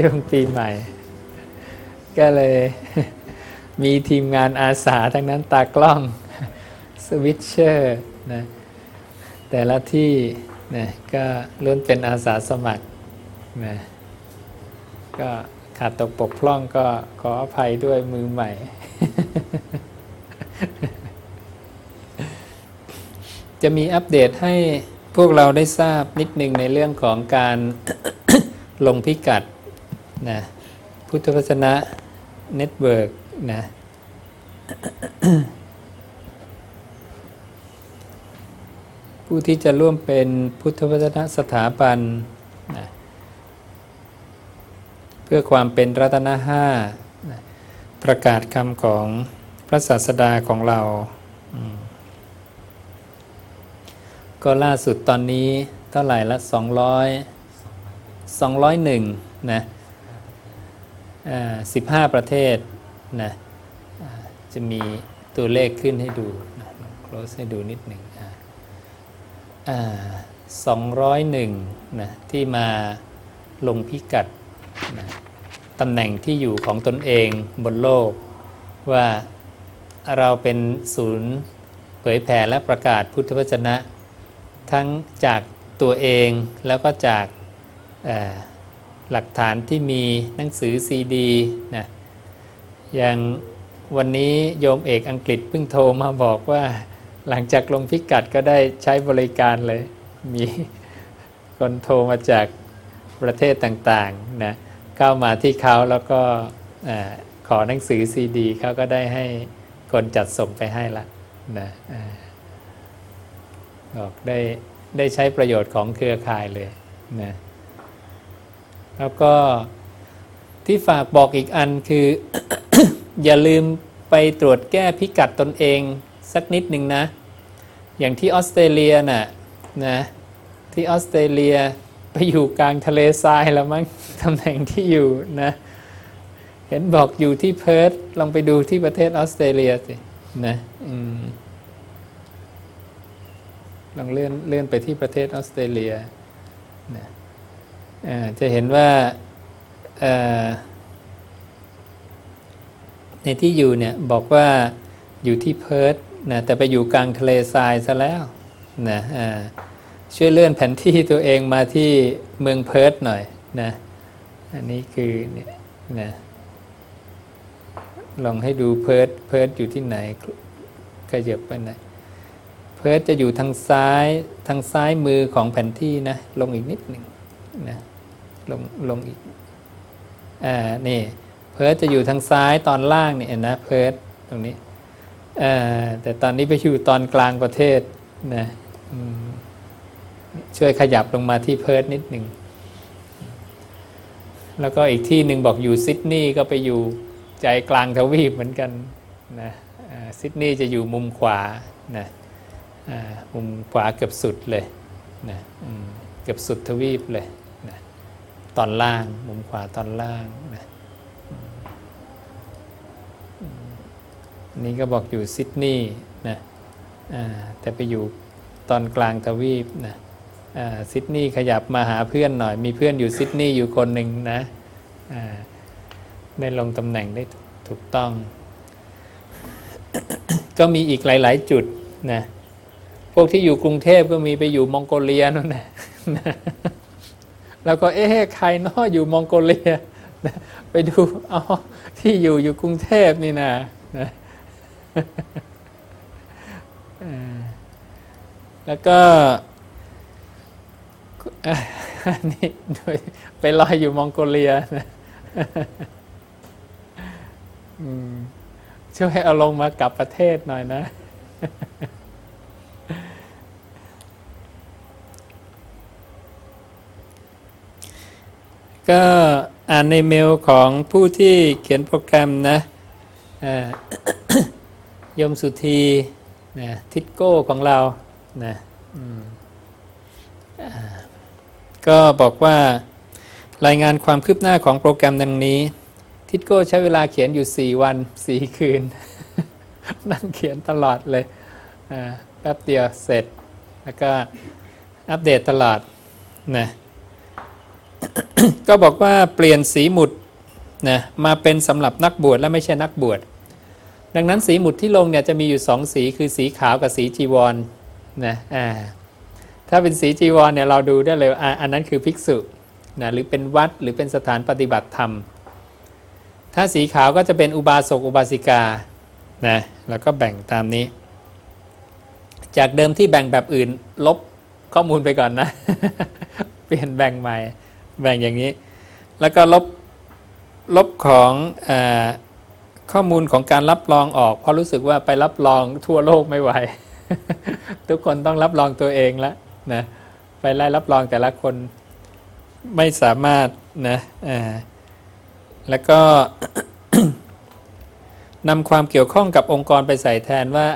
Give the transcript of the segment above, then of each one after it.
ช่วงปีใหม่ ก็เลยมีทีมงานอาสาทั้งนั้นตากล้องสวิตเชอร์นะแต่ละที่นะก็ล้วนเป็นอาสาสมัครนะก็ขาดตกปกพร่องก็ขออภัยด้วยมือใหม่ จะมีอัปเดตให้พวกเราได้ทราบนิดนึงในเรื่องของการลงพิกัด นะพุทธวจนะเน็ตเวิร์กนะผู้ที่จะร่วมเป็นพุทธวจนะสถาบันนะเพื่อความเป็นรัตนห้านะประกาศคำของพระศาสดาของเรา ก็ล่าสุดตอนนี้เท่าไหร่ละ 200 201 นะ สิบห้าประเทศนะจะมีตัวเลขขึ้นให้ดูนะคลสให้ดูนิดหนึ่งสองร้อยหนึ่งนะที่มาลงพิกัดนะตำแหน่งที่อยู่ของตนเองบนโลก ว่าเราเป็นศูนย์เผยแผ่และประกาศพุทธวจนะ ทั้งจากตัวเองแล้วก็จาก หลักฐานที่มีหนังสือซีดีนะอย่างวันนี้โยมเอกอังกฤษเพิ่งโทรมาบอกว่า หลังจากลงพิกัดก็ได้ใช้บริการเลย มีคนโทรมาจากประเทศต่างๆนะเข้ามาที่เขาแล้วก็ขอหนังสือซีดีเขาก็ได้ให้คนจัดส่งไปให้ละนะบอกได้ได้ใช้ประโยชน์ของเครือข่ายเลยนะ แล้วก็ที่ฝากบอกอีกอันคือ อย่าลืมไปตรวจแก้พิกัดตนเองสักนิดหนึ่งนะ อย่างที่ออสเตรเลียน่ะนะที่ออสเตรเลียไปอยู่กลางทะเลทรายแล้วมั้งตำแหน่งที่อยู่นะเห็นบอกอยู่ที่เพิร์ธลองไปดูที่ประเทศออสเตรเลียสินะลองเลื่อนเลื่อนไปที่ประเทศออสเตรเลีย จะเห็นว่าในที่อยู่เนี่ยบอกว่าอยู่ที่เพิร์ตนะแต่ไปอยู่กลางทะเลทรายซะแล้วนะช่วยเลื่อนแผนที่ตัวเองมาที่เมืองเพิร์ตหน่อยนะอันนี้คือเนี่ยนะลองให้ดูเพิร์ตเพิร์ตอยู่ที่ไหนขยับไปไหนเพิร์ตจะอยู่ทางซ้ายทางซ้ายมือของแผนที่นะลงอีกนิดหนึ่งนะ ลงลงอีกอ่านี่เพิร์จะอยู่ทางซ้ายตอนล่างเนี่ยนะเพิร์ตรงนี้อ่าแต่ตอนนี้ไปอยู่ตอนกลางประเทศนะช่วยขยับลงมาที่เพิร์นิดหนึ่งแล้วก็อีกที่หนึ่งบอกอยู่ซิดนีย์ก็ไปอยู่ใจกลางทวีปเหมือนกันนะซิดนีย์จะอยู่มุมขวานะมุมขวาเกือบสุดเลยนะเกือบสุดทวีปเลย ตอนล่าง มุมขวาตอนล่างนะนี่ก็บอกอยู่ซิดนีย์นะแต่ไปอยู่ตอนกลางทวีปนะซิดนีย์ขยับมาหาเพื่อนหน่อย มีเพื่อนอยู่ซิดนีย์อยู่คนหนึ่งนะได้ลงตำแหน่งได้ถูกต้อง ก็มีอีกหลาย ๆ จุดนะพวกที่อยู่กรุงเทพก็มีไปอยู่มองโกเลียนั่นแหละ แล้วก็เอ๊ะใครนาะอยู่มองโกเลีย ไปดูอ๋อที่อยู่อยู่กรุงเทพนี่นะนะแล้วก็นี่ไปลอยอยู่มองโกเลียนะช่วยเอาลงมากลับประเทศหน่อยนะ ก็อ่านในเมลของผู้ที่เขียนโปรแกรมนะยมสุธีนะทิดโก้ของเรานะก็บอกว่ารายงานความคืบหน้าของโปรแกรมดังนี้ ทิดโก้ใช้เวลาเขียนอยู่ 4 วัน 4 คืน นั่งเขียนตลอดเลยแป๊บเดียวเสร็จ แล้วก็อัปเดตตลอดนะ ก็บอกว่าเปลี่ยนสีหมุดนะมาเป็นสำหรับนักบวชและไม่ใช่นักบวช ดังนั้นสีหมุดที่ลงเนี่ยจะมีอยู่สองสีคือสีขาวกับสีจีวรนะอ่าถ้าเป็นสีจีวรเนี่ยเราดูได้เลยอ่าอันนั้นคือภิกษุนะหรือเป็นวัดหรือเป็นสถานปฏิบัติธรรม ถ้าสีขาวก็จะเป็นอุบาสกอุบาสิกานะแล้วก็แบ่งตามนี้ จากเดิมที่แบ่งแบบอื่นลบข้อมูลไปก่อนนะ เปลี่ยนแบ่งใหม่ แบ่งอย่างนี้ แล้วก็ลบลบของอข้อมูลของการรับรองออก เพราะรู้สึกว่าไปรับรองทั่วโลกไม่ไหว ทุกคนต้องรับรองตัวเองแล้วนะไปไล่รับรองแต่ละคนไม่สามารถนะแล้วก็นำความเกี่ยวข้องกับองค์กรไปใส่แทนว่า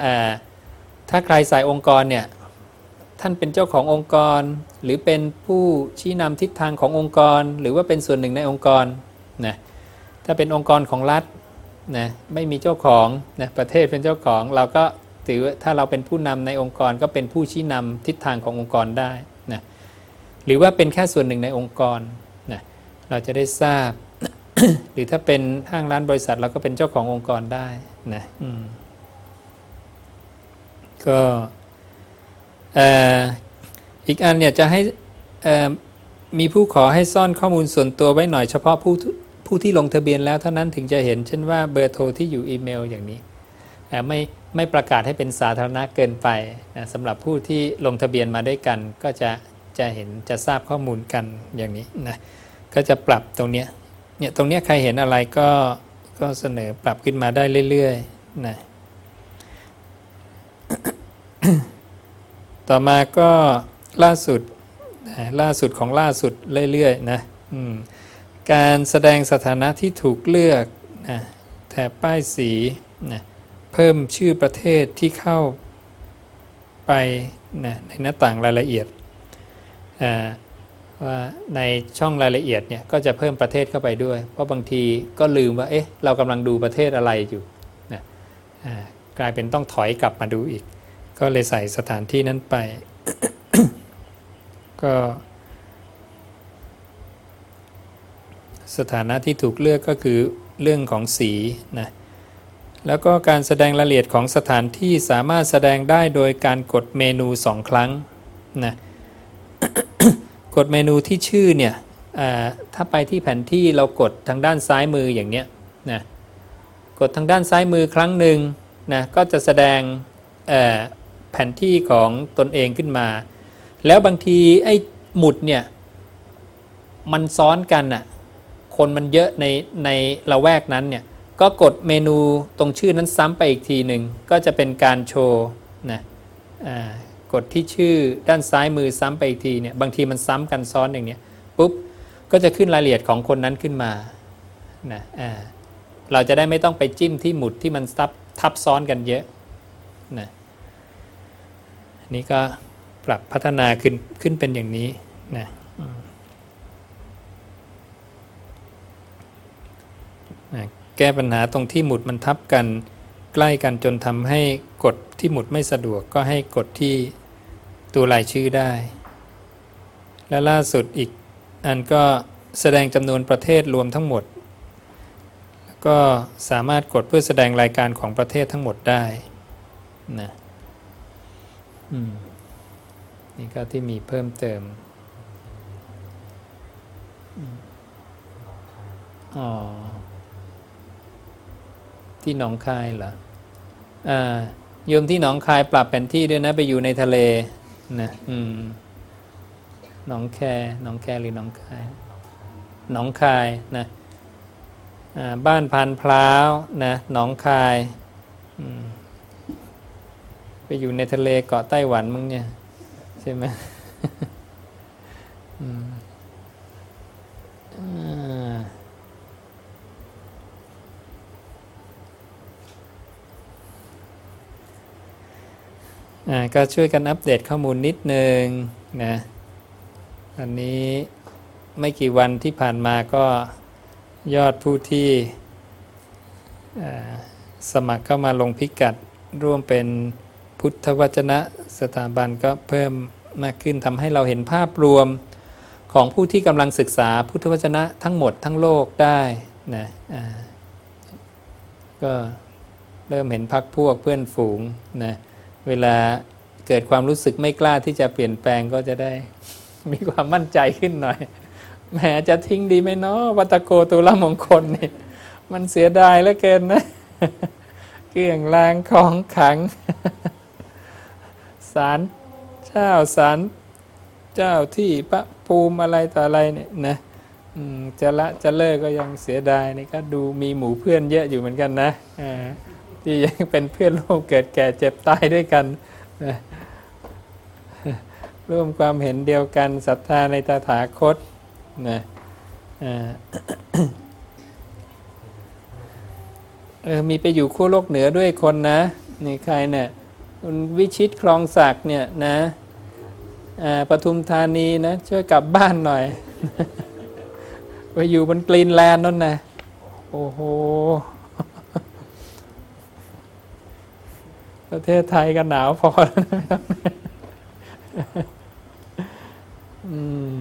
ถ้าใครใส่องค์กรเนี่ย ท่านเป็นเจ้าขององค์กร หรือเป็นผู้ชี้นำทิศทางขององค์กร หรือว่าเป็นส่วนหนึ่งในองค์กรนะถ้าเป็นองค์กรของรัฐนะไม่มีเจ้าของนะประเทศเป็นเจ้าของเราก็ถือถ้าเราเป็นผู้นำในองค์กรก็เป็นผู้ชี้นำทิศทางขององค์กรได้นะหรือว่าเป็นแค่ส่วนหนึ่งในองค์กรนะเราจะได้ทราบ หรือถ้าเป็นห้างร้านบริษัทเราก็เป็นเจ้าขององค์กรได้นะก็ อีกอันเนี่ยจะให้มีผู้ขอให้ซ่อนข้อมูลส่วนตัวไว้หน่อยเฉพาะผู้ผู้ที่ลงทะเบียนแล้วเท่านั้นถึงจะเห็น เช่นว่าเบอร์โทรที่อยู่อีเมลอย่างนี้ไม่ไม่ประกาศให้เป็นสาธารณะเกินไปนะสำหรับผู้ที่ลงทะเบียนมาด้วยกัน ก็จะจะเห็นจะทราบข้อมูลกันอย่างนี้นะก็จะปรับตรงเนี้ยเนี่ยตรงเนี้ยใครเห็นอะไรก็ก็เสนอปรับขึ้นมาได้เรื่อยๆนะ ต่อมาก็ล่าสุดล่าสุดของล่าสุดเรื่อยๆนะการแสดงสถานะที่ถูกเลือกนะแถบป้ายสีนะเพิ่มชื่อประเทศที่เข้าไปนะในหน้าต่างรายละเอียดว่าในช่องรายละเอียดเนี่ยก็จะเพิ่มประเทศเข้าไปด้วย เพราะบางทีก็ลืมว่าเอ๊ะเรากำลังดูประเทศอะไรอยู่นะกลายเป็นต้องถอยกลับมาดูอีก ก็เลยใส่สถานที่นั้นไป ก็สถานะที่ถูกเลือกก็คือเรื่องของสีนะแล้วก็การแสดงรายละเอียดของสถานที่สามารถแสดงได้โดยการกดเมนูสองครั้งนะกดเมนูที่ชื่อเนี่ยถ้าไปที่แผนที่เรากดทางด้านซ้ายมืออย่างเนี้ยนะกดทางด้านซ้ายมือครั้งหนึ่งนะก็จะแสดง แผนที่ของตนเองขึ้นมา แล้วบางทีไอ้หมุดเนี่ยมันซ้อนกันอะ่ะคนมันเยอะในในละแวกนั้นเนี่ยก็กดเมนูตรงชื่อนั้นซ้ำไปอีกทีหนึ่งก็จะเป็นการโชว์นะกดที่ชื่อด้านซ้ายมือซ้ำไปอีกทีเนี่ยบางทีมันซ้ำกันซ้อนอย่างเนี้ยปุ๊บก็จะขึ้นรายละเอียดของคนนั้นขึ้นมานะเราจะได้ไม่ต้องไปจิ้มที่หมุดที่มันซับทับซ้อนกันเยอะนะ นี้ก็ปรับพัฒนาขึ้นขึ้นเป็นอย่างนี้นะแก้ปัญหาตรงที่หมุดมันทับกันใกล้กันจนทำให้กดที่หมุดไม่สะดวกก็ให้กดที่ตัวรายชื่อได้ และล่าสุดอีกอันก็แสดงจำนวนประเทศรวมทั้งหมด ก็สามารถกดเพื่อแสดงรายการของประเทศทั้งหมดได้นะ นี่ก็ที่มีเพิ่มเติม อ๋อ ที่หนองคายเหรอ อ่าโยมที่หนองคายปรับแผนที่ด้วยนะ ไปอยู่ในทะเลนะอืมหนองแคหนองแคหรือหนองคายหนองคายนะบ้านพันพร้าวนะหนองคายอืม ไปอยู่ในทะเลเกาะไต้หวันมึงเนี่ย ใช่ไหมก็ช่วยกันอัปเดตข้อมูลนิดนึงนะอันนี้ไม่กี่วันที่ผ่านมาก็ยอดผู้ที่สมัครเข้ามาลงพิกัดร่วมเป็น พุทธวจนะสถาบันก็เพิ่มมากขึ้นทำให้เราเห็นภาพรวมของผู้ที่กำลังศึกษาพุทธวจนะทั้งหมดทั้งโลกได้นะก็เริ่มเห็นพักพวกเพื่อนฝูงนะเวลาเกิดความรู้สึกไม่กล้าที่จะเปลี่ยนแปลงก็จะได้ มีความมั่นใจขึ้นหน่อยแหมจะทิ้งดีไหมเนาะวัตโกตุลมงคลนี่มันเสียดายเหลือเกินนะ เกี่ยงแรงของขัง สารเจ้าสารเจ้าที่พระภูมิอะไรต่ออะไรเนี่ยนะจะละจะเลิกก็ยังเสียดายนี่ก็ดูมีหมู่เพื่อนเยอะอยู่เหมือนกันนะที่ยังเป็นเพื่อนร่วมเกิดแก่เจ็บตายด้วยกันนะร่วมความเห็นเดียวกันศรัทธาในตถาคตนะเออมีไปอยู่คู่โลกเหนือด้วยคนนะ นี่ใครเนี่ย คุณวิชิตคลองศักดิ์เนี่ยนะปทุมธานีนะช่วยกลับบ้านหน่อย ไปอยู่บนกรีนแลนด์นั่นนะโอ้โห ประเทศไทยก็หนาวพอแล้วนะครับอืม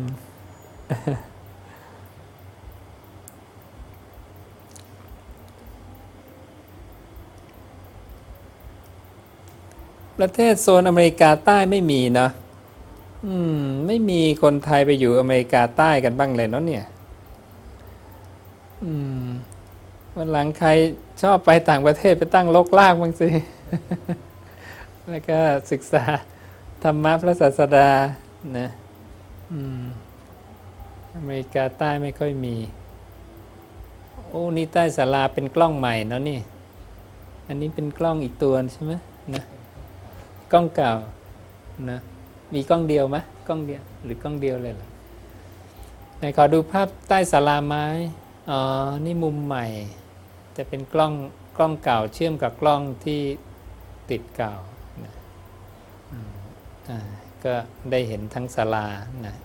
ประเทศโซนอเมริกาใต้ไม่มีเนาะอืม ไม่มีคนไทยไปอยู่อเมริกาใต้กันบ้างเลยเนาะเนี่ย อืมวันหลังใครชอบไปต่างประเทศไปตั้งลกลากบ้างสิ แล้วก็ศึกษาธรรมะพระศาสดา นะอืมอเมริกาใต้ไม่ค่อยมี โอ้ นี่ใต้ศาลาเป็นกล้องใหม่เนาะนี่ อันนี้เป็นกล้องอีกตัวใช่ไหม กล้องเก่านะมีกล้องเดียวไหมกล้องเดียวหรือกล้องเดียวเลยเหรอไหนขอดูภาพใต้ศาลาไม้อ๋อนี่มุมใหม่ จะเป็นกล้องกล้องเก่าเชื่อมกับกล้องที่ติดเก่านะก็ได้เห็นทั้งศาลานะ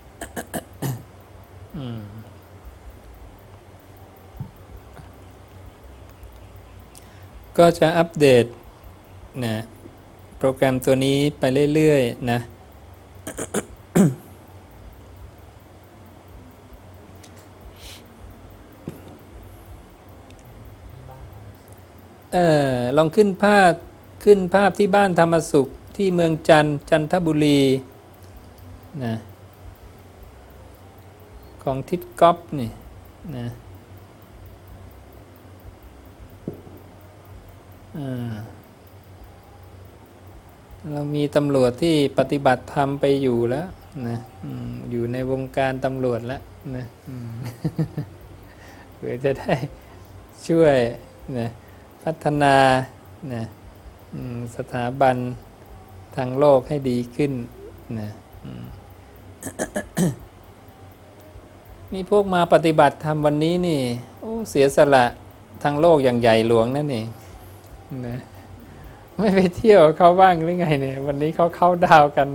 ก็จะอัปเดตนะ รแกรมตัวนี้ไปเรื่อยๆ นะ เออลองขึ้นภาพขึ้นภาพที่บ้านธรรมสุขที่เมืองจันจันทบุรีนะของทิศก๊อปนี่นะอ่า เรามีตำรวจที่ปฏิบัติธรรมไปอยู่แล้วนะอยู่ในวงการตำรวจแล้วนะเพื่อจะได้ช่วยนะพัฒนานะสถาบันทางโลกให้ดีขึ้นนะมีพวกมาปฏิบัติธรรมวันนี้นี่ โอ้ เสียสละทางโลกอย่างใหญ่หลวงนั่นเองนะ ไม่ไปเที่ยวเขาบ้างหรือไงเนี่ย วันนี้เขาเข้าดาวกัน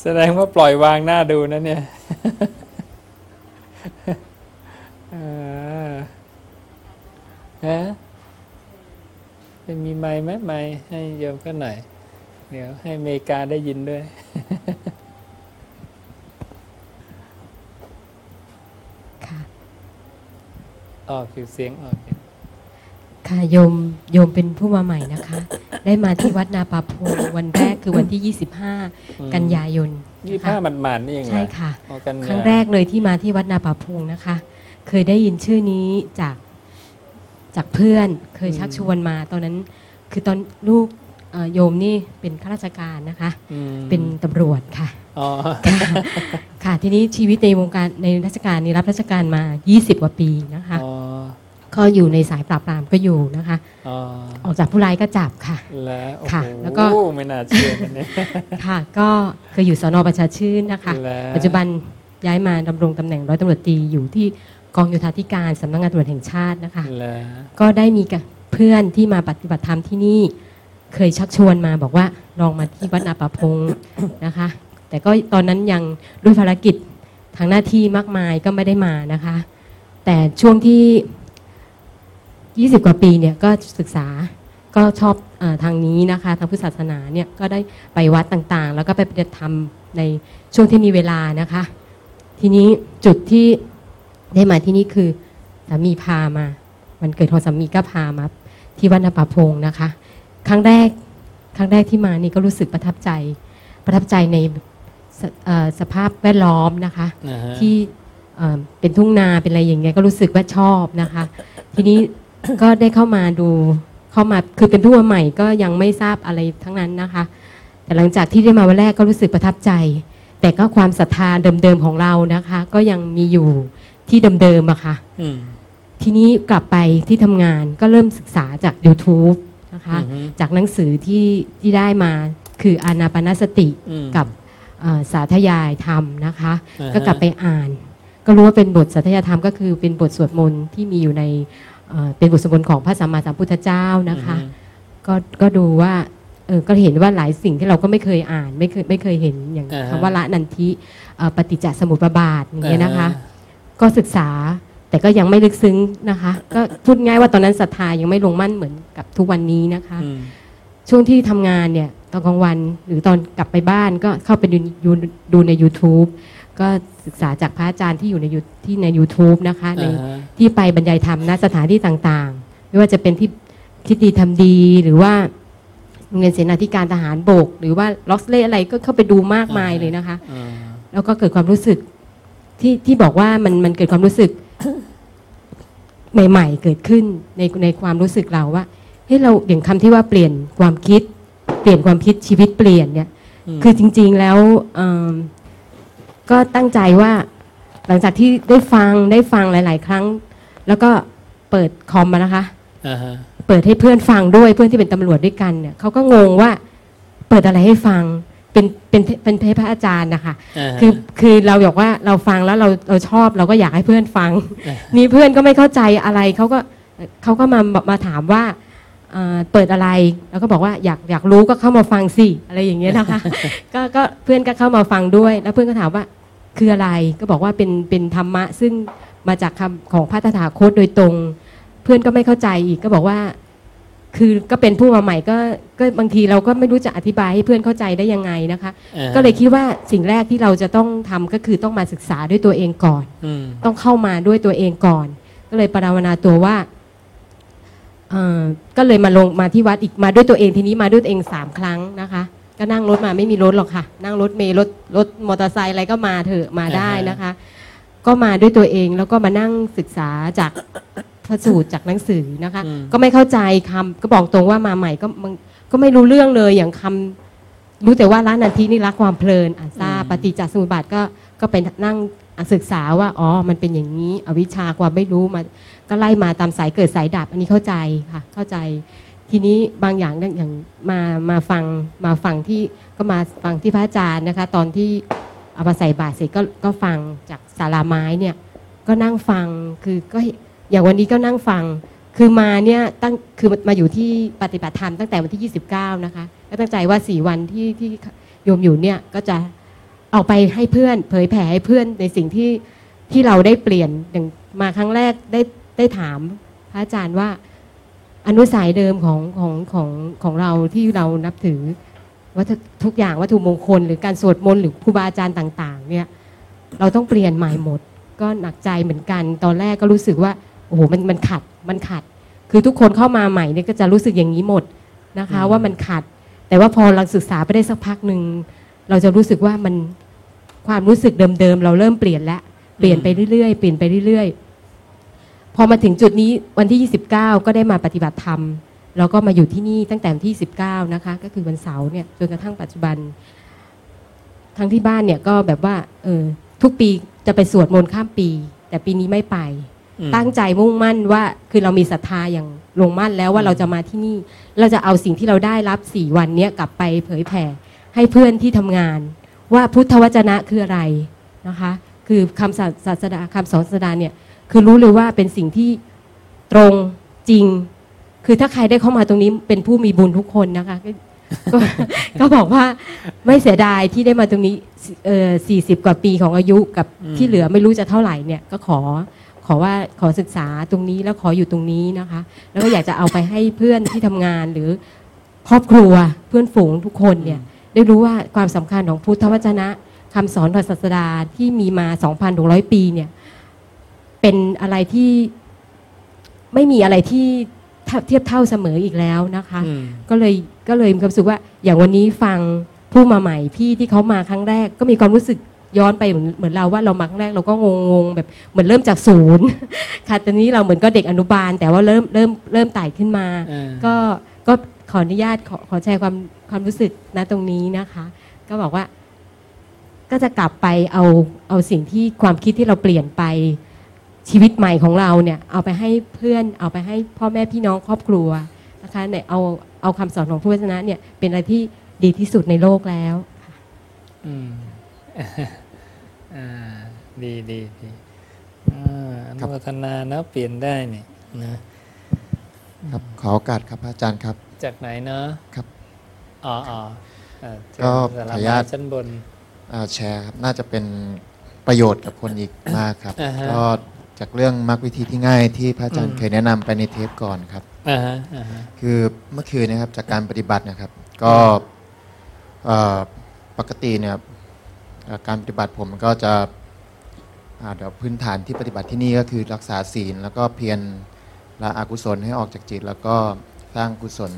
แสดงว่าปล่อยวางหน้าดูนะเนี่ยฮะจะมีไม้ไหมไม้ให้โยมก็หน่อย เดี๋ยวให้เมกาได้ยินด้วยค่ะออกเสียงออก ค่ะโยมโยมเป็นผู้มาใหม่นะคะ ได้มาที่วัดนาป่าพงวันแรกคือวันที่ 25 กันยายนยี่ห้ามันมันนี่เองใช่ค่ะ ครั้งแรกเลยที่มาที่วัดนาป่าพงนะคะ เคยได้ยินชื่อนี้จากจากเพื่อนเคยชักชวนมา ตอนนั้นคือตอนลูกโยมนี่เป็นข้าราชการนะคะ เป็นตำรวจค่ะค่ะ ทีนี้ชีวิตในวงการในราชการนี่รับราชการมา 20 กว่าปีนะคะ ก็อยู่ในสายปราบปรามก็อยู่นะคะออกจากผู้ร้ายก็จับค่ะ แล้วค่ะ แล้วก็ไม่น่าเชื่อกันเนี่ยค่ะ ก็เคยอยู่สอนอประชาชื่นนะคะ ปัจจุบันย้ายมาดำรงตำแหน่งร้อยตำรวจตีอยู่ที่กองโยธาธิการสำนักงานตำรวจแห่งชาตินะคะ ก็ได้มีกับเพื่อนที่มาปฏิบัติธรรมที่นี่ เคยชักชวนมาบอกว่าลองมาที่วัดนาปะพงนะคะ แต่ก็ตอนนั้นยังด้วยภารกิจทางหน้าที่มากมายก็ไม่ได้มานะคะ แต่ช่วงที่ 20 กว่าปีเนี่ยก็ศึกษาก็ชอบเออทางนี้นะคะทางพุทธศาสนาเนี่ยก็ได้ไปวัดต่างๆ แล้วก็ไปปฏิบัติธรรมในช่วงที่มีเวลานะคะ ทีนี้จุดที่ได้มาที่นี่คือสามีพามาวันเกิดของสามีก็พามา ที่วัดนาป่าพงนะคะ ครั้งแรกครั้งแรกที่มานี่ก็รู้สึกประทับใจ ประทับใจในสเอ่อสภาพแวดล้อมนะคะนะฮะที่เอ่อเป็นทุ่งนาเป็นอะไรอย่างเงี้ยก็รู้สึกว่าชอบนะคะ ทีนี้ ก็ได้เข้ามาดูเข้ามาคือเป็นผู้มาใหม่ก็ยังไม่ทราบอะไรทั้งนั้นนะคะ แต่หลังจากที่ได้มาวันแรกก็รู้สึกประทับใจ แต่ก็ความศรัทธาเดิมๆของเรานะคะ ก็ยังมีอยู่ที่เดิมๆอะค่ะอืมทีนี้กลับไปที่ทำงานก็เริ่มศึกษาจาก YouTube นะคะอือฮึจากหนังสือที่ที่ได้มาคืออานาปานสติอืมกับเอ่อสาธยายธรรมนะคะอ่าฮะก็กลับไปอ่าน ก็รู้ว่าเป็นบทสาธยายธรรมก็คือเป็นบทสวดมนต์ที่มีอยู่ใน เอ่อเป็นบทสวดมนต์ของพระสัมมาสัมพุทธเจ้านะคะอืมก็ก็ดูว่าเออก็เห็นว่าหลายสิ่งที่เราก็ไม่เคยอ่านไม่เคยไม่เคยเห็นอย่างอ่าฮะคำว่าละนันทิเอ่อปฏิจจสมุปบาทอย่างเงี้ยนะคะอ่าก็ศึกษาแต่ก็ยังไม่ลึกซึ้งนะคะ ก็พูดง่ายว่าตอนนั้นศรัทธายังไม่ลงมั่นเหมือนกับทุกวันนี้นะคะอืมช่วงที่ทำงานเนี่ยตอนกลางวันหรือตอนกลับไปบ้านก็เข้าไปดูดูดูใน YouTube ก็ศึกษาจากพระอาจารย์ที่อยู่ใน You- ที่ใน YouTube นะคะในอ่าฮะที่ไปบรรยายธรรมณสถานที่ต่างๆ ไม่ว่าจะเป็นที่คิดดีทำดีหรือว่าโรงเรียนเสนาธิการทหารบก หรือว่าล็อกเล่อะไรก็เข้าไปดูมากมายเลยนะคะอ่าแล้วก็เกิดความรู้สึกที่ที่บอกว่ามันมันเกิดความรู้สึกใหม่ ๆ เกิดขึ้นในในความรู้สึกเราว่าเฮ้ยเราอย่างคำที่ว่าเปลี่ยนความคิด เปลี่ยนความคิดชีวิตเปลี่ยนเนี่ยมคือจริง ๆแล้วเอิ่ม ก็ตั้งใจว่าหลังจากที่ได้ฟังได้ฟังหลาย ๆ ครั้ง แล้วก็เปิดคอมมานะคะ อ่าฮะเปิดให้เพื่อนฟังด้วยเพื่อนที่เป็นตำรวจด้วยกันเนี่ยเขาก็งงว่าเปิดอะไรให้ฟังเป็นเป็นเป็นเทพระอาจารย์นะคะาฮะ คือคือเราบอกว่าเราฟังแล้วเราเราชอบเราก็อยากให้เพื่อนฟัง อ่านี่เพื่อนก็ไม่เข้าใจอะไรเขาก็เขาก็มามาถามว่า เอ่อเปิดอะไร แล้วก็บอกว่าอยากอยากรู้ก็เข้ามาฟังสิอะไรอย่างเงี้ยนะคะก็ก็เพื่อนก็เข้ามาฟังด้วย แล้วเพื่อนก็ถามว่าคืออะไรก็บอกว่าเป็นเป็นธรรมะ ซึ่งมาจากคำของพระตถาคตโดยตรง เพื่อนก็ไม่เข้าใจอีกก็บอกว่า คือก็เป็นผู้มาใหม่ก็ก็บางทีเราก็ไม่รู้จะอธิบายให้เพื่อนเข้าใจได้ยังไงนะคะอ่าฮะก็เลยคิดว่าสิ่งแรกที่เราจะต้องทำก็คือต้องมาศึกษาด้วยตัวเองก่อนอืมต้องเข้ามาด้วยตัวเองก่อน ก็เลยปรารถนาตัวว่าเอ่อ ก็เลยมาลงมาที่วัดอีกมาด้วยตัวเองทีนี้มาด้วยตัวเองสามครั้งนะคะ ก็นั่งรถมาไม่มีรถหรอกค่ะ นั่งรถเมล์รถรถมอเตอร์ไซค์อะไรก็มาเถอะมาได้นะคะ ก็มาด้วยตัวเองแล้วก็มานั่งศึกษาจากพระสูตรจากหนังสือนะคะอืมก็ไม่เข้าใจคำก็บอกตรงว่ามาใหม่ก็มันก็ไม่รู้เรื่องเลยอย่างคำรู้แต่ว่าร้านนันทีนี่รักความเพลินอ่านทราบปฏิจจสมุปบาทก็ก็ไปนั่งศึกษาว่าอ๋อมันเป็นอย่างนี้ อวิชชาความไม่รู้มา ก็ไล่มาตามสายเกิดสายดับ อันนี้เข้าใจค่ะ เข้าใจ ทีนี้บางอย่างเนี่ยอย่างมามาฟังมาฟังที่ก็มาฟังที่พระอาจารย์นะคะ ตอนที่เอามาใส่บาตรเสร็จก็ก็ฟังจากศาลาไม้เนี่ยก็นั่งฟังคือก็อย่างวันนี้ก็นั่งฟัง คือมาเนี่ยตั้งคือมาอยู่ที่ปฏิบัติธรรมตั้งแต่วันที่ 29 นะคะก็ตั้งใจว่า4วันที่ที่โยมอยู่เนี่ยก็จะเอาไปให้เพื่อน เผยแผ่ให้เพื่อนในสิ่งที่ที่เราได้เปลี่ยนอย่างมาครั้งแรกได้ ได้ถามพระอาจารย์ว่าอนุสัยเดิมของของของของเราที่เรานับถือวัตถุทุกอย่างวัตถุมงคล หรือการสวดมนต์หรือครูบาอาจารย์ต่าง ๆ เนี่ยเราต้องเปลี่ยนใหม่หมด ก็หนักใจเหมือนกัน ตอนแรกก็รู้สึกว่าโอ้โหมันมันขัดมันขัด คือทุกคนเข้ามาใหม่เนี่ยก็จะรู้สึกอย่างนี้หมดนะคะ ว่ามันขัด แต่ว่าพอเราศึกษาไปได้สักพักหนึ่งเราจะรู้สึกว่ามันความรู้สึกเดิมๆเราเริ่มเปลี่ยนแล้วเปลี่ยนไปเรื่อยๆเปลี่ยนไปเรื่อยๆ พอมาถึงจุดนี้วันที่ 29 ก็ได้มาปฏิบัติธรรมแล้วก็มาอยู่ที่นี่ตั้งแต่วันที่ 19 นะคะ ก็คือวันเสาร์เนี่ยจนกระทั่งปัจจุบัน ทั้งที่บ้านเนี่ยก็แบบว่า เออทุกปีจะไปสวดมนต์ข้ามปี แต่ปีนี้ไม่ไปอืมตั้งใจมุ่งมั่นว่าคือเรามีศรัทธาอย่างลงมั่นแล้วว่าเราจะมาที่นี่ เราจะเอาสิ่งที่เราได้รับสี่วันเนี้ยกลับไปเผยแผ่ให้เพื่อนที่ทำงาน ว่าพุทธวจนะคืออะไรนะคะ คือคำศาศาสดาคำสอนศาสดาเนี่ย คือรู้เลยว่าเป็นสิ่งที่ตรงจริง คือถ้าใครได้เข้ามาตรงนี้เป็นผู้มีบุญทุกคนนะคะก็ก็ก็บอกว่าไม่เสียดายที่ได้มาตรงนี้เออสี่สิบกว่าปีของอายุกับอืมที่เหลือไม่รู้จะเท่าไหร่เนี่ย ก็ขอขขอว่าขอศึกษาตรงนี้แล้วขออยู่ตรงนี้นะคะ แล้วก็อยากจะเอาไปให้เพื่อนที่ทำงานหรือครอบครัวเพื่อนฝูงทุกคนเนี่ย ได้รู้ว่าความสำคัญของพุทธวจนะคำสอนของศาสดาที่มีมา 2,600 ปีเนี่ย เป็นอะไรที่ไม่มีอะไรที่เทียบเท่าเสมออีกแล้วนะคะอืมก็เลยก็เลยมีความรู้สึกว่าอย่างวันนี้ฟังผู้มาใหม่พี่ที่เขามาครั้งแรก ก็มีความรู้สึกย้อนไปเหมือนเหมือนเราว่าเรามาครั้งแรกเราก็งงงๆแบบเหมือนเริ่มจากศูนย์ค่ะตอนนี้เราเหมือนก็เด็กอนุบาล แต่ว่าเริ่มเริ่มเริ่มไต่ขึ้นมาอ่าก็ก็ขออนุญาตขอขอแชร์ความความรู้สึกนะตรงนี้นะคะ ก็บอกว่าก็จะกลับไปเอาเอาสิ่งที่ความคิดที่เราเปลี่ยนไป ชีวิตใหม่ของเราเนี่ยเอาไปให้เพื่อนเอาไปให้พ่อแม่พี่น้องครอบครัวนะคะเนี่ยเอาเอาคำสอนของพระวจนะเนี่ยเป็นอะไรที่ดีที่สุดในโลกแล้วอืมอ่าดีดีดีอ่าอนุโมทนานะเปลี่ยนได้เนี่ยนะครับขอโอกาสครับพระอาจารย์ครับ จากไหนเนาะครับอ๋ออ๋ออ่าเจก็สารขออนุญาตชั้นบนอ่าแชร์ครับน่าจะเป็นประโยชน์กับคนอีกมากครับอ่าฮะก็ จากเรื่องมรรควิธีที่ง่ายที่พระอาจารอืย์มเคยแนะนำไปในเทปก่อนครับ อ่าฮะอ่าฮะ คือเมื่อคืนนะครับจากการปฏิบัตินะครับ ก็เอ่อปกติเนี่ยเอ่อการปฏิบัติผมก็จะอ่าเดี๋ยวพื้นฐานที่ปฏิบัติที่นี่ก็คือรักษาศีล แล้วก็เพียรละอกุศลให้ออกจากจิต แล้วก็สร้างกุศล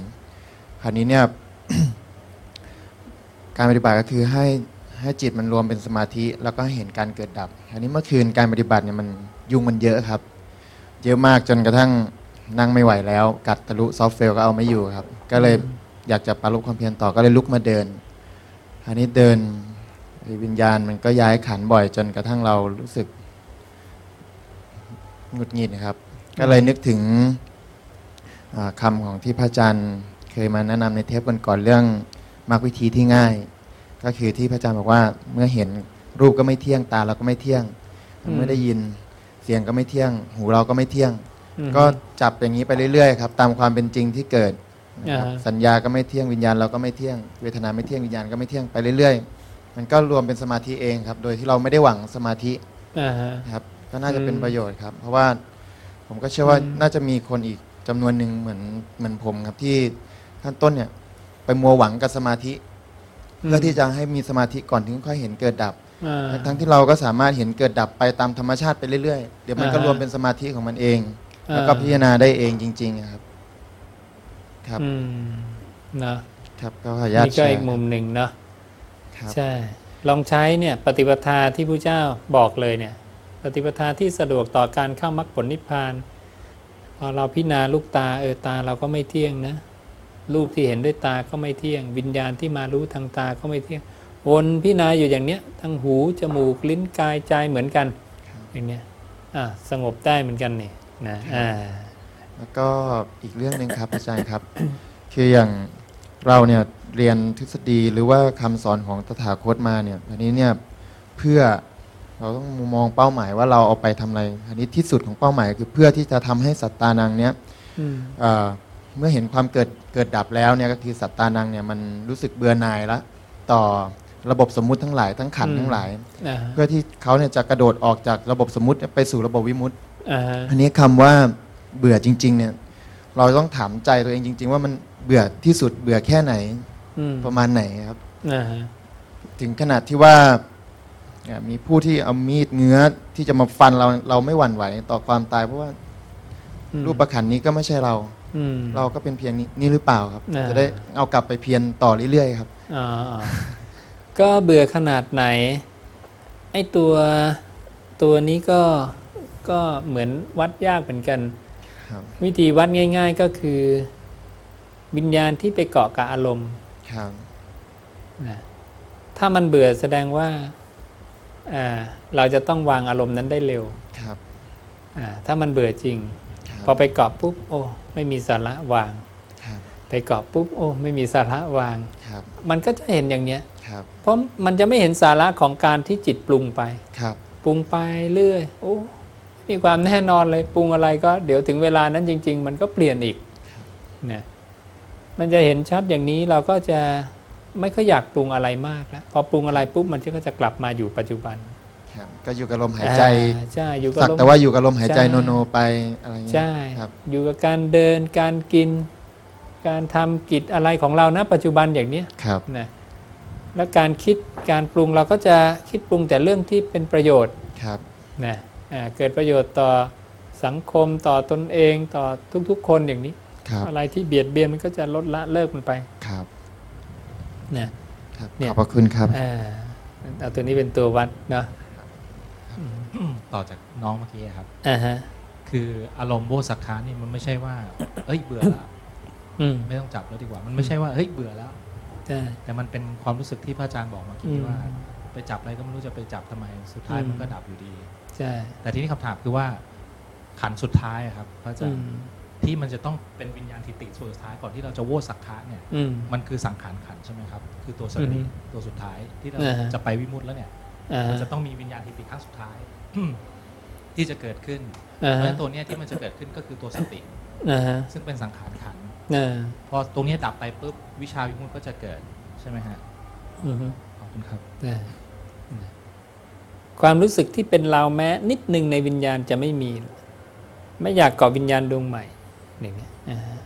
คราวนี้เนี่ย การปฏิบัติก็คือให้ให้จิตมันรวมเป็นสมาธิ แล้วก็ให้เห็นการเกิดดับคราวนี้เมื่อคืนการปฏิบัติเนี่ยมัน ยุ่งมันเยอะครับ เยอะมากจนกระทั่งนั่งไม่ไหวแล้ว กัดทะลุซอฟต์เฟลก็เอาไม่อยู่ครับ ก็เลยอยากจะปรับลดความเพียรต่อก็เลยลุกมาเดินอันนี้เดินวิญญาณมันก็ย้ายขันบ่อยจนกระทั่งเรารู้สึกหงุดหงิดนะครับ ก็เลยนึกถึงอ่าคำของที่พระอาจารย์เคยมาแนะนำในเทปก่อนๆเรื่องมรรควิธีที่ง่าย ก็คือที่พระอาจารย์บอกว่าเมื่อเห็นรูปก็ไม่เที่ยงตาเราก็ไม่เที่ยงอืมเมื่อได้ยินเสียงก็ไม่เที่ยง หูเราก็ไม่เที่ยง อืม ก็จับอย่างนี้ไปเรื่อยๆครับตามความเป็นจริงที่เกิดนะครับอ่าฮะ สัญญาก็ไม่เที่ยงวิญญาณเราก็ไม่เที่ยง เวทนาไม่เที่ยงวิญญาณก็ไม่เที่ยงไปเรื่อยๆ มันก็รวมเป็นสมาธิเองครับ โดยที่เราไม่ได้หวังสมาธิอ่าฮะ นะครับก็น่าจะเป็นอืมประโยชน์ครับ เพราะว่าผมก็เชื่อว่าอืม น่าจะมีคนอีกจำนวนหนึ่งเหมือนเหมือนผมครับที่ขั้นต้นเนี่ยไปมัวหวังกับสมาธิ เพื่อที่จะให้มีสมาธิก่อนถึงค่อยเห็นเกิดดับอ่า ทั้งที่เราก็สามารถเห็นเกิดดับไปตามธรรมชาติไปเรื่อยๆ เดี๋ยวมันก็อ่าฮะรวมเป็นสมาธิของมันเองอ่าแล้วก็พิจารณาได้เองจริงๆอะครับ ครับอืมเนาะครับก็ขออนุญาตนี่แชก็ร์อีกมุมหนึ่งเนาะครับใช่ ลองใช้เนี่ย ปฏิปทาที่พระเจ้าบอกเลยเนี่ย ปฏิปทาที่สะดวกต่อการเข้ามรรคผลนิพพานพอเราพิจารณาลูกตาเออตาเราก็ไม่เที่ยงนะรูปที่เห็นด้วยตาก็ไม่เที่ยง วิญญาณที่มารู้ทางตาก็ไม่เที่ยง วนพิจารณาอยู่อย่างเนี้ยทั้งหูจมูกลิ้นกายใจเหมือนกันอย่างเนี้ยอ่าสงบได้เหมือนกันนี่นะอ่าแล้วก็อีกเรื่องหนึ่งครับอาจารย์ครับ คืออย่างเราเนี่ยเรียนทฤษฎีหรือว่าคำสอนของตถาคตมาเนี่ยอันนี้เนี่ยเพื่อเราต้องมองเป้าหมายว่าเราเอาไปทำอะไร อันนี้ที่สุดของเป้าหมายคือเพื่อที่จะทำให้สัตตานังเนี้ยอืมเอ่อเมื่อเห็นความเกิดเกิดดับแล้วเนี่ยก็คือสัตตานังเนี่ยมันรู้สึกเบื่อหน่ายละต่อ ระบบสมมุติทั้งหลายทั้งขันธ์ทั้งหลายอ่าเพื่อที่เขาเนี่ยจะกระโดดออกจากระบบสมมุติไปสู่ระบบวิมุตติอ่าอันนี้คำว่าเบื่อจริง ๆ เนี่ย เราต้องถามใจตัวเองจริง ๆ ว่ามันเบื่อที่สุดเบื่อแค่ไหนอืมประมาณไหนครับอ่าฮะถึงขนาดที่ว่าเอ่อมีผู้ที่เอามีดเงื้อที่จะมาฟันเราเราไม่หวั่นไหวต่อความตายเพราะว่าอืมรูปประขันนี้ก็ไม่ใช่เราอืมเราก็เป็นเพียงนี้นี่หรือเปล่าครับอ่าจะได้เอากลับไปเพียรต่อเรื่อยๆครับอ่าอ่า ก็เบื่อขนาดไหน ไอ้ตัวตัวนี้ก็ก็เหมือนวัดยากเหมือนกันครับวิธีวัดง่าย ๆก็คือวิญญาณที่ไปเกาะกับอารมณ์ครับนะถ้ามันเบื่อแสดงว่าอ่าเราจะต้องวางอารมณ์นั้นได้เร็วครับอ่าถ้ามันเบื่อจริงครับพอไปเกาะปุ๊บโอ้ไม่มีสาระวางครับไปเกาะปุ๊บโอ้ไม่มีสาระวางครับมันก็จะเห็นอย่างเนี้ย ครับ เพราะมันจะไม่เห็นสาระของการที่จิตปรุงไปครับ ปรุงไปเรื่อยโอ้มีความแน่นอนเลยปรุงอะไรก็เดี๋ยวถึงเวลานั้นจริง ๆ มันก็เปลี่ยนอีกเนี่ยมันจะเห็นชัดอย่างนี้เราก็จะไม่ค่อยอยากปรุงอะไรมากแล้วพอปรุงอะไรปุ๊บมันก็จะกลับมาอยู่ปัจจุบันครับก็อยู่กับลมหายใจอ่าใช่อยู่กับสักลมแต่ว่าอยู่กับลมหายใจใช่โนโนไปอะไรเงี้ยใช่ครับอยู่กับการเดินการกิน การทำกิจอะไรของเรานะปัจจุบันอย่างเนี้ยครับนะ แล้วการคิดการปรุงเราก็จะคิดปรุงแต่เรื่องที่เป็นประโยชน์ครับนะอ่าเกิดประโยชน์ต่อสังคมต่อตนเองต่อทุกๆ คนอย่างนี้ครับอะไรที่เบียดเบียนมันก็จะลดละเลิกมันไปครับนะครับขเนี่ยอบพระคุณครับอ่าเอาตัวนี้เป็นตัววัดเนาะต่อจากน้องเมื่อกี้ครับอ่าฮะคืออารมณ์โบสักคานี่มันไม่ใช่ว่า เอ้ยเบื่อละอืมไม่ต้องจับแล้วดีกว่า มันไม่ใช่ว่าเฮ้ยเบื่อแล้วใช่ แต่มันเป็นความรู้สึกที่พระอาจารย์บอกเมื่ออืกี้มว่า ไปจับอะไรก็ไม่รู้จะไปจับทำไม สุดท้ายอืมมันก็ดับอยู่ดีใช่แต่ทีนี้คำถามคือว่าขันสุดท้ายอะครับพระอาจาอืรย์มที่มันจะต้องเป็นวิญญาณทิฏฐิส่วนสุดท้ายก่อนที่เราจะโวสักคะเนี่ยอืมมันคือสังขารขันใช่ไหมครับ คือตัวสอืติมตัวสุดท้ายที่เราอ่าฮะจะไปวิมุตต์แล้วเนี่ยอ่ามันฮะจะต้องมีวิญญาณทิฏฐิครั้งสุดท้ายที่จะเกิดขึ้นอ่าเพราะฉะฮะนั้นตัวเนี้ยที่มันจะเกิดขึ้นก็คือตัวสติอ่าฮะซึ่งเป็นสังขารขันธ์อ่า พอตรงเนี้ยดับไปปุ๊บวิชาวิมุตติก็จะเกิดใช่ไหมฮะอือฮึขอบคุณครับอ่าความรู้สึกที่เป็นเราแม้นิดหนึ่งในวิญญาณจะไม่มี ไม่อยากเกาะวิญญาณดวงใหม่อย่างเงี้ยอ่าฮะ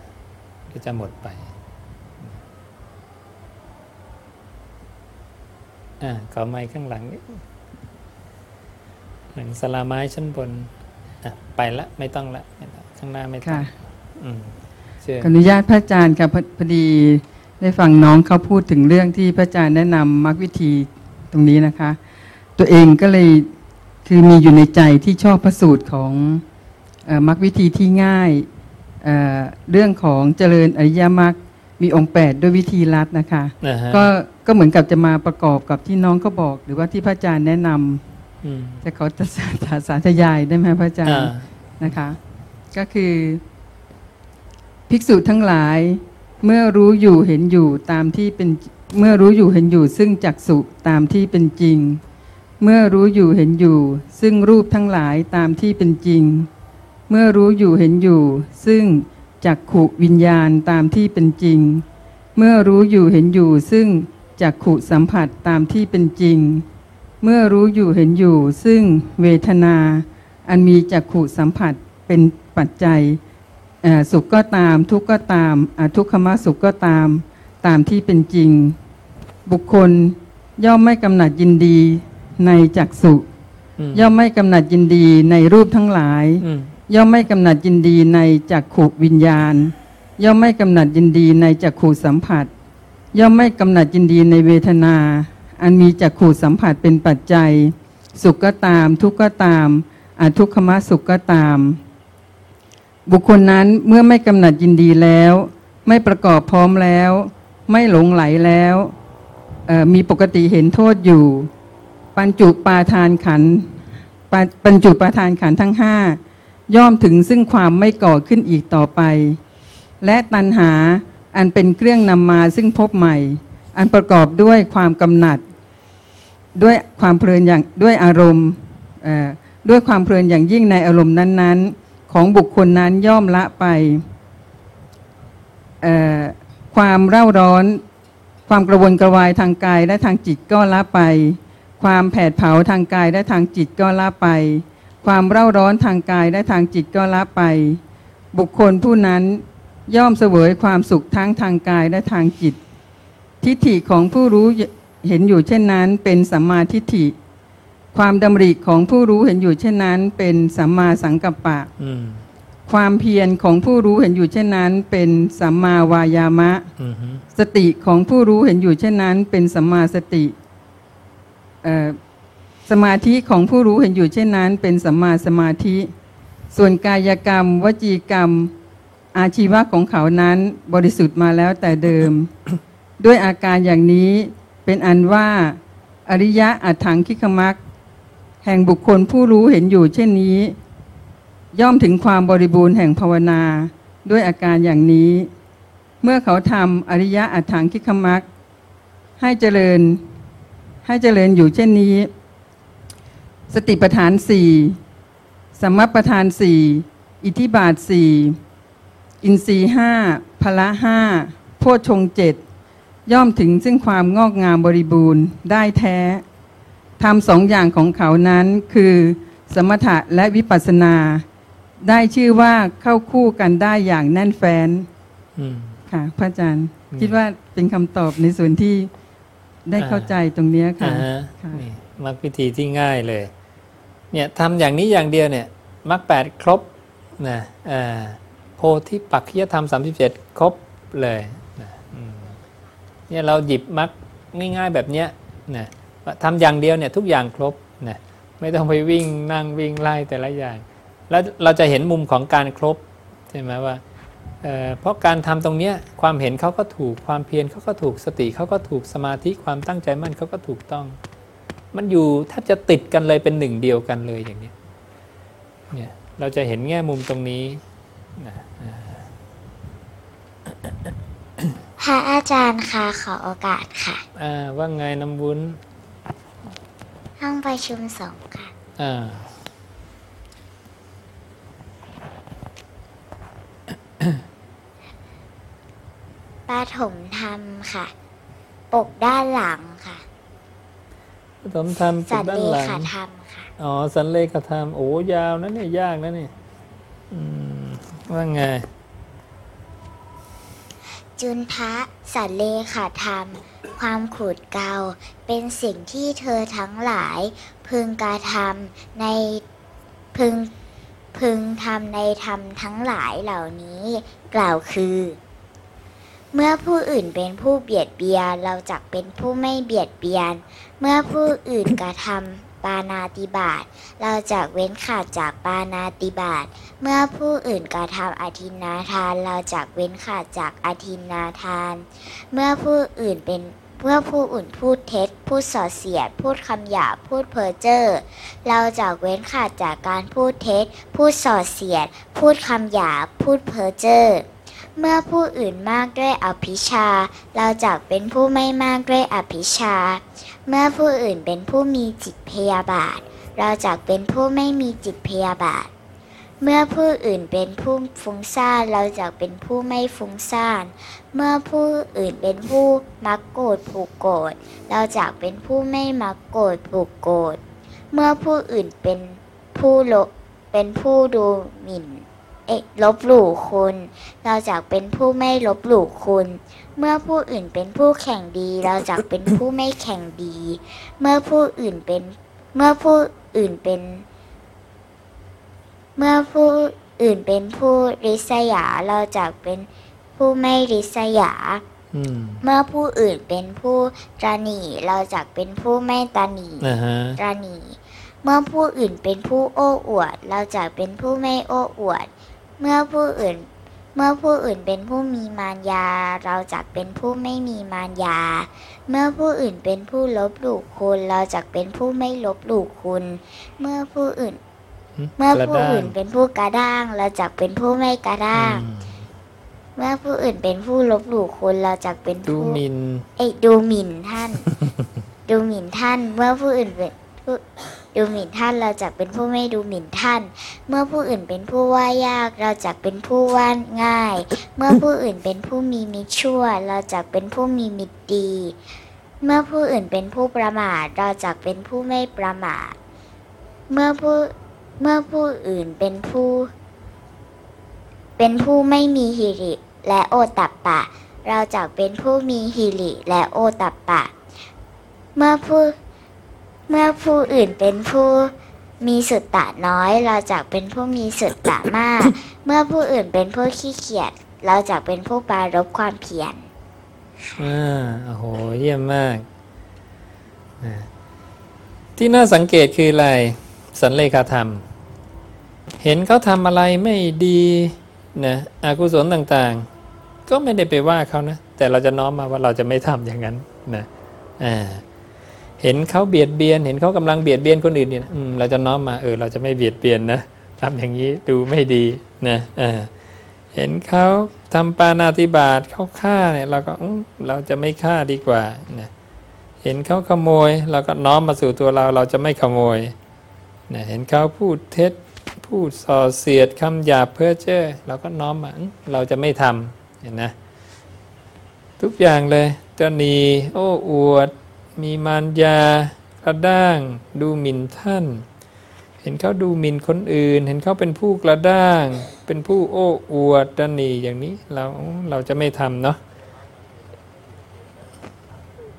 ก็จะหมดไปอ่าขอไม้ข้างหลังนิดหลังสลาไม้ชั้นบนอะไปละ ไม่ต้องละไม่ต้องข้างหน้าไม่ต้องค่ะอืมเชื่อ ขออนุญาตพระอาจารย์ค่ะพอพอดีได้ฟังน้องเขาพูดถึงเรื่องที่พระอาจารย์แนะนำมรรควิธีตรงนี้นะคะ ตัวเองก็เลยคือมีอยู่ในใจที่ชอบพระสูตรของเอ่อมรรควิธีที่ง่ายเอ่อเรื่องของเจริญอริยมรรคมีองค์ 8 ด้วยวิธีลัดนะคะ อ่าฮะก็ก็เหมือนกับจะมาประกอบกับที่น้องเขาบอก หรือว่าที่พระอาจารย์แนะนำอืมจะขอจะสาสาธยายได้ไหมพระอาจารอ่าย์นะคะ ก็คือ ภิกษุทั้งหลาย เมื่อรู้อยู่เห็นอยู่ตามที่เป็นเมื่อรู้อยู่เห็นอยู่ซึ่งจักสุตามที่เป็นจริง เมื่อรู้อยู่เห็นอยู่ ซึ่งรูปทั้งหลายตามที่เป็นจริง เมื่อรู้อยู่เห็นอยู่ ซึ่งจักขุวิญญาณตามที่เป็นจริง เมื่อรู้อยู่เห็นอยู่ ซึ่งจักขุสัมผัสตามที่เป็นจริง เมื่อรู้อยู่เห็นอยู่ ซึ่งเวทนา อันมีจักขุสัมผัสเป็นปัจจัย สุขก็ตาม ทุกข์ก็ตามอทุกขมสุขก็ตาม ตามที่เป็นจริง บุคคลย่อมไม่กำหนัดยินดีในจักสุอืมย่อมไม่กำหนัดยินดีในรูปทั้งหลายอืมย่อมไม่กำหนัดยินดีในจักขุวิญญาณ ย่อมไม่กำหนัดยินดีในจักขุสัมผัส ย่อมไม่กำหนัดยินดีในเวทนา อันมีจักขุสัมผัสเป็นปัจจัย สุขก็ตาม ทุกข์ก็ตามอทุกขมสุขก็ตาม บุคคลนั้นเมื่อไม่กำหนัดยินดีแล้ว ไม่ประกอบพร้อมแล้ว ไม่หลงไหลแล้วมีปกติเห็นโทษอยู่ ปัญจุปาทานขันป,ปัญจุปาทานขันทั้งห้าย่อมถึงซึ่งความไม่ก่อขึ้นอีกต่อไป และตัณหาอันเป็นเครื่องนำมาซึ่งพบใหม่ อันประกอบด้วยความกำหนัด ด้วยความเพลินอย่างด้วยอารมณ์ด้วยความเพลินอย่างยิ่งในอารมณ์นั้น ๆ ของบุคคลนั้นย่อมละไป ความเร่าร้อน ความกระวนกระวายทางกายและทางจิตก็ละไป ความแผดเผาทางกายและทางจิตก็ละไป ความเร่าร้อนทางกายและทางจิตก็ละไป บุคคลผู้นั้นย่อมเสวยความสุขทั้งทางกายและทางจิต ทิฏฐิของผู้รู้เห็นอยู่เช่นนั้นเป็นสัมมาทิฏฐิ ความดำริของผู้รู้เห็นอยู่เช่นนั้น เป็นสัมมาสังกัปปะอืมความเพียรของผู้รู้เห็นอยู่เช่นนั้น เป็นสัมมาวายามะอืมฮึสติของผู้รู้เห็นอยู่เช่นนั้น เป็นสัมมาสติเอ่อสมาธิของผู้รู้เห็นอยู่เช่นนั้น เป็นสัมมาสมาธิ ส่วนกายกรรม วจีกรรม อาชีวะของเขานั้น บริสุทธิ์มาแล้วแต่เดิม ด้วยอาการอย่างนี้เป็นอันว่าอริยะอัตถังคิกมัก แห่งบุคคลผู้รู้เห็นอยู่เช่นนี้ ย่อมถึงความบริบูรณ์แห่งภาวนาด้วยอาการอย่างนี้ เมื่อเขาทำอริยะอัตถังคิกมักให้เจริญ ให้เจริญอยู่เช่นนี้ สติปัฏฐานสี่สัมมัปทานสี่อิทิบาทสี่อินทรีห้าพละห้าโพชงเจ็ดย่อมถึงซึ่งความงอกงามบริบูรณ์ได้แท้ ทำสองอย่างของเขานั้นคือสมถะและวิปัสสนา ได้ชื่อว่าเข้าคู่กันได้อย่างแน่นแฟ้นอืมค่ะ พระอาจารย์อืมคิดว่าเป็นคำตอบในส่วนที่ได้อ่าเข้าใจตรงเนี้ยอ่าค่ะฮะค่ะนี่มรรควิธีที่ง่ายเลย เนี่ยทำอย่างนี้อย่างเดียวเนี่ยมรรคแปดครบนะอ่าโพธิปักขิยธรรมสามสิบเจ็ดครบเลยนะอืมเนี่ยเราหยิบมรรคง่ายๆแบบเนี้ยนะ ทำอย่างเดียวเนี่ยทุกอย่างครบนะไม่ต้องไปวิ่งนั่งวิ่งไล่แต่ละอย่าง แล้วเราจะเห็นมุมของการครบใช่ไหมว่าเอ่อเพราะการทำตรงเนี้ยความเห็นเขาก็ถูกความเพียรเขาก็ถูกสติเขาก็ถูกสมาธิความตั้งใจมั่นเขาก็ถูกต้อง มันอยู่แทบจะติดกันเลยเป็นหนึ่งเดียวกันเลยอย่างเนี้ยเนี่ยเราจะเห็นแง่มุมตรงนี้นะอ่าพระอาจารย์คะขอโอกาสค่ะ อ่าว่าไงน้ำวุ้น ห้องประชุมสองค่ะ อ่า ปฐมธรรมค่ะ ปกด้านหลังค่ะสมทำสัจุดตด้าเลนหลังขาธรรมค่ะ อ๋อ สันเลขธรรม โอ้ยาวนะเนี่ย ยากนะเนี่ย อืม ว่าไง จุนทะสัตเลขาธรรม ความขูดเกาเป็นสิ่งที่เธอทั้งหลาย พึงกระทำในพึงพึงทำในธรรมทั้งหลายเหล่านี้ กล่าวคือ เมื่อผู้อื่นเป็นผู้เบียดเบียนเราจักเป็นผู้ไม่เบียดเบียน เมื่อผู้อื่นกระทำปานาติบาตเราจักเว้นขาดจากปานาติบาตเมื่อผู้อื่นกระทำอธินาทาน เราจักเว้นขาดจากอธินาทาน เมื่อผู้อื่นเป็น เมื่อผู้อื่นพูดเท็จ พูดส่อเสียด พูดคำหยาบพูดเพ้อเจ้อเราจักเว้นขาดจากการพูดเท็จ พูดส่อเสียด พูดคำหยาบพูดเพ้อเจ้อเมื่อผู้อื่นมากด้วยอภิชา เราจักเป็นผู้ไม่มากด้วยอภิชา เมื่อผู้อื่นเป็นผู้มีจิตพยาบาท เราจักเป็นผู้ไม่มีจิตพยาบาท เมื่อผู้อื่นเป็นผู้ฟุ้งซ่าน เราจะเป็นผู้ไม่ฟุ้งซ่าน เมื่อผู้อื่นเป็นผู้มักโกรธผูกโกรธเราจะเป็นผู้ไม่มักโกรธผูกโกรธเมื่อผู้อื่นเป็นผู้ลบเป็นผู้ดูหมิ่นเอะลบหลู่คุณ เราจะเป็นผู้ไม่ลบหลู่คุณ เมื่อผู้อื่นเป็นผู้แข่งดี เราจะเป็นผู้ไม่แข่งดี เมื่อผู้อื่นเป็นเมื่อผู้อื่นเป็น เมื่อผู้อื่นเป็นผู้ริษยา เราจะเป็น ผู้ไม่ริษยาอืมเมื่อผู้อื่นเป็นผู้ตรณีเราจะเป็นผู้ไม่ตรณีนะฮะตรณีเมื่อผู้อื่นเป็นผู้โอ้อวด เราจะเป็นผู้ไม่โอ้อวด เมื่อผู้อื่น เมื่อผู้อื่นเป็นผู้มีมารยา เราจะเป็นผู้ไม่มีมารยา เมื่อผู้อื่นเป็นผู้ลบหลู่คุณ เราจะเป็นผู้ไม่ลบหลู่คุณ เมื่อผู้อื่น เมื่อผู้อื่นเป็นผู้กระด้าง เราจะเป็นผู้ไม่กระด้างอืม เมื่อผู้อื่นเป็นผู้ลบหลู่คุณเราจะเป็นดูผู้หมิน เอ้ยดูหมิ่นท่าน ดูหมิ่นท่าน เมื่อผู้อื่นเป็นผู้ดูหมิ่นท่านเราจะเป็นผู้ไม่ดูหมิ่นท่าน เมื่อผู้อื่นเป็นผู้ว่ายาก เราจะเป็นผู้ว่าง่าย เมื่อผู้อื่นเป็นผู้มีมิตรชั่ว เราจะเป็นผู้มีมิตรดี เมื่อผู้อื่นเป็นผู้ประมาทเราจะเป็นผู้ไม่ประมาท เมื่อผู้เมื่อผู้อื่นเป็นผู้ เป็นผู้ไม่มีหิริและโอตัปปะ เราจะเป็นผู้มีหิริและโอตตัปปะ เมื่อผู้เมื่อผู้อื่นเป็นผู้มีสุตตะน้อย เราจะเป็นผู้มีสุตตะมาก เมื่อผู้อื่นเป็นผู้ขี้เกียจเราจะเป็นผู้ปรารบความเพียรอ่าโอ้โห เยี่ยมมากนะที่น่าสังเกตคืออะไร สันเลขาธรรม เห็นเขาทำอะไรไม่ดี นะอากุศลต่างๆ ก็ไม่ได้ไปว่าเขานะ แต่เราจะน้อมมาว่าเราจะไม่ทำอย่างนั้นนะอ่าเห็นเขาเบียดเบียน เห็นเขากำลังเบียดเบียนคนอื่นเนี่ยเราจะน้อมมาเออเราจะไม่เบียดเบียนนะทำอย่างนี้ดูไม่ดีนะอ่าเห็นเขาทำปานาติบาตเขาฆ่าเนี่ยเราก็เราจะไม่ฆ่าดีกว่านะเห็นเขาขโมยเราก็น้อมมาสู่ตัวเราเราจะไม่ขโมยนะเห็นเขาพูดเท็จ พูดส่อเสียดคำหยาบเพ้อเจ้อเราก็น้อมมาเราจะไม่ทำเห็นนะทุกอย่างเลยตนีโอ้อวด มีมารยากระด้าง ดูหมิ่นท่าน เห็นเขาดูหมิ่นคนอื่น เห็นเขาเป็นผู้กระด้าง เป็นผู้โอ้อวดตนีอย่างนี้เราเราจะไม่ทำเนาะ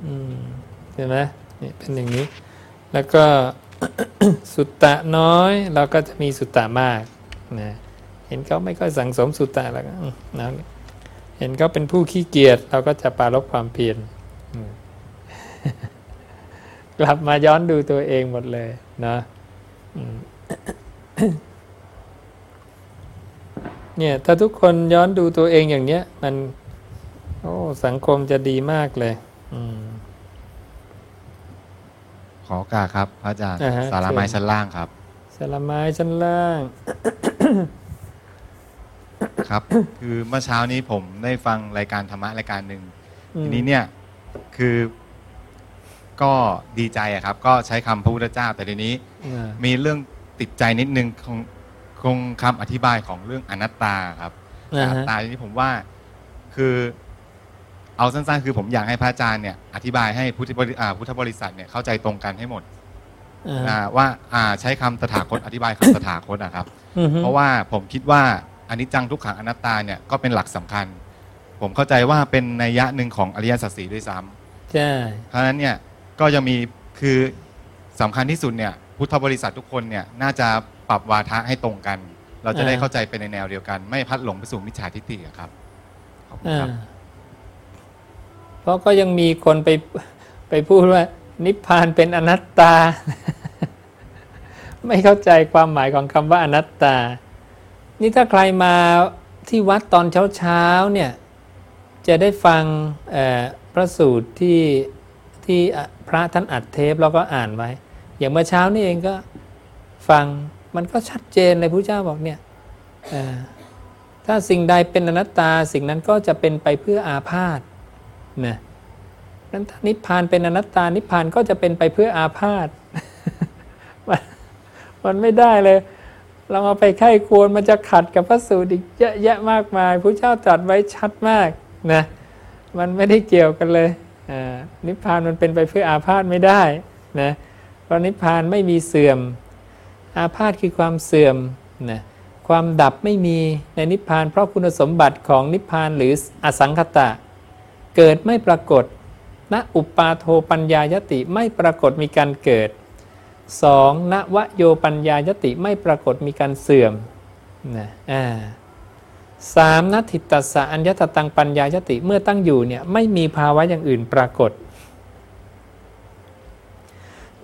อืมเห็นไหมนี่เป็นอย่างนี้ แล้วก็ สุตตะน้อย เราก็จะมีสุตตะมากนะเห็นเขาไม่ค่อยสั่งสมสุตตะแล้วนะเห็นเขาเป็นผู้ขี้เกียจเราก็จะปรารบความเพียรกลับมาย้อนดูตัวเองหมดเลยนะเนี่ยถ้าทุกคนย้อนดูตัวเองอย่างเนี้ย มัน โอ้ สังคมจะดีมากเลย อืม ขอโอกาสครับพระอาจารย์อ่าฮะสาราไม้เชิญ ชั้นล่างครับสลาไม้ชั้นล่าง ครับ คือเมื่อเช้านี้ผมได้ฟังรายการธรรมะรายการหนึ่งอืม ทีนี้เนี่ยคือก็ดีใจอะครับ ก็ใช้คำพระพุทธเจ้า แต่ทีนี้ อ่ามีเรื่องติดใจนิดนึงคงคงคำอธิบายของเรื่องอนัตตาครับอ่าอนัตฮะตาทีนี้ผมว่าคือ เอาสั้นๆ คือผมอยากให้พระอาจารย์เนี่ยอธิบายให้พุทธบริอ่าพุทธบริษัทเนี่ยเข้าใจตรงกันให้หมดอ่าอ่าว่าอ่าใช้คำตถาคตอธิบายคำตถาคตนะครับอือฮึเพราะว่าผมคิดว่าอนิจจังทุกขังอนัตตาเนี่ยก็เป็นหลักสำคัญ ผมเข้าใจว่าเป็นนัยยะหนึ่งของอริยสัจสีด้วยซ้ำใช่เพราะฉะนั้นเนี่ยก็ยังมีคือสำคัญที่สุดเนี่ยพุทธบริษัททุกคนเนี่ยน่าจะปรับวาทะให้ตรงกัน เราจะได้เข้าใจไปในแนวเดียวกัน ไม่พลัดหลงไปสู่มิจฉาทิฏฐิอะครับขอบคุณอ่าครับ เพราะก็ยังมีคนไปไปพูดว่านิพพานเป็นอนัตตา ไม่เข้าใจความหมายของคำว่าอนัตตา นี่ถ้าใครมาที่วัดตอนเช้าๆเนี่ยจะได้ฟังพระสูตรที่ที่พระท่านอัดเทปแล้วก็อ่านไว้ อย่างเมื่อเช้านี่เองก็ฟังมันก็ชัดเจนเลยพระเจ้าบอกเนี่ยถ้าสิ่งใดเป็นอนัตตาสิ่งนั้นก็จะเป็นไปเพื่ออาพาธ นะนั้นนิพพานเป็นอนัตตานิพพานก็จะเป็นไปเพื่ออาพาธมันมันไม่ได้เลย เราเอาไปไข้ควรมันจะขัดกับพระสูตรอีกเยอะแยะมากมายพระเจ้าตรัสไว้ชัดมากนะมันไม่ได้เกี่ยวกันเลยนิพพานมันเป็นไปเพื่ออาพาธไม่ได้นะเพราะนิพพานไม่มีเสื่อม อาพาธคือความเสื่อมนะความดับไม่มีในนิพพาน เพราะคุณสมบัติของนิพพานหรืออสังคตะ เกิดไม่ปรากฏณอุปาโทปัญญายติไม่ปรากฏมีการเกิด 2. ณวโยปัญญายติไม่ปรากฏมีการเสื่อมนะอ่าสามนัตถิตตัสสะอัญญตตังปัญญายติเมื่อตั้งอยู่เนี่ยไม่มีภาวะอย่างอื่นปรากฏ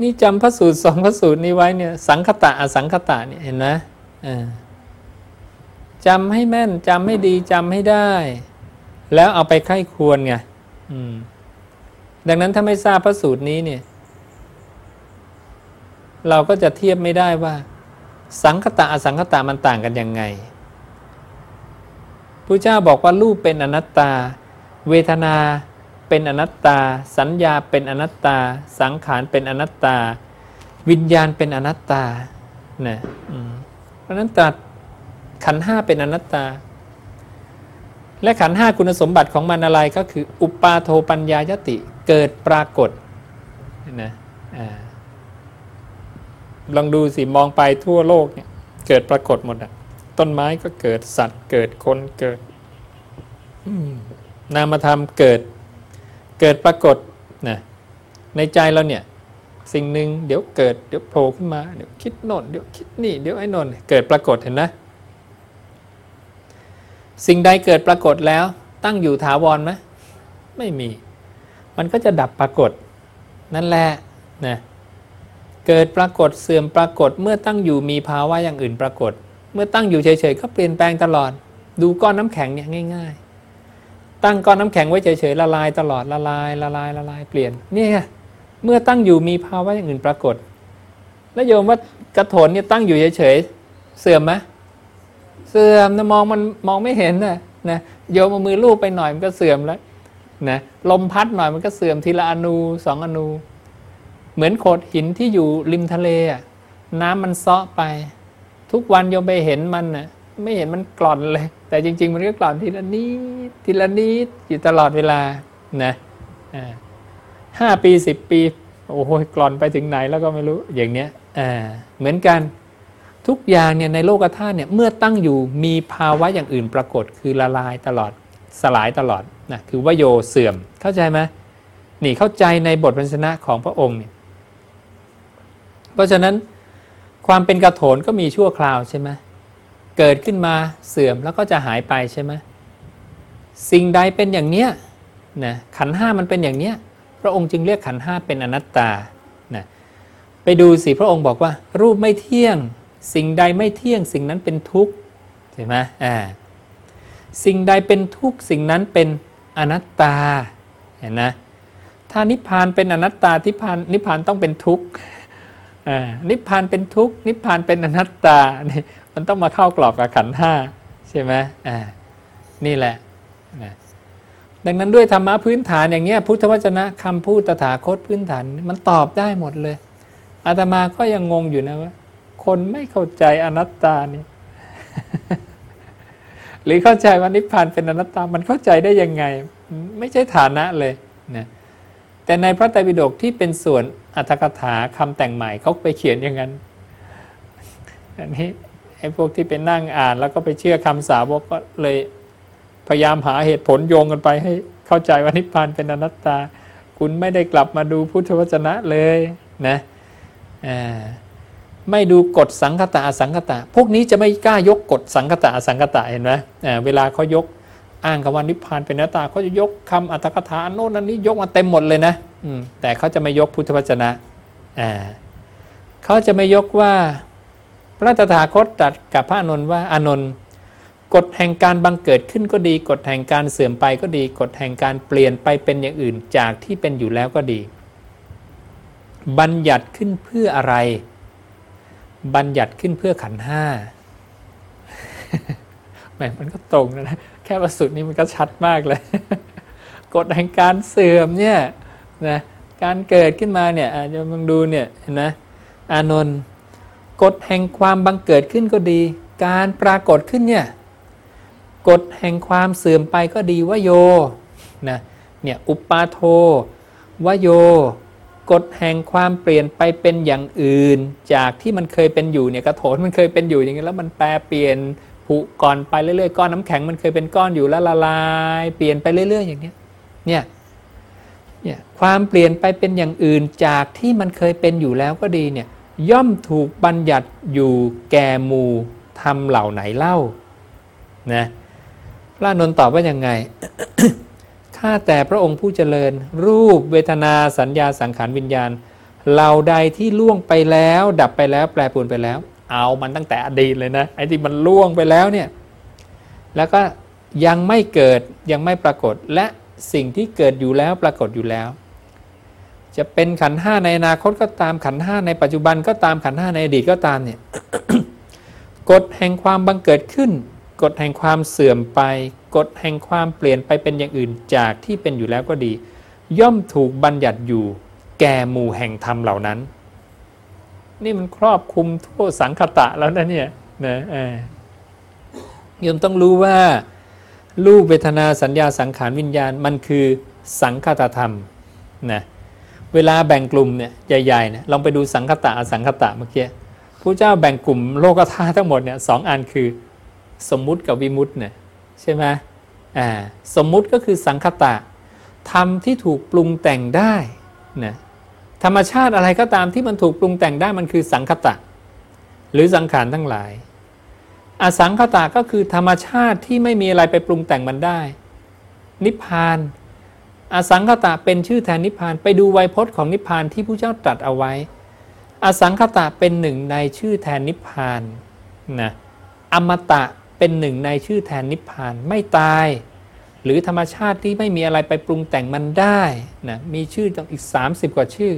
นี่จำพระสูตรสองพระสูตรนี้ไว้เนี่ยสังคตะอสังคตะเนี่ยเห็นนะอ่าจำให้แม่นจำให้ดีจำให้ได้ แล้วเอาไปไข้ควรไงดังนั้นถ้าไม่ทราบพระสูตรนี้เนี่ย เราก็จะเทียบไม่ได้ว่า สังคตะอสังคตะมันต่างกันยังไงพระเจ้าบอกว่ารูปเป็นอนัตตา เวทนาเป็นอนัตตา สัญญาเป็นอนัตตา สังขารเป็นอนัตตา วิญญาณเป็นอนัตตานะอืมเพราะนั้นตรัสขันห้าเป็นอนัตตา และขันห้าคุณสมบัติของมันอะไรก็คือ อุปาโทปัญญายติเกิดปรากฏนะลองดูสิมองไปทั่วโลกเนี่ยเกิดปรากฏหมดอะต้นไม้ก็เกิดสัตว์เกิดคนเกิดนามธรรมเกิดเกิดปรากฏนะในใจเราเนี่ยสิ่งหนึ่งเดี๋ยวเกิดเดี๋ยวโผล่ขึ้นมาเดี๋ยวคิดโน่นเดี๋ยวคิดนี่เดี๋ยวไอ้โน่นเกิดปรากฏเห็นนะ สิ่งใดเกิดปรากฏแล้ว ตั้งอยู่ถาวรไหมไม่มี มันก็จะดับปรากฏ นั่นแหละนะเกิดปรากฏเสื่อมปรากฏเมื่อตั้งอยู่มีภาวะอย่างอื่นปรากฏ เมื่อตั้งอยู่เฉยๆก็เปลี่ยนแปลงตลอด ดูก้อนน้ำแข็งเนี่ยง่าย ๆ ตั้งก้อนน้ำแข็งไว้เฉยๆละลายตลอดละลายละลายละลายเปลี่ยนเนี่ยเมื่อตั้งอยู่มีภาวะอย่างอื่นปรากฏ แล้วโยมว่ากระโถนเนี่ยตั้งอยู่เฉยๆเสื่อมไหม เสื่อมนะมองมันมองไม่เห็นนะนะโยมเอามือลูบไปหน่อยมันก็เสื่อมแล้วนะลมพัดหน่อยมันก็เสื่อมทีละอนูสองอนู เหมือนโขดหินที่อยู่ริมทะเลอะน้ำมันซาะไป ทุกวันโยมไปเห็นมันน่ะไม่เห็นมันกร่อนเลย แต่จริง ๆ มันก็กร่อนทีละนิดทีละนิดอยู่ตลอดเวลานะอ่าห้าปีสิบปี โอ้โหกลอนไปถึงไหนแล้วก็ไม่รู้อย่างเนี้ยอ่าเหมือนกัน ทุกอย่างเนี่ยในโลกธาตุเนี่ยเมื่อตั้งอยู่มีภาวะอย่างอื่นปรากฏคือละลายตลอดสลายตลอดนะคือวโยเสื่อมเข้าใจไหมนี่เข้าใจในบทพันชนะของพระองค์เนี่ยเพราะฉะนั้นความเป็นกระโถนก็มีชั่วคราวใช่ไหมเกิดขึ้นมาเสื่อมแล้วก็จะหายไปใช่ไหมสิ่งใดเป็นอย่างเนี้ยนะขันห้ามันเป็นอย่างเนี้ยพระองค์จึงเรียกขันห้าเป็นอนัตตานะไปดูสิพระองค์บอกว่า รูปไม่เที่ยง สิ่งใดไม่เที่ยงสิ่งนั้นเป็นทุกข์ใช่ไหมอ่าสิ่งใดเป็นทุกข์สิ่งนั้นเป็นอนัตตาเห็นนะถ้านิพพานเป็นอนัตตานิพพานนิพพานต้องเป็นทุกข์อ่านิพพานเป็นทุกข์นิพพานเป็นอนัตตาเนี่ยมันต้องมาเข้ากรอบกับขันห้าใช่ไหมอ่านี่แหละนะดังนั้นด้วยธรรมะพื้นฐานอย่างเงี้ยพุทธวจนะคำพูดตถาคตพื้นฐาน มันตอบได้หมดเลยอาตมาก็ยังงงอยู่นะว่า คนไม่เข้าใจอนัตตานี่ หรือเข้าใจว่านิพพานเป็นอนัตตา มันเข้าใจได้ยังไง ไม่ใช่ฐานะเลยนะแต่ในพระไตรปิฎกที่เป็นส่วนอัตถกถาคำแต่งใหม่เขาไปเขียนอย่างนั้นอันนี้ไอ้พวกที่ไปนั่งอ่านแล้วก็ไปเชื่อคำสาวกก็เลยพยายามหาเหตุผลโยงกันไปให้เข้าใจว่านิพพานเป็นอนัตตา คุณไม่ได้กลับมาดูพุทธวจนะเลยนะอ่า ไม่ดูกฎสังคตะอสังคตะ พวกนี้จะไม่กล้ายกกฎสังคตะอสังคตะเห็นไหมเวลาเขายกอ้างคำว่านิพพานเป็นอนัตตาเขาจะยกคำอัตถกถาโน่นนั่นนี้ยกมาเต็มหมดเลยนะแต่เขาจะไม่ยกพุทธวจนะเขาจะไม่ยกว่าพระตถาคตตรัสกับพระอนุนว่าอานนกฎแห่งการบังเกิดขึ้นก็ดีกฎแห่งการเสื่อมไปก็ดีกฎแห่งการเปลี่ยนไปเป็นอย่างอื่นจากที่เป็นอยู่แล้วก็ดี บัญญัติขึ้นเพื่ออะไร บัญญัติขึ้นเพื่อขันห้าแหมมันก็ตรงนะ แค่ประสุดนี้มันก็ชัดมากเลย กฎแห่งการเสื่อมเนี่ยนะการเกิดขึ้นมาเนี่ยอาจจะมึงดูเนี่ยเห็นไหมอานนท์กฎแห่งความบังเกิดขึ้นก็ดี การปรากฏขึ้นเนี่ยกฎแห่งความเสื่อมไปก็ดีวโยนะเนี่ยอุปาโทวโย กฎแห่งความเปลี่ยนไปเป็นอย่างอื่น จากที่มันเคยเป็นอยู่เนี่ยกระโถนมันเคยเป็นอยู่อย่างนี้แล้วมันแปรเปลี่ยนผุก่อนไปเรื่อยๆก้อนน้ำแข็งมันเคยเป็นก้อนอยู่แล้วละลาย เปลี่ยนไปเรื่อยๆ อย่างนี้เนี่ยเนี่ยความเปลี่ยนไปเป็นอย่างอื่นจากที่มันเคยเป็นอยู่แล้วก็ดีเนี่ยย่อมถูกบัญญัติอยู่แก่หมู่ทำเหล่าไหนเล่านะพระนนท์ตอบว่ายังไง ข้าแต่พระองค์ผู้เจริญ รูปเวทนาสัญญาสังขารวิญญาณเหล่าใดที่ล่วงไปแล้ว ดับไปแล้ว แปรปรวนไปแล้ว เอามันตั้งแต่อดีตเลยนะไอ้ที่มันล่วงไปแล้วเนี่ยแล้วก็ยังไม่เกิดยังไม่ปรากฏและสิ่งที่เกิดอยู่แล้วปรากฏอยู่แล้ว จะเป็นขันห้าในอนาคตก็ตามขันห้าในปัจจุบันก็ตามขันห้าในอดีตก็ตามเนี่ยกฎแห่งความบังเกิดขึ้นกฎแห่งความเสื่อมไป กฎแห่งความเปลี่ยนไปเป็นอย่างอื่นจากที่เป็นอยู่แล้วก็ดี ย่อมถูกบัญญัติอยู่แก่หมู่แห่งธรรมเหล่านั้น นี่มันครอบคุมทั่วสังคตะแล้วนะเนี่ยนะโยมต้องรู้ว่ารูปเวทนาสัญญาสังขารวิญญาณมันคือสังคตธรรมนะเวลาแบ่งกลุ่มเนี่ยใหญ่ๆเนี่ยลองไปดูสังคตะอสังคตะเมื่อกี้พระเจ้าแบ่งกลุ่มโลกธาตุทั้งหมดเนี่ยสองอันคือสมมุติกับวิมุติเนี่ย ใช่ไหมสมมุติก็คือสังคตะธรรมที่ถูกปรุงแต่งได้นะธรรมชาติอะไรก็ตามที่มันถูกปรุงแต่งได้มันคือสังคตะ หรือสังขารทั้งหลาย อสังคตะก็คือธรรมชาติที่ไม่มีอะไรไปปรุงแต่งมันได้ นิพพาน อสังคตะเป็นชื่อแทนนิพพานไปดูไวยพจน์ของนิพพานที่ผู้เจ้าตรัสเอาไว้ อสังคตะเป็นหนึ่งในชื่อแทนนิพพานนะอมตะ เป็นหนึ่งในชื่อแทนนิพพานไม่ตาย หรือธรรมชาติที่ไม่มีอะไรไปปรุงแต่งมันได้นะมีชื่อองอีก 30 กว่าชื่อ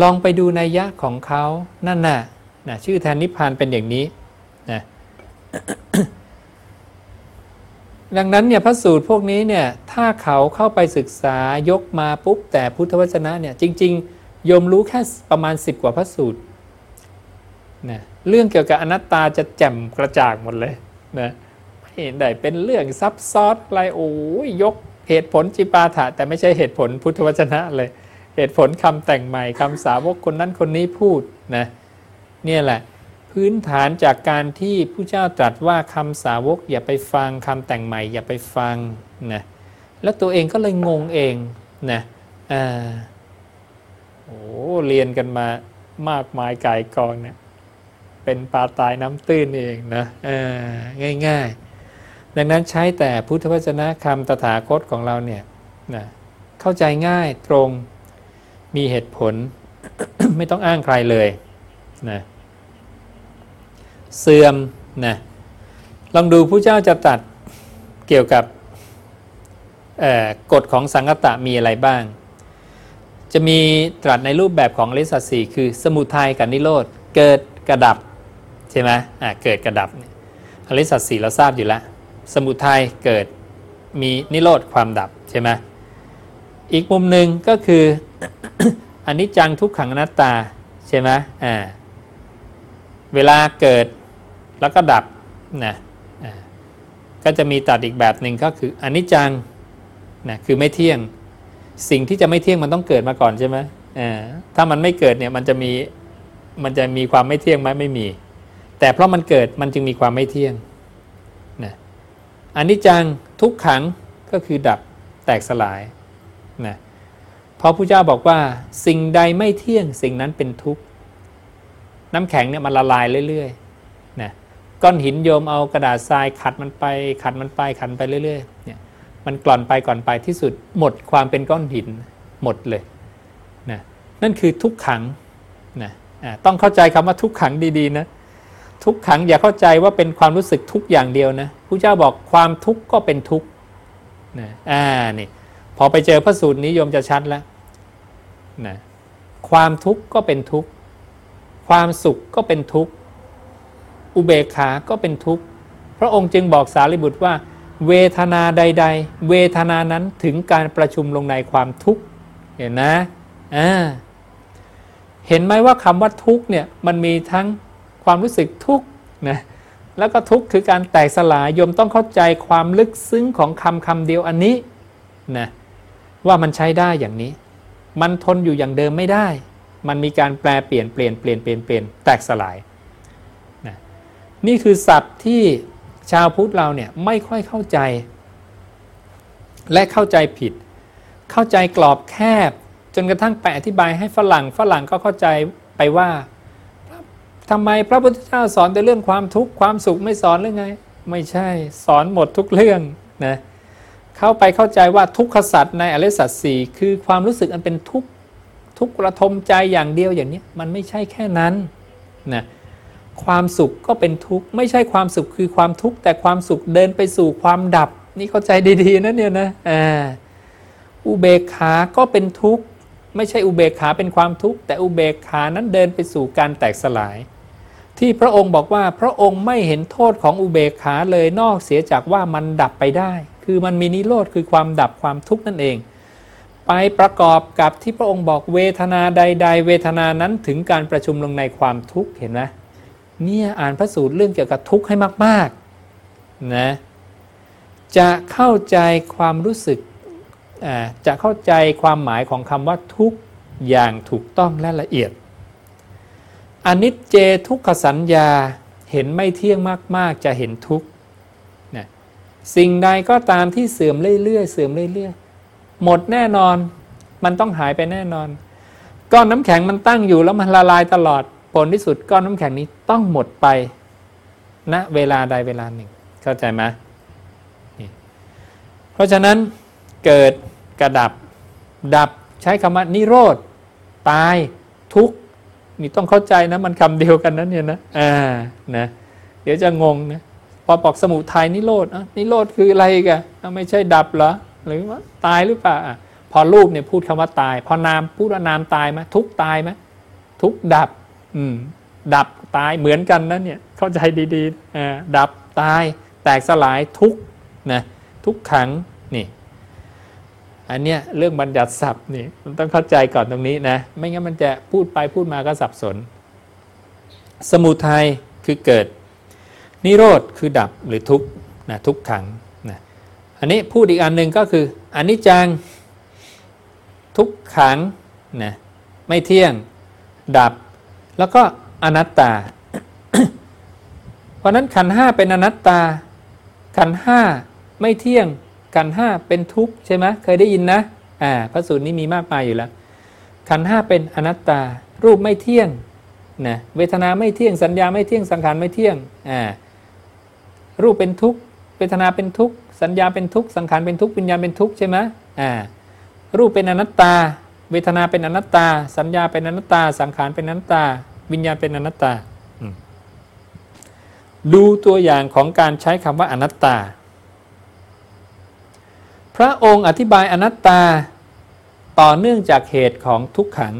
ลองไปดูนัยยะของเขานั่นน่ะนะชื่อแทนนิพพานเป็นอย่างนี้นะดังนั้นเนี่ยพระสูตรพวกนี้เนี่ยถ้าเขาเข้าไปศึกษายกมาปุ๊บแต่พุทธวจนะเนี่ยจริง ๆ โยมรู้แค่ประมาณ 10 กว่าพระสูตร นะเรื่องเกี่ยวกับอนัตตาจะแจ่มกระจ่างหมดเลยนะไม่เห็นได้เป็นเรื่องซับซ้อนอะไรโอ้ยยกเหตุผลจิปาถะแต่ไม่ใช่เหตุผลพุทธวจนะเลย เหตุผลคำแต่งใหม่คำสาวกคนนั้นคนนี้พูดนะเนี่ยแหละพื้นฐานจากการที่ผู้เจ้าตรัสว่าคำสาวกอย่าไปฟังคำแต่งใหม่อย่าไปฟังนะแล้วตัวเองก็เลยงงเองนะอ่าโอ้เรียนกันมามากมายไก่กองเนี่ย เป็นปลาตายน้ำตื้นเองนะง่ายๆ ดังนั้นใช้แต่พุทธวจนะคำตถาคตของเราเนี่ยนะเข้าใจง่ายตรงมีเหตุผล ไม่ต้องอ้างใครเลยนะเสื่อมนะลองดูผู้เจ้าจะตัดเกี่ยวกับกฎของสังกตะมีอะไรบ้าง จะมีตรัสในรูปแบบของอริสัตสีคือสมุทัยกับนิโรธ เกิดกระดับ ใช่ไหมอ่าเกิดกระดับอริสัตสีเราทราบอยู่แล้ว สมุทัยเกิดมีนิโรธความดับใช่ไหมอีกมุมหนึ่งก็คืออันนี้จังทุกขังอนัตตาใช่ไหมอ่าเวลาเกิดแล้วก็ดับนะก็จะมีตัดอีกแบบหนึ่งก็คืออนิจจังนะคือไม่เที่ยงสิ่งที่จะไม่เที่ยงมันต้องเกิดมาก่อนใช่ไหมถ้ามันไม่เกิดเนี่ยมันจะมีมันจะมีความไม่เที่ยงไหมไม่มี แต่เพราะมันเกิดมันจึงมีความไม่เที่ยงนะอันิจจังทุกขังก็คือดับแตกสลายนะเพราะพระเจ้าบอกว่าสิ่งใดไม่เที่ยงสิ่งนั้นเป็นทุกข์น้ำแข็งเนี่ยมันละลายเรื่อยๆนะก้อนหินโยมเอากระดาษทรายขัดมันไปขัดมันไปขัดไปเรื่อยๆเนี่ยมันกล่อนไปก่อนไปที่สุดหมดความเป็นก้อนหินหมดเลยนะนั่นคือทุกขังนะต้องเข้าใจคำว่าทุกขังดีๆนะ ทุกขังอย่าเข้าใจว่าเป็นความรู้สึกทุกอย่างเดียวนะพระเจ้าบอกความทุกข์ก็เป็นทุกข์นะอ่านี่พอไปเจอพระสูตรนี้โยมจะชัดแล้วนะความทุกข์ก็เป็นทุกข์ความสุขก็เป็นทุกข์อุเบกขาก็เป็นทุกข์พระองค์จึงบอกสารีบุตรว่า เวทนาใด ๆ เวทนานั้นถึงการประชุมลงในความทุกข์เห็นนะอ่าเห็นไหมว่าคำว่าทุกข์เนี่ยมันมีทั้ง ความรู้สึกทุกข์นะแล้วก็ทุกข์คือการแตกสลายโยมต้องเข้าใจความลึกซึ้งของคำคำเดียวอันนี้นะว่ามันใช้ได้อย่างนี้ มันทนอยู่อย่างเดิมไม่ได้ มันมีการแปลเปลี่ยนเปลี่ยนเปลี่ยนเปลี่ยนเปลี่ยนแตกสลายนะนี่คือศัพท์ที่ชาวพุทธเราเนี่ยไม่ค่อยเข้าใจ และเข้าใจผิด เข้าใจกรอบแคบ จนกระทั่งไปอธิบายให้ฝรั่งฝรั่งก็เข้าใจไปว่า ทำไมพระพุทธเจ้าสอนแต่เรื่องความทุกข์ความสุขไม่สอนหรือไง ไม่ใช่สอนหมดทุกเรื่องนะเข้าไปเข้าใจว่าทุกขสัตว์ในอริสัตสี่คือความรู้สึกอันเป็นทุกทุกระทมใจอย่างเดียวอย่างนี้มันไม่ใช่แค่นั้นนะความสุขก็เป็นทุกข์ไม่ใช่ความสุขคือความทุกข์แต่ความสุขเดินไปสู่ความดับ นี่เข้าใจดีๆนะเนี่ยนะอ่าอุเบกขา ก็เป็นทุกข์ไม่ใช่อุเบกขาเป็นความทุกข์แต่อุเบกขานั้นเดินไปสู่การแตกสลาย ที่พระองค์บอกว่าพระองค์ไม่เห็นโทษของอุเบกขาเลยนอกเสียจากว่ามันดับไปได้ คือมันมีนิโรธคือความดับความทุกข์นั่นเอง ไปประกอบกับที่พระองค์บอกเวทนาใด ๆ เวทนานั้นถึงการประชุมลงในความทุกข์เห็นไหมเนี่ยอ่านพระสูตรเรื่องเกี่ยวกับทุกข์ให้มากๆนะจะเข้าใจความรู้สึกจะเข้าใจความหมายของคำว่าทุกข์อย่างถูกต้องและละเอียด อนิจเจทุกขสัญญาเห็นไม่เที่ยงมาก ๆ จะเห็นทุกข์สิ่งใดก็ตามที่เสื่อมเรื่อยๆเสื่อมเรื่อยๆหมดแน่นอนมันต้องหายไปแน่นอน ก้อนน้ำแข็งมันตั้งอยู่แล้วมันละลายตลอดผลที่สุดก้อนน้ำแข็งนี้ต้องหมดไปณนะเวลาใดเวลาหนึ่ง เข้าใจไหมเพราะฉะนั้นเกิดกระดับดับใช้คำว่านิโรธตายทุก นี่ต้องเข้าใจนะ มันคำเดียวกันนะเนี่ยนะอ่านะเดี๋ยวจะงงนะพอบอกสมุทัยนิโรธนิโรธคืออะไรกันไม่ใช่ดับเหรอหรือว่าตายหรือเปล่าพอรูปเนี่ยพูดคำว่าตาย พอนามพูดว่านามตายไหมทุกตายไหมทุกดับ อืมดับตายเหมือนกันนะเนี่ยเข้าใจดีๆอ่าดับตายแตกสลายทุกนะทุกขัง อันเนี้ยเรื่องบัญญัติศัพท์นี่มันต้องเข้าใจก่อนตรงนี้นะ ไม่งั้นมันจะพูดไปพูดมาก็สับสน สมุทัยคือเกิด นิโรธคือดับหรือทุกนะทุกขังนะอันนี้พูดอีกอันหนึ่งก็คืออันนี้จังทุกขังนะไม่เที่ยงดับ แล้วก็อนัตตา เพราะนั้นขันห้าเป็นอนัตตาขันห้าไม่เที่ยง ขันห้าเป็นทุกข์ใช่ไหมเคยได้ยินนะอ่าพระสูตรนี้มีมากมายอยู่แล้ว ขันห้าเป็นอนัตตา รูปไม่เที่ยงนะเวทนาไม่เที่ยงสัญญาไม่เที่ยงสังขารไม่เที่ยงอ่ารูปเป็นทุกข์เวทนาเป็นทุกข์สัญญาเป็นทุกข์สังขารเป็นทุกข์วิญญาณเป็นทุกข์ใช่ไหมอ่ารูปเป็นอนัตตา เวทนาเป็นอนัตตา สัญญาเป็นอนัตตา สังขารเป็นอนัตตา วิญญาณเป็นอนัตตา ดูตัวอย่างของการใช้คำว่าอนัตตา พระองค์อธิบายอนัตตาต่อเนื่องจากเหตุของทุกขัง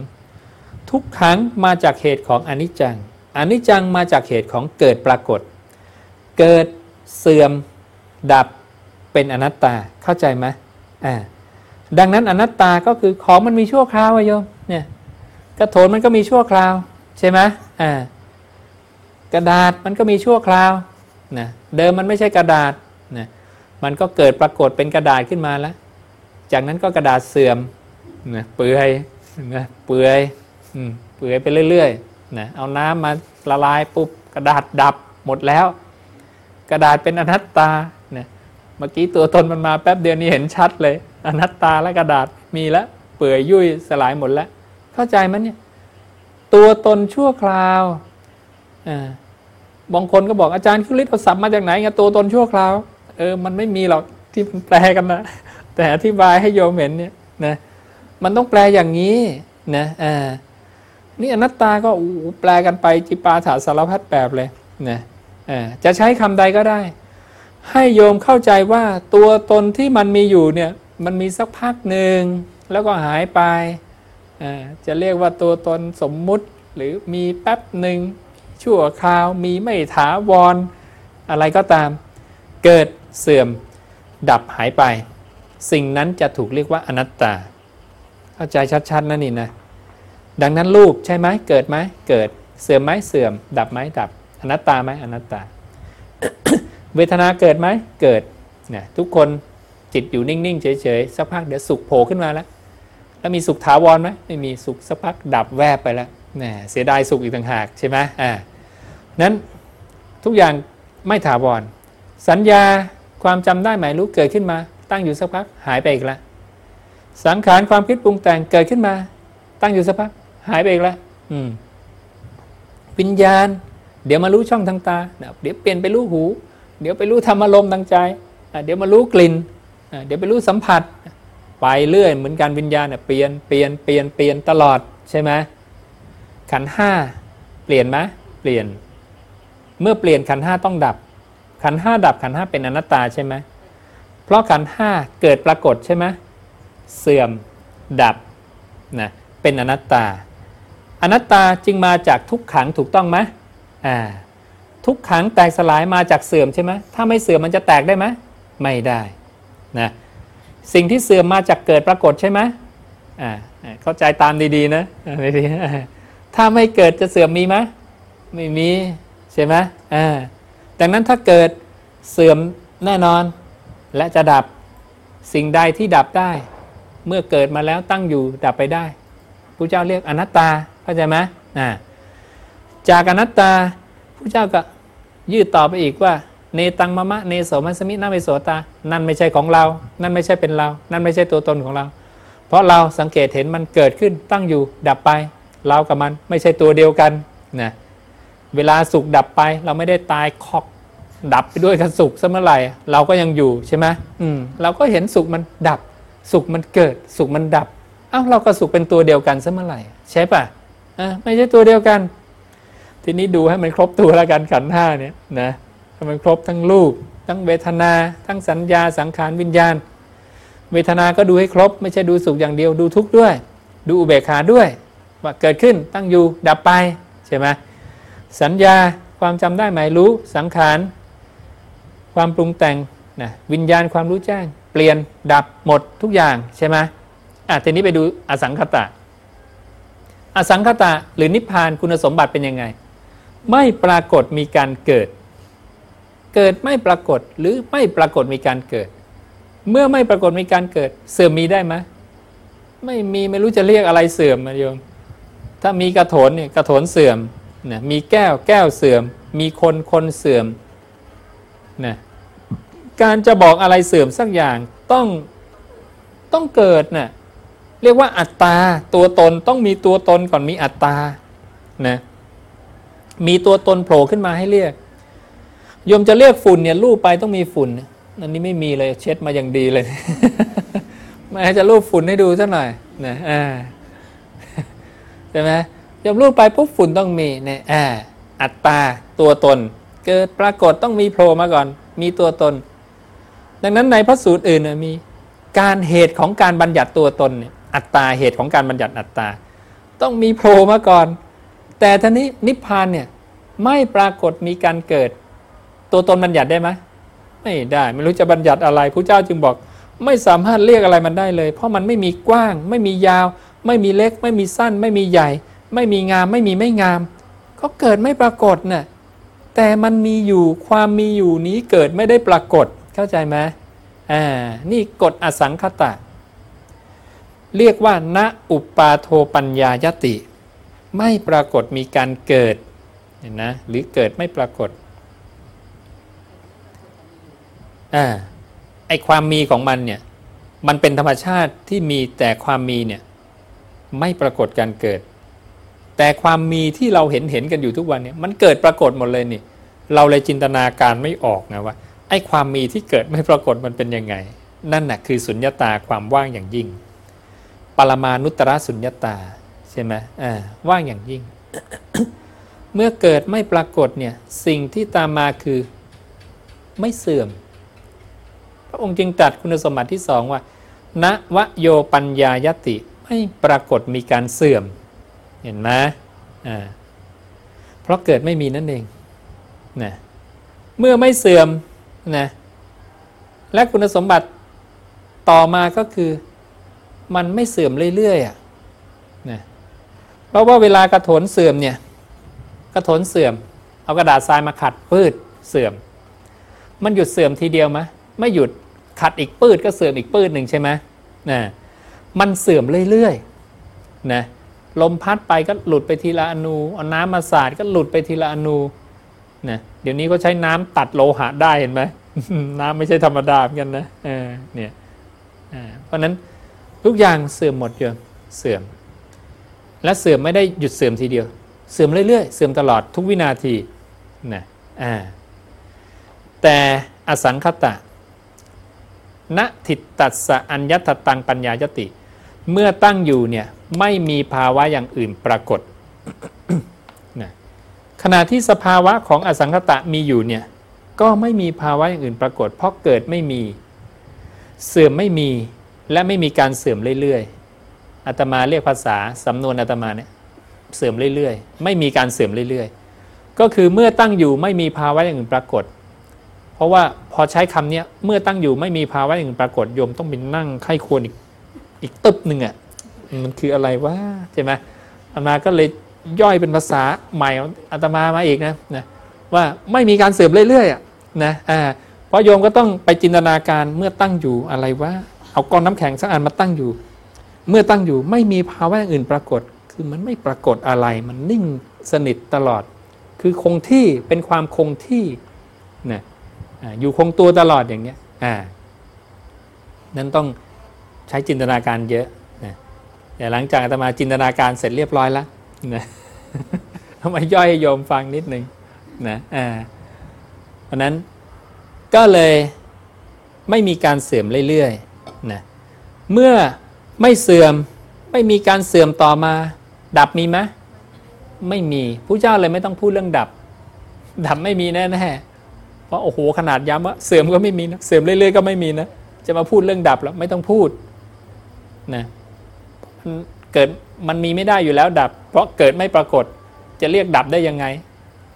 ทุกขังมาจากเหตุของอนิจจัง อนิจจังมาจากเหตุของเกิดปรากฏ เกิดเสื่อมดับเป็นอนัตตาเข้าใจไหมอ่าดังนั้นอนัตตาก็คือของมันมีชั่วคราวอะโยมเนี่ยกระโถนมันก็มีชั่วคราว ใช่ไหมอ่ากระดาษมันก็มีชั่วคราวนะเดิมมันไม่ใช่กระดาษนะ มันก็เกิดปรากฏเป็นกระดาษขึ้นมาแล้ว จากนั้นก็กระดาษเสื่อมนะเปื่อยนะเปื่อยอืมเปื่อยไปเรื่อยๆนะเอาน้ำมาละลายปุ๊บกระดาษดับหมดแล้ว กระดาษเป็นอนัตตานะเมื่อกี้ตัวตนมันมาแป๊บเดียวนี้เห็นชัดเลย อนัตตาและกระดาษมีแล้วเปื่อยยุ่ยสลายหมดแล้ว เข้าใจมั้ยเนี่ยตัวตนชั่วคราวอ่าบางคนก็บอกอาจารย์คุลิศเอาศัพท์มาจากไหนไงตัวตนชั่วคราว เออ มันไม่มีหรอกที่มันแปลกันนะแต่อธิบายให้โยมเห็นเนี่ยนะมันต้องแปลอย่างนี้นะอ่านี่อนัตตาก็อู้แปลกันไปจิปาถาสารพัดแบบเลยนะอ่าจะใช้คำใดก็ได้ ให้โยมเข้าใจว่าตัวตนที่มันมีอยู่เนี่ยมันมีสักพักหนึ่งแล้วก็หายไปอ่าจะเรียกว่าตัวตนสมมุติหรือมีแป๊บหนึ่งชั่วคราวมีไม่ถาวรอะไรก็ตาม เกิด เสื่อมดับหายไป สิ่งนั้นจะถูกเรียกว่าอนัตตา เข้าใจชัดๆนะนี่นะดังนั้นรูปใช่ไหมเกิดไหมเกิดเสื่อมไหมเสื่อม ดับไหมดับ อนัตตาไหมอนัตตา เวทนาเกิดไหมเกิดเนี่ยทุกคนจิตอยู่นิ่ง ๆ เฉย ๆ สักพักเดี๋ยวสุขโผล่ขึ้นมาแล้วแล้วมีสุขถาวรไหมไม่มีสุขสักพักดับแวบไปแล้วเนี่ยเสียดายสุขอีกต่างหากใช่ไหมอ่านั้นทุกอย่างไม่ถาวร สัญญา ความจำได้หมายรู้เกิดขึ้นมา ตั้งอยู่สักพักหายไปอีกแล้วสังขารความคิดปรุงแต่งเกิดขึ้นมา ตั้งอยู่สักพักหายไปอีกแล้วอืมวิญญาณ เดี๋ยวมารู้ช่องทางตา เดี๋ยวเปลี่ยนไปรู้หู เดี๋ยวไปรู้ธรรมอารมณ์ทางใจเดี๋ยวมารู้กลิ่นเดี๋ยวไปรู้สัมผัสไปเรื่อยเหมือนการวิญญาณเปลี่ยนเปลี่ยนเปลี่ยนเปลี่ยนตลอดใช่ไหมขันห้าเปลี่ยนไหมเปลี่ยน เมื่อเปลี่ยนขันห้าต้องดับ ขันห้าดับขันห้าเป็นอนัตตาใช่ไหมเพราะขันห้าเกิดปรากฏใช่ไหมเสื่อมดับนะเป็นอนัตตา อนัตตาจึงมาจากทุกขังถูกต้องไหมอ่าทุกขังแตกสลายมาจากเสื่อมใช่ไหมถ้าไม่เสื่อมมันจะแตกได้ไหมไม่ได้นะสิ่งที่เสื่อมมาจากเกิดปรากฏใช่ไหมอ่าเข้าใจตามดีๆนะดีๆถ้าไม่เกิดจะเสื่อมมีไหมไม่มีใช่ไหมอ่า ดังนั้นถ้าเกิดเสื่อมแน่นอนและจะดับสิ่งใดที่ดับได้ เมื่อเกิดมาแล้วตั้งอยู่ดับไปได้พระเจ้าเรียกอนัตตาเข้าใจไหมอ่าจากอนัตตาพระเจ้าก็ยืดต่อไปอีกว่า เนตังมะมะเนโสมัสมินาเมโสตา นั่นไม่ใช่ของเรา นั่นไม่ใช่เป็นเรา นั่นไม่ใช่ตัวตนของเรา เพราะเราสังเกตเห็นมันเกิดขึ้นตั้งอยู่ดับไป เรากับมันไม่ใช่ตัวเดียวกันนะ เวลาสุขดับไป เราไม่ได้ตายคอกดับไปด้วยกันสุขซะเมื่อไหร่ เราก็ยังอยู่ใช่ไหมอืมเราก็เห็นสุขมันดับ สุขมันเกิด สุขมันดับเอ้าเราก็สุขเป็นตัวเดียวกันซะเมื่อไหร่ ใช่ปะอะไม่ใช่ตัวเดียวกัน ทีนี้ดูให้มันครบตัวแล้วกันขันห้าเนี่ยนะให้มันครบทั้งรูปทั้งเวทนา ทั้งสัญญาสังขารวิญญาณ เวทนาก็ดูให้ครบ ไม่ใช่ดูสุขอย่างเดียวดูทุกข์ด้วย ดูอุเบกขาด้วย ว่าเกิดขึ้นตั้งอยู่ดับไปใช่ไหม สัญญาความจำได้หมายรู้สังขาร ความปรุงแต่งนะวิญญาณความรู้แจ้ง เปลี่ยนดับหมดทุกอย่างใช่ไหมอะทีนี้ไปดูอสังขตะ อสังขตะหรือนิพพานคุณสมบัติเป็นยังไง ไม่ปรากฏมีการเกิด เกิดไม่ปรากฏหรือไม่ปรากฏมีการเกิด เมื่อไม่ปรากฏมีการเกิด เสื่อมมีได้ไหมไม่มีไม่รู้จะเรียกอะไรเสื่อมมาโยมถ้ามีกระโถนเนี่ยกระโถนเสื่อม นะมีแก้วแก้วเสื่อม มีคนคนเสื่อมนะการจะบอกอะไรเสื่อมสักอย่างต้องต้องเกิดนะ่ะเรียกว่าอัตตาตัวตนต้องมีตัวตนก่อนมีอัตตานะมีตัวตนโผล่ขึ้นมาให้เรียกโยมจะเรียกฝุ่นเนี่ยรูปไปต้องมีฝุ่นอันนี้ไม่มีเลยเช็ดมาอย่างดีเลยมาจะรูปฝุ่นให้ดูสักหน่อยนะอ่าใช่ไหม ยมรูปไปปุ๊บฝุ่นต้องมีเนี่ยอ่าอัตตาตัวตน เกิดปรากฏต้องมีโผล่มาก่อน มีตัวตน ดังนั้นในพระสูตรอื่นมีการเหตุของการบัญญัติตัวตนเนี่ยอัตตาเหตุของการบัญญัติอัตตา ต้องมีโผล่มาก่อน แต่ท่านี้นิพพานเนี่ยไม่ปรากฏมีการเกิด ตัวตนบัญญัติได้ไหมไม่ได้ไม่รู้จะบัญญัติอะไรพระเจ้าจึงบอก ไม่สามารถเรียกอะไรมันได้เลย เพราะมันไม่มีกว้าง ไม่มียาว ไม่มีเล็ก ไม่มีสั้น ไม่มีใหญ่ ไม่มีงามไม่มีไม่งาม ก็เกิดไม่ปรากฏน่ะแต่มันมีอยู่ความมีอยู่นี้เกิดไม่ได้ปรากฏเข้าใจไหมอ่านี่กฎอสังคตะ เรียกว่า ณอุปาโทปัญญายติ ไม่ปรากฏมีการเกิดเห็นนะหรือเกิดไม่ปรากฏอ่าไอความมีของมันเนี่ยมันเป็นธรรมชาติที่มีแต่ความมีเนี่ยไม่ปรากฏการเกิด แต่ความมีที่เราเห็นเห็นกันอยู่ทุกวันเนี่ยมันเกิดปรากฏหมดเลยนี่ เราเลยจินตนาการไม่ออกนะว่าไอ้ความมีที่เกิดไม่ปรากฏมันเป็นยังไง นั่นแหะคือสุญญตาความว่างอย่างยิ่ง ปรมานุตตรสุญญตาใช่ไหมอ่าว่างอย่างยิ่ง เมื่อเกิดไม่ปรากฏเนี่ยสิ่งที่ตามมาคือไม่เสื่อม พระองค์จึงตรัสคุณสมบัติที่สองว่าณวโยปัญญายติไม่ปรากฏมีการเสื่อม เห็นไหมอ่าเพราะเกิดไม่มีนั่นเองนะเมื่อไม่เสื่อมนะและคุณสมบัติต่อมาก็คือ มันไม่เสื่อมเรื่อยๆอะนะเพราะว่าเวลากระโถนเสื่อมเนี่ยกระโถนเสื่อม เอากระดาษทรายมาขัดปืดเสื่อม มันหยุดเสื่อมทีเดียวไหมไม่หยุดขัดอีกปืดก็เสื่อมอีกปืดหนึ่งใช่ไหมนะมันเสื่อมเรื่อยๆนะ ลมพัดไปก็หลุดไปทีละอนูเอาน้ำมาสาดก็หลุดไปทีละอนูนะเดี๋ยวนี้ก็ใช้น้ำตัดโลหะได้เห็นไหมน้ำไม่ใช่ธรรมดาเหมือนกันนะเออเนี่ยเพราะนั้นทุกอย่างเสื่อมหมดเยอะเสื่อม และเสื่อมไม่ได้หยุดเสื่อมทีเดียว เสื่อมเรื่อยๆ เสื่อมตลอดทุกวินาทีนะอ่าแต่อสังคตะณทิตตัสสะอัญญตตังปัญญายติ เมื่อตั้งอยู่เนี่ยไม่มีภาวะอย่างอื่นปรากฏนะขณะที่สภาวะของอสังคตะมีอยู่เนี่ยก็ไม่มีภาวะอย่างอื่นปรากฏ เพราะเกิดไม่มี เสื่อมไม่มีและไม่มีการเสื่อมเรื่อยๆอาตมาเรียกภาษาสำนวนอาตมาเนี่ยเสื่อมเรื่อยๆ ไม่มีการเสื่อมเรื่อยๆ ก็คือเมื่อตั้งอยู่ไม่มีภาวะอย่างอื่นปรากฏ เพราะว่าพอใช้คำนี้เมื่อตั้งอยู่ไม่มีภาวะอย่างอื่นปรากฏโยมต้องไปนั่งไข้ควรอีก อีกตึบหนึ่งอะมันคืออะไรวะใช่ไหมอาตมาก็เลยย่อยเป็นภาษาใหม่อาตมามาอีกนะนะว่าไม่มีการเสื่อมเรื่อยๆอะนะอ่าเพราะโยมก็ต้องไปจินตนาการเมื่อตั้งอยู่อะไรวะเอาก้อนน้ำแข็งสักอันมาตั้งอยู่ เมื่อตั้งอยู่ไม่มีภาวะอื่นปรากฏ คือมันไม่ปรากฏอะไรมันนิ่งสนิทตลอด คือคงที่เป็นความคงที่นะอยู่คงตัวตลอดอย่างเงี้ยอ่านั้นต้อง ใช้จินตนาการเยอะนะแต่หลังจากอาตมาจินตนาการเสร็จเรียบร้อยแล้วนะทำไมย่อยโยมฟังนิดนึงนะอ่าเพราะนั้นก็เลยไม่มีการเสื่อมเรื่อยๆนะเมื่อไม่เสื่อมไม่มีการเสื่อมต่อมา ดับมีไหมไม่มีผู้เจ้าเลยไม่ต้องพูดเรื่องดับ ดับไม่มีแน่ๆเพราะโอ้โหขนาดย้ำว่าเสื่อมก็ไม่มีนะเสื่อมเรื่อยๆก็ไม่มีนะจะมาพูดเรื่องดับแล้วไม่ต้องพูด นะเกิดมันมีไม่ได้อยู่แล้วดับ เพราะเกิดไม่ปรากฏจะเรียกดับได้ยังไง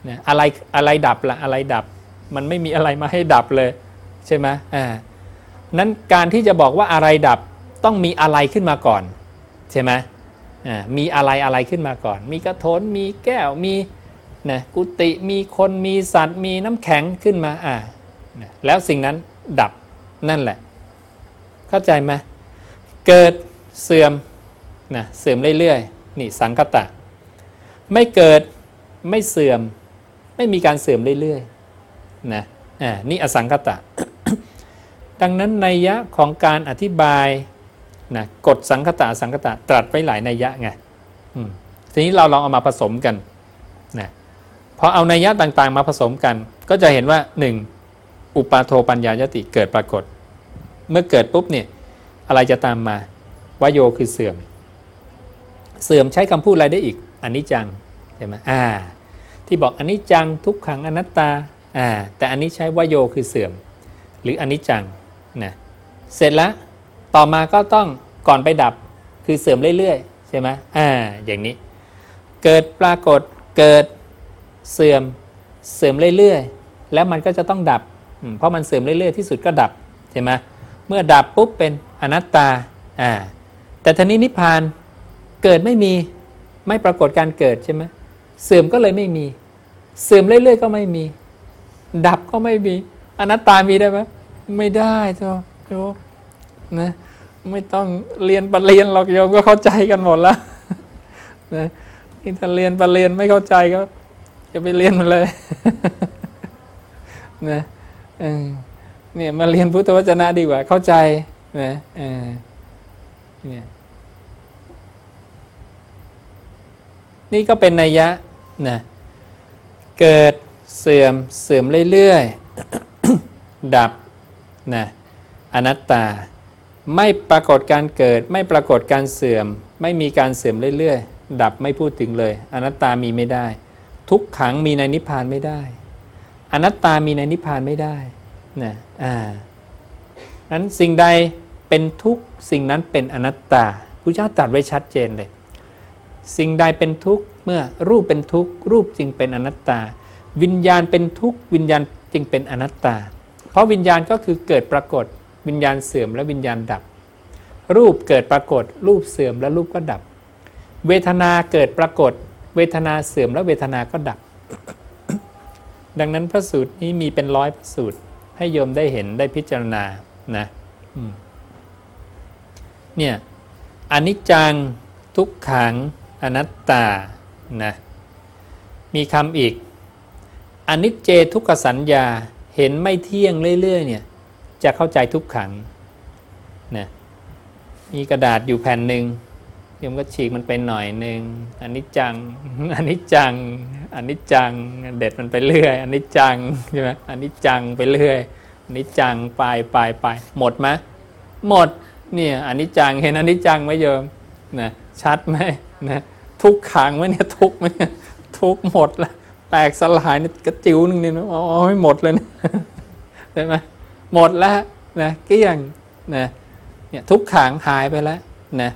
นะอะไรอะไรดับละอะไรดับ มันไม่มีอะไรมาให้ดับเลยใช่ไหมอ่านั้นการที่จะบอกว่าอะไรดับต้องมีอะไรขึ้นมาก่อนใช่ไหมอ่ามีอะไรอะไรขึ้นมาก่อน มีกระโถนมีแก้วมีนะกุฏิมีคนมีสัตว์ มีน้ำแข็งขึ้นมาอ่าแล้วสิ่งนั้นดับนั่นแหละ เข้าใจไหม เกิดเสื่อมนะเสื่อมเรื่อยๆนี่สังคตะ ไม่เกิดไม่เสื่อม ไม่มีการเสื่อมเรื่อยๆนะอ่านี่อสังคตะ ดังนั้นนัยยะของการอธิบายนะกฎสังคตะสังคตะตรัสไว้หลายนัยยะไงทีนี้เราลองเอามาผสมกันนะพอเอานัยยะต่างๆ มาผสมกัน ก็จะเห็นว่า 1. อุปาโทปัญญายติเกิดปรากฏ เมื่อเกิดปุ๊บเนี่ย อะไรจะตามมาวโยคือเสื่อม เสื่อมใช้คำพูดอะไรได้อีกอนิจจังใช่ไหมอ่า ที่บอกอนิจจังทุกขังอนัตตาอ่าแต่อันนี้ใช้วโยคือเสื่อม หรืออนิจจังนะเสร็จแล้วต่อมาก็ต้องก่อนไปดับคือเสื่อมเรื่อยๆใช่ไหมอ่าอย่างนี้ เกิดปรากฏเกิดเสื่อมเสื่อมเรื่อยๆ แล้วมันก็จะต้องดับ เพราะมันเสื่อมเรื่อยๆ ที่สุดก็ดับใช่ไหม เมื่อดับปุ๊บเป็นอนัตตาอ่าแต่ทีนี้นิพพานเกิดไม่มีไม่ปรากฏการเกิดใช่ไหมเสื่อมก็เลยไม่มี เสื่อมเรื่อย ๆ ก็ไม่มี ดับก็ไม่มี อนัตตามีได้ไหมไม่ได้เจ้าโยมนะไม่ต้องเรียนปรริญญาหรอกโยมก็เข้าใจกันหมดแล้วนะนี่ถ้าเรียนปรริญญาไม่เข้าใจก็จะไปเรียนมันเลยนะเออ เนี่ยมาเรียนพุทธวจนะดีกว่า เข้าใจนะเออเนี่ยนี่ก็เป็นนัยยะนะเกิดเสื่อมเสื่อมเรื่อยๆ ดับนะอนัตตา ไม่ปรากฏการเกิด ไม่ปรากฏการเสื่อม ไม่มีการเสื่อมเรื่อยๆ ดับไม่พูดถึงเลย อนัตตามีไม่ได้ ทุกขังมีในนิพพานไม่ได้ อนัตตามีในนิพพานไม่ได้ นะอ่านั้นสิ่งใดเป็นทุกข์สิ่งนั้นเป็นอนัตตาพระเจ้าตรัสไว้ชัดเจนเลย สิ่งใดเป็นทุกข์เมื่อรูปเป็นทุกข์รูปจึงเป็นอนัตตา วิญญาณเป็นทุกข์วิญญาณจึงเป็นอนัตตา เพราะวิญญาณก็คือเกิดปรากฏวิญญาณเสื่อมและวิญญาณดับ รูปเกิดปรากฏ รูปเสื่อมและรูปก็ดับ เวทนาเกิดปรากฏ เวทนาเสื่อมและเวทนาก็ดับ ดังนั้นพระสูตรนี้มีเป็นร้อยพระสูตร ให้โยมได้เห็นได้พิจารณานะเนี่ยอนิจจังทุกขังอนัตตานะมีคำอีกอนิจเจทุกขสัญญาเห็นไม่เที่ยงเรื่อย ๆ เนี่ย จะเข้าใจทุกขังนะมีกระดาษอยู่แผ่นหนึ่ง โยมก็ฉีกมันไปหน่อยหนึ่งอันิจจังอันิจจังอันิจจังเด็ดมันไปเรื่อย อันิจจังใช่ไหมอันิจจังไปเรื่อยอันิจจังไปไปไปหมดไหมหมดเนี่ยอนิจจังเห็นอันิจจังไหมโยมนะชัดไหมนะทุกขังไหมเนี่ยทุกไหมเนี่ยทุกหมดแล้วแตกสลายเนี่ยกระจิ๋วนึงเนี่ยนะอ๋อไม่หมดเลยนะใช่ไหมหมดแล้วนะเกลี้ยงนะเนี่ยทุกขังหายไปแล้วนะ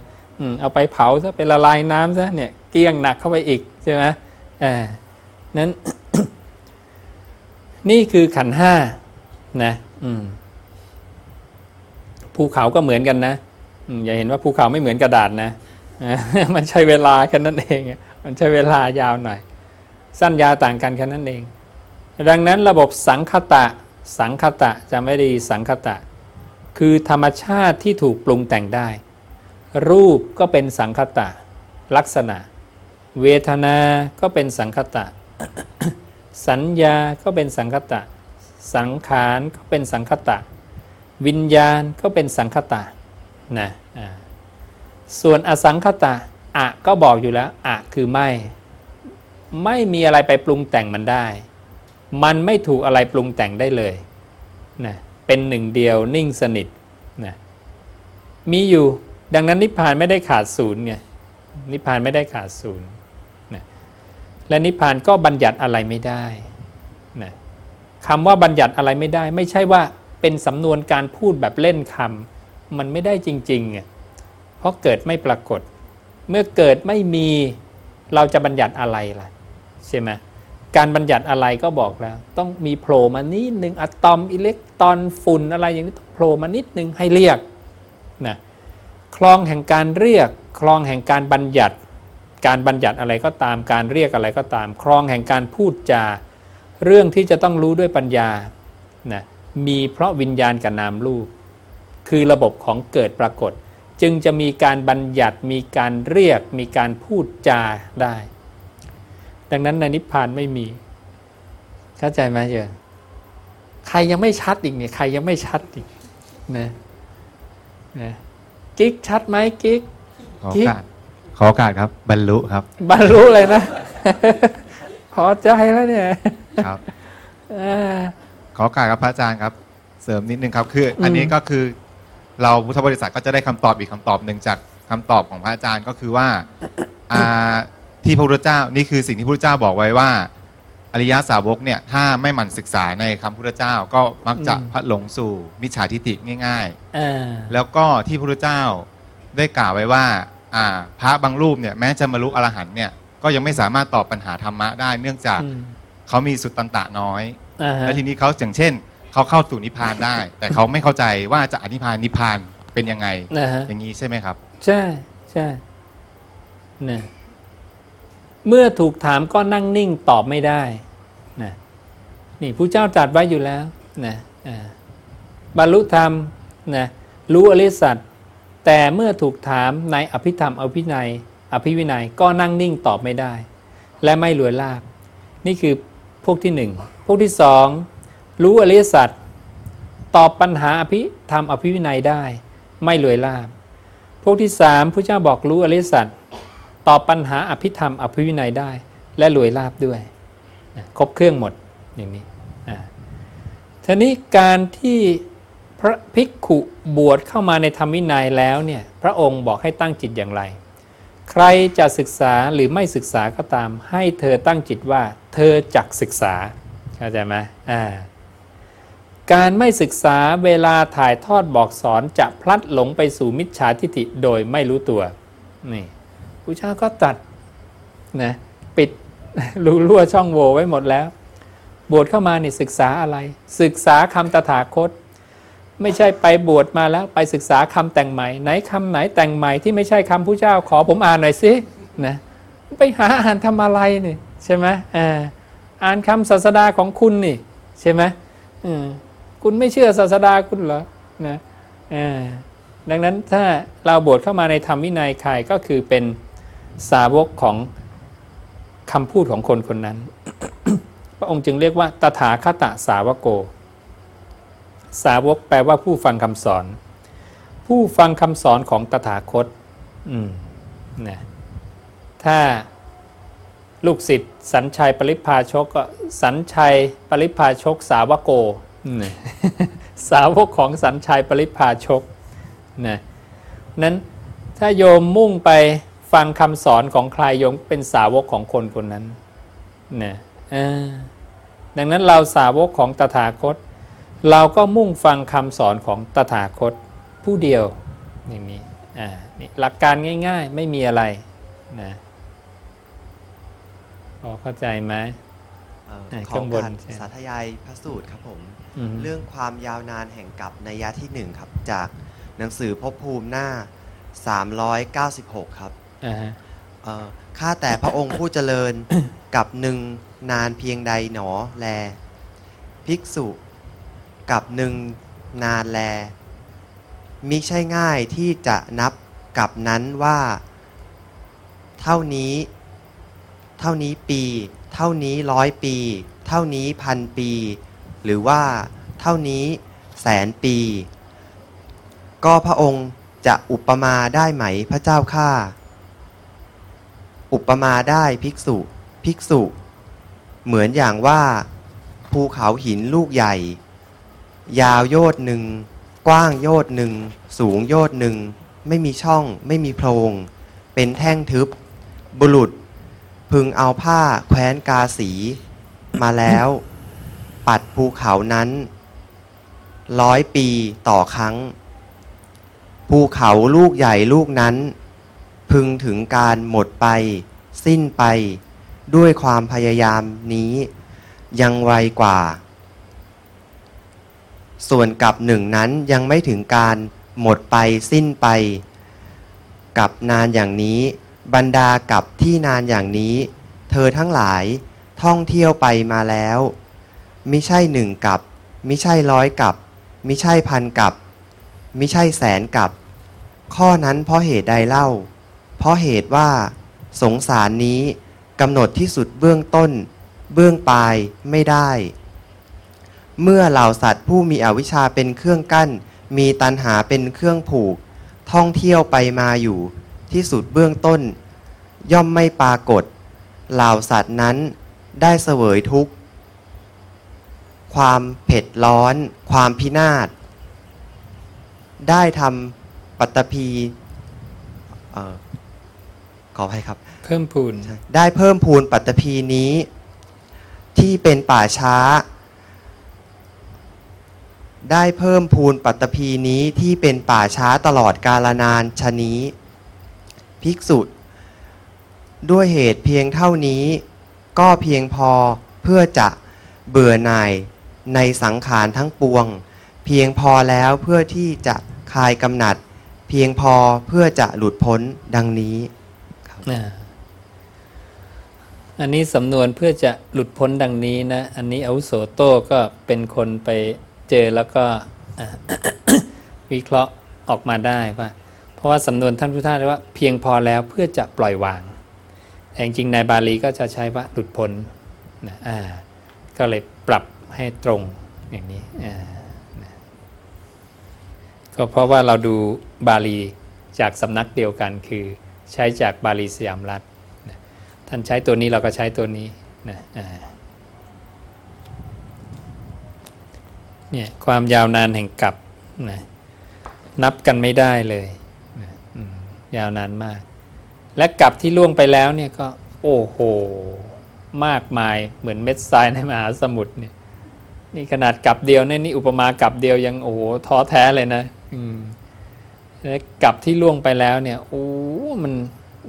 เอาไปเผาซะไปละลายน้ำซะเนี่ยเกลี้ยงหนักเข้าไปอีกใช่ไหมอ่านั้น นี่คือขันห้านะภูเขาก็เหมือนกันนะอย่าเห็นว่าภูเขาไม่เหมือนกระดาษนะมันใช้เวลาแค่นั้นเอง มันใช้เวลายาวหน่อย สั้นยาวต่างกันแค่นั้นเอง ดังนั้นระบบสังคตะ สังคตะจะไม่ด้สังคตะ คือธรรมชาติที่ถูกปรุงแต่งได้ รูปก็เป็นสังคตะ ลักษณะ เวทนาก็เป็นสังคตะ สัญญาก็เป็นสังคตะ สังขารก็เป็นสังคตะ วิญญาณก็เป็นสังคตะนะส่วนอสังคตะอะก็บอกอยู่แล้วอะคือไม่ ไม่มีอะไรไปปรุงแต่งมันได้ มันไม่ถูกอะไรปรุงแต่งได้เลยนะเป็นหนึ่งเดียวนิ่งสนิทนะมีอยู่ ดังนั้นนิพพานไม่ได้ขาดศูนย์ไงนิพพานไม่ได้ขาดศูนย์นะและนิพพานก็บัญญัติอะไรไม่ได้นะคำว่าบัญญัติอะไรไม่ได้ ไม่ใช่ว่าเป็นสำนวนการพูดแบบเล่นคำมันไม่ได้จริงๆไงเพราะเกิดไม่ปรากฏ เมื่อเกิดไม่มีเราจะบัญญัติอะไรล่ะใช่ไหมการบัญญัติอะไรก็บอกแล้ว ต้องมีโผล่มานิดนึงอะตอมอิเล็กตรอนฝุ่นอะไรอย่างนี้ต้องโผล่มานิดนึงให้เรียกนะ คลองแห่งการเรียก คลองแห่งการบัญญัติ การบัญญัติอะไรก็ตามการเรียกอะไรก็ตาม คลองแห่งการพูดจา เรื่องที่จะต้องรู้ด้วยปัญญานะมีเพราะวิญญาณกับนามรูป คือระบบของเกิดปรากฏ จึงจะมีการบัญญัติมีการเรียก มีการพูดจาได้ ดังนั้นในนิพพานไม่มี เข้าใจไหมเยอะใครยังไม่ชัดอีกเนี่ยใครยังไม่ชัดอีกนะนะ กิ๊กชัดไหมกิ๊ก ขอโอกาสขอโอกาสครับ บรรลุครับบรรลุเลยนะ พอใจแล้วเนี่ยครับ เออ ขอโอกาสครับพระอาจารย์ครับ เสริมนิดนึงครับคือ อันนี้ก็คือ เราพุทธบริษัทก็จะได้คำตอบอีกคำตอบหนึ่งจากคำตอบของพระอาจารย์ก็คือว่า อ่าที่พระพุทธเจ้านี่คือสิ่งที่พระพุทธเจ้าบอกไว้ว่า อริยสาวกเนี่ยถ้าไม่หมั่นศึกษาในคำพุทธเจ้าก็มักจะพลัดหลงสู่มิจฉาทิฏฐิง่ายๆเออแล้วก็ที่พระพุทธเจ้าได้กล่าวไว้ว่าอ่าพระบางรูปเนี่ยแม้จะบรรลุอรหันต์เนี่ยก็ยังไม่สามารถตอบปัญหาธรรมะได้เนื่องจากอืมเขามีสุตตันตะน้อย อ่าฮะ และทีนี้เขาอย่างเช่น เขาเข้าสู่นิพพานได้ แต่เขาไม่เข้าใจว่าจะอนิพพานนิพพานเป็นยังไง นะฮะ อย่างนี้ใช่ไหมครับ ใช่ใช่นะ เมื่อถูกถามก็นั่งนิ่งตอบไม่ได้นะนี่ผู้เจ้าตรัสไว้อยู่แล้วนะบรรลุธรรมนะรู้อริสัจแต่เมื่อถูกถามในอภิธรรมอภินัย อภิวินัยก็นั่งนิ่งตอบไม่ได้ และไม่รวยลาบนี่คือพวกที่หนึ่งพวกที่สองรู้อริสัจตอบปัญหาอภิธรรมอภิวินัยได้ ไม่รวยลาบพวกที่สามพระเจ้าบอกรู้อริสัจ ตอบปัญหาอภิธรรมอภิวินัยได้ และรวยลาบด้วยนะครบเครื่องหมดอย่างนี้ทีนี้การที่พระภิกขุบวชเข้ามาในธรรมวินัยแล้วเนี่ยพระองค์บอกให้ตั้งจิตอย่างไร ใครจะศึกษาหรือไม่ศึกษาก็ตาม ให้เธอตั้งจิตว่า เธอจักศึกษาเข้าใจไหมอ่าการไม่ศึกษาเวลาถ่ายทอดบอกสอนจะพลัดหลงไปสู่มิจฉาทิฏฐิโดยไม่รู้ตัวนี่ ผู้เจ้าก็ตัดนะปิดรูรั่วช่องโหว่ไว้หมดแล้ว บวชเข้ามานี่ศึกษาอะไร ศึกษาคำตถาคต ไม่ใช่ไปบวชมาแล้วไปศึกษาคำแต่งใหม่ ไหนคำไหนแต่งใหม่ที่ไม่ใช่คำผู้เจ้าขอผมอ่านหน่อยสินะไปหาอ่านทำอะไรนี่ใช่ไหมอ่าอ่านคำศาสดาของคุณนี่ใช่ไหมอืมคุณไม่เชื่อศาสดาคุณเหรอนะอ่าดังนั้นถ้าเราบวชเข้ามาในธรรมวินัยใครก็คือเป็น สาวกของคำพูดของคนคนนั้น พระองค์จึงเรียกว่า ตถาคตสาวโก สาวกแปลว่าผู้ฟังคำสอน ผู้ฟังคำสอนของตถาคตนะถ้าลูกศิษย์สัญชัยปริพาชกก็สัญชัยปริพาชก สาวโก สาวกของสัญชัยปริพาชกนะนั้นถ้าโยมมุ่งไป ฟังคำสอนของใครโยมเป็นสาวกของคนคนนั้นนะเออดังนั้นเราสาวกของตถาคต เราก็มุ่งฟังคำสอนของตถาคตผู้เดียวอย่างนี้อ่านี่หลักการง่ายๆไม่มีอะไรนะพอเข้าใจไหมเอ่อไหนขข้าองบนการใช่สาธยายพระสูตรครับผมอืมเรื่องความยาวนานแห่งกับในยะที่หนึ่งครับ จากหนังสือภพภูมิหน้า 396 ครับอ่าฮะ เอ่อข้าแต่พระองค์ผู้เจริญ กับหนึ่งนานเพียงใดหนอแล ภิกษุกับหนึ่งนานแล มิใช่ง่ายที่จะนับกับนั้นว่า เท่านี้ เท่านี้ปี เท่านี้ร้อยปี เท่านี้พันปี หรือว่าเท่านี้แสนปี ก็พระองค์จะอุปมาได้ไหมพระเจ้าข้า อุปมาได้ภิกษุ ภิกษุ เหมือนอย่างว่า ภูเขาหินลูกใหญ่ ยาวโยดหนึ่ง กว้างโยดหนึ่ง สูงโยดหนึ่ง ไม่มีช่อง ไม่มีโพรง เป็นแท่งทึบ บุรุษ พึงเอาผ้าแคว้นกาสี มาแล้ว ปัดภูเขานั้น ร้อยปีต่อครั้ง ภูเขาลูกใหญ่ลูกนั้น พึงถึงการหมดไป สิ้นไป ด้วยความพยายามนี้ ยังไวกว่า ส่วนกับหนึ่งนั้นยังไม่ถึงการหมดไปสิ้นไป กับนานอย่างนี้ บรรดากับที่นานอย่างนี้ เธอทั้งหลายท่องเที่ยวไปมาแล้วมิใช่หนึ่งกับมิใช่ร้อยกับมิใช่พันกับมิใช่แสนกับ ข้อนั้นเพราะเหตุใดเล่า เพราะเหตุว่า สงสารนี้กำหนดที่สุดเบื้องต้น เบื้องปลายไม่ได้ เมื่อเหล่าสัตว์ผู้มีอวิชชาเป็นเครื่องกั้น มีตันหาเป็นเครื่องผูก ท่องเที่ยวไปมาอยู่ ที่สุดเบื้องต้น ย่อมไม่ปรากฏ เหล่าสัตว์นั้นได้เสวยทุกข์ ความเผ็ดร้อน ความพินาศได้ทำปัตตภีเอ่อ ขออภัยครับ เพิ่มพูน ได้เพิ่มพูนปัตตภีนี้ ที่เป็นป่าช้า ได้เพิ่มพูนปัตตภีนี้ที่เป็นป่าช้าตลอดกาลนานชะนี้ ภิกษุ ด้วยเหตุเพียงเท่านี้ ก็เพียงพอเพื่อจะเบื่อหน่ายในสังขารทั้งปวง เพียงพอแล้วเพื่อที่จะคลายกำหนัด เพียงพอเพื่อจะหลุดพ้นดังนี้ อันนี้สำนวนเพื่อจะหลุดพ้นดังนี้นะ อันนี้อาวุโสโต้ก็เป็นคนไปเจอแล้วก็วิเคราะห์ออกมาได้ว่า เพราะว่าสำนวนท่านพุทธทาสเรียกว่าเพียงพอแล้วเพื่อจะปล่อยวางแต่จริงในบาลีก็จะใช้ว่าหลุดพ้นนะอ่าก็เลยปรับให้ตรงอย่างนี้อ่านะก็เพราะว่าเราดูบาลีจากสำนักเดียวกันคือ ใช้จากบาลีสยามรัฐท่านใช้ตัวนี้เราก็ใช้ตัวนี้นะเนี่ยความยาวนานแห่งกับนะนับกันไม่ได้เลยนะยาวนานมาก และกับที่ล่วงไปแล้วเนี่ยก็โอ้โห มากมายเหมือนเม็ดทรายในมหาสมุทรเนี่ยนี่ขนาดกับเดียวเนี่ยนี่อุปมากับเดียวยังโอ้โหท้อแท้เลยนะ อืม และกับที่ล่วงไปแล้วเนี่ยโอ้มัน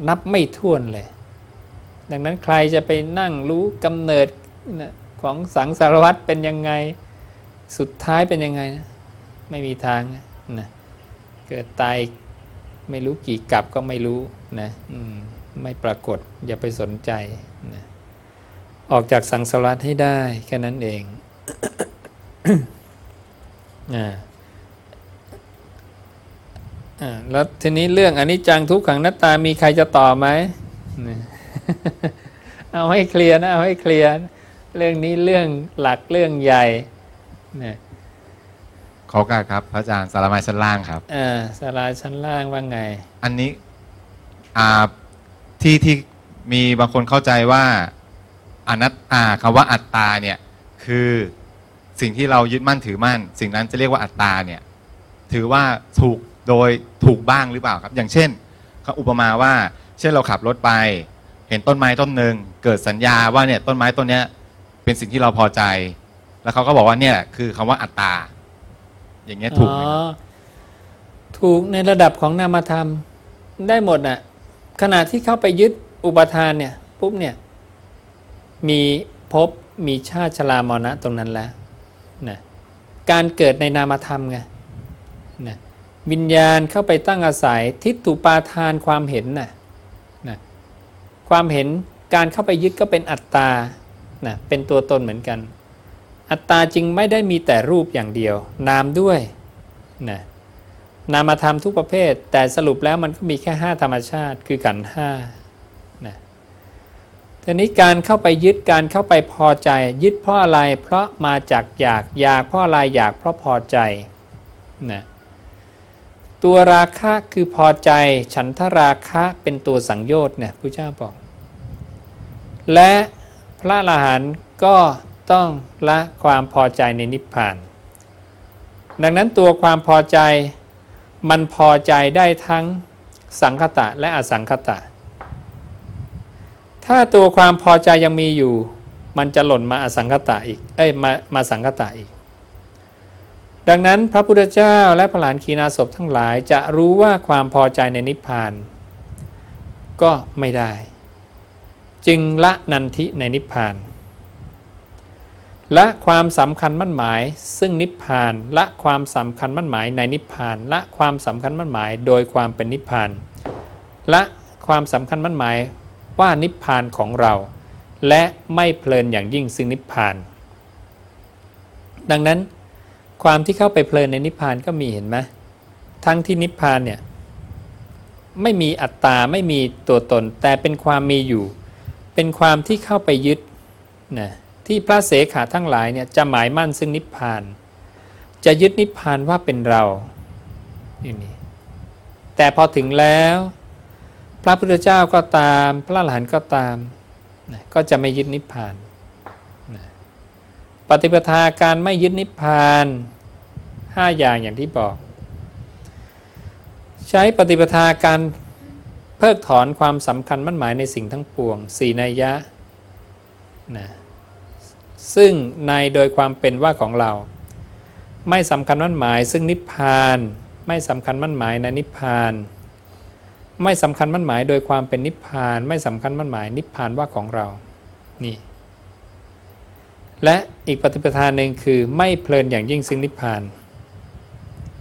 นับไม่ถ้วนเลย ดังนั้นใครจะไปนั่งรู้กำเนิดของสังสารวัตรเป็นยังไงสุดท้ายเป็นยังไงนะไม่มีทางนะเกิดตายไม่รู้กี่กับก็ไม่รู้นะไม่ปรากฏอย่าไปสนใจนะออกจากสังสารวัตรให้ได้แค่นั้นเองอ่า แล้วทีนี้เรื่องอนิจจังทุกขังหน้าตามีใครจะต่อไหมนะเอาให้เคลียร์นะเอาให้เคลียร์เรื่องนี้เรื่องหลักเรื่องใหญ่นะขอโอการครับพระอาจารย์สารมัยชั้นล่างครับอ่าสาราชั้นล่างว่าไง อันนี้อ่าที่ที่มีบางคนเข้าใจว่าอนัตตาคำว่าอัตตาเนี่ยคือสิ่งที่เรายึดมั่นถือมั่น สิ่งนั้นจะเรียกว่าอัตตาเนี่ย ถือว่าถูก โดยถูกบ้างหรือเปล่าครับ อย่างเช่นเขาอุปมาว่า เช่นเราขับรถไป เห็นต้นไม้ต้นหนึ่งเกิดสัญญาว่าเนี่ยต้นไม้ต้นเนี้ยเป็นสิ่งที่เราพอใจ แล้วเขาก็บอกว่าเนี่ยคือคำว่าอัตตา อย่างเงี้ยถูกไหมอ๋อถูกในระดับของนามธรรมได้หมดน่ะขณะที่เข้าไปยึดอุปทานเนี่ยปุ๊บเนี่ยมีภพมีชาติชรามรณะตรงนั้นแล้วนะการเกิดในนามธรรมไงนะ วิญญาณเข้าไปตั้งอาศัยทิฏฐุปาทานความเห็นน่ะนะความเห็นการเข้าไปยึดก็เป็นอัตตานะเป็นตัวตนเหมือนกัน อัตตาจริงไม่ได้มีแต่รูปอย่างเดียว นามด้วยนะนามธรรมทุกประเภท แต่สรุปแล้วมันก็มีแค่ 5 ธรรมชาติ คือขันห้านะทีนี้การเข้าไปยึดการเข้าไปพอใจ ยึดเพราะอะไรเพราะมาจากอยากอยากเพราะอะไรอยากเพราะพอใจนะ ตัวราคะคือพอใจฉันทราคะเป็นตัวสังโยชน์เนี่ยพระเจ้าบอก และพระอรหันต์ก็ต้องละความพอใจในนิพพาน ดังนั้นตัวความพอใจมันพอใจได้ทั้งสังคตะและอสังคตะ ถ้าตัวความพอใจยังมีอยู่ มันจะหล่นมาอสังคตะอีก เอ้ยมามาสังคตะอีก ดังนั้นพระพุทธเจ้าและพระหลานคีนาศพทั้งหลายจะรู้ว่าความพอใจในนิพพาน ก็ไม่ได้ จึงละนันทิในนิพพาน ละความสำคัญมั่นหมาย ซึ่งนิพพานละความสำคัญมั่นหมายในนิพพานละความสำคัญมั่นหมาย โดยความเป็นนิพพานละความสำคัญมั่นหมายว่านิพพานของเรา และไม่เพลินอย่างยิ่งซึ่งนิพพาน ดังนั้น ความที่เข้าไปเพลินในนิพพานก็มีเห็นไหมทั้งที่นิพพานเนี่ยไม่มีอัตตาไม่มีตัวตน แต่เป็นความมีอยู่ เป็นความที่เข้าไปยึดนะที่พระเสขาทั้งหลายเนี่ยจะหมายมั่นซึ่งนิพพาน จะยึดนิพพานว่าเป็นเรานี่นี่แต่พอถึงแล้ว พระพุทธเจ้าก็ตาม พระอรหันต์ก็ตามนะก็จะไม่ยึดนิพพาน ฏิปทาการไม่ยึดนิพพานห้าอย่างอย่างที่บอก ใช้ปฏิปทาการเพิกถอนความสำคัญมั่นหมายในสิ่งทั้งปวงสี่นัยยะนะซึ่งในโดยความเป็นว่าของเรา ไม่สำคัญมั่นหมาย ซึ่งนิพพาน ไม่สำคัญมั่นหมายในนิพพาน ไม่สำคัญมั่นหมายโดยความเป็นนิพพาน ไม่สำคัญมั่นหมายนิพพานว่าของเรานี่ และอีกปฏิปทาหนึ่งคือไม่เพลินอย่างยิ่งซึ่งนิพพาน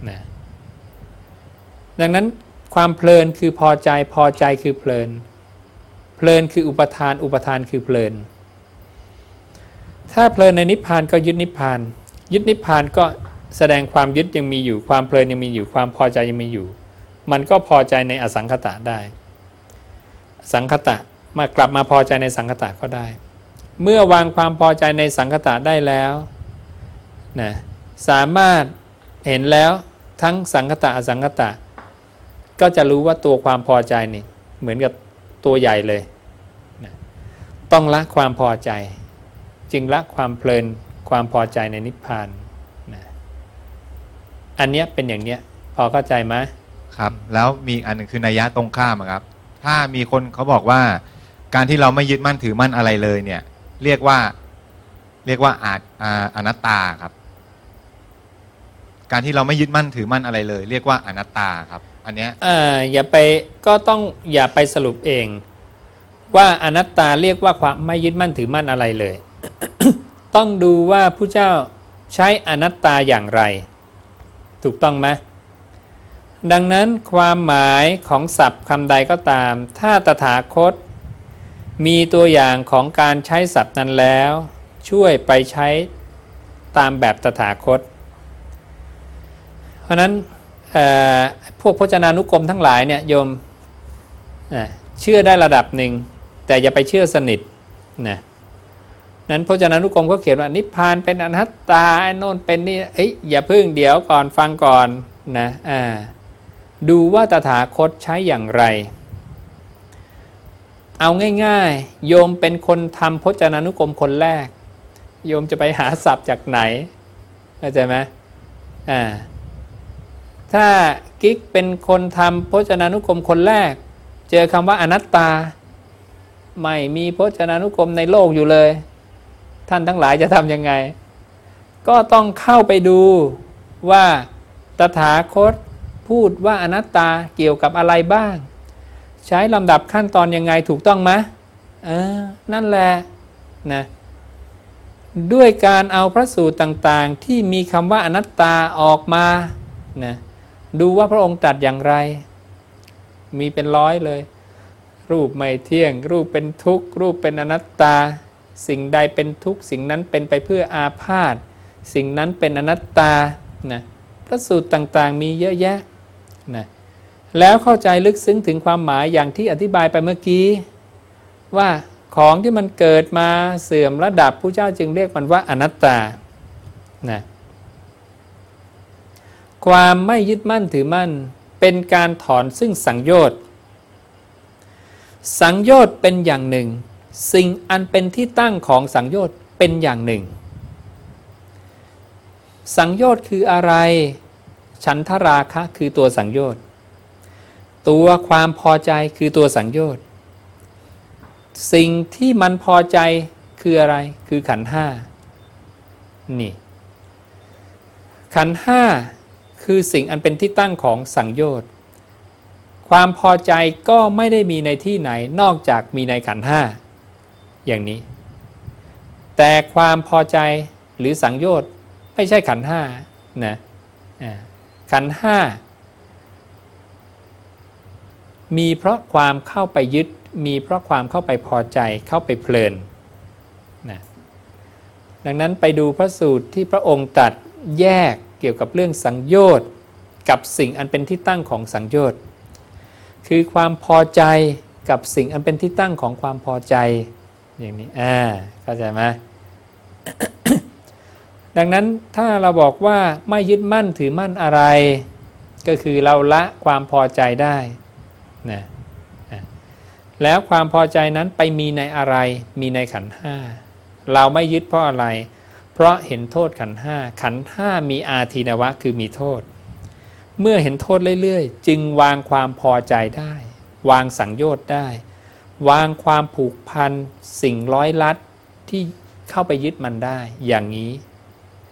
นะดังนั้นความเพลินคือพอใจพอใจคือเพลิน เพลินคืออุปทานอุปทานคือเพลิน ถ้าเพลินในนิพพานก็ยึดนิพพาน ยึดนิพพานก็แสดงความยึดยังมีอยู่ความเพลินยังมีอยู่ความพอใจยังมีอยู่ มันก็พอใจในอสังขตะได้ สังคตะมากลับมาพอใจในสังคตะก็ได้ เมื่อวางความพอใจในสังคตะได้แล้วนะสามารถเห็นแล้วทั้งสังคตะอสังคตะ ก็จะรู้ว่าตัวความพอใจนี่เหมือนกับตัวใหญ่เลยนะต้องละความพอใจ จึงละความเพลินความพอใจในนิพพานนะอันเนี้ยเป็นอย่างเนี้ยพอเข้าใจไหมครับ แล้วมีอันหนึ่งคือนัยยะตรงข้ามครับ ถ้ามีคนเขาบอกว่าการที่เราไม่ยึดมั่นถือมั่นอะไรเลยเนี่ย เรียกว่าเรียกว่าอาอาอนัตตาครับ การที่เราไม่ยึดมั่นถือมั่นอะไรเลย เรียกว่าอนัตตาครับ อันเนี้ยอ่าอย่าไปก็ต้องอย่าไปสรุปเอง ว่าอนัตตาเรียกว่าความไม่ยึดมั่นถือมั่นอะไรเลย ต้องดูว่าผู้เจ้าใช้อนัตตาอย่างไร ถูกต้องไหมดังนั้นความหมายของศัพท์คำใดก็ตาม ถ้าตถาคต มีตัวอย่างของการใช้ศัพท์นั้นแล้ว ช่วยไปใช้ตามแบบตถาคต เพราะนั้นพวกพจนานุกรมทั้งหลายเนี่ยโยมเชื่อได้ระดับหนึ่ง แต่อย่าไปเชื่อสนิทนะนั้นพจนานุกรมเขาเขียนว่านิพพานเป็นอนัตตาไอ้โน่นเป็นนี่เอ้ยอย่าพึ่งเดี๋ยวก่อนฟังก่อนนะอ่าดูว่าตถาคตใช้อย่างไร เอาง่ายๆ โยมเป็นคนทำพจนานุกรมคนแรก โยมจะไปหาศัพท์จากไหนเข้าใจไหมอ่าถ้ากิ๊กเป็นคนทำพจนานุกรมคนแรก เจอคำว่าอนัตตา ไม่มีพจนานุกรมในโลกอยู่เลย ท่านทั้งหลายจะทำยังไง ก็ต้องเข้าไปดูว่าตถาคตพูดว่าอนัตตาเกี่ยวกับอะไรบ้าง ใช้ลำดับขั้นตอนยังไงถูกต้องไหมเออนั่นแหละนะด้วยการเอาพระสูตรต่างๆ ที่มีคำว่าอนัตตาออกมานะดูว่าพระองค์ตรัสอย่างไร มีเป็นร้อยเลย รูปไม่เที่ยง รูปเป็นทุกข์ รูปเป็นอนัตตา สิ่งใดเป็นทุกข์ สิ่งนั้นเป็นไปเพื่ออาพาธสิ่งนั้นเป็นอนัตตานะพระสูตรต่างๆมีเยอะแยะนะ แล้วเข้าใจลึกซึ้งถึงความหมายอย่างที่อธิบายไปเมื่อกี้ ว่าของที่มันเกิดมาเสื่อมระดับผู้เจ้าจึงเรียกมันว่าอนัตตานะความไม่ยึดมั่นถือมั่นเป็นการถอนซึ่งสังโยชน์ สังโยชน์เป็นอย่างหนึ่ง สิ่งอันเป็นที่ตั้งของสังโยชน์เป็นอย่างหนึ่ง สังโยชน์คืออะไร ฉันทราคะคือตัวสังโยชน์ ตัวความพอใจคือตัวสังโยชน์ สิ่งที่มันพอใจคืออะไรคือขันห้านี่ ขันห้าคือสิ่งอันเป็นที่ตั้งของสังโยชน์ ความพอใจก็ไม่ได้มีในที่ไหนนอกจากมีในขันห้าอย่างนี้ แต่ความพอใจหรือสังโยชน์ไม่ใช่ขันห้านะอ่าขันห้า มีเพราะความเข้าไปยึด มีเพราะความเข้าไปพอใจเข้าไปเพลินนะดังนั้นไปดูพระสูตรที่พระองค์ตัดแยกเกี่ยวกับเรื่องสังโยชน์กับสิ่งอันเป็นที่ตั้งของสังโยชน์คือความพอใจกับสิ่งอันเป็นที่ตั้งของความพอใจอย่างนี้อ่าเข้าใจไหมดังนั้นถ้าเราบอกว่าไม่ยึดมั่นถือมั่นอะไร ก็คือเราละความพอใจได้ นะแล้วความพอใจนั้นไปมีในอะไร มีในขันห้า เราไม่ยึดเพราะอะไร เพราะเห็นโทษขันห้า ขันห้ามีอาทีนวะคือมีโทษ เมื่อเห็นโทษเรื่อยๆ จึงวางความพอใจได้ วางสังโยชน์ได้ วางความผูกพันสิ่งร้อยลัดที่เข้าไปยึดมันได้ อย่างนี้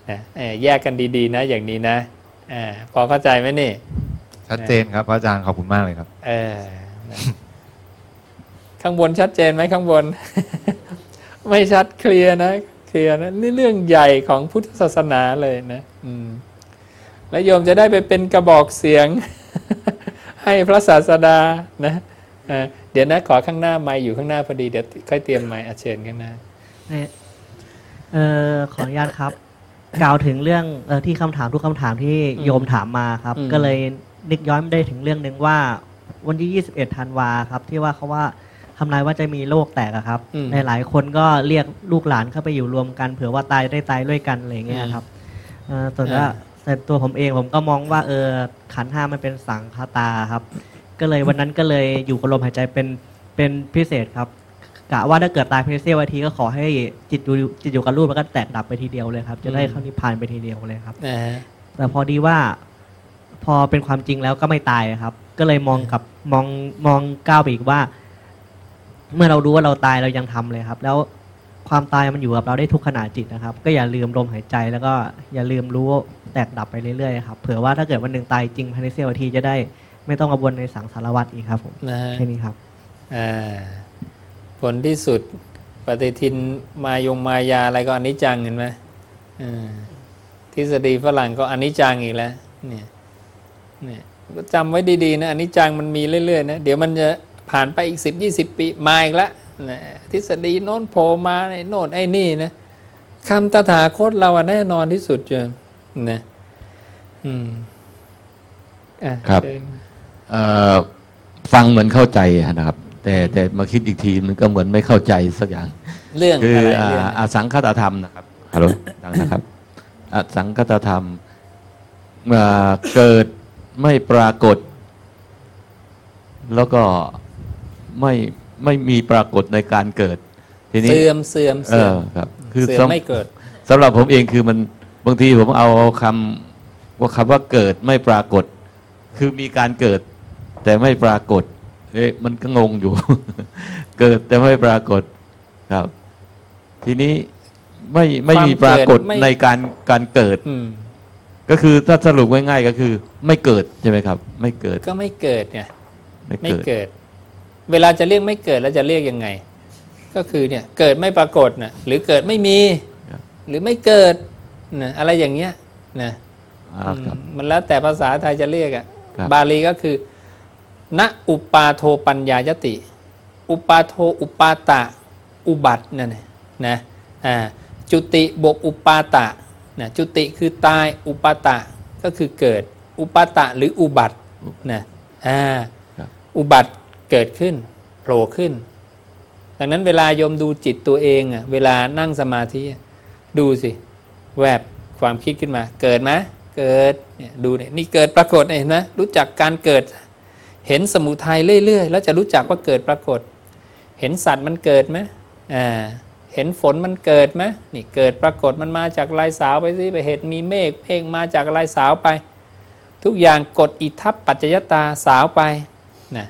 นะเอ่อแยกกันดีๆนะอย่างนี้นะอพอเข้าใจไหมนี่ ชัดเจนครับพระอาจารย์ขอบคุณมากเลยครับ เออนะข้างบนชัดเจนไหมข้างบน ไม่ชัดเคลียร์นะเคลียร์นะนี่เรื่องใหญ่ของพุทธศาสนาเลยนะอืมแล้วโยมจะได้ไปเป็นกระบอกเสียง ให้พระศาสดานะอ่าเดี๋ยวนะขอข้างหน้าไม้อยู่ข้างหน้าพอดีเดี๋ยวค่อยเตรียมไม้อาเชิญข้างหน้าเนี่ยเออขออนุญาตครับ กล่าวถึงเรื่องเออที่คำถามทุกคำถามที่อืมโยมถามมาครับอืมก็เลย นึกย้อนได้ถึงเรื่องหนึ่งว่า วันที่ 21ธันวาครับที่ว่าเขาว่าทำนายว่าจะมีโรคแตกอะครับอืม ในหลายคนก็เรียกลูกหลานเข้าไปอยู่รวมกันเผื่อว่าตายได้ตายด้วยกันอะไรอย่างเงี้ยครับเออส่วนว่าอ่าแต่ตัวผมเองผมก็มองว่าเออขันธ์ห้ามันเป็นสังคตาครับ ก็เลยวันนั้นก็เลยอยู่กับลมหายใจเป็นเป็นพิเศษครับกะว่าถ้าเกิดตายภายในเสี้ยวนาทีก็ขอให้จิตอยู่จิตอยู่กับรูปแล้วก็แตกดับไปทีเดียวเลยครับ จะได้เข้านิพพานไปทีเดียวเลยครับ นะฮะ แต่พอดีว่า พอเป็นความจริงแล้วก็ไม่ตายครับ ก็เลยมองกับมองมองก้าวไปอีกว่า เมื่อเรารู้ว่าเราตายเรายังทำเลยครับ แล้วความตายมันอยู่กับเราได้ทุกขณะจิตนะครับ ก็อย่าลืมลมหายใจแล้วก็อย่าลืมรู้ว่าแตกดับไปเรื่อยๆครับเผื่อว่าถ้าเกิดวันหนึ่งตายจริงภายในเสี้ยวนาทีจะได้ ไม่ต้องกระวนในสังสารวัฏอีกครับผมนะฮะแค่นี้ครับอ่าผลที่สุดปฏิทินมายงมายาอะไรก็อนิจจังเห็นไหมอ่าทฤษฎีฝรั่งก็อนิจจังอีกแล้วเนี่ย เนี่ยก็จำไว้ดีๆนะอนิจจังมันมีเรื่อยๆนะเดี๋ยวมันจะผ่านไปอีกสิบยี่สิบปีมาอีกแล้วนะทฤษฎีโน้นโผล่มาไอ้โน่นไอ้นี่นะคำตถาคตเราอะแน่นอนที่สุดเจนนะอืมอะครับเชิญเอ่อฟังเหมือนเข้าใจนะครับ แต่แต่มาคิดอีกทีมันก็เหมือนไม่เข้าใจสักอย่าง เรื่องคืออะไรอ่าเรื่องอสังคตธรรมนะครับฮัลโหลดังนะครับอสังคตธรรมเมื่อเกิด ไม่ปรากฏ แล้วก็ไม่ไม่มีปรากฏในการเกิด ทีนี้เสื่อมเสื่อมเอเสื่ออมครับ คือเสื่อมสำไม่เกิด สำหรับผมเองคือมันบางทีผมเอาคำว่าคำว่าเกิดไม่ปรากฏ คือมีการเกิด แต่ไม่ปรากฏ เอ๊ะมันก็งงอยู่ เกิดแต่ไม่ปรากฏครับ ทีนี้ไม่ไม่มีปรากฏความเกิดไม่ ในการการเกิด อืม ก็คือถ้าสรุปง่ายๆก็คือ ไม่เกิดใช่ไหมครับ ไม่เกิดก็ไม่เกิดไงไม่ไม่เกิดเกิด เวลาจะเรียกไม่เกิดแล้วจะเรียกยังไง ก็คือเนี่ยเกิดไม่ปรากฏนะหรือเกิดไม่มี หรือไม่เกิดนะอะไรอย่างเงี้ยนะอ่าครับอืมมันแล้วแต่ภาษาไทยจะเรียกอะครับบาลีก็คือณอุปาโทปัญญายติ อุปาโทอุปาตะ อุบัตินั่นน่ะนะอ่าจุติบวกอุปาตะ นะจุติคือตายอุปาตะก็คือเกิดอุปาตะหรืออุบัตินะอ่าครับอุบัติเกิดขึ้นโผล่ขึ้น ดังนั้นเวลาโยมดูจิตตัวเองอะเวลานั่งสมาธิอะดูสิแวบความคิดขึ้นมา เกิดไหมเกิดเนี่ยดูเนี่ยนี่เกิดปรากฏเนี่ยเห็นไหมรู้จักการเกิด เห็นสมุทัยเรื่อยๆ แล้วจะรู้จักว่าเกิดปรากฏ เห็นสัตว์มันเกิดไหมอ่า เห็นฝนมันเกิดไหมนี่เกิดปรากฏมันมาจากลายสาวไปสิไปเห็นมีเมฆเมฆมาจากลายสาวไป ทุกอย่างกดอิทัปปัจจยตาสาวไปนะ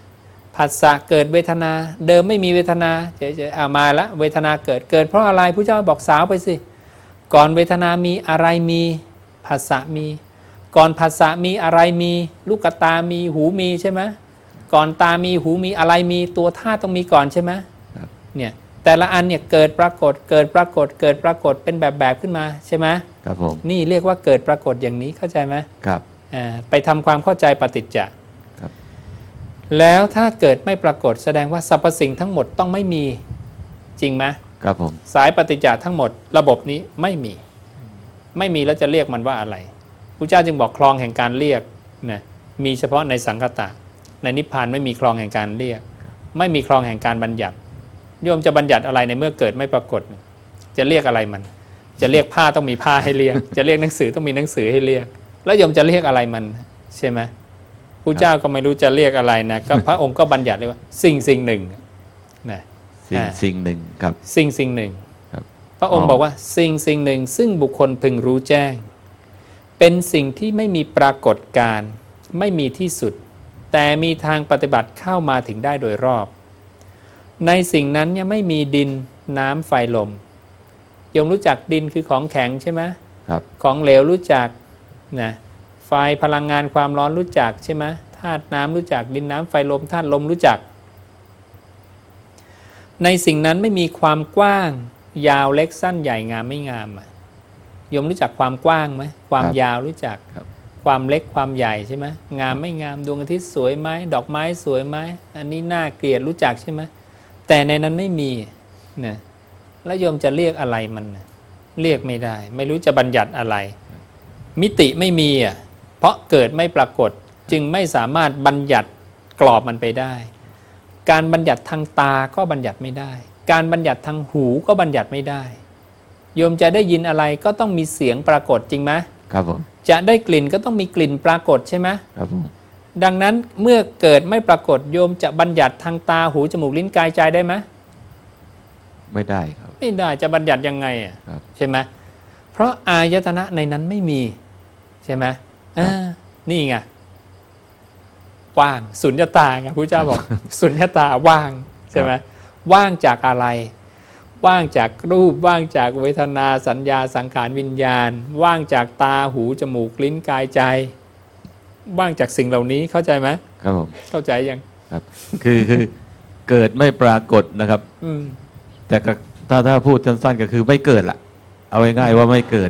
ผัสสะเกิดเวทนา เดิมไม่มีเวทนาเฉยๆอ่ามาละเวทนาเกิดเกิด เพราะอะไรผู้เจ้าบอกสาวไปสิก่อนเวทนามีอะไรมีผัสสะมี ก่อนผัสสะมีอะไรมี ลูกตามีหูมีใช่ไหมก่อนตามีหูมีอะไรมีตัวธาตุต้องมีก่อนใช่ไหมครับเนี่ย แต่ละอันเนี่ยเกิดปรากฏเกิดปรากฏเกิดปรากฏเป็นแบบแบบๆขึ้นมาใช่ไหมครับผมนี่เรียกว่าเกิดปรากฏอย่างนี้เข้าใจไหมครับอ่าไปทำความเข้าใจปฏิจจะครับ แล้วถ้าเกิดไม่ปรากฏแสดงว่าสรรพสิ่งทั้งหมดต้องไม่มีจริงไหมครับผมสายปฏิจจ์ทั้งหมดระบบนี้ไม่มี ไม่มีแล้วจะเรียกมันว่าอะไรพระเจ้าจึงบอกคลองแห่งการเรียกนะมีเฉพาะในสังคตะ ในนิพพานไม่มีคลองแห่งการเรียก ไม่มีคลองแห่งการบัญญัติ โยมจะบัญญัติอะไรในเมื่อเกิดไม่ปรากฏ จะเรียกอะไรมัน จะเรียกผ้าต้องมีผ้าให้เรียก จะเรียกหนังสือต้องมีหนังสือให้เรียก แล้วโยมจะเรียกอะไรมันใช่ไหมผู้เจ้าก็ไม่รู้จะเรียกอะไรนะก็พระองค์ก็บัญญัติเลยว่า สิ่งสิ่งหนึ่งนะสิ่งอ่าสิ่งหนึ่งครับ สิ่งสิ่งหนึ่งครับพระองค์อ๋อบอกว่าสิ่งสิ่งหนึ่ง ซึ่งบุคคลพึงรู้แจ้ง เป็นสิ่งที่ไม่มีปรากฏการณ์ไม่มีที่สุด แต่มีทางปฏิบัติเข้ามาถึงได้โดยรอบ ในสิ่งนั้นยังไม่มีดินน้ำไฟลมโยมรู้จักดินคือของแข็งใช่ไหมครับ ของเหลวรู้จักนะไฟพลังงานความร้อนรู้จักใช่ไหมธาตุน้ำรู้จักดินน้ำไฟลมธาตุลมรู้จัก ในสิ่งนั้นไม่มีความกว้าง ยาวเล็กสั้นใหญ่งามไม่งามอะโยมรู้จักความกว้างไหมความครับยาวรู้จักครับ ความเล็กความใหญ่ใช่ไหมงามไม่งามดวงอาทิตย์สวยไหมดอกไม้สวยไหมอันนี้น่าเกลียดรู้จักใช่ไหม แต่ในนั้นไม่มีนะแล้วโยมจะเรียกอะไรมันน่ะเรียกไม่ได้ ไม่รู้จะบัญญัติอะไร มิติไม่มีอะเพราะเกิดไม่ปรากฏจึงไม่สามารถบัญญัติกรอบมันไปได้ การบัญญัติทางตาก็บัญญัติไม่ได้ การบัญญัติทางหูก็บัญญัติไม่ได้ โยมจะได้ยินอะไรก็ต้องมีเสียงปรากฏจริงไหมครับผมจะได้กลิ่นก็ต้องมีกลิ่นปรากฏใช่ไหมครับผม ดังนั้นเมื่อเกิดไม่ปรากฏโยมจะบัญญัติทางตาหูจมูกลิ้นกายใจได้ไหมไม่ได้ครับ ไม่ได้จะบัญญัติยังไงอะครับใช่ไหมเพราะอายตนะในนั้นไม่มี ใช่ไหมอ่านี่ไงว่างสุญญตาไงพระเจ้าบอกสุญญตาว่างใช่ไหมว่างจากอะไร ว่างจากรูปว่างจากเวทนาสัญญาสังขารวิญญาณ ว่างจากตาหูจมูกลิ้นกายใจ ว่างจากสิ่งเหล่านี้เข้าใจไหมครับผมเข้าใจยังครับ คือคือเกิดไม่ปรากฏนะครับ อืมแต่ก็ถ้าถ้าพูดสั้นๆก็คือไม่เกิดละเอาง่ายๆว่าไม่เกิด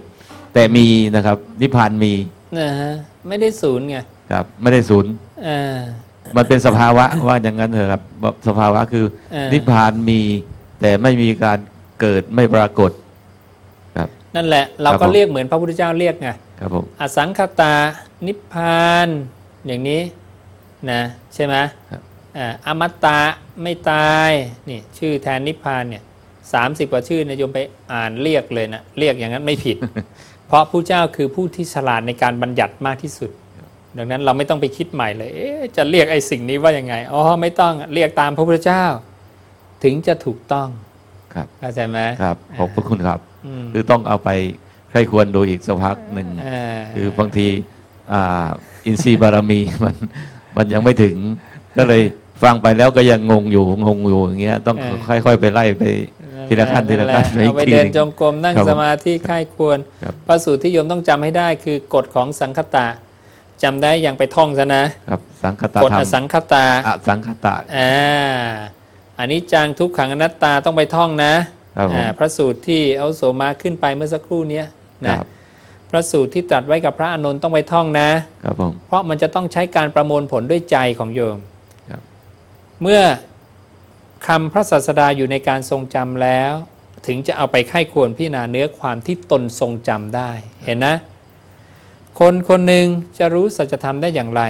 แต่มีนะครับ นิพพานมีนะฮะไม่ได้ศูนย์ไงครับ ไม่ได้ศูนย์อ่า มันเป็นสภาวะว่าอย่างนั้นเถอะครับสภาวะคือ เออ นิพพานมี แต่ไม่มีการเกิดไม่ปรากฏครับนั่นแหละ เราครับก็ผม เรียกเหมือนพระพุทธเจ้าเรียกไง ครับผมอสังคตานิพพานอย่างนี้นะใช่ไหมครับอ่าอมตะไม่ตายนี่ชื่อแทนนิพพานเนี่ยสามสิบกว่าชื่อเนยโยมไปอ่านเรียกเลยนะเรียกอย่างนั้นไม่ผิด เพราะผู้เจ้าคือผู้ที่ฉลาดในการบัญญัติมากที่สุด ดังนั้นเราไม่ต้องไปคิดใหม่เลยเอ๊ะจะเรียกไอ้สิ่งนี้ว่ายังไงอ๋อไม่ต้องเรียกตามพระพุทธเจ้า ถึงจะถูกต้องครับเข้าใจไหมครับขอบพระคุณครับอืมคือต้องเอาไป ใครควรดูอีกสักพักหนึ่งอ่าคือบางทีอ่าอินทรีย์บารมีมันมันยังไม่ถึง ก็เลยฟังไปแล้วก็ยังงงอยู่งงอยู่อย่างเงี้ยต้องค่อย ๆ ไปไล่ไปทีละขั้นทีละขั้นเอาไปอีกทีเดินหนึ่งจงกรมนั่งครับผมสมาธิค่ายควรครับพระสูตรที่โยมต้องจำให้ได้คือกฎของสังคตะจำได้อย่างไปท่องซะนะครับสังคตากฎธรรอมสังคตาอสังคตะอ่าอันนี้จังทุกขังอนัตตาต้องไปท่องนะครับผมอ่าพระสูตรที่เอาโสมาขึ้นไปเมื่อสักครู่เนี้ยค นะรับพระสูตรที่ตรัสไว้กับพระอานนท์ต้องไปท่องนะ ครับผมเพราะมันจะต้องใช้การประมวลผลด้วยใจของโยมครับเมื่อคำพระศาสดาอยู่ในการทรงจำแล้ว ถึงจะเอาไปไข้ควรพิจารณาเนื้อความที่ตนทรงจำได้ เห็นนะ คนคนหนึ่งจะรู้สัจธรรมได้อย่างไร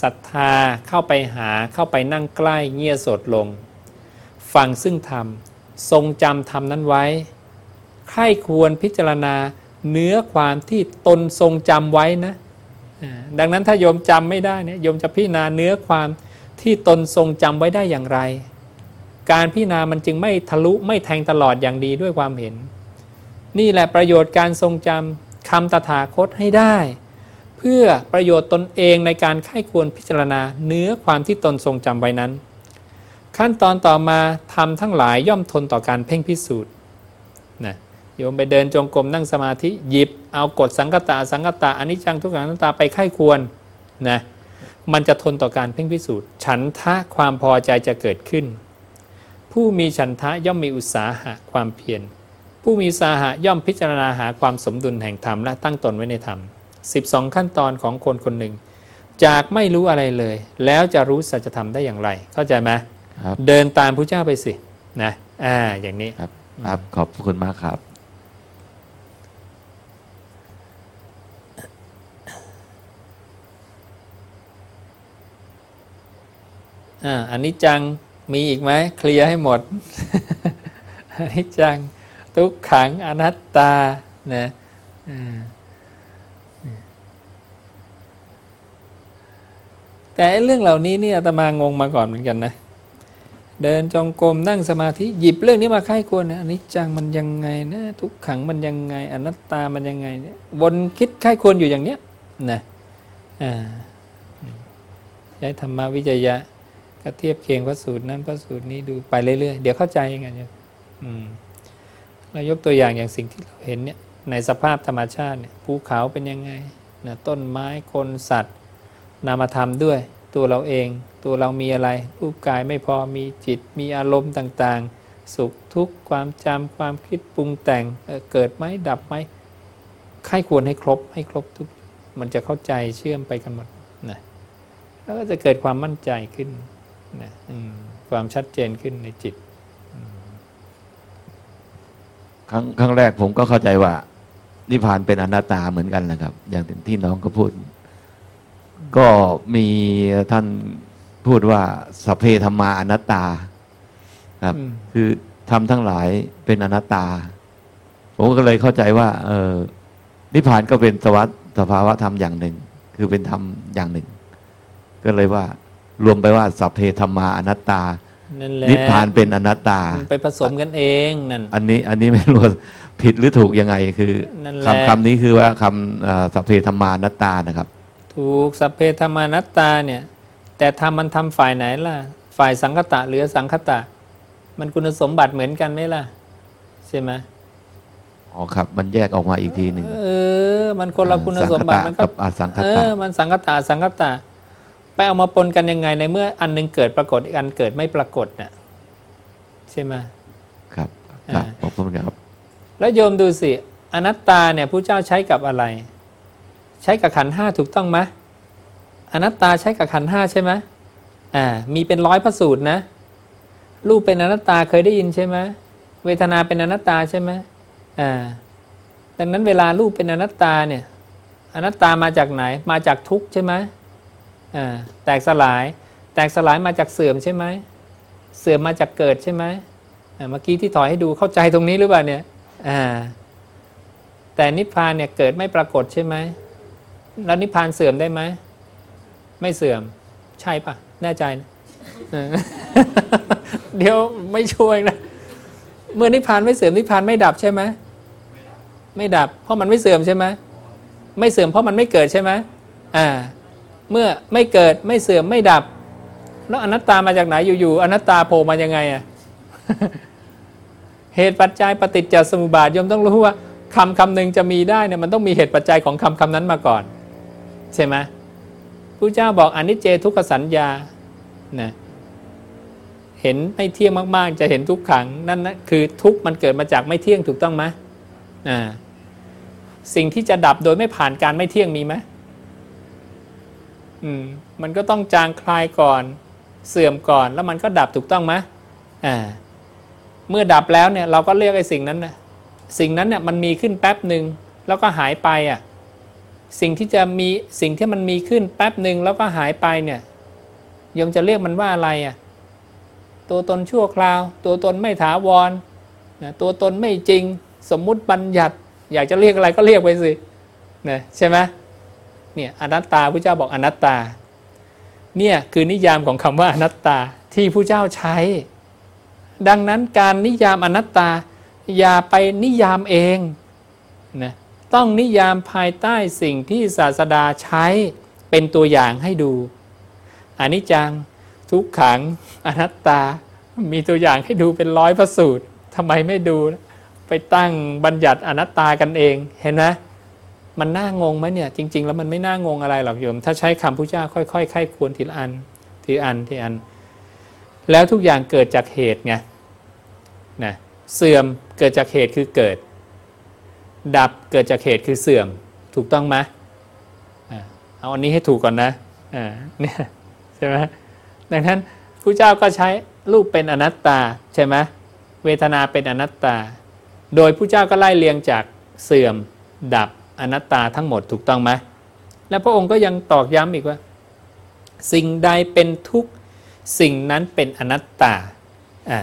ศรัทธาเข้าไปหาเข้าไปนั่งใกล้เงี่ยโสดลง ฟังซึ่งธรรม ทรงจำธรรมนั้นไว้ไข้ควรพิจารณา เนื้อความที่ตนทรงจำไว้นะดังนั้นถ้าโยมจำไม่ได้เนี่ยโยมจะพิจารณาเนื้อความที่ตนทรงจำไว้ได้อย่างไร การพิจารณามันจึงไม่ทะลุไม่แทงตลอดอย่างดีด้วยความเห็น นี่แหละประโยชน์การทรงจำคำตถาคตให้ได้ เพื่อประโยชน์ตนเองในการไข้ควรพิจารณาเนื้อความที่ตนทรงจำไว้นั้น ขั้นตอนต่อมาทำทั้งหลายย่อมทนต่อการเพ่งพิสูจน์ โยมไปเดินจงกรมนั่งสมาธิหยิบ เอากฎสังกตะสังกตะอนิจจังทุกขังอนัตตาไปไข้ควรนะมันจะทนต่อการเพ่งพิสูจน์ ฉันทะความพอใจจะเกิดขึ้น ผู้มีฉันทะย่อมมีอุตสาหะความเพียรผู้มีอุตสาหะย่อมพิจารณาหาความสมดุลแห่งธรรมและตั้งตนไว้ในธรรม 12 ขั้นตอนของคนคนหนึ่ง จากไม่รู้อะไรเลย แล้วจะรู้สัจธรรมได้อย่างไร เข้าใจไหมครับเดินตามพระเจ้าไปสินะอ่าอย่างนี้ครับครับขอบพระคุณมากครับ อ่าอันนี้จังมีอีกไหมเคลียร์ให้หมดอันนี้จังทุกขังอนัตตานะแต่ไอ้เรื่องเหล่านี้เนี่ยอาตมางงมาก่อนเหมือนกันนะเดินจงกรมนั่งสมาธิหยิบเรื่องนี้มาไข้ควรนะอันนี้จังมันยังไงนะทุกขังมันยังไง อนัตตามันยังไงเนี่ยวนคิดไข้ควรอยู่อย่างเนี้ยนะอ่าใช้ธรรมวิจยะ ก็เทียบเคียงพระสูตรนั้นพระสูตรนี้ดูไปเรื่อยๆ เดี๋ยวเข้าใจเองไงเนี่ยเรายกตัวอย่างอย่างสิ่งที่เราเห็นเนี่ยในสภาพธรรมชาติเนี่ยภูเขาเป็นยังไงนะต้นไม้คนสัตว์ นามธรรมด้วย ตัวเราเอง ตัวเรามีอะไร รูปกายไม่พอมีจิตมีอารมณ์ต่างๆ สุขทุกข์ความจำความคิดปรุงแต่งเเกิดไหมดับไหมใครควรให้ครบให้ครบทุกมันจะเข้าใจเชื่อมไปกันหมดนะแล้วก็จะเกิดความมั่นใจขึ้น นะอืมความชัดเจนขึ้นในจิต ครั้งครั้งแรกผมก็เข้าใจว่านิพพานเป็นอนัตตาเหมือนกันนะครับ อย่างที่น้องก็พูด ก็มีท่านพูดว่าสัพเพธรรมาอนัตตา ครับอืมคือทำทั้งหลายเป็นอนัตตา ผมก็เลยเข้าใจว่า เออนิพพานก็เป็นสวัสสภาวะธรรมอย่างหนึ่ง คือเป็นธรรมอย่างหนึ่ง ก็เลยว่า รวมไปว่าสัพเพธรรมาอนัตตานั่นแหละนิพพานเป็นอนัตตามันไปผสมกันเองนั่น อันนี้อันนี้ไม่รู้ว่าผิดหรือถูกยังไงคือนั่นแหละคำคำนี้คือว่าคำเอ่อสัพเพธรรมานัตตานะครับ ถูกสัพเพธรรมานัตตาเนี่ย แต่ทำมันทำฝ่ายไหนล่ะ ฝ่ายสังคตะหรือสังคตะ มันคุณสมบัติเหมือนกันไหมล่ะ ใช่ไหมอ๋อครับ มันแยกออกมาอีกทีหนึ่งเออ มันคนละคุณสมบัติมันก็กับอสังคเอตะอมันสังคตะสังคตะ ไปเอามาปนกันยังไงในเมื่ออันหนึงเกิดปรากฏอีกอันเกิดไม่ปรากฏน่ะใช่ไหมครับครับอ่าขอบคุณครับ แล้วโยมดูสิ อนัตตาเนี่ยผู้เจ้าใช้กับอะไร ใช้กับขันธ์ห้าถูกต้องไหมอนัตตาใช้กับขันธ์ห้าใช่ไหมอ่ามีเป็นร้อยพระสูตรนะรูปเป็นอนัตตาเคยได้ยินใช่ไหมเวทนาเป็นอนัตตาใช่ไหมอ่าดังนั้นเวลารูปเป็นอนัตตาเนี่ย อนัตตามาจากไหน มาจากทุกข์ใช่ไหมอ่า แตกสลาย แตกสลายมาจากเสื่อมใช่ไหม เสื่อมมาจากเกิดใช่ไหมเมื่อกี้ที่ถอยให้ดูเข้าใจตรงนี้หรือเปล่าเนี่ยแต่นิพพานเนี่ยเกิดไม่ปรากฏใช่ไหมแล้วนิพพานเสื่อมได้ไหม ไม่เสื่อม ใช่ปะแน่ใจนะเดี๋ยวไม่ช่วยนะ เมื่อนิพพานไม่เสื่อมนิพพานไม่ดับใช่ไหมไม่ดับ เพราะมันไม่เสื่อมใช่ไหมไม่เสื่อมเพราะมันไม่เกิดใช่ไหมอ่า เมื่อไม่เกิดไม่เสื่อมไม่ดับ แล้วอนัตตามาจากไหนอยู่ๆอนัตตาโผล่มายังไงอะเหตุปัจจัยปฏิจจสมุปบาทยมต้องรู้ว่าคำคำหนึ่งจะมีได้เนี่ยมันต้องมีเหตุปัจจัยของคำคำนั้นมาก่อน ใช่ไหมผู้เจ้าบอกอนิจเจทุกขสัญญานะเห็นไม่เที่ยงมาก ๆ จะเห็นทุกขังนั่นนะคือทุกมันเกิดมาจากไม่เที่ยงถูกต้องไหมอ่าสิ่งที่จะดับโดยไม่ผ่านการไม่เที่ยงมีไหม อืมมันก็ต้องจางคลายก่อนเสื่อมก่อนแล้วมันก็ดับถูกต้องไหมอ่าเมื่อดับแล้วเนี่ยเราก็เรียกไอ้สิ่งนั้นนะสิ่งนั้นเนี่ยมันมีขึ้นแป๊บหนึ่งแล้วก็หายไปอะสิ่งที่จะมีสิ่งที่มันมีขึ้นแป๊บหนึ่งแล้วก็หายไปเนี่ยโยมจะเรียกมันว่าอะไรอะตัวตนชั่วคราว ตัวตนไม่ถาวรนะตัวตนไม่จริง สมมุติบัญญัติ อยากจะเรียกอะไรก็เรียกไปสินะใช่ไหม เนี่ยอนัตตาพระเจ้าบอกอนัตตา เนี่ยคือนิยามของคำว่าอนัตตาที่ผู้เจ้าใช้ ดังนั้นการนิยามอนัตตาอย่าไปนิยามเองนะต้องนิยามภายใต้สิ่งที่ศาสดาใช้เป็นตัวอย่างให้ดูอนิจจังทุกขังอนัตตา มีตัวอย่างให้ดูเป็นร้อยพระสูตรทำไมไม่ดู ไปตั้งบัญญัติอนัตตากันเองเห็นไหม มันน่างงไหมเนี่ยจริง ๆ แล้วมันไม่น่างงอะไรหรอกโยม ถ้าใช้คำพุทธเจ้าค่อยๆไข้ควรทีละอันทีละอันทีละอัน แล้วทุกอย่างเกิดจากเหตุไงนะเสื่อมเกิดจากเหตุคือเกิด ดับเกิดจากเหตุคือเสื่อม ถูกต้องไหมเอาอันนี้ให้ถูกก่อนนะอ่าเนี่ยใช่ไหมดังนั้นผู้เจ้าก็ใช้รูปเป็นอนัตตาใช่ไหมเวทนาเป็นอนัตตา โดยผู้เจ้าก็ไล่เรียงจากเสื่อมดับ อนัตตาทั้งหมดถูกต้องไหมและพระองค์ก็ยังตอกย้ำอีกว่า สิ่งใดเป็นทุกข์สิ่งนั้นเป็นอนัตตาอ่า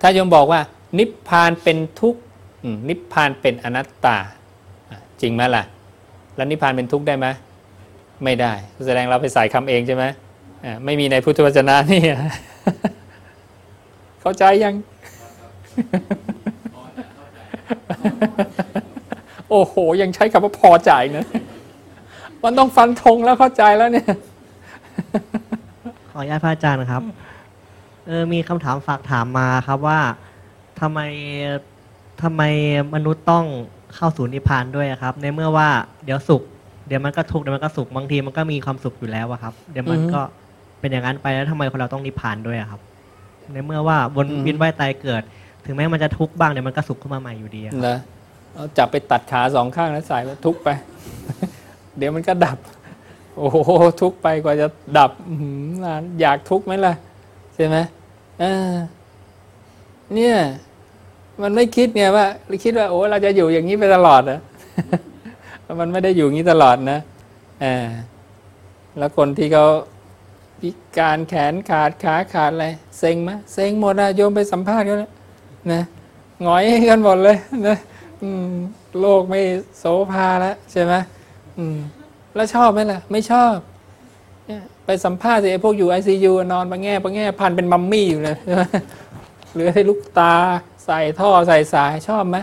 ถ้าโยมบอกว่า นิพพานเป็นทุกข์นิพพานเป็นอนัตตา จริงไหมล่ะ แล้วนิพพานเป็นทุกข์ได้ไหมไม่ได้ แสดงเราไปใส่คำเองใช่ไหมไม่มีในพุทธวจนะนี่เข้าใจยัง โอ้โห ยังใช้คำว่าพอใจนะมันต้องฟันธงแล้วเข้าใจแล้วเนี่ย ขออนุญาตพระอาจารย์นะครับ เออมีคำถามฝากถามมาครับว่าทำไมทำไมมนุษย์ต้องเข้าสู่นิพพานด้วยอะครับ ในเมื่อว่าเดี๋ยวสุข เดี๋ยวมันก็ทุกข์เดี๋ยวมันก็สุขบางทีมันก็มีความสุขอยู่แล้วอะครับ เดี๋ยวมันอือฮึก็เป็นอย่างนั้นไปแล้วทำไมคนเราต้องนิพพานด้วยอะครับ ในเมื่อว่าวนเวียนว่ายตายเกิด ถึงแม้มันจะทุกข์บ้างเดี๋ยวมันก็สุขขึ้นมาใหม่อยู่ดีอะครับนะเอา จับไปตัดขาสองข้างแล้วใส่ไปทุกไป เดี๋ยวมันก็ดับ โอ้โหทุกไปกว่าจะดับอื้อหือนานอยากทุกไหมล่ะใช่ไหมเออเนี่ย มันไม่คิดไงว่าคิดว่าโอ้เราจะอยู่อย่างนี้ไปตลอดนะมันไม่ได้อยู่อย่างนี้ตลอดนะแล้วคนที่เขาพิการแขนขาดขาขาดอะไรเซ็งไหมเซ็งหมดอะโยมไปสัมภาษณ์เขาแล้วนะหงอยกันหมดเลยนะ โลกไม่โสภาแล้วใช่ไหมอืมแล้วชอบไหมล่ะ ไม่ชอบเนี่ยไปสัมภาษณ์สิไอ้พวกอยู่ไอซียูนอนปะแง่ปะแง่พันเป็นมัมมี่อยู่เลยใช่ไหมเหลือให้ลูกตาใส่ท่อใส่สายชอบไหม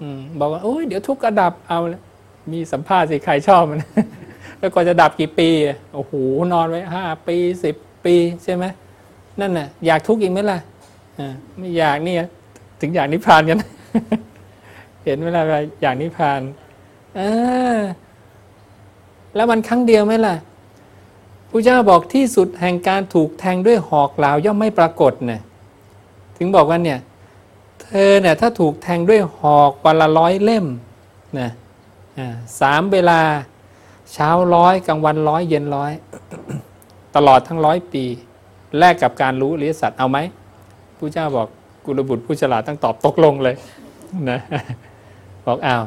อืมบอกว่าโอ้ยเดี๋ยวทุกข์กระดับเอาเลยมีสัมภาษณ์สิใครชอบมันแล้วก็จะดับกี่ปีอะโอ้โหนอนไว้ห้าปีสิบปีใช่ไหมนั่นน่ะ อยากทุกข์อีกไหมล่ะอ่าไม่อยากเนี่ยถึงอยากนิพพานกัน เห็นเวลาอย่ากนิพพานอ่าแล้วมันครั้งเดียวไหมล่ะพระเจ้าบอกที่สุดแห่งการถูกแทงด้วยหอกเหลาย่อมไม่ปรากฏเนี่ยถึงบอกว่าเนี่ย เธอเนี่ยถ้าถูกแทงด้วยหอกวันละร้อยเล่มนะสามเวลาเช้าร้อยกลางวันร้อยเย็นร้อยตลอดทั้งร้อยปี แลกกับการรู้อริยสัจเอาไหมพระเจ้าบอกกุลบุตรผู้ฉลาดต้องตอบตกลงเลยนะ บอกอ้าว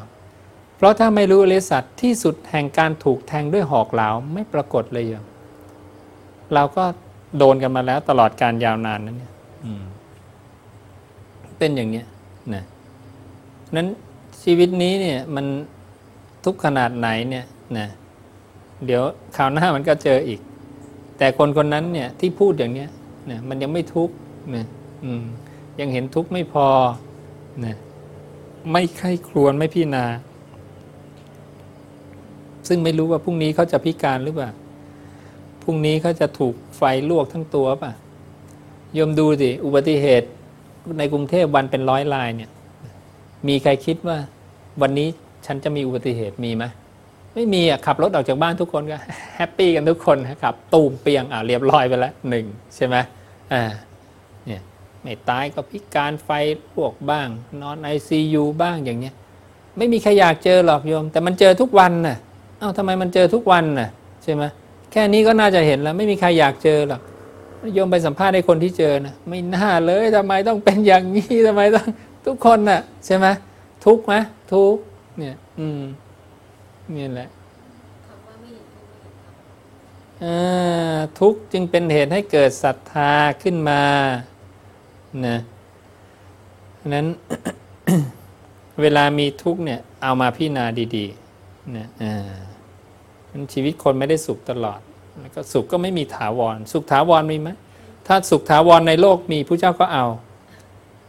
เพราะถ้าไม่รู้อริยสัจที่สุดแห่งการถูกแทงด้วยหอกเหลาไม่ปรากฏเลยโยมเราก็โดนกันมาแล้วตลอดการยาวนานนั้นเนี่ยอืมเป็นอย่างเนี้ยนะนั้นชีวิตนี้เนี่ยมันทุกข์ขนาดไหนเนี่ยนะเดี๋ยวคราวหน้ามันก็เจออีก แต่คนคนนั้นเนี่ยที่พูดอย่างเนี้ยนะมันยังไม่ทุกข์นะอืมยังเห็นทุกข์ไม่พอนะ ไม่ใคร่ครวญไม่พิจารณา ซึ่งไม่รู้ว่าพรุ่งนี้เขาจะพิการหรือเปล่าพรุ่งนี้เขาจะถูกไฟลวกทั้งตัวป่ะยมดูสิอุบัติเหตุในกรุงเทพวันเป็นร้อยรายเนี่ย มีใครคิดว่า วันนี้ฉันจะมีอุบัติเหตุมีไหมไม่มีอะขับรถออกจากบ้านทุกคนก็แฮปปี้กันทุกคนนะครับตูมเปียงอ่าเรียบร้อยไปแล้วหนึ่งใช่ไหมอ่า ไม่ตายก็พิการไฟพวกบ้าง นอนไอซียูบ้างอย่างเนี้ย ไม่มีใครอยากเจอหรอกโยม แต่มันเจอทุกวันน่ะเอ้าทำไมมันเจอทุกวันน่ะใช่ไหมแค่นี้ก็น่าจะเห็นแล้ว ไม่มีใครอยากเจอหรอกโยมไปสัมภาษณ์ให้คนที่เจอนะไม่น่าเลยทำไมต้องเป็นอย่างนี้ทำไมต้องทุกคนน่ะใช่ไหมทุกไหมทุกเนี่ย อืมนี่แหละอ่าทุกจึงเป็นเหตุให้เกิดศรัทธาขึ้นมา นะนั้นเวลามีทุกเนี่ย เอามาพิจารณาดีๆนะอ่ามันชีวิตคนไม่ได้สุขตลอด แล้วก็สุขก็ไม่มีถาวร สุขถาวรมีไหมถ้าสุขถาวรในโลกมีผู้เจ้าก็เอา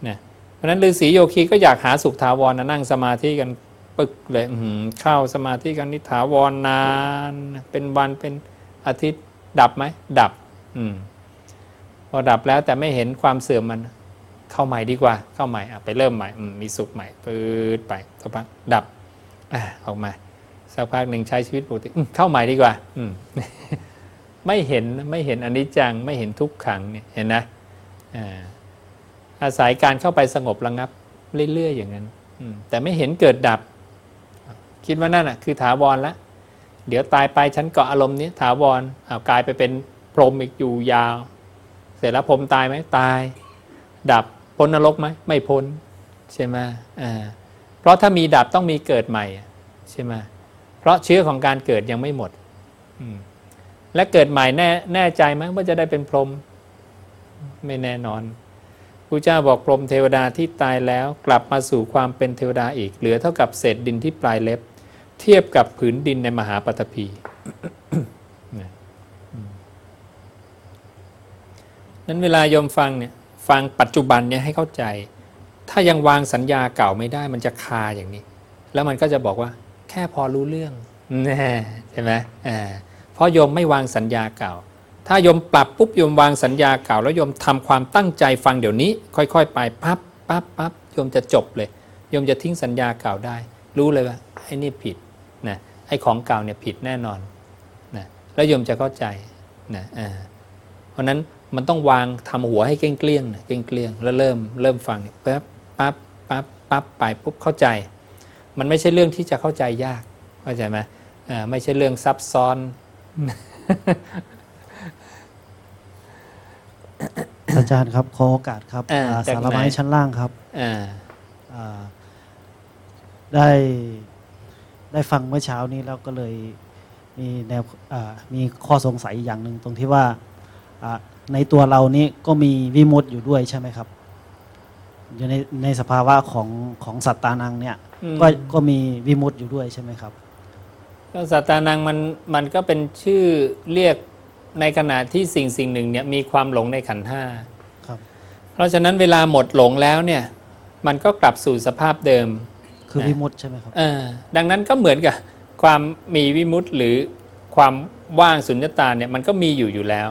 นะเพราะนั้นฤาษีโยคีก็อยากหาสุขถาวรนะนั่งสมาธิกันปึกเลยเข้าสมาธิกันนิถาวรนาน เป็นวันเป็นอาทิตย์ดับไหมดับ อืม พอดับแล้วแต่ไม่เห็นความเสื่อมมันเข้าใหม่ดีกว่า เข้าใหม่อะไปเริ่มใหม่มีสุขใหม่ปืดไปสักพักดับออกมาสักพักหนึ่งใช้ชีวิตปกติเข้าใหม่ดีกว่าอืมไม่เห็นไม่เห็นอนิจจังไม่เห็นทุกขังเนี่ยเห็นนะอาศัยการเข้าไปสงบระงับเรื่อยๆอย่างนั้นอืมแต่ไม่เห็นเกิดดับ คิดว่านั่นอะคือถาวรละเดี๋ยวตายไปฉันเกาะอารมณ์นี้ถาวรเอากลายไปเป็นพรหมอีกอยู่ยาว เสร็จแล้วพรมตายไหมตาย ดับพ้นนรกไหมไม่พ้นใช่ไหมอ่าเพราะถ้ามีดับต้องมีเกิดใหม่ใช่ไหมเพราะเชื้อของการเกิดยังไม่หมดมและเกิดใหม่แน่แน่ใจไหมว่าจะได้เป็นพรหมไม่แน่นอนพระเจ้าบอกพรหมเทวดาที่ตายแล้วกลับมาสู่ความเป็นเทวดาอีก เหลือเท่ากับเศษดินที่ปลายเล็บ เทียบกับผืนดินในมหาปฐพี นะอืม นั้นเวลาโยมฟังเนี่ยฟังปัจจุบันเนี่ยให้เข้าใจ ถ้ายังวางสัญญาเก่าไม่ได้มันจะคาอย่างนี้ แล้วมันก็จะบอกว่าแค่พอรู้เรื่องแน่ใช่ไหมอ่าเพราะโยมไม่วางสัญญาเก่า ถ้าโยมปรับปุ๊บโยมวางสัญญาเก่า แล้วโยมทำความตั้งใจฟังเดี๋ยวนี้ ค่อย ๆ ไปปั๊บปั๊บปั๊บโยมจะจบเลยโยมจะทิ้งสัญญาเก่าได้ รู้เลยว่าไอ้นี่ผิดนะไอ้ของเก่าเนี่ยผิดแน่นอนนะแล้วโยมจะเข้าใจนะอ่าเพราะนั้น มันต้องวางทำหัวให้เกลี้ยงๆนะเกลี้ยงๆแล้วเริ่มเริ่มฟังเนี่ยปั๊บปั๊บปั๊บปั๊บไปปุ๊บเข้าใจ มันไม่ใช่เรื่องที่จะเข้าใจยากเข้าใจไหมอ่าไม่ใช่เรื่องซับซ้อนอาจารย์ครับขอโอกาสครับอ่าอ่าจากสารไม้ไหนชั้นล่างครับอ่าอ่าได้ได้ฟังเมื่อเช้านี้แล้วก็เลยมีแนวอ่ามีข้อสงสัยอย่างหนึ่งตรงที่ว่าอ่า ในตัวเรานี้ก็มีวิมุตต์อยู่ด้วยใช่ไหมครับ อยู่ในในสภาวะของของสัตตานังเนี่ยอืมก็ก็มีวิมุตต์อยู่ด้วยใช่ไหมครับก็สัตตานังมันมันก็เป็นชื่อเรียกในขณะที่สิ่งสิ่งหนึ่งเนี่ยมีความหลงในขันธ์ห้าครับเพราะฉะนั้นเวลาหมดหลงแล้วเนี่ยมันก็กลับสู่สภาพเดิม คือนะวิมุตต์ใช่ไหมครับเออดังนั้นก็เหมือนกับความมีวิมุตต์หรือความว่างสุญญตาเนี่ยมันก็มีอยู่อยู่แล้ว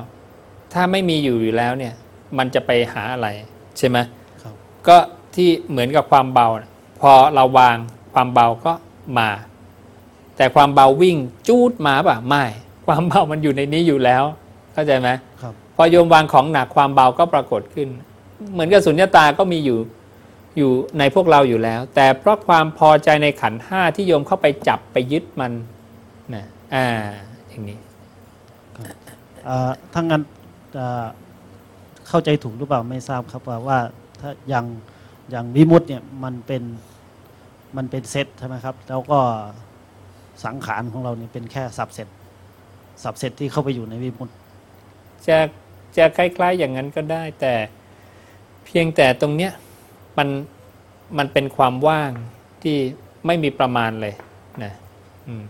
ถ้าไม่มีอยู่อยู่แล้วเนี่ย มันจะไปหาอะไรใช่ไหมครับก็ที่เหมือนกับความเบาน่ะพอเราวางความเบาก็มา แต่ความเบาวิ่งจูดมาป่ะไม่ ความเบามันอยู่ในนี้อยู่แล้ว เข้าใจไหมครับ พอโยมวางของหนักความเบาก็ปรากฏขึ้น เหมือนกับสุญญตาก็มีอยู่อยู่ในพวกเราอยู่แล้ว แต่เพราะความพอใจในขันธ์ห้าที่โยมเข้าไปจับไปยึดมันนะอ่าอย่างนี้อ่าถ้างั้นอ่า เข้าใจถูกหรือเปล่าไม่ทราบครับว่าว่าถ้าอย่างอย่างวิมุตต์เนี่ยมันเป็นมันเป็นเซตใช่ไหมครับ แล้วก็สังขารของเราเนี่ยเป็นแค่สับเซตสับเซตที่เข้าไปอยู่ในวิมุตต์จะจะคล้ายๆอย่างนั้นก็ได้ แต่เพียงแต่ตรงเนี้ยมันมันเป็นความว่างที่ไม่มีประมาณเลยนะอืม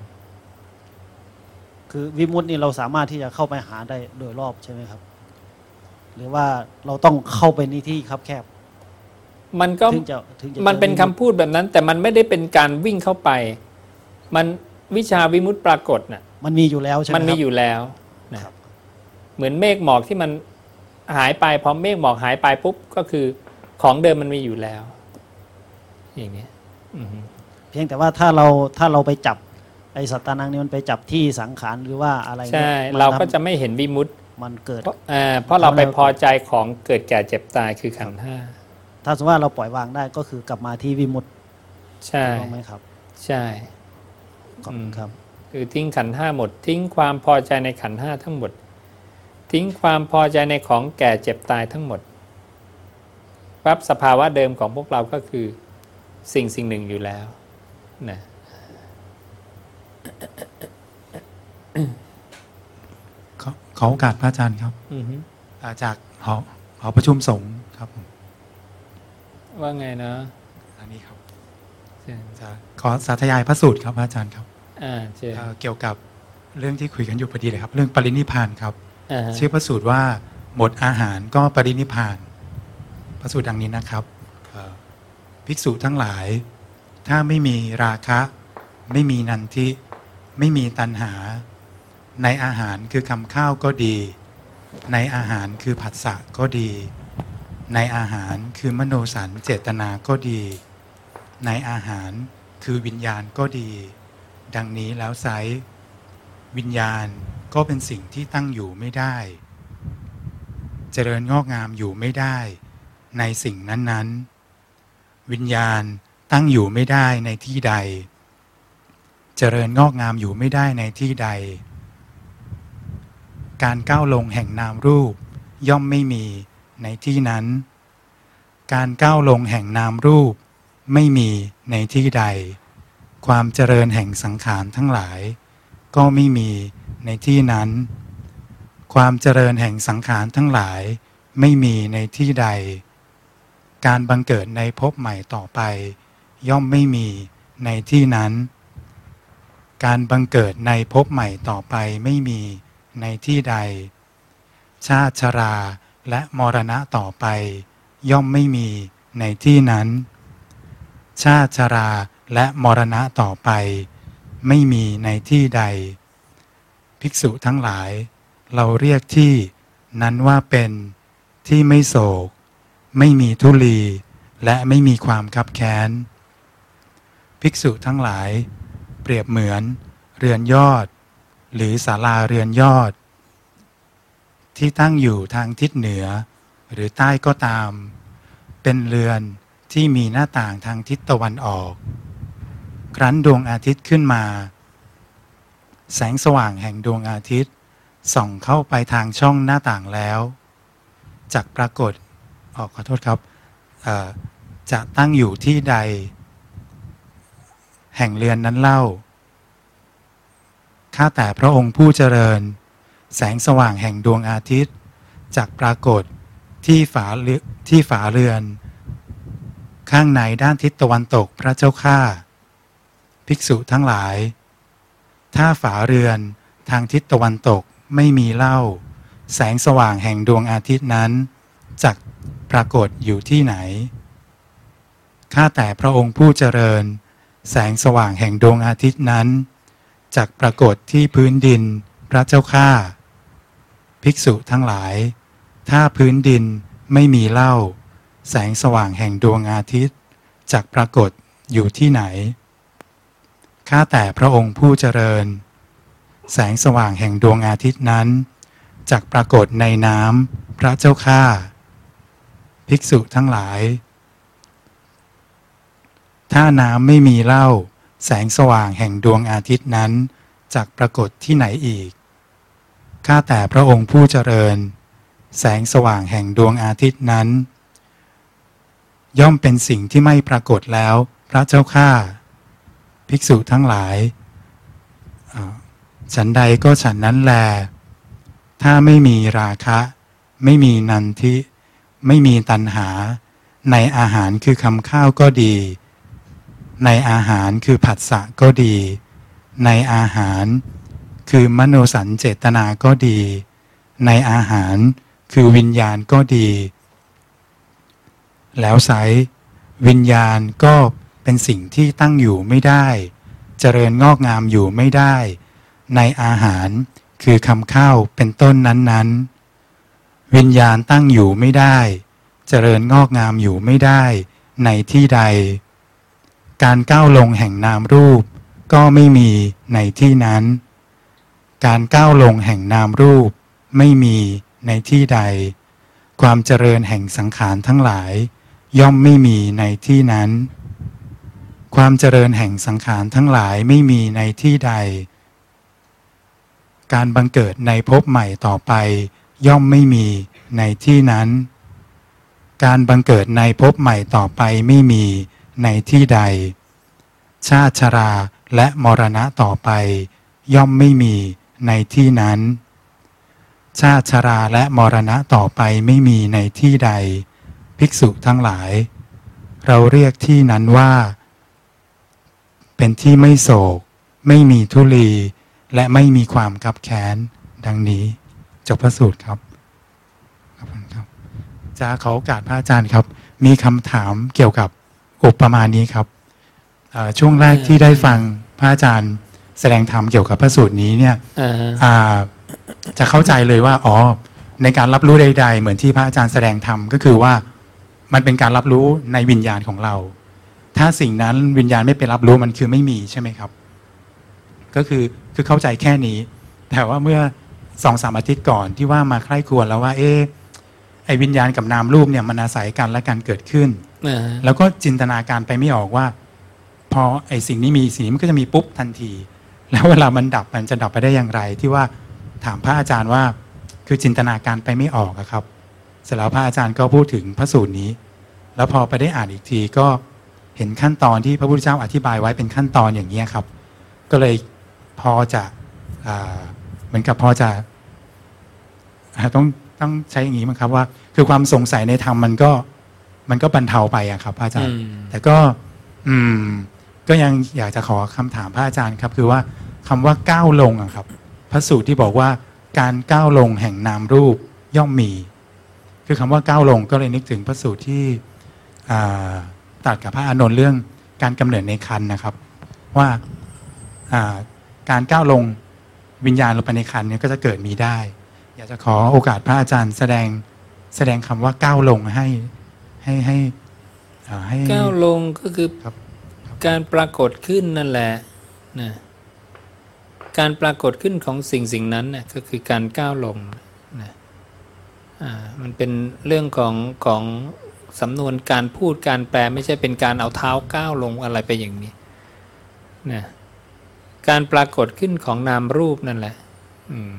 คือวิมุตต์นี่เราสามารถที่จะเข้าไปหาได้โดยรอบใช่ไหมครับ หรือว่าเราต้องเข้าไปในที่คับแคบ มันก็ถึงจะถึงจะมันเป็นจอคำวิมุตติพูดแบบนั้น แต่มันไม่ได้เป็นการวิ่งเข้าไป มันวิชาวิมุตติปรากฏน่ะ มันมีอยู่แล้วใช่ไหมมันมีครับ อยู่แล้วนะครับ เหมือนเมฆหมอกที่มันหายไปพอเมฆหมอกหายไปปุ๊บก็คือของเดิมมันมีอยู่แล้ว อย่างเงี้ยอือฮึเพียงแต่ว่าถ้าเราถ้าเราไปจับไอสัตตานังนี่มันไปจับที่สังขารหรือว่าอะไรนี่ยใช่ มันเราก็ทำจะไม่เห็นวิมุตติ มันเกิด เพราะอ่าเพราะเราไปทำให้เราพอใจของเกิดแก่เจ็บตายคือขันธ์ห้าถ้าสมมติว่าเราปล่อยวางได้ก็คือกลับมาที่วิมุตติใช่ถูกต้องไหมครับ ใช่ขอบอืคุมณครับคือทิ้งขันธ์ห้าหมด ทิ้งความพอใจในขันธ์ห้าทั้งหมด ทิ้งความพอใจในของแก่เจ็บตายทั้งหมดปั๊บสภาวะเดิมของพวกเราก็คือสิ่งสิ่งหนึ่งอยู่แล้วนะ ขอขอโอกาสพระอาจารย์ครับอือฮึอ่าจากหอหอประชุมสงฆ์ครับผมว่าไงนะอันนี้ครับเชิญจะขอสาธยายพระสูตรครับพระอาจารย์ครับอ่าเชิญเอ่อเกี่ยวกับเรื่องที่คุยกันอยู่พอดีเลยครับ เรื่องปรินิพพานครับอ่าฮะชื่อพระสูตรว่าหมดอาหารก็ปรินิพพาน พระสูตรดังนี้นะครับเอ่อภิกษุทั้งหลาย ถ้าไม่มีราคะ ไม่มีนันทิ ไม่มีตัณหา ในอาหารคือคำข้าวก็ดี ในอาหารคือผัสสะก็ดี ในอาหารคือมโนสันเจตนาก็ดี ในอาหารคือวิญญาณก็ดี ดังนี้แล้วไซวิญญาณก็เป็นสิ่งที่ตั้งอยู่ไม่ได้ เจริญงอกงามอยู่ไม่ได้ ในสิ่งนั้นๆ วิญญาณตั้งอยู่ไม่ได้ในที่ใด เจริญงอกงามอยู่ไม่ได้ในที่ใด การก้าวลงแห่งนามรูป ย่อมไม่มีในที่นั้น การก้าวลงแห่งนามรูป ไม่มีในที่ใด ความเจริญแห่งสังขารทั้งหลาย ก็ไม่มีในที่นั้น ความเจริญแห่งสังขารทั้งหลาย ไม่มีในที่ใด การบังเกิดในภพใหม่ต่อไป ย่อมไม่มีในที่นั้น การบังเกิดในภพใหม่ต่อไปไม่มี ในที่ใด ชาติชราและมรณะต่อไป ย่อมไม่มีในที่นั้น ชาติชราและมรณะต่อไป ไม่มีในที่ใด ภิกษุทั้งหลาย เราเรียกที่นั้นว่าเป็นที่ไม่โศก ไม่มีทุลีและไม่มีความคับแค้น ภิกษุทั้งหลาย เปรียบเหมือน เรือนยอด หรือศาลาเรือนยอด ที่ตั้งอยู่ทางทิศเหนือ หรือใต้ก็ตาม เป็นเรือนที่มีหน้าต่างทางทิศตะวันออก ครั้นดวงอาทิตย์ขึ้นมา แสงสว่างแห่งดวงอาทิตย์ ส่องเข้าไปทางช่องหน้าต่างแล้วจักปรากฏออกขอโทษครับจะตั้งอยู่ที่ใด แห่งเรือนนั้นเล่า ข้าแต่พระองค์ผู้เจริญ แสงสว่างแห่งดวงอาทิตย์จักปรากฏที่ฝาเรืที่ฝาเรือน ข้างในด้านทิศตะวันตกพระเจ้าข้าภิกษุทั้งหลาย ถ้าฝาเรือนทางทิศตะวันตกไม่มีเล้าแสงสว่างแห่งดวงอาทิตย์นั้นจักปรากฏอยู่ที่ไหน ข้าแต่พระองค์ผู้เจริญ แสงสว่างแห่งดวงอาทิตย์นั้น จักปรากฏที่พื้นดินพระเจ้าข้าภิกษุทั้งหลาย ถ้าพื้นดินไม่มีเล้าแสงสว่างแห่งดวงอาทิตย์จักปรากฏอยู่ที่ไหน ข้าแต่พระองค์ผู้เจริญ แสงสว่างแห่งดวงอาทิตย์นั้นจักปรากฏในน้ำพระเจ้าข้าภิกษุทั้งหลาย ถ้าน้ำไม่มีเล้า แสงสว่างแห่งดวงอาทิตย์นั้นจักปรากฏที่ไหนอีก ข้าแต่พระองค์ผู้เจริญ แสงสว่างแห่งดวงอาทิตย์นั้น ย่อมเป็นสิ่งที่ไม่ปรากฏแล้วพระเจ้าข้าภิกษุทั้งหลายฉันใดก็ฉันนั้นแล ถ้าไม่มีราคะ ไม่มีนันทิ ไม่มีตัณหา ในอาหารคือคำข้าวก็ดี ในอาหารคือผัสสะก็ดี ในอาหาร คือมโนสัญเจตนาก็ดี ในอาหารคือวิญญาณก็ดี แล้วไซวิญญาณก็เป็นสิ่งที่ตั้งอยู่ไม่ได้ เจริญงอกงามอยู่ไม่ได้ ในอาหารคือคำข้าวเป็นต้นนั้น ๆ วิญญาณตั้งอยู่ไม่ได้ เจริญงอกงามอยู่ไม่ได้ ในที่ใด การก้าวลงแห่งนามรูป ก็ไม่มีในที่นั้น การก้าวลงแห่งนามรูป ไม่มีในที่ใด ความเจริญแห่งสังขารทั้งหลาย ย่อมไม่มีในที่นั้น ความเจริญแห่งสังขารทั้งหลายไม่มีในที่ใด การบังเกิดในภพใหม่ต่อไป ย่อมไม่มีในที่นั้น การบังเกิดในภพใหม่ต่อไปไม่มี ในที่ใด ชาติชราและมรณะต่อไป ย่อมไม่มีในที่นั้น ชาติชราและมรณะต่อไปไม่มีในที่ใด ภิกษุทั้งหลาย เราเรียกที่นั้นว่า เป็นที่ไม่โศก ไม่มีทุลี และไม่มีความกับแค้น ดังนี้ จบพระสูตรครับขอบคุณครับจะขอโอกาสพระอาจารย์ครับ มีคำถามเกี่ยวกับ อุปมานี้ครับเอ่อช่วงแรกที่ได้ฟังพระอาจารย์แสดงธรรมเกี่ยวกับพระสูตรนี้เนี่ยอ่าฮะอ่าจะเข้าใจเลยว่าอ๋อในการรับรู้ใด ๆ เหมือนที่พระอาจารย์แสดงธรรมก็คือว่ามันเป็นการรับรู้ในวิญญาณของเรา ถ้าสิ่งนั้นวิญญาณไม่ไปรับรู้มันคือไม่มีใช่ไหมครับ ก็คือคือเข้าใจแค่นี้ แต่ว่าเมื่อสองสามอาทิตย์ก่อนที่ว่ามาใคร่ครวญแล้วว่า เอ๊ะไอ้วิญญาณกับนามรูปเนี่ยมันอาศัยกันและการเกิดขึ้นอ่าฮะ แล้วก็จินตนาการไปไม่ออกว่า พอไอ้สิ่งนี้มีสิ่งนี้มันก็จะมีปุ๊บทันที แล้วเวลามันดับมันจะดับไปได้อย่างไร ที่ว่าถามพระอาจารย์ว่าคือจินตนาการไปไม่ออกอะครับเสร็จแล้วพระอาจารย์ก็พูดถึงพระสูตรนี้ แล้วพอไปได้อ่านอีกทีก็เห็นขั้นตอนที่พระพุทธเจ้าอธิบายไว้เป็นขั้นตอนอย่างนี้ครับ ก็เลยพอจะเหมือนกับพอจะต้องต้องใช้อย่างนี้มั้งครับว่า คือความสงสัยในธรรมมันก็ มันก็บรรเทาไปอะครับพระอาจารย์อืมแต่ก็ อืม ก็ยังอยากจะขอคำถามพระอาจารย์ครับ คือว่าคำว่าก้าวลงอะครับ พระสูตรที่บอกว่าการก้าวลงแห่งนามรูปย่อมมี คือคำว่าก้าวลงก็เลยนึกถึงพระสูตรที่อ่าตรัดกับพระอานนท์เรื่องการกำเนิดในคันนะครับว่าอ่าการก้าวลงวิญญาณลงไปในคันเนี่ยก็จะเกิดมีได้ อยากจะขอโอกาสพระอาจารย์แสดงแสดงคำว่าก้าวลงให้ ให้ให้อ่าให้ก้าวลงก็คือครับการปรากฏขึ้นนั่นแหละนะการปรากฏขึ้นของสิ่งสิ่งนั้นน่ะก็คือการก้าวลงนะอ่ามันเป็นเรื่องของของสำนวนการพูดการแปลไม่ใช่เป็นการเอาเท้าก้าวลงอะไรไปอย่างนี้นะการปรากฏขึ้นของนามรูปนั่นแหละ อืม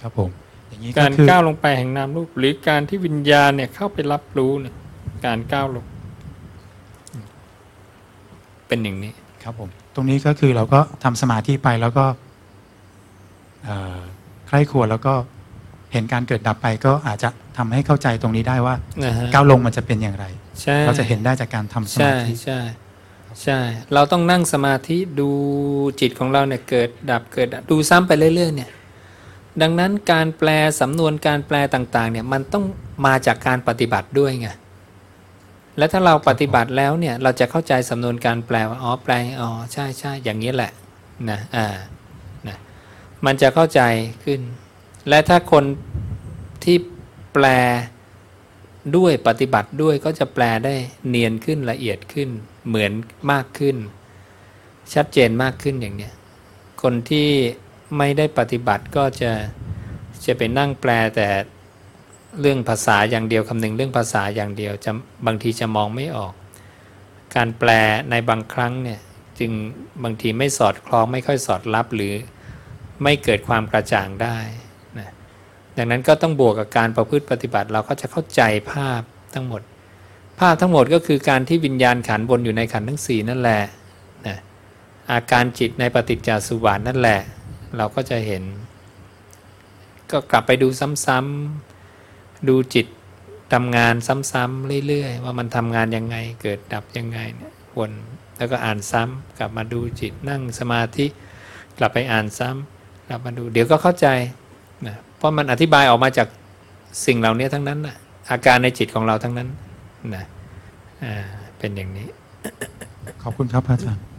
ครับผม อย่างนี้ก็การคือก้าวลงไปแห่งนามรูป หรือการที่วิญญาณเนี่ยเข้าไปรับรู้เนี่ยการก้าวลง เป็นอย่างนี้ครับผม ตรงนี้ก็คือเราก็ทำสมาธิไปแล้วก็เอ่อใคร่ครวญแล้วก็เห็นการเกิดดับไปก็อาจจะทำให้เข้าใจตรงนี้ได้ว่านะฮะก้าวลงมันจะเป็นอย่างไรใช่เราจะเห็นได้จากการทำสมาใช่ธิใช่ใช่ เราต้องนั่งสมาธิดูจิตของเราเนี่ยเกิดดับเกิดดับดูซ้ำไปเรื่อย ๆ เนี่ย ดังนั้นการแปลสำนวนการแปลต่างๆเนี่ยมันต้องมาจากการปฏิบัติด้วยไงและถ้าเราปฏิบัติแล้วเนี่ยเราจะเข้าใจสำนวนการแปลว่าอ๋อแปลอ๋อใช่ใช่อย่างนี้แหละนะอ่านะมันจะเข้าใจขึ้น และถ้าคนที่แปลด้วยปฏิบัติด้วยก็จะแปลได้เนียนขึ้นละเอียดขึ้น เหมือนมากขึ้น ชัดเจนมากขึ้นอย่างเนี้ยคนที่ ไม่ได้ปฏิบัติก็จะจะไปนั่งแปลแต่เรื่องภาษาอย่างเดียวคำนึงเรื่องภาษาอย่างเดียวจะบางทีจะมองไม่ออก การแปลในบางครั้งเนี่ยจึงบางทีไม่สอดคล้องไม่ค่อยสอดรับหรือไม่เกิดความกระจ่างได้นะดังนั้นก็ต้องบวกกับการประพฤติปฏิบัติเราก็จะเข้าใจภาพทั้งหมด ภาพทั้งหมดก็คือการที่วิญญาณขันบนอยู่ในขันทั้งสี่นั่นแหละนะอาการจิตในปฏิจจสุบาทนั่นแหละ เราก็จะเห็น ก็กลับไปดูซ้ำๆดูจิตทำงานซ้ำๆเรื่อยๆ ว่ามันทำงานยังไงเกิดดับยังไงเนี่ยวนแล้วก็อ่านซ้ำกลับมาดูจิตนั่งสมาธิกลับไปอ่านซ้ำกลับมาดู เดี๋ยวก็เข้าใจนะเพราะมันอธิบายออกมาจากสิ่งเหล่านี้ทั้งนั้นนะอาการในจิตของเราทั้งนั้นนะอ่าเป็นอย่างนี้ ขอบคุณครับอาจารย์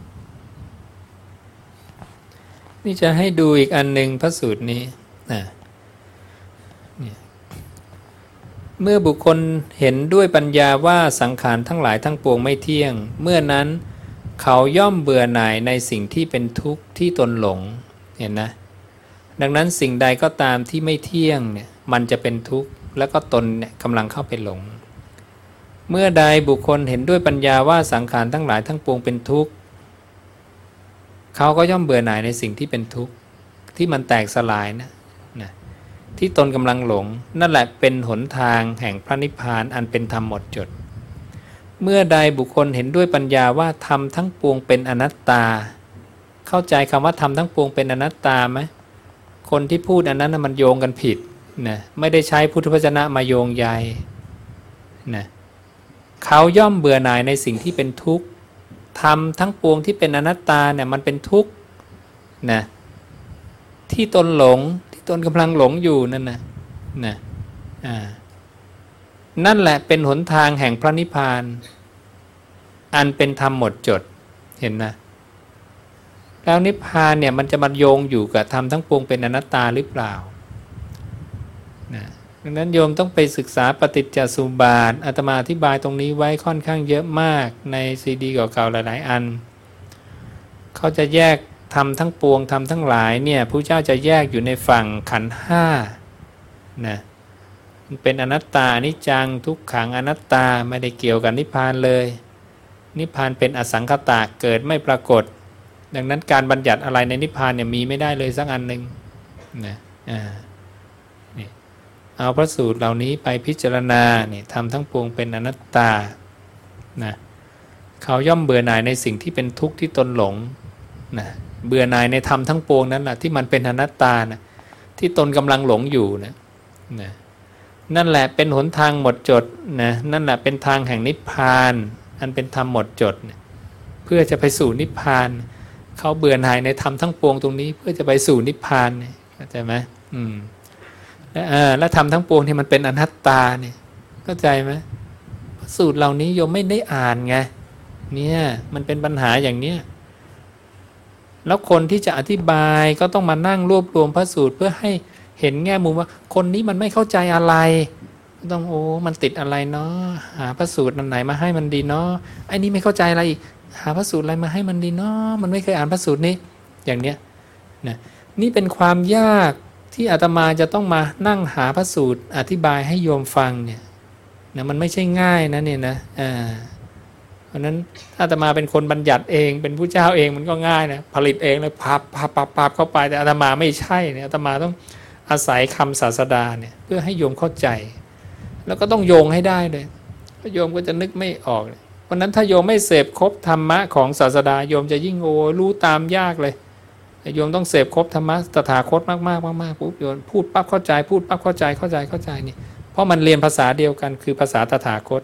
นี่จะให้ดูอีกอันหนึ่งพระสูตรนี้นะเนี่ยเมื่อบุคคลเห็นด้วยปัญญาว่าสังขารทั้งหลายทั้งปวงไม่เที่ยง เมื่อนั้นเขาย่อมเบื่อหน่ายในสิ่งที่เป็นทุกข์ที่ตนหลงเห็นนะดังนั้นสิ่งใดก็ตามที่ไม่เที่ยงเนี่ยมันจะเป็นทุกข์แล้วก็ตนเนี่ยกำลังเข้าไปหลง เมื่อใดบุคคลเห็นด้วยปัญญาว่าสังขารทั้งหลายทั้งปวงเป็นทุกข์ เขาก็ย่อมเบื่อหน่ายในสิ่งที่เป็นทุกข์ที่มันแตกสลายนะนะที่ตนกำลังหลง นั่นแหละเป็นหนทางแห่งพระนิพพานอันเป็นธรรมหมดจด เมื่อใดบุคคลเห็นด้วยปัญญาว่าธรรมทั้งปวงเป็นอนัตตา เข้าใจคำว่าธรรมทั้งปวงเป็นอนัตตาไหมคนที่พูดอันนั้นมันโยงกันผิดนะไม่ได้ใช้พุทธวจนะมาโยงใยนะเขาย่อมเบื่อหน่ายในสิ่งที่เป็นทุกข์ ทำทั้งปวงที่เป็นอนัตตาเนี่ยมันเป็นทุกข์นะที่ตนหลงที่ตนกำลังหลงอยู่นั่นนะนะอ่านั่นแหละเป็นหนทางแห่งพระนิพพาน อันเป็นธรรมหมดจดเห็นนะแล้วนิพพานเนี่ยมันจะมาโยงอยู่กับธรรมทั้งปวงเป็นอนัตตาหรือเปล่า ดังนั้นโยมต้องไปศึกษาปฏิจจสุบาทอาตมาอธิบายตรงนี้ไว้ค่อนข้างเยอะมากในซีดีเก่าๆหลายๆ อัน เขาจะแยกทำทั้งปวงทำทั้งหลายเนี่ยพระเจ้าจะแยกอยู่ในฝั่งขันห้านะมันเป็นอนัตตานิจังทุกขังอนัตตาไม่ได้เกี่ยวกับนิพพานเลย นิพพานเป็นอสังขตาเกิดไม่ปรากฏ ดังนั้นการบัญญัติอะไรในนิพพานเนี่ยมีไม่ได้เลยสักอันหนึ่งนะอ่า เอาพระสูตรเหล่านี้ไปพิจารณาเนี่ยทำทั้งปวงเป็นอนัตตานะเขาย่อมเบื่อหน่ายในสิ่งที่เป็นทุกข์ที่ตนหลงนะเบื่อหน่ายในธรรมทั้งปวงนั้นแหละที่มันเป็นอนัตตานะที่ตนกำลังหลงอยู่นะนะนั่นแหละเป็นหนทางหมดจดนะนั่นแหละเป็นทางแห่งนิพพาน อันเป็นธรรมหมดจดนะเพื่อจะไปสู่นิพพาน เขาเบื่อหน่ายในธรรมทั้งปวงตรงนี้ เพื่อจะไปสู่นิพพานเข้าใจไหมอืม และเออแล้วธรรมทั้งปวงที่มันเป็นอนัตตาเนี่ยเข้าใจไหมสูตรเหล่านี้โยมไม่ได้อ่านไงเนี่ยมันเป็นปัญหาอย่างเนี้ยแล้วคนที่จะอธิบายก็ต้องมานั่งรวบรวมพระสูตรเพื่อให้เห็นแง่มุมว่า คนนี้มันไม่เข้าใจอะไร ต้องโอ้ มันติดอะไรเนาะหาพระสูตรอันไหนมาให้มันดีเนาะไอ้นี่ไม่เข้าใจอะไรอีกหาพระสูตรอะไรมาให้มันดีเนาะมันไม่เคยอ่านพระสูตรนี้อย่างเนี้ยนะนี่เป็นความยาก ที่อาตมาจะต้องมานั่งหาพระสูตรอธิบายให้โยมฟังเนี่ยนะมันไม่ใช่ง่ายนะเนี่ยนะอ่าเพราะนั้นถ้าอาตมาเป็นคนบัญญัติเองเป็นผู้เจ้าเองมันก็ง่ายนะผลิตเองเลยพับพับพับพับเข้าไปแต่อาตมาไม่ใช่เนี่ยอาตมาต้องอาศัยคำศาสดาเนี่ยเพื่อให้โยมเข้าใจ แล้วก็ต้องโยงให้ได้เลยโยมก็จะนึกไม่ออกเลยเพราะนั้นถ้าโยมไม่เสพครบธรรมะของศาสดาโยมจะยิ่งโอ้รู้ตามยากเลย โยมต้องเสพครบธรรมะตถาคตมากมากมากมากปุ๊บโยมพูดปั๊บเข้าใจพูดปั๊บเข้าใจเข้าใจเข้าใจนี่เพราะมันเรียนภาษาเดียวกันคือภาษาตถาคต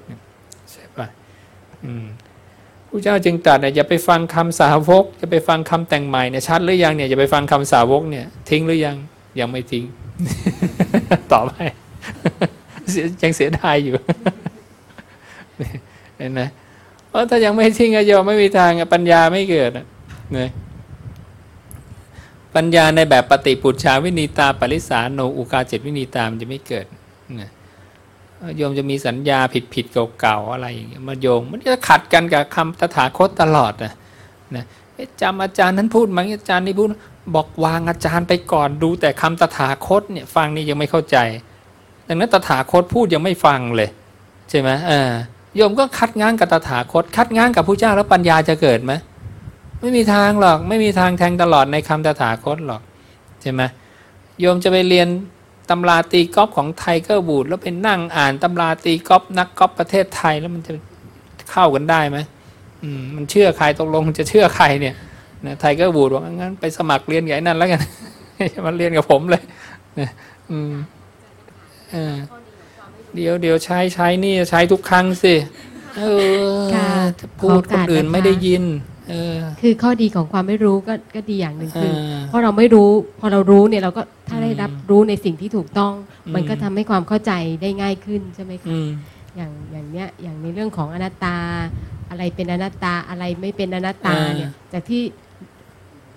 ใช่ป่ะอืมผู้เจ้าจึงตรัสเนี่ยอย่าไปฟังคำสาวกอย่าไปฟังคำแต่งใหม่เนี่ยชัดหรือยังเนี่ยอย่าไปฟังคำสาวกเนี่ยทิ้งหรือยังยังไม่ทิ้งตอบให้ยังเสียดายอยู่เห็นไหมเพราะถ้ายังไม่ทิ้งอะโยมไม่มีทางปัญญาไม่เกิดอะเนี่ย ปัญญาในแบบปฏิปุจชาวินีตาปริสาโนอุกาเจ็ดวินีตามันจะไม่เกิดนะโยมจะมีสัญญาผิดๆเก่าๆอะไรอย่างเงี้ยมาโยงมันจะขัดกันกับคำตถาคตตลอดนะนะจำอาจารย์นั้นพูดไหมอาจารย์นี่พูดบอกวางอาจารย์ไปก่อนดูแต่คำตถาคตเนี่ยฟังนี่ยังไม่เข้าใจ ดังนั้นตถาคตพูดยังไม่ฟังเลย ใช่ไหมเออโยมก็คัดง้างกับตถาคต คัดง้างกับพุทธเจ้าแล้วปัญญาจะเกิดไหม ไม่มีทางหรอก ไม่มีทางแทงตลอดในคำตถาคตหรอกใช่ไหมโยมจะไปเรียนตำราตีกอล์ฟของ Tiger Woods แล้วไปนั่งอ่านตำราตีกอล์ฟนักกอล์ฟประเทศไทยแล้วมันจะเข้ากันได้ไหมอืมมันเชื่อใครตกลงจะเชื่อใครเนี่ยนะ Tiger Woods บอกงั้นไปสมัครเรียนกับไอ้นั่นแล้วกันมาเรียนกับผมเลยนะอืมเออเดี๋ยวเดี๋ยวใช้ใช้นี่ใช้ทุกครั้งสิเออค่ะจะพูดขอโอคกาสนอื่นนะคะไม่ได้ยินเออ คือข้อดีของความไม่รู้ก็ก็ดีอย่างหนึ่งคือเออเพราะเราไม่รู้ พอเรารู้เนี่ยเราก็ถ้าได้อืมรับรู้ในสิ่งที่ถูกต้องอืมมันก็ทำให้ความเข้าใจได้ง่ายขึ้นใช่ไหมคะอืมอย่างอย่างเนี้ยอย่างในเรื่องของอนัตตา อะไรเป็นอนัตตาอะไรไม่เป็นอนัตตาเออเนี่ยจากที่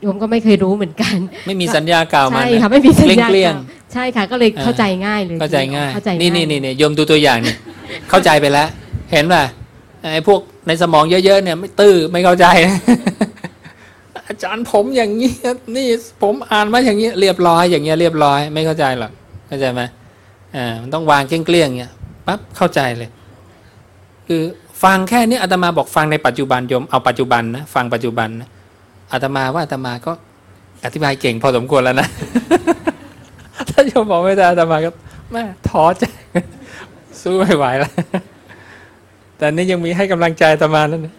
โยมก็ไม่เคยรู้เหมือนกัน ไม่มีสัญญาเก่ามาใช่นะค่ะไม่มีสัญญาเกลี้ยงก่าใช่ค่ะก็เลยเข้าใจง่ายเลยเข้าใจง่ายเข้าใจนี่ง่ายนี่นี่นี่โยมดูตัวอย่างนี่เข้าใจไปแล้ว เห็นป่ะ ไอ้พวกในสมองเยอะๆเนี่ยไม่ตื้อไม่เข้าใจ อาจารย์ผมอย่างนี้นี่ผมอ่านมาอย่างนี้เรียบร้อยอย่างเงี้ยเรียบร้อยไม่เข้าใจหรอกเข้าใจไหมอ่ามันต้องวางเกลี้ยงๆเงี้ยปั๊บเข้าใจเลย คือฟังแค่นี้อาตมาบอกฟังในปัจจุบันโยมเอาปัจจุบันนะฟังปัจจุบันนะอาตมาว่าอาตมาก็อธิบายเก่งพอสมควรแล้วนะ ถ้าโยมบอกไม่ได้อาตมาก็แม่ท้อใจสู้ไม่ไหวแล้ว แต่นี่ยังมีให้กำลังใจอาตมาแล้วนะ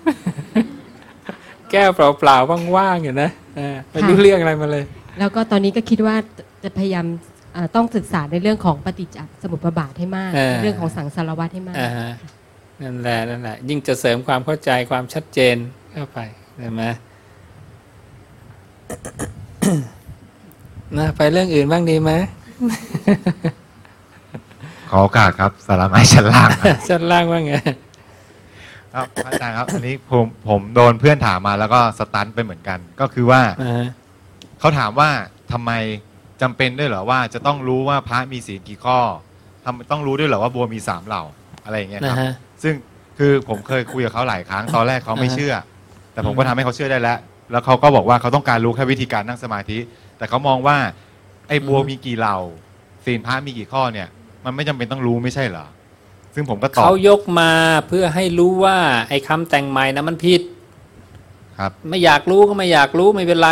แก้วเปล่าๆว่างๆอยู่นะเออไม่รู้เรื่องอะไรมาเลย แล้วก็ตอนนี้ก็คิดว่าจะพยายามเอ่อต้องศึกษาในเรื่องของปฏิจจสมุปบาทให้มากเออเรื่องของสังสารวัฏให้มากอ่าฮะนั่นแหละนั่นแหละ ยิ่งจะเสริมความเข้าใจความชัดเจนเข้าไปใช่ไหมนะไปเรื่องอื่นบ้างดีไหมขอโอกาสครับสารไม้ชั้นล่างครับชั้นล่างว่าไง ครับพระอาจารย์ครับ อันนี้ผมผมโดนเพื่อนถามมาแล้วก็สตันไปเหมือนกัน ก็คือว่าอ่าฮะเขาถามว่าทำไมจำเป็นด้วยเหรอว่าจะต้องรู้ว่าพระมีศีลกี่ข้อทำต้องรู้ด้วยเหรอว่าบัวมีสามเหล่าอะไรอย่างเงี้ยครับนะฮะ ซึ่งคือผมเคยคุยกับเขาหลายครั้งตอนแรกเขาไม่อ่าฮะ เชื่อ แต่ผมก็ทำให้เขาเชื่อได้แล้ว แล้วเขาก็บอกว่าเขาต้องการรู้แค่วิธีการนั่งสมาธิ แต่เขามองว่าไอ้บัวมีกี่เหล่าศีลพระมีกี่ข้อเนี่ย มันไม่จำเป็นต้องรู้ไม่ใช่เหรอ ซึ่งผมก็ตอบเขายกมาเพื่อให้รู้ว่า ไอ้คำแต่งใหม่นะมันผิด ครับ ไม่อยากรู้ก็ไม่อยากรู้ไม่เป็นไร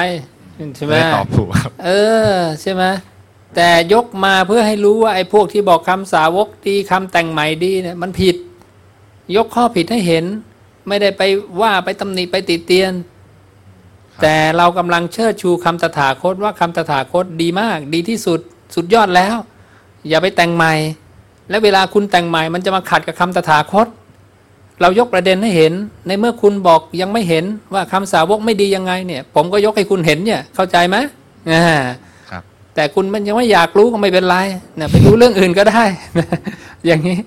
ใช่ไหมไม่ได้ตอบถูกครับ เออ ใช่ไหมแต่ยกมาเพื่อให้รู้ว่าไอ้พวกที่บอกคำสาวกดีคำแต่งใหม่ดีเนี่ยมันผิด ยกข้อผิดให้เห็น ไม่ได้ไปว่าไปตำหนิไปติเตียน แต่เรากำลังเชิดชูคำตถาคตว่าคำตถาคตดีมาก ดีที่สุดสุดยอดแล้ว อย่าไปแต่งใหม่ และเวลาคุณแต่งใหม่มันจะมาขัดกับคำตถาคต เรายกประเด็นให้เห็น ในเมื่อคุณบอกยังไม่เห็นว่าคำสาวกไม่ดียังไงเนี่ย ผมก็ยกให้คุณเห็นเนี่ยเข้าใจไหมอ่าครับแต่คุณมันยังไม่อยากรู้ก็ไม่เป็นไรนะไปรู้เรื่องอื่นก็ได้นะอย่างนี้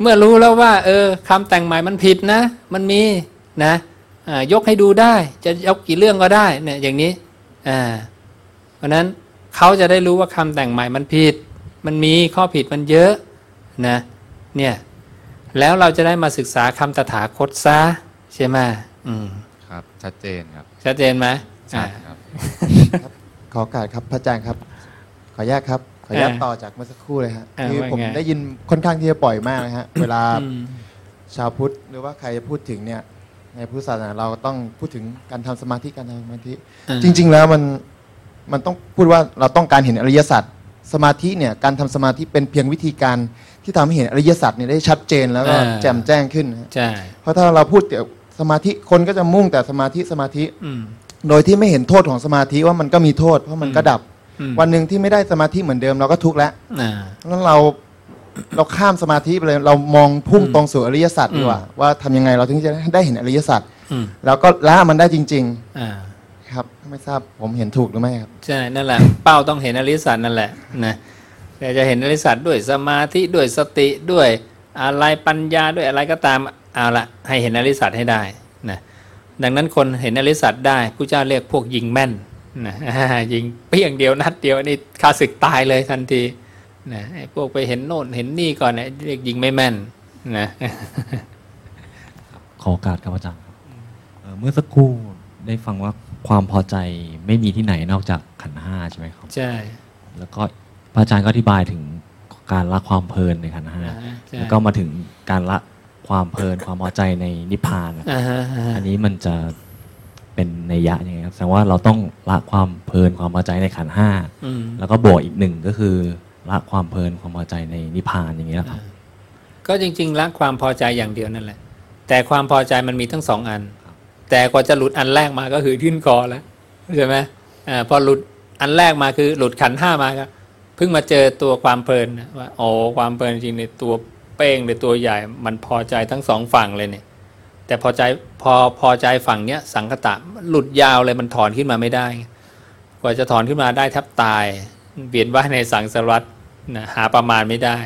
เมื่อรู้แล้วว่า เออคำแต่งใหม่มันผิดนะ มันมีนะอ่ายกให้ดูได้ จะยกกี่เรื่องก็ได้เนี่ยอย่างนี้อ่าเพราะฉะนั้นเขาจะได้รู้ว่าคำแต่งใหม่มันผิด มันมีข้อผิดมันเยอะ นะเนี่ยแล้วเราจะได้มาศึกษาคำตถาคตซะใช่ไหมอืมครับ ชัดเจนครับ ชัดเจนไหมใช่อ่าครับ ขอโอกาสครับพระอาจารย์ครับ ขออนุญาตครับ ขออนุญาตเออต่อจากเมื่อสักครู่เลยฮะเออคือว่าผมไงได้ยินค่อนข้างที่จะปล่อยมากนะฮะเวลาอืมชาวพุทธหรือว่าใครจะพูดถึงเนี่ย ในพุทธศาสนาเราต้องพูดถึงการทำสมาธิการทำสมาธิอ่าจริง ๆ แล้วมันมันต้องพูดว่าเราต้องการเห็นอริยสัจสมาธิเนี่ยการทำสมาธิเป็นเพียงวิธีการ ที่ทำให้เห็นอริยสัจเนี่ยได้ชัดเจนแล้วก็อ่าแจ่มแจ้งขึ้นนะฮะใช่เพราะถ้าเราพูดแต่สมาธิคนก็จะมุ่งแต่สมาธิสมาธิอืมโดยที่ไม่เห็นโทษของสมาธิว่ามันก็มีโทษ เพราะมันก็ดับอืมวันหนึ่งที่ไม่ได้สมาธิเหมือนเดิมเราก็ทุกข์แล้วอ่าเพราะฉะนั้นเราเราข้ามสมาธิไปเลยเรามองพุ่งตรงสู่อริยสัจดีกว่าว่าทำยังไงเราถึงจะได้เห็นอริยสัจอืมแล้วก็ละมันได้จริงอ่าๆครับไม่ทราบผมเห็นถูกหรือไม่ครับใช่นั่นแหละเป้าต้องเห็นอริยสัจนั่นแหละนะ แต่จะเห็นอริยสัจด้วยสมาธิด้วยสติด้วยอะไรปัญญาด้วยอะไรก็ตามเอาละให้เห็นอริยสัจให้ได้นะดังนั้นคนเห็นอริยสัจได้ผู้เจ้าเรียกพวกยิงแม่นนะยิงเปี้ยงเดียวนัดเดียวนี่ข้าศึกตายเลยทันทีนะไอ้พวกไปเห็นโน่นเห็นนี่ก่อนเนี่ยเรียกยิงไม่แม่นนะขอโอกาสครับอาจารย์ครับเอ่อเมื่อสักครู่ได้ฟังว่าความพอใจไม่มีที่ไหนนอกจากขันธ์ห้าใช่ไหมครับ ใช่ แล้วก็พ ระอาจารย์ก็อธิบายถึงการละความเพลินในขันธ์ห้าอ่าใช่แล้วก็มาถึงการละความเพลินความพอใจในนิพพานอะอ่าฮะอ่าฮะอันนี้มันจะเป็นในยยะยังไงครับแสดงว่าเราต้องละความเพลินความพอใจในขันธ์ห้าอืมแล้วก็บวกอีกหนึ่งก็คือละความเพลินความพอใจในนิพพานอย่างเงี้ยครับ ก็จริงๆละความพอใจอย่างเดียวนั่นแหละ แต่ความพอใจมันมีทั้งสองอัน แต่กว่าจะหลุดอันแรกมาก็คือยื่นคอแล้วใช่ไหมอ่าพอหลุดอันแรกมาคือหลุดขันธ์ห้ามาก็ เพิ่งมาเจอตัวความเพลินว่าโอ้ความเพลินจริงในตัวเป้งหรือตัวใหญ่ มันพอใจทั้งสองฝั่งเลยเนี่ย แต่พอใจพอพอใจฝั่งเนี้ยสังคตะหลุดยาวเลยมันถอนขึ้นมาไม่ได้ กว่าจะถอนขึ้นมาได้แทบตายเบียนว่ายในสังสารวัฏนะหาประมาณไม่ได้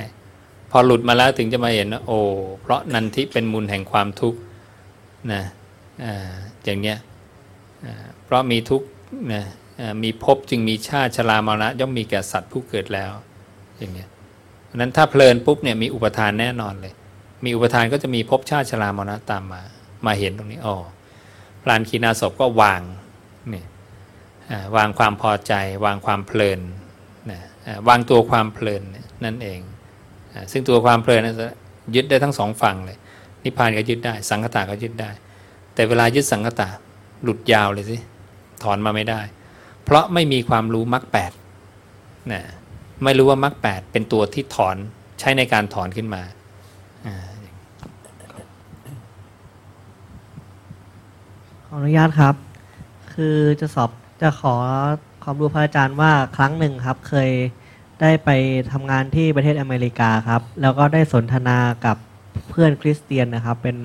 พอหลุดมาแล้วถึงจะมาเห็นว่าโอ้เพราะนันทิเป็นมูลแห่งความทุกข์นะอ่าอย่างเนี้ยเพราะมีทุกข์นะ มีภพจึงมีชาติชรามรณะย่อมมีแก่สัตว์ผู้เกิดแล้วอย่างเนี้ยเพราะนั้นถ้าเพลินปุ๊บเนี่ยมีอุปทานแน่นอนเลย มีอุปทานก็จะมีภพชาติชรามรณะตามมา มาเห็นตรงนี้อ๋อพลานคีนาศพก็วางนี่วางความพอใจ วางความเพลินนะอ่าวางตัวความเพลินนั่นเอง ซึ่งตัวความเพลินนั้นจะยึดได้ทั้งสองฝั่งเลย นิพพานก็ยึดได้ สังคตาก็ยึดได้ แต่เวลายึดสังคตาหลุดยาวเลยสิถอนมาไม่ได้ เพราะไม่มีความรู้มรรคแปดนะไม่รู้ว่ามรรคแปดเป็นตัวที่ถอนใช้ในการถอนขึ้นมาขออนุญาตครับ คือจะสอบจะขอความรู้พระอาจารย์ว่าครั้งหนึ่งครับ เคยได้ไปทำงานที่ประเทศอเมริกาครับ แล้วก็ได้สนทนากับเพื่อนคริสเตียนนะครับ เป็น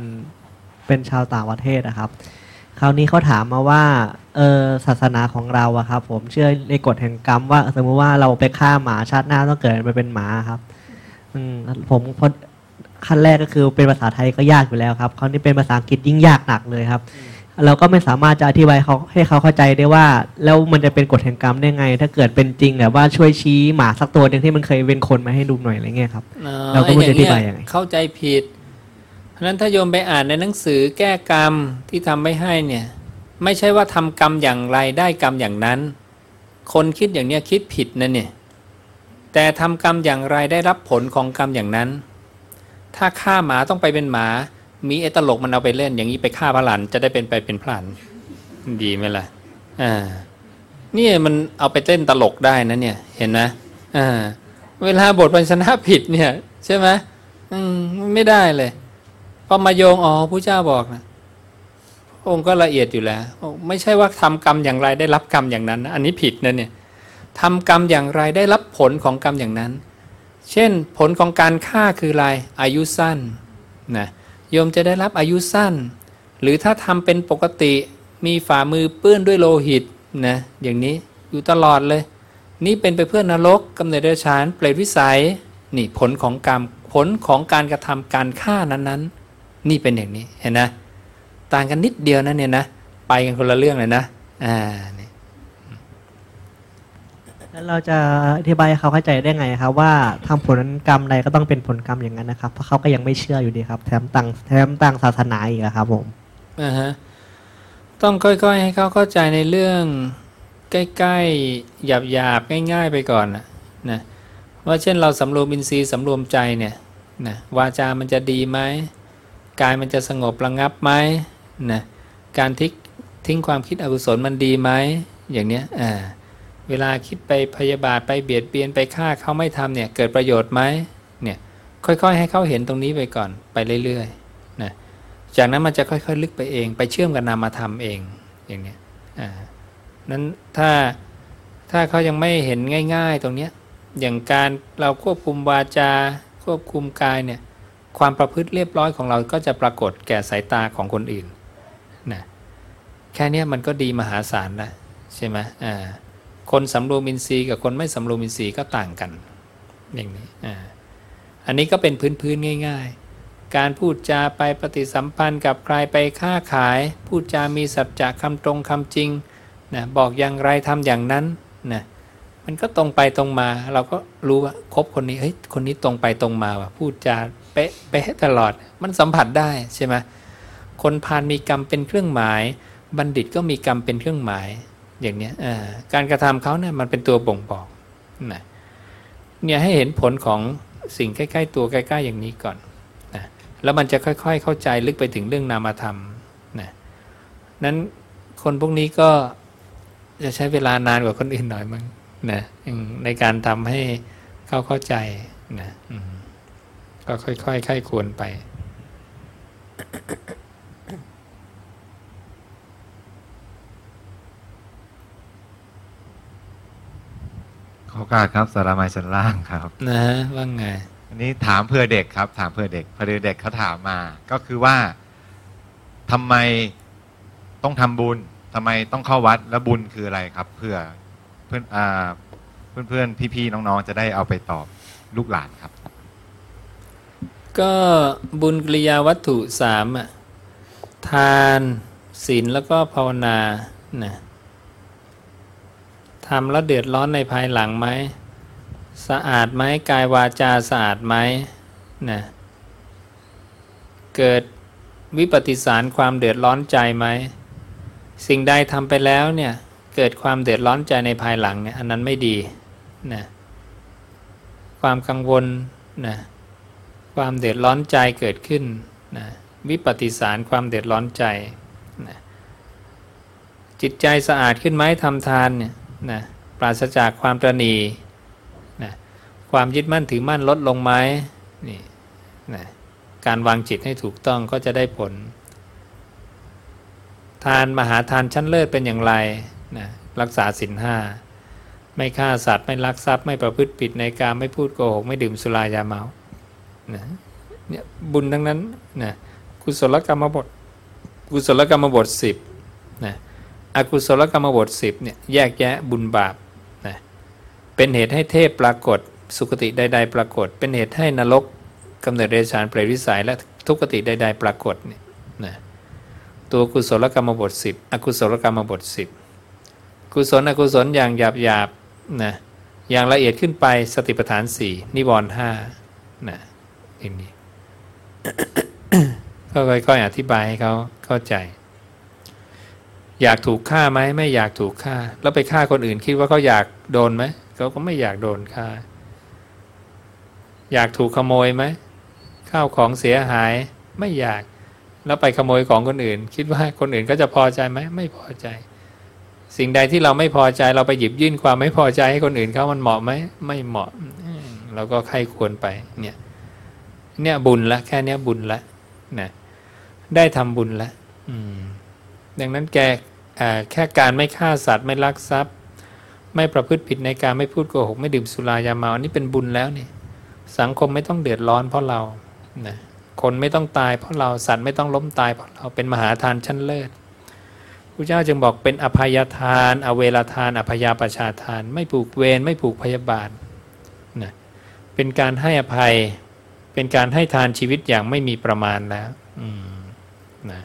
เป็นชาวต่างประเทศนะครับ คราวนี้เขาถามมาว่า เออศาสนาของเราอะครับ ผมเชื่อในกฎแห่งกรรมว่า สมมติว่าเราไปฆ่าหมาชาติหน้าต้องเกิดมาเป็นหมาครับ อืมผมพอขั้นแรกก็คือเป็นภาษาไทยก็ยากอยู่แล้วครับคราวนี้เป็นภาษาอังกฤษยิ่งยากหนักเลยครับ เราก็ไม่สามารถจะอธิบายเขาให้เขาเข้าใจได้ว่า แล้วมันจะเป็นกฎแห่งกรรมได้ไง ถ้าเกิดเป็นจริงแบบว่าช่วยชี้หมาสักตัวหนึ่งที่มันเคยเป็นคนมาให้ดูหน่อยอะไรเงี้ยครับอ๋อเราก็ไม่รู้จะอธิไอ้บายเยังไงเข้าใจผิด เพราะฉะนั้นถ้าโยมไปอ่านในหนังสือแก้กรรมที่ทำไม่ให้เนี่ย ไม่ใช่ว่าทำกรรมอย่างไรได้กรรมอย่างนั้น คนคิดอย่างเนี้ยคิดผิดนะเนี่ยแต่ทำกรรมอย่างไรได้รับผลของกรรมอย่างนั้น ถ้าฆ่าหมาต้องไปเป็นหมา มีไอ้ตลกมันเอาไปเล่น อย่างนี้ไปฆ่าพระหลันจะได้เป็นไปเป็นพระหลันดีไหมล่ะอ่านี่มันเอาไปเต้นตลกได้นะเนี่ย เห็นไหมอ่าเวลาบทพันชนะผิดเนี่ย ใช่ไหมอืมไม่ได้เลยพอมาโยงอ๋อผู้เจ้าบอกนะ องค์ก็ละเอียดอยู่แล้ว ไม่ใช่ว่าทำกรรมอย่างไรได้รับกรรมอย่างนั้น อันนี้ผิดนะเนี่ยทำกรรมอย่างไรได้รับผลของกรรมอย่างนั้น เช่นผลของการฆ่าคืออะไรอายุสั้นนะโยมจะได้รับอายุสั้น หรือถ้าทำเป็นปกติมีฝ่ามือเปื้อนด้วยโลหิตนะอย่างนี้อยู่ตลอดเลย นี่เป็นไปเพื่อนรกกำเนิดเดรัจฉานเปรตวิสัยนี่ผลของกรรมผลของการกระทำการฆ่านั้นๆนี่เป็นอย่างนี้เห็นนะ ต่างกันนิดเดียวนะเนี่ยนะ ไปกันคนละเรื่องเลยนะอ่านี่แล้วเราจะอธิบายให้เขาเข้าใจได้ไงครับ ว่าทำผลกรรมใดก็ต้องเป็นผลกรรมอย่างนั้นนะครับ เพราะเขาก็ยังไม่เชื่ออยู่ดีครับ แถมต่างแถมต่างศาสนาอีกอะครับผมอ่าฮะต้องค่อยๆให้เขาเข้าใจในเรื่องใกล้ๆหยาบๆง่าย ๆ ไปก่อนนะนะว่าเช่นเราสำรวมอินทรีย์สำรวมใจเนี่ยนะวาจามันจะดีไหมกายมันจะสงบระงับไหม นะการทิ้งทิ้งความคิดอกุศลมันดีไหมอย่างเนี้ยอ่าเวลาคิดไปพยาบาทไปเบียดเบียนไปฆ่าเขาไม่ทำเนี่ยเกิดประโยชน์ไหมเนี่ยค่อยๆ ให้เขาเห็นตรงนี้ไปก่อนไปเรื่อยๆนะจากนั้นมันจะค่อยๆ ลึกไปเอง ไปเชื่อมกับนามธรรมเองอย่างเนี้ยอ่านั้นถ้าถ้าเขายังไม่เห็นง่าย ๆ ตรงเนี้ยอย่างการเราควบคุมวาจาควบคุมกายเนี่ยความประพฤติเรียบร้อยของเราก็จะปรากฏแก่สายตาของคนอื่น แค่นี้มันก็ดีมหาศาลนะใช่ไหมอ่าคนสำรวมอินทรีย์กับคนไม่สำรวมอินทรีย์ก็ต่างกันอย่างนี้อ่าอันนี้ก็เป็นพื้นๆง่าย ๆ การพูดจาไปปฏิสัมพันธ์กับใครไปค้าขาย พูดจามีสัจจะคำตรงคำจริงนะบอกอย่างไรทำอย่างนั้นนะมันก็ตรงไปตรงมาเราก็รู้ว่าคบคนนี้เฮ้ยคนนี้ตรงไปตรงมาว่ะพูดจาเป๊ะเป๊ะตลอด มันสัมผัสได้ใช่ไหมคนพาลมีกรรมเป็นเครื่องหมาย บัณฑิตก็มีกรรมเป็นเครื่องหมายอย่างนี้การกระทำเขาเนี่ยมันเป็นตัวบ่งบอกนะเนี่ยให้เห็นผลของสิ่งใกล้ ๆ ตัวใกล้ ๆ อย่างนี้ก่อนแล้วมันจะค่อย ๆ เข้าใจลึกไปถึงเรื่องนามธรรมนะนั้นคนพวกนี้ก็จะใช้เวลานานกว่าคนอื่นหน่อยมั้งนะในการทำให้เข้าเข้าใจนะก็ค่อยๆค่อยควรไป ขอโอกาสครับสารามัยชั้นล่างครับ นะฮะว่าไง อันนี้ถามเพื่อเด็กครับ ถามเพื่อเด็กพอดีเด็กเขาถามมา ก็คือว่าทำไมต้องทำบุญทำไมต้องเข้าวัดแล้วบุญคืออะไรครับ เพื่อเพื่อนอ่าเพื่อนเพื่อนๆพี่ๆน้องๆจะได้เอาไปตอบลูกหลานครับ ก็บุญกิริยาวัตถุสามอะทานศีลแล้วก็ภาวนานะ ทำแล้วเดือดร้อนในภายหลังไหมสะอาดไหมกายวาจาสะอาดไหมนะเกิดวิปฏิสารความเดือดร้อนใจไหมสิ่งใดทำไปแล้วเนี่ยเกิดความเดือดร้อนใจในภายหลังเนี่ยอันนั้นไม่ดีนะความกังวลนะความเดือดร้อนใจเกิดขึ้นนะวิปฏิสารความเดือดร้อนใจนะจิตใจสะอาดขึ้นไหมทำทานเนี่ย นะปราศจากความตรณีนะความยึดมั่นถือมั่นลดลงไหมนี่นะการวางจิตให้ถูกต้องก็จะได้ผล ทานมหาทานชั้นเลิศเป็นอย่างไรนะรักษาศีลห้าไม่ฆ่าสัตว์ไม่ลักทรัพย์ไม่ประพฤติผิดในการไม่พูดโกหกไม่ดื่มสุรายาเมานะเนี่ยบุญทั้งนั้นนะกุศลกรรมบทกุศลกรรมบทสิบ อกุศลกรรมบทสิบเนี่ยแยกแยะบุญบาปนะเป็นเหตุให้เทพปรากฏ สุคติใด ๆ ปรากฏ เป็นเหตุให้นรกกำเนิดเดรัจฉานเปรตวิสัยและทุกติใด ๆ ปรากฏเนี่ยนะตัวกุศลกรรมบทสิบอกุศลกรรมบทสิบกุศลอกุศลอย่างหยาบหยาบๆนะอย่างละเอียดขึ้นไปสติปัฏฐานสี่นิวรณ์ห้านะอย่างนี้ก็ค่อยๆอธิบายให้เขาเข้าใจ อยากถูกฆ่าไหมไม่อยากถูกฆ่า แล้วไปฆ่าคนอื่นคิดว่าเขาอยากโดนไหมเขาก็ไม่อยากโดนฆ่า อยากถูกขโมยไหมข้าวของเสียหายไม่อยาก แล้วไปขโมยของคนอื่น คิดว่าคนอื่นก็จะพอใจไหมไม่พอใจ สิ่งใดที่เราไม่พอใจเราไปหยิบยื่นความไม่พอใจให้คนอื่นเขามันเหมาะไหมไม่เหมาะเราก็ใครควรไปเนี่ยเนี่ยบุญละแค่เนี้ยบุญละนะได้ทำบุญละ อืม ดังนั้นแกแค่การไม่ฆ่าสัตว์ไม่ลักทรัพย์ ไม่ประพฤติผิดในการไม่พูดโกหกไม่ดื่มสุรายาเมาอันนี้เป็นบุญแล้วนี่สังคมไม่ต้องเดือดร้อนเพราะเรานะคนไม่ต้องตายเพราะเราสัตว์ไม่ต้องล้มตายเพราะเราเป็นมหาทานชั้นเลิศพระเจ้าจึงบอกเป็นอภัยทาน อเวลทาน อภยาประชาทาน ไม่ผูกเวรไม่ผูกพยาบาทนะเป็นการให้อภัย เป็นการให้ทานชีวิตอย่างไม่มีประมาณแล้วนะ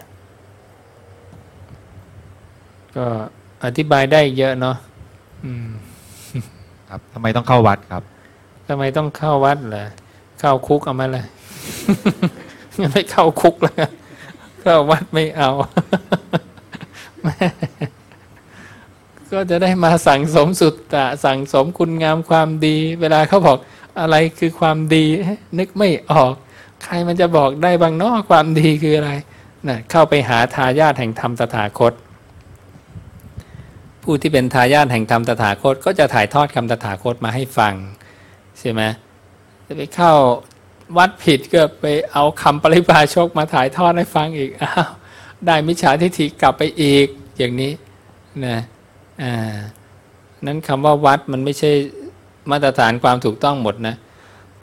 ก็อธิบายได้เยอะเนาะอืมครับทำไมต้องเข้าวัดครับทำไมต้องเข้าวัดเหรอเข้าคุกเอามาเลยงั้นไม่เข้าคุกแล้วกันเข้าวัดไม่เอาแม่ก็จะได้มาสั่งสมสุตตะ สั่งสมคุณงามความดี เวลาเขาบอกอะไรคือความดี นึกไม่ออก ใครมันจะบอกได้บางเนอความดีคืออะไรนะเข้าไปหาทายาทแห่งธรรมตถาคต ผู้ที่เป็นทายาทแห่งธรรมตถาคต ก็จะถ่ายทอดคำตถาคตมาให้ฟังใช่ไหมจะไปเข้าวัดผิดก็ไปเอาคำปริพาชกมาถ่ายทอดให้ฟังอีกอ้าวได้มิจฉาทิฏฐิกลับไปอีกอย่างนี้นะอ่านั้นคำว่าวัดมันไม่ใช่มาตรฐานความถูกต้องหมดนะ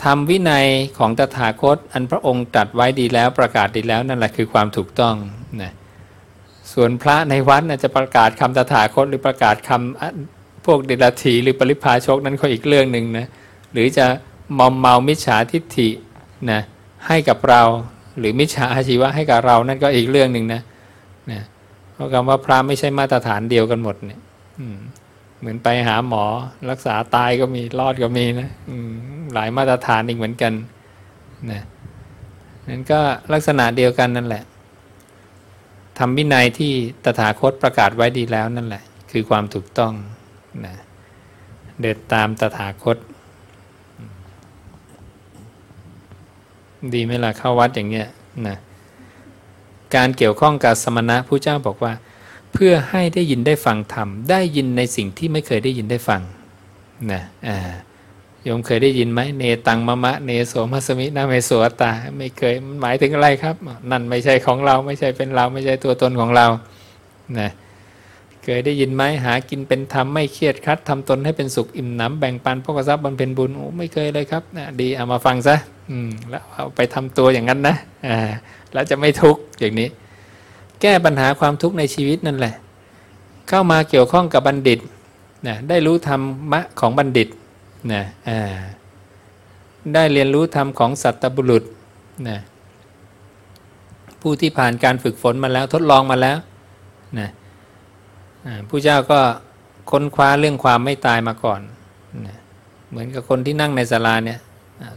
ทำวินัยของตถาคต อันพระองค์ตรัสไว้ดีแล้วประกาศดีแล้วนั่นแหละคือความถูกต้องนะ ส่วนพระในวัดจะประกาศคำตถาคตหรือประกาศคำพวกเดรัจฉีหรือปริพาชกนั้นก็อีกเรื่องหนึ่งนะหรือจะมอมเมามิจฉาทิฏฐินะให้กับเราหรือมิจฉาอาชีวะให้กับเรานั่นก็อีกเรื่องหนึ่งนะนะเพราะคำว่าพระไม่ใช่มาตรฐานเดียวกันหมดเนี่ยเหมือนไปหาหมอรักษาตายก็มีรอดก็มีนะหลายมาตรฐานอีกเหมือนกันนะนั่นก็ลักษณะเดียวกันนั่นแหละ ทำวินัยที่ตถาคตประกาศไว้ดีแล้วนั่นแหละ คือความถูกต้องนะเดินตามตถาคต ดีไหมล่ะเข้าวัดอย่างเงี้ยนะการเกี่ยวข้องกับสมณะผู้เจ้าบอกว่า เพื่อให้ได้ยินได้ฟังธรรม ได้ยินในสิ่งที่ไม่เคยได้ยินได้ฟังนะอ่า โยมเคยได้ยินไหมเนตังมะมะเนโสมัสมินาเมโสตา ไม่เคยมันหมายถึงอะไรครับ นั่นไม่ใช่ของเราไม่ใช่เป็นเราไม่ใช่ตัวตนของเรานะเคยได้ยินไหมหากินเป็นธรรมไม่เครียดคัดทำตนให้เป็นสุขอิ่มหนำแบ่งปันพกทรัพย์บำเพ็ญบุญโอ้ไม่เคยเลยครับนะดีเอามาฟังซะอืมแล้วเอาไปทำตัวอย่างนั้นนะอ่าแล้วจะไม่ทุกข์อย่างนี้ แก้ปัญหาความทุกข์ในชีวิตนั่นแหละ เข้ามาเกี่ยวข้องกับบัณฑิตนะได้รู้ธรรมะของบัณฑิต นะอ่าได้เรียนรู้ธรรมของสัตบุรุษนะผู้ที่ผ่านการฝึกฝนมาแล้วทดลองมาแล้วนะอ่าผู้เจ้าก็ค้นคว้าเรื่องความไม่ตายมาก่อนนะเหมือนกับคนที่นั่งในศาลาเนี่ย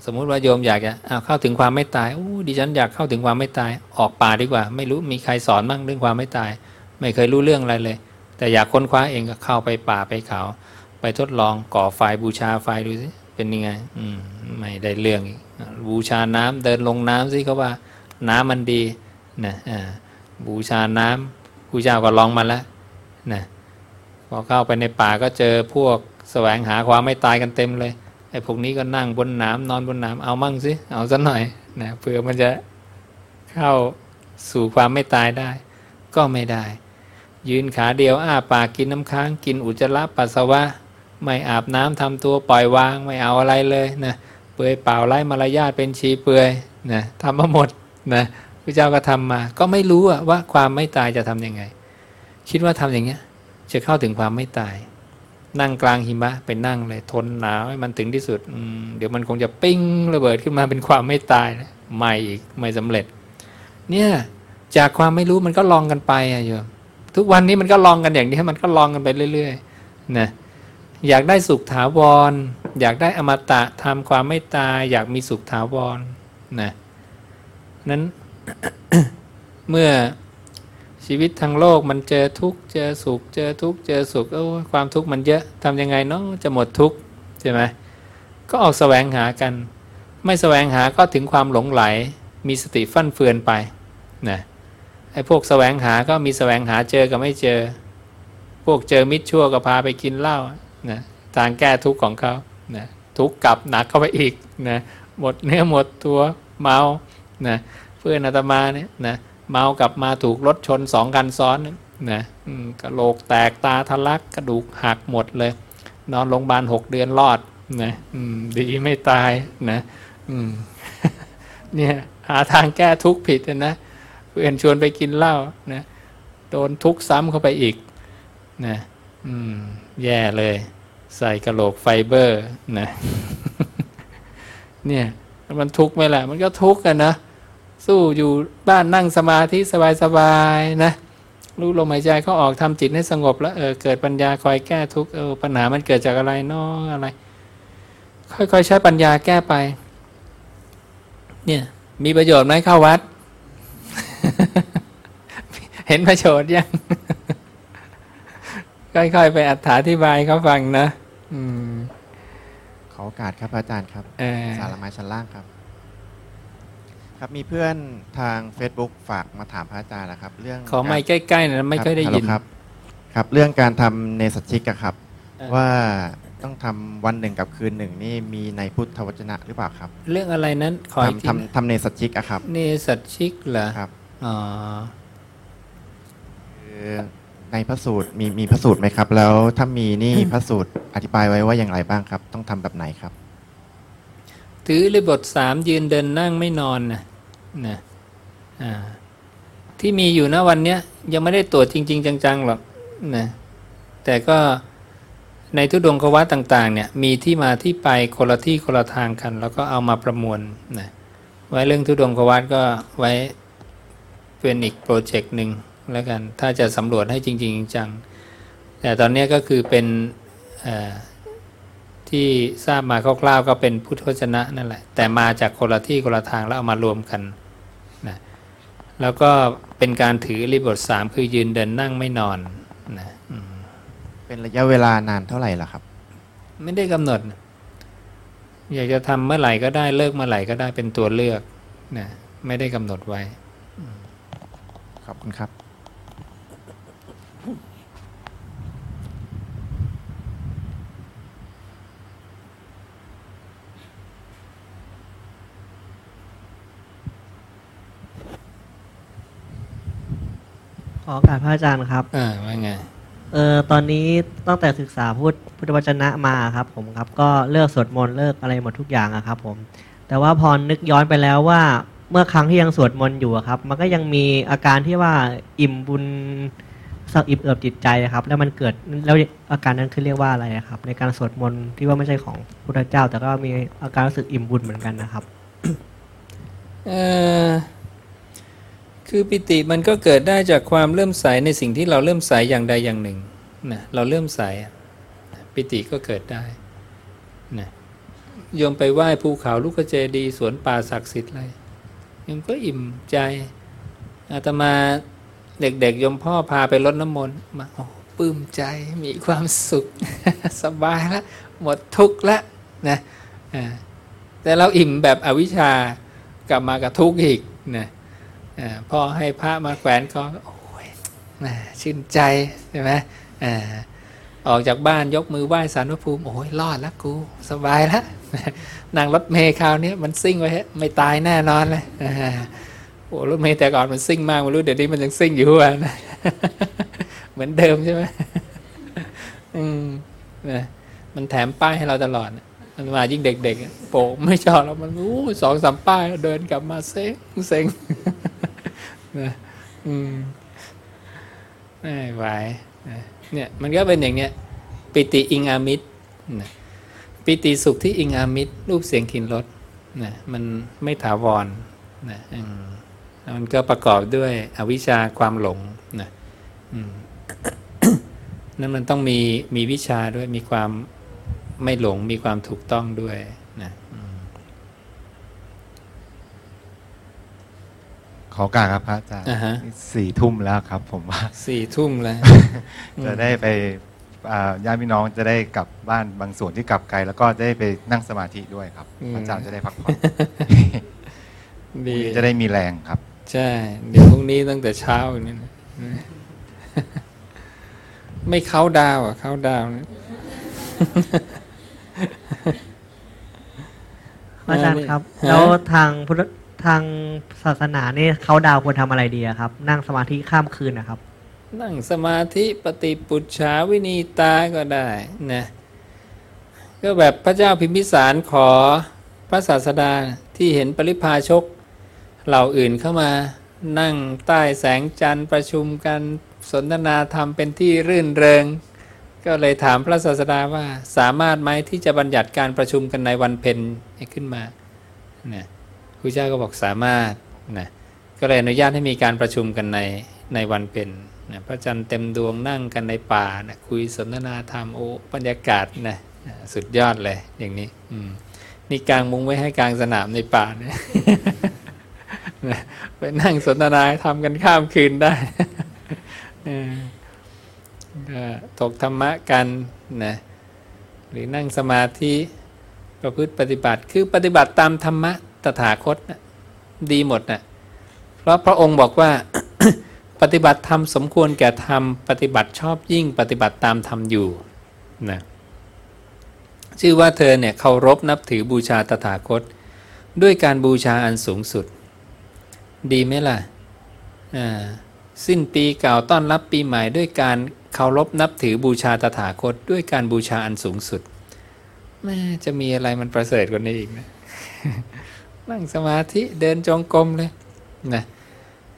สมมุติว่าโยมอยากจะอ้าวเข้าถึงความไม่ตายโอ้ดิฉันอยากเข้าถึงความไม่ตายออกป่าดีกว่า ไม่รู้มีใครสอนบ้างเรื่องความไม่ตาย ไม่เคยรู้เรื่องอะไรเลย แต่อยากค้นคว้าเองก็เข้าไปป่าไปเขา ไปทดลองก่อไฟบูชาไฟดูสิเป็นยังไงอืมไม่ได้เรื่องบูชาน้ำเดินลงน้ำสิเขาว่าน้ำมันดีนะอ่าบูชาน้ำผู้เจ้าก็ลองมาแล้วนะพอเข้าไปในป่าก็เจอพวกแสวงหาความไม่ตายกันเต็มเลยไอ้พวกนี้ก็นั่งบนน้ำนอนบนน้ำเอามั่งสิเอาสักหน่อยนะเผื่อมันจะเข้าสู่ความไม่ตายได้ ก็ไม่ได้ ยืนขาเดียวอ้าปากกินน้ำค้างกินอุจจาระปัสสาวะ ไม่อาบน้ำทำตัวปล่อยวางไม่เอาอะไรเลยนะเปื่อยเปล่าไร้มารยาทเป็นชีเปื่อยนะทำมาหมดนะพระเจ้าก็ทำมา ก็ไม่รู้ว่าความไม่ตายจะทำยังไง คิดว่าทำอย่างเงี้ย จะเข้าถึงความไม่ตาย นั่งกลางหิมะไปนั่งเลยทนหนาวให้มันถึงที่สุดอืเดี๋ยวมันคงจะปิ้งระเบิดขึ้นมาเป็นความไม่ตายนะไม่อีกไม่สำเร็จ เนี่ยจากความไม่รู้มันก็ลองกันไปอะโยมทุกวันนี้มันก็ลองกันอย่างนี้มันก็ลองกันไปเรื่อยๆนะ อยากได้สุขถาวร อยากได้อมตะทำความไม่ตาย อยากมีสุขถาวรนะนั้นเมื่อชีวิตทางโลกมันเจอทุกเจอสุข เจอทุกเจอสุขโอ้ความทุกข์มันเยอะทำยังไงเนาะจะหมดทุกข์ใช่ไหมก็ออกแสวงหากัน ไม่แสวงหาก็ถึงความหลงไหล มีสติฟั่นเฟือนไปนะไอ้พวกแสวงหาก็มีแสวงหาเจอกับไม่เจอ พวกเจอมิตรชั่วก็พาไปกินเหล้า นะทางแก้ทุกข์ของเขานะทุกข์กลับหนักเข้าไปอีกนะหมดเนื้อหมดตัวเมานะเพื่อนอาตมาเนี่ยนะเมากลับมาถูกรถชนสองคันซ้อนนะกระโหลกแตกตาทะลักกระดูกหักหมดเลย นอนโรงพยาบาลหกเดือนรอดนะดีไม่ตายนะเนี่ยหาทางแก้ทุกข์ผิดนะเพื่อนชวนไปกินเหล้านะโดนทุกข์ซ้ำเข้าไปอีกนะอืม แย่เลย ใส่กระโหลกไฟเบอร์นะเนี่ยมันทุกข์ไหมล่ะ มันก็ทุกข์กันนะ สู้อยู่บ้านนั่งสมาธิสบายๆนะรู้ลมหายใจเขาออกทำจิตให้สงบแล้วเออเกิดปัญญาคอยแก้ทุกข์เออปัญหามันเกิดจากอะไรนาะอะไร ค่อยๆใช้ปัญญาแก้ไป เนี่ยมีประโยชน์ไหมเข้าวัด เห็นประโยชน์ยัง ค่อยๆไปอธิบายเขาฟังนะ อืม ขอโอกาสครับอาจารย์ครับเออสารไม้ชั้นล่างครับ ครับมีเพื่อนทาง Facebook ฝากมาถามพระอาจารย์นะครับ เรื่องขอไมค์ใกล้ๆหนะไม่ค่อยได้ยินรับครับ ครับ เรื่องการทำเนสัชชิกอะครับเออว่าต้องทำวันหนึ่งกับคืนหนึ่งนี่มีในพุทธวจนะหรือเปล่าครับ เรื่องอะไรนั้นขออีกทีทำทำทำเนสัชชิกอะครับ เนสัตชิกเหรอครับอ๋อคือ ในพระสูตรมีมีพระสูตรไหมครับ แล้วถ้ามีนี่พระสูตรอธิบายไว้ว่าอย่างไรบ้างครับ ต้องทำแบบไหนครับ ถือเลยบทสามยืนเดินนั่งไม่นอนนะนะอ่าที่มีอยู่นะวันเนี้ยยังไม่ได้ตรวจจริง ๆ จังๆหรอกนะแต่ก็ในทุดงควัตต่าง ๆ เนี่ยมีที่มาที่ไปคนละที่คนละทางกัน แล้วก็เอามาประมวลนะไว้เรื่องทุดงควัตก็ไว้เป็นอีกโปรเจกต์หนึ่ง แล้วกัน ถ้าจะสำรวจให้จริง ๆ จังๆแต่ตอนเนี้ยก็คือเป็นเอ่อที่ทราบมาคร่าวๆก็เป็นพุทธวจนะนั่นแหละ แต่มาจากคนละที่คนละทางแล้วเอามารวมกันนะแล้วก็เป็นการถือริบทสามคือยืนเดินนั่งไม่นอนนะอืมเป็นระยะเวลานานเท่าไหร่ล่ะครับ ไม่ได้กำหนด อยากจะทำเมื่อไหร่ก็ได้เลิกเมื่อไหร่ก็ได้เป็นตัวเลือกนะไม่ได้กำหนดไว้ขอบคุณครับ อโอกาสพระอาจารย์ครับ อ่าว่าไง เออตอนนี้ตั้งแต่ศึกษาพุทธพุทธวจนะมาครับ ผมครับ ก็เลิกสวดมนต์เลิกอะไรหมดทุกอย่างอะครับ ผม แต่ว่าพอนึกย้อนไปแล้วว่าเมื่อครั้งที่ยังสวดมนต์อยู่อะครับ มันก็ยังมีอาการที่ว่าอิ่มบุญสักอิ่มเอิบจิตใจอะครับ แล้วมันเกิดแล้วอาการนั้นคือเรียกว่าอะไรอะครับ ในการสวดมนต์ที่ว่าไม่ใช่ของพุทธเจ้า แต่ก็มีอาการรู้สึกอิ่มบุญเหมือนกันนะครับ เออ คือปิติมันก็เกิดได้จากความเริ่มใสในสิ่งที่เราเริ่มใสอย่างใดอย่างหนึ่งนะเราเริ่มใสปิติก็เกิดได้นะโยมไปไหว้ภูเขาลูกกระเจดีสวนป่าศักดิ์สิทธิ์อะไรโยมก็อิ่มใจอาตมาเด็กๆโยมพ่อพาไปรดน้ำมนต์มาโอ้ปลื้มใจมีความสุขสบายแล้วหมดทุกข์แล้วนะแต่เราอิ่มแบบอวิชากลับมากับทุกข์อีกนะอ่า พ่อให้พระมาแขวนคอโอ้ยชื่นใจใช่ไหมอออกจากบ้านยกมือไหว้สารพระภูมิโอ้ยรอดแล้วกูสบายแล้วนั่งรถเมล์คราวนี้มันซิ่งไว้ฮะไม่ตายแน่นอนเลยโอ้รถเมล์แต่ก่อนมันซิ่งมากไม่รู้เดี๋ยวนี้มันยังซิ่งอยู่วะเหมือนเดิมใช่ไหมอืมนะมันแถมป้ายให้เราตลอด มันมายิ่งเด็กๆโปะไม่ชอบแล้วมันอู้สองสามป้ายเดินกลับมาเซ็งเซ็ง นะอืมไม่ไหวเนี่ย มันก็เป็นอย่างเนี้ย ปิติอิงอามิตรนะปิติสุขที่อิงอามิตร รูปเสียงกลิ่นรสนะมันไม่ถาวรนะอืมมันก็ประกอบด้วยอวิชชาความหลงนะอืมนั่นมันต้องมีมีวิชาด้วยมีความไม่หลงมีความถูกต้องด้วยนะอืม ขอโอการครับพระอาจารย์อ่าฮะ นี่สี่ทุ่มแล้วครับ ผมว่า สี่ทุ่มแล้วจะได้ไปอ่าญาติพี่น้องจะได้กลับบ้านบางส่วนที่กลับไกล แล้วก็ได้ไปนั่งสมาธิด้วยครับอืมพระอาจารย์จะได้พักผ่อนดีพรุ่งนี้จะได้มีแรงครับ ใช่ เดี๋ยวพรุ่งนี้ตั้งแต่เช้าอย่างนี้นะไม่เข้าดาวอะ เข้าดาวนะอาจารย์ครับฮะแล้วทางพุทธ ทางศาสนานี่เขาดาวควรทำอะไรดีครับ นั่งสมาธิข้ามคืนนะครับ นั่งสมาธิปฏิปุจฉาวินีตาก็ได้นะก็แบบพระเจ้าพิมพิสารขอพระศาสดาที่เห็นปริพาชก เหล่าอื่นเข้ามา นั่งใต้แสงจันทร์ประชุมกันสนทนาธรรมเป็นที่รื่นเริง ก็เลยถามพระศาสดาว่าสามารถไหมที่จะบัญญัติการประชุมกันในวันเพ็ญขึ้นมาเนี่ย พระเจ้าก็บอกสามารถนะก็เลยอนุญาตให้มีการประชุมกันในในวันเพ็ญนะพระจันทร์เต็มดวงนั่งกันในป่านะคุยสนทนาธรรมโอ้บรรยากาศนะสุดยอดเลยอย่างนี้อืมนี่กลางมุ้งไว้ให้กลางสนามในป่าเนี่ยไปนั่งสนทนาทำกันข้ามคืนได้ถกธรรมะกันนะหรือนั่งสมาธิประพฤติปฏิบัติคือปฏิบัติตามธรรมะ ตถาคตนะดีหมดนะเพราะพระองค์บอกว่าปฏิบัติธรรมสมควรแก่ธรรมปฏิบัติชอบยิ่งปฏิบัติตามธรรมอยู่นะชื่อว่าเธอเนี่ยเคารพนับถือบูชาตถาคต ด้วยการบูชาอันสูงสุด ดีไหมล่ะอ่าสิ้นปีเก่าต้อนรับปีใหม่ด้วยการเคารพนับถือบูชาตถาคต ด้วยการบูชาอันสูงสุดแม่จะมีอะไรมันประเสริฐกว่านี้อีกนะ นั่งสมาธิเดินจงกรมเลยนะ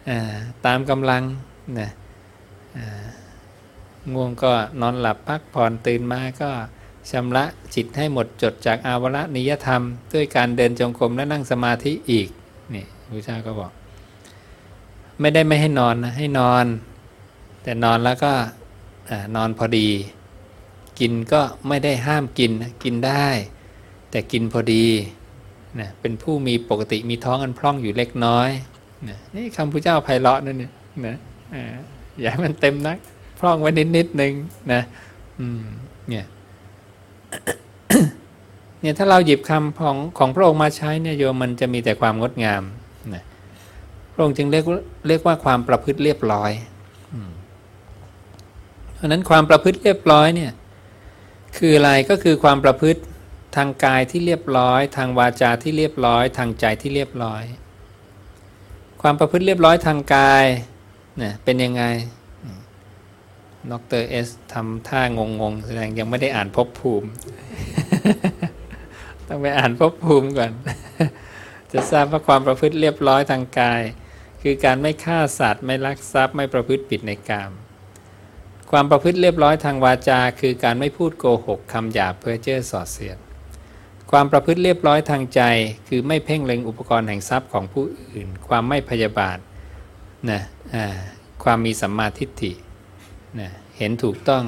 อ่าตามกำลังนะอ่าง่วงก็นอนหลับพักผ่อนตื่นมาก็ชำระจิตให้หมดจดจากอาวรณิยธรรม ด้วยการเดินจงกรมและนั่งสมาธิอีกนี่พระเจ้าก็บอก ไม่ได้ไม่ให้นอนนะให้นอน แต่นอนแล้วก็นอนพอดี กินก็ไม่ได้ห้ามกินนะกินได้ แต่กินพอดี นะเป็นผู้มีปกติมีท้องอันพร่องอยู่เล็กน้อยนะนี่คำพระเจ้าไพเราะนั่นเนี่ยนะอย่าให้มันเต็มนักพร่องไว้นิดนิดนึงนะอืมเนี่ยเนี่ยถ้าเราหยิบคำของของพระองค์มาใช้เนี่ยโยมมันจะมีแต่ความงดงามนะพระองค์จึงเรียกเรียกว่าความประพฤติเรียบร้อยเพราะนั้นความประพฤติเรียบร้อยเนี่ยคืออะไรก็คือความประพฤติ ทางกายที่เรียบร้อย ทางวาจาที่เรียบร้อย ทางใจที่เรียบร้อย ความประพฤติเรียบร้อยทางกายเนี่ยเป็นยังไงดรเอสทำท่างงงแสดงยังไม่ได้อ่านภพภูมิ ต้องไปอ่านภพภูมิก่อน จะทราบว่าความประพฤติเรียบร้อยทางกาย คือการไม่ฆ่าสัตว์ ไม่ลักทรัพย์ไม่ประพฤติผิดในกาม ความประพฤติเรียบร้อยทางวาจา คือการไม่พูดโกหกคำหยาบเพื่อเจ้อสอดเสียด ความประพฤติเรียบร้อยทางใจ คือไม่เพ่งเล็งอุปกรณ์แห่งทรัพย์ของผู้อื่น ความไม่พยาบาทนะความมีสัมมาทิฏฐินะเห็นถูกต้อง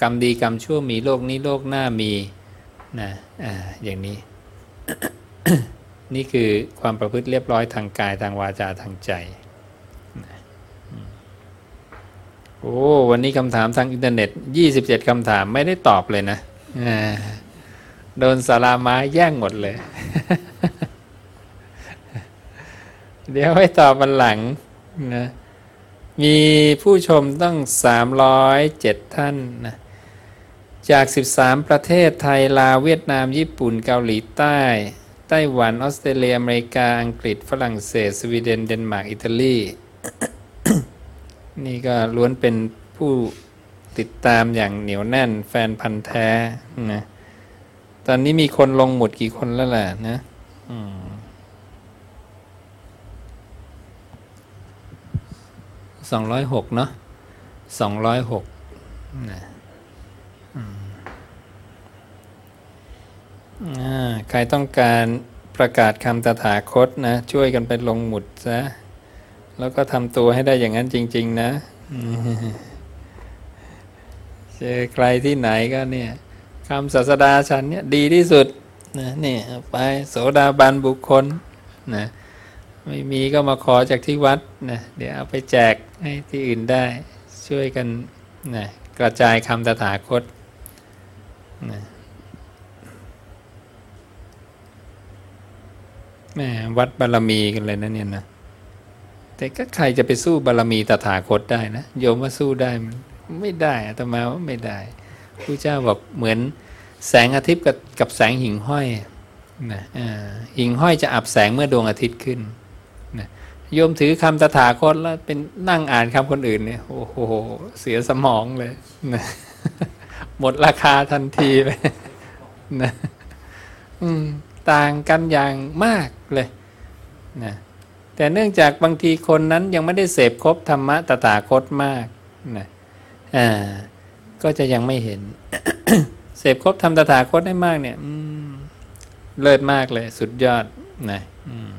กรรมดีกรรมชั่วมีโลกนี้โลกหน้ามีนะอ่าอย่างนี้ นี่คือความประพฤติเรียบร้อยทางกายทางวาจาทางใจโอ้วันนี้คำถามทางอินเทอร์เน็ต 27คำถามไม่ได้ตอบเลยนะ โดนสาราม้าแย่งหมดเลย เดี๋ยวให้ตอบมันหลังนะมีผู้ชมต้อง 307 ท่านนะจาก 13 ประเทศไทย ลาว เวียดนาม ญี่ปุ่น เกาหลีใต้ ไต้หวัน ออสเตรเลีย อเมริกา อังกฤษ ฝรั่งเศส สวีเดน เดนมาร์ก อิตาลี นี่ก็ล้วนเป็นผู้ติดตามอย่างเหนียวแน่นแฟนพันธ์แท้นะ ตอนนี้มีคนลงหมุดกี่คนแล้วล่ะนะสองร้อยหกเนาะสองร้อยหกนะใครต้องการประกาศคำตถาคตนะ ช่วยกันไปลงหมุดซะ แล้วก็ทำตัวให้ได้อย่างนั้นจริง ๆ นะ เจอใครที่ไหนก็เนี่ย คำศาสดาฉันเนี่ยดีที่สุดนะนี่ไปโสดาบันบุคคลนะไม่มีก็มาขอจากที่วัดนะเดี๋ยวเอาไปแจกให้ที่อื่นได้ช่วยกันนะกระจายคำตถาคตนะแม่วัดบารรมีกันเลยนะเนี่ยนะแต่ก็ใครจะไปสู้บารรมีตถาคตได้นะโยมว่าสู้ได้มันไม่ได้อาตมาว่าไม่ได้ พระเจ้าบอกเหมือนแสงอาทิตย์กับกับแสงหิ่งห้อยนะหิ่งห้อยจะอับแสงเมื่อดวงอาทิตย์ขึ้นนะโยมถือคำตถาคตแล้วเป็นนั่งอ่านคำคนอื่นเนี่ยโอ้โหเสียสมองเลยนะหมดราคาทันทีเลยนะต่างกันอย่างมากเลยนะแต่เนื่องจากบางทีคนนั้นยังไม่ได้เสพครบธรรมะตถาคตมากนะอ่า ก็จะยังไม่เห็น เสพครบธรรมตถาคตได้มากเนี่ยอืมเลิศมากเลย สุดยอดนะอืม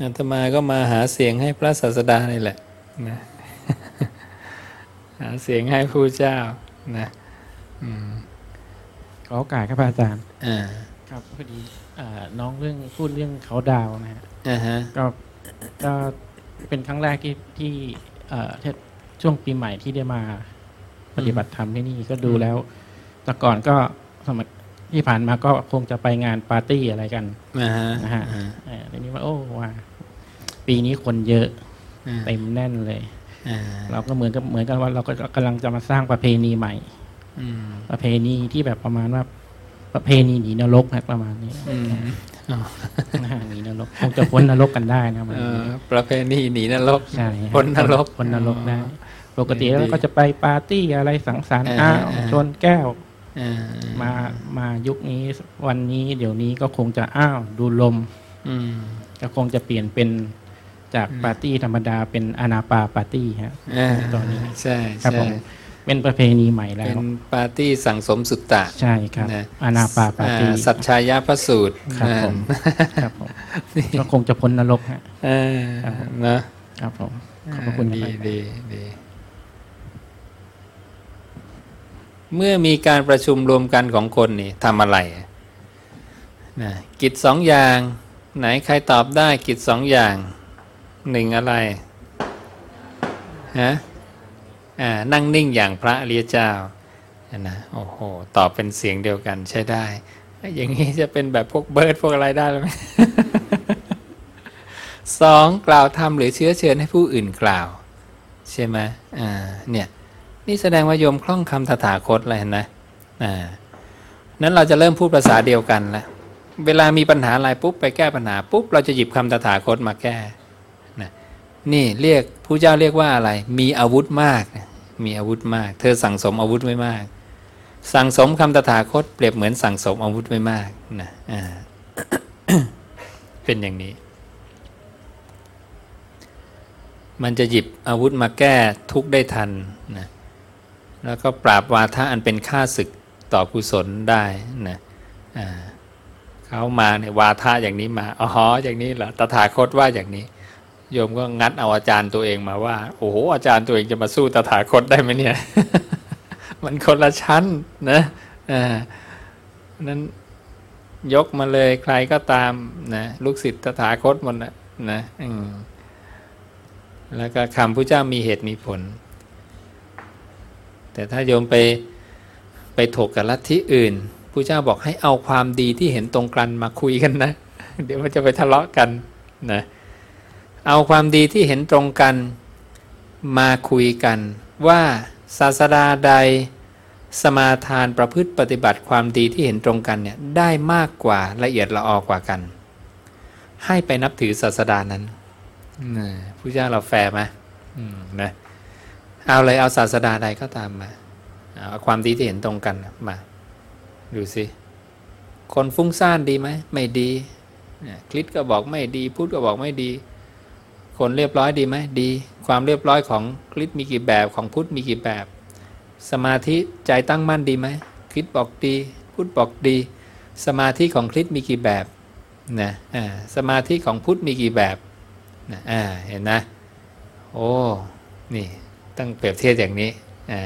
อาตมาก็มาหาเสียงให้พระศาสดานี่แหละนะหาเสียงให้ผู้เจ้านะอืมขอโอกาสครับอาจารย์อ่าครับพอดีอ่า น้องเรื่องพูดเรื่องเขาดาวน์นะฮะอ่าฮะก็ก็เป็นครั้งแรกที่ที่เอ่อที่ช่วงปีใหม่ที่ได้มาปฏิบัติธรรมที่นี่ก็ดูแล้ว แต่ก่อนก็สมัยที่ผ่านมาก็คงจะไปงานปาร์ตี้อะไรกันอ่าฮะนะฮะอ่าเอ่อทีนี้ว่าโอ้ว่า ปีนี้คนเยอะอ่าเต็มแน่นเลยอ่าเราก็เหมือนกับเหมือนกันว่าเราก็กำลังจะมาสร้างประเพณีใหม่อืมประเพณีที่แบบประมาณว่า ประเพณีหนีนรกนะประมาณนี้อืมอ๋อนะฮะหนีนรกคงจะพ้นนรกกันได้นะมันเออประเพณีหนีนรกใช่พ้นนรกพ้นนรกได้ปกติดีแล้วก็จะไปปาร์ตี้อะไรสังสรรค์อ่าอ้าวอ่าชนแก้วอ่ามามายุคนี้วันนี้เดี๋ยวนี้ก็คงจะอ้าวดูลมอืมก็คงจะเปลี่ยนเป็นจากอืมปาร์ตี้ธรรมดาเป็นอานาปาปาร์ตี้ฮะอ่าตอนนี้ใช่ครับใช่ผม เป็นประเพณีใหม่แล้เป็วนปาร์ตี้สั่งสมสุตะ ใช่ครับนะอานาปาปาร์ตี้อ่สัชฌายะพระสูตรครับอ่าผมครับผมก็คงจะพ้นนรกฮะเออครับผมนะครับผมขอบพระคุณดีครับดีดีเมื่อมีการประชุมรวมกันของคนนี่ทำอะไรนะกิจสองอย่าง ไหนใครตอบได้กิจสองอย่างหนึ่งอะไรฮะอ่า นั่งนิ่งอย่างพระอริยเจ้านะโอ้โหตอบเป็นเสียงเดียวกันใช้ได้ อย่างนี้จะเป็นแบบพวกเบิร์ดพวกอะไรได้หรือไหมสองกล่าวธรรมหรือเชื้อเชิญให้ผู้อื่นกล่าว ใช่ไหมอ่าเนี่ยนี่แสดงว่าโยมคล่องคำตถาคตเลยนไหมอ่านั้นเราจะเริ่มพูดภาษาเดียวกันแล้วเวลามีปัญหาอะไรปุ๊บไปแก้ปัญหาปุ๊บเราจะหยิบคำตถาคตมาแก้นะนี่เรียกผู้เจ้าเรียกว่าอะไร มีอาวุธมากนะ มีอาวุธมาก เธอสั่งสมอาวุธไว้มาก สั่งสมคำตถาคต เปรียบเหมือนสั่งสมอาวุธไว้มากนะอ่าเป็นอย่างนี้ มันจะหยิบอาวุธมาแก้ทุกได้ทันนะแล้วก็ปราบวาทะอันเป็นค่าศึกต่อกุศลได้นะอ่าเขามาเนี่ยวาทะอย่างนี้มาอ๋ออย่างนี้เหรอตถาคตว่าอย่างนี้ โยมก็งัดเอาอาจารย์ตัวเองมาว่า โอ้โหอาจารย์ตัวเองจะมาสู้ตถาคตได้ไหมเนี่ย มันคนละชั้นนะอ่านั้นยกมาเลยใครก็ตามนะลูกศิษย์ตถาคตหมดนะนะอืมแล้วก็คำพระเจ้ามีเหตุมีผล แต่ถ้าโยมไปไปถกกับลัทธิอื่นพระเจ้าบอกให้เอาความดีที่เห็นตรงกันมาคุยกันนะ เดี๋ยวมันจะไปทะเลาะกันนะ เอาความดีที่เห็นตรงกันมาคุยกัน ว่าศาสดาใดสมาทานประพฤติปฏิบัติความดีที่เห็นตรงกันเนี่ยได้มากกว่าละเอียดละออกว่ากัน ให้ไปนับถือศาสดานั้นผู้เจ้าเราแฟร์ไหมนะเอาเลยเอาศาสดาใดก็ตามมาเอาความดีที่เห็นตรงกันมาดูสิคนฟุ้งซ่านดีไหมไม่ดีคลิปก็บอกไม่ดีพูดก็บอกไม่ดี คนเรียบร้อยดีไหมดี ความเรียบร้อยของคลิปมีกี่แบบของพุทธมีกี่แบบ สมาธิใจตั้งมั่นดีไหมคลิปบอกดี พุทธบอกดี สมาธิของคลิปมีกี่แบบนะอ่าสมาธิของพุทธมีกี่แบบนะอ่าเห็นนะโอ้นี่ต้องเปรียบเทียบอย่างนี้อ่า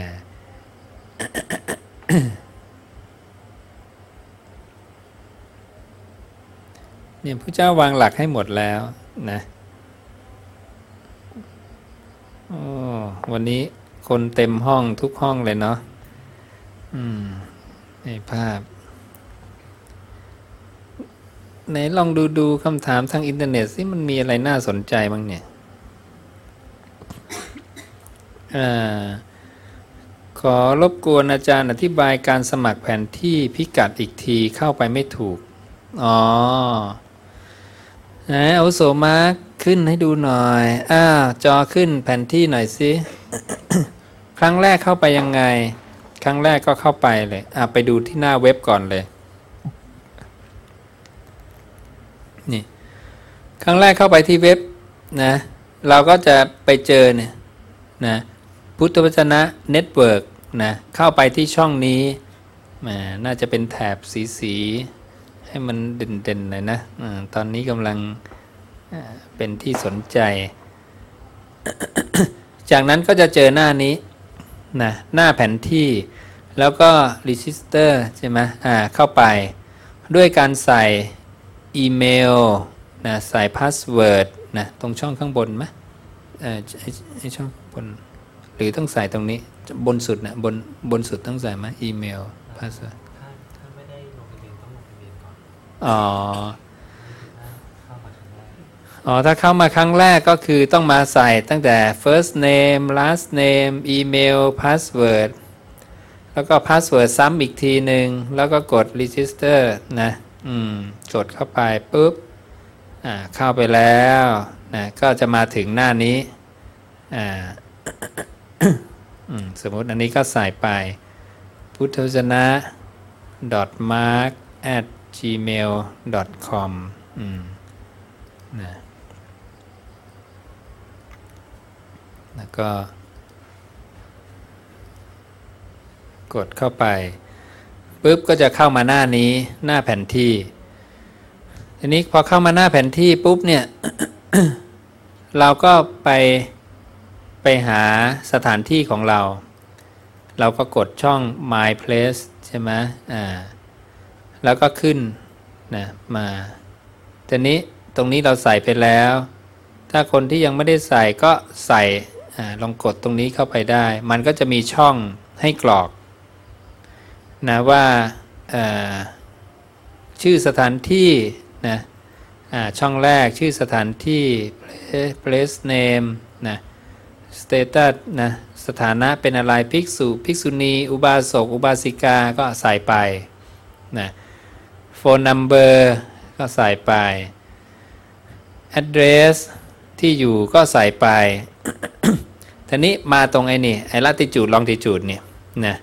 เนี่ยพระเจ้าวางหลักให้หมดแล้วนะ วันนี้คนเต็มห้องทุกห้องเลยเนาะอืมในภาพไหนลองดูดูคำถามทางอินเทอร์เน็ตสิมันมีอะไรน่าสนใจบ้างเนี่ยอาขอรบกวนอาจารย์อธิบายการสมัครแผนที่พิกัดอีกทีเข้าไปไม่ถูก อ๋อนะอุโสมาร์ ขึ้นให้ดูหน่อย อ้าว จอขึ้นแผนที่หน่อยสิ ครั้งแรกเข้าไปยังไง ครั้งแรกก็เข้าไปเลย อะไปดูที่หน้าเว็บก่อนเลย นี่ ครั้งแรกเข้าไปที่เว็บนะ เราก็จะไปเจอเนี่ยนะ พุทธวจนะ network นะ เข้าไปที่ช่องนี้แหมน่าจะเป็นแถบสีสีให้มันเด่นๆหน่อยนะอาตอนนี้กำลัง เป็นที่สนใจ จากนั้นก็จะเจอหน้านี้นะหน้าแผนที่แล้วก็ register ใช่ไหมอ่าเข้าไป ด้วยการใส่อีเมลนะใส่ password นะตรงช่องข้างบนไหมเออไอ้ไอช่องบนหรือต้องใส่ตรงนี้บนสุดนะบนบนสุดต้องใส่ไหมอีเมล password อ๋อ อ๋อถ้าเข้ามาครั้งแรกก็คือต้องมาใส่ตั้งแต่ first name last name email password แล้วก็ password ซ้ำอีกทีหนึ่งแล้วก็กด register นะอืมกดเข้าไปปุ๊บอ่าเข้าไปแล้วนะก็จะมาถึงหน้านี้อ่าอืมสมมติอันนี้ก็ใส่ไปพุทธวจนะ mark at gmail com อืมนะ แล้ว ก็ กดเข้าไปปุ๊บก็จะเข้ามาหน้านี้หน้าแผนที่ ทีนี้พอเข้ามาหน้าแผนที่ปุ๊บเนี่ย เราก็ไปไปหาสถานที่ของเรา เราก็กดช่อง my place ใช่ไหมอ่าแล้วก็ขึ้นนะมาทีนี้ตรงนี้เราใส่ไปแล้ว ถ้าคนที่ยังไม่ได้ใส่ก็ใส่ ลองกดตรงนี้เข้าไปได้ มันก็จะมีช่องให้กรอกนะว่าชื่อสถานที่นะช่องแรกชื่อสถานที่ place name นะ status นะสถานะเป็นอะไรภิกษุภิกษุณี อุบาสก อุบาสิกาก็ใส่ไปนะ phone number ก็ใส่ไป address ที่อยู่ก็ใส่ไป ทีนี้มาตรงไอ้นี่ไอ้ลัติจูดลองติจูดเนี่ยนะ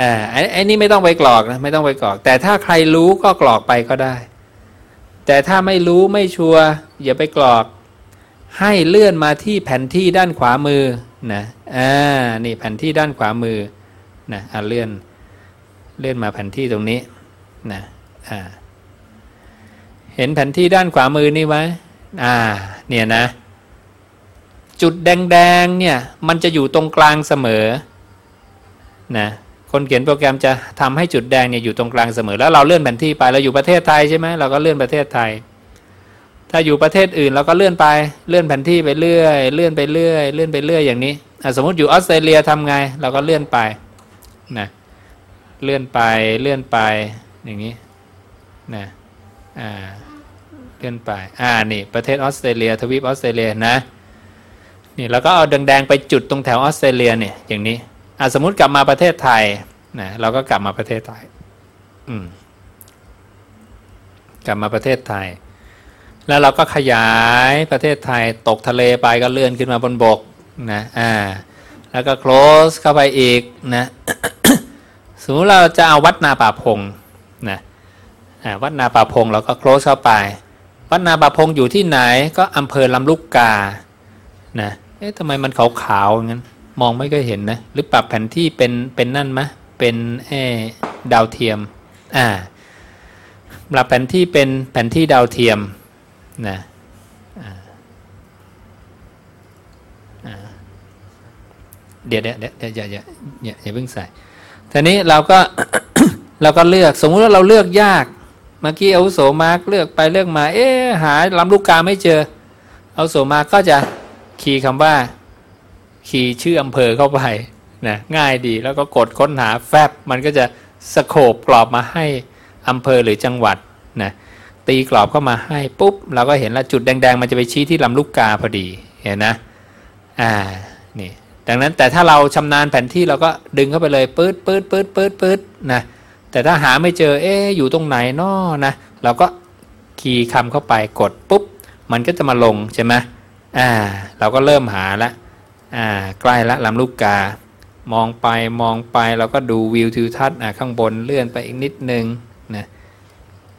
อ่าไอ้ไอ้นี่ไม่ต้องไปกรอกนะไม่ต้องไปกรอก แต่ถ้าใครรู้ก็กรอกไปก็ได้ แต่ถ้าไม่รู้ไม่ชัวร์อย่าไปกรอก ให้เลื่อนมาที่แผ่นที่ด้านขวามือนะอ่านี่แผ่นที่ด้านขวามือนะอ่าเลื่อนเลื่อนมาแผ่นที่ตรงนี้นะอ่าเห็นแผ่นที่ด้านขวามือนี่ไหมอ่า เนี่ยนะ จุดแดงๆเนี่ยมันจะอยู่ตรงกลางเสมอนะคนเขียนโปรแกรมจะทำให้จุดแดงเนี่ยอยู่ตรงกลางเสมอ แล้วเราเลื่อนแผนที่ไปเราอยู่ประเทศไทยใช่ไหมเราก็เลื่อนประเทศไทย ถ้าอยู่ประเทศอื่นเราก็เลื่อนไปเลื่อนแผนที่ไปเรื่อย เลื่อนไปเรื่อย เลื่อนไปเรื่อยอย่างนี้อสมมติอยู่ออสเตรเลียทำไง เราก็เลื่อนไปนะเลื่อนไปเลื่อนไปอย่างนี้นะอ่าเลื่อนไปอ่านี่ประเทศออสเตรเลียทวีปออสเตรเลียนะ นี่แล้วก็เอาแดงๆไปจุดตรงแถวออสเตรเลียเนี่ยอย่างนี้อะสมมติกลับมาประเทศไทยนะเราก็กลับมาประเทศไทย อืม กลับมาประเทศไทย แล้วเราก็ขยายประเทศไทยตกทะเลไปก็เลื่อนขึ้นมาบนบกนะอ่า แล้วก็ close เข้าไปอีกนะสมมติเราจะเอาวัดนาป่าพงนะอ่าวัดนาป่าพงเราก็ close เข้าไป วัดนาป่าพงอยู่ที่ไหนก็อำเภอลำลูกกานะ เอ๊ะทำไมมันขาวๆงั้น มองไม่ก็เห็นนะ หรือปรับแผนที่เป็นเป็นนั่นมะ เป็นเออดาวเทียม อ่า ปรับแผนที่เป็นแผนที่ดาวเทียมนะอ่าอ่าเดี๋ยวเดี๋ยวเดี๋ยวอย่าอย่าอย่าอย่าเพิ่งใส่ทีนี้เราก็เราก็เลือก สมมุติว่าเราเลือกยาก เมื่อกี้เอาโสมาร์กเลือกไปเลือกมา เอ๊หาลำลูกกาไม่เจอ เอาโสมาร์กก็จะ คีย์คำว่า คีย์ชื่ออำเภอเข้าไปนะง่ายดีแล้วก็กดค้นหาแฟบมันก็จะ scope กรอบมาให้อำเภอหรือจังหวัดนะตีกรอบเข้ามาให้ปุ๊บ เราก็เห็นแล้วจุดแดง ๆ มันจะไปชี้ที่ลำลูกกาพอดีเห็นนะอ่านี่ดังนั้นแต่ถ้าเราชำนาญแผนที่เราก็ดึงเข้าไปเลยปื๊ดปื๊ดปื๊ดปื๊ดปื๊ดนะแต่ถ้าหาไม่เจอเอ๊อยู่ตรงไหนนาะนะ เราก็คีย์คำเข้าไปกดปุ๊บ มันก็จะมาลงใช่ไหม อ่าเราก็เริ่มหาละอ่าใกล้ละลำลูกกามองไปมองไปเราก็ดูวิวทิวทัศน์อ่าข้างบนเลื่อนไปอีกนิดนึงนะ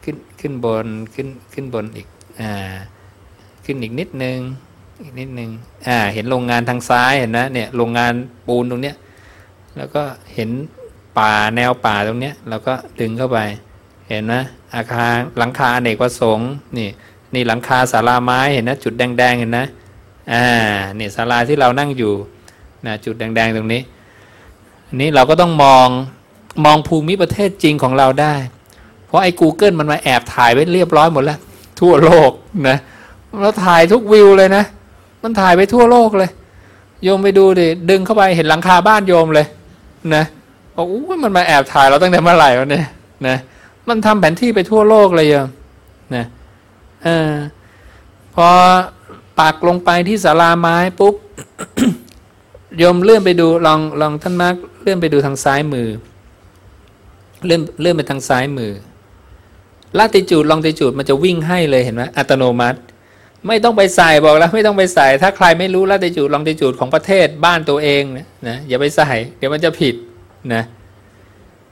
ขึ้นขึ้นบนขึ้นขึ้นบนอีกอ่าขึ้นอีกนิดนึงอีกนิดนึงอ่าเห็นโรงงานทางซ้ายเห็นนะเนี่ยโรงงานปูนตรงเนี้ยแล้วก็เห็นป่าแนวป่าตรงเนี้ยเราก็ดึงเข้าไปเห็นนะอาคารหลังคาอเนกประสงค์นี่นี่หลังคาศาลาไม้เห็นนะจุดแดงๆเห็นนะ อ่าเนี่ยศาลาที่เรานั่งอยู่นะจุดแดง ๆ ตรงนี้นี้เราก็ต้องมองมองภูมิประเทศจริงของเราได้ เพราะไอ้ Google มันมาแอบถ่ายไว้เรียบร้อยหมดแล้ว ทั่วโลกนะเราถ่ายทุกวิวเลยนะ มันถ่ายไปทั่วโลกเลย โยมไปดูดิดึงเข้าไปเห็นหลังคาบ้านโยมเลยนะบอกอู้มันมาแอบถ่ายเราตั้งแต่เมื่อไหร่วะเนี่ยนะมันทำแผนที่ไปทั่วโลกเลยโยมนะเออพอ ปักลงไปที่ศาลาไม้ปุ๊บโยมเลื่อนไปดูลองลองท่านมาร์กเลื่อนไปดูทางซ้ายมือ เลื่อนเลื่อนไปทางซ้ายมือลาติจูดลองติจูดมันจะวิ่งให้เลยเห็นไหมอัตโนมัติ ไม่ต้องไปใส่บอกแล้ว ไม่ต้องไปใส่ถ้าใครไม่รู้ลาติจูดลองติจูดของประเทศบ้านตัวเองนะนะอย่าไปใส่เดี๋ยวมันจะผิดนะ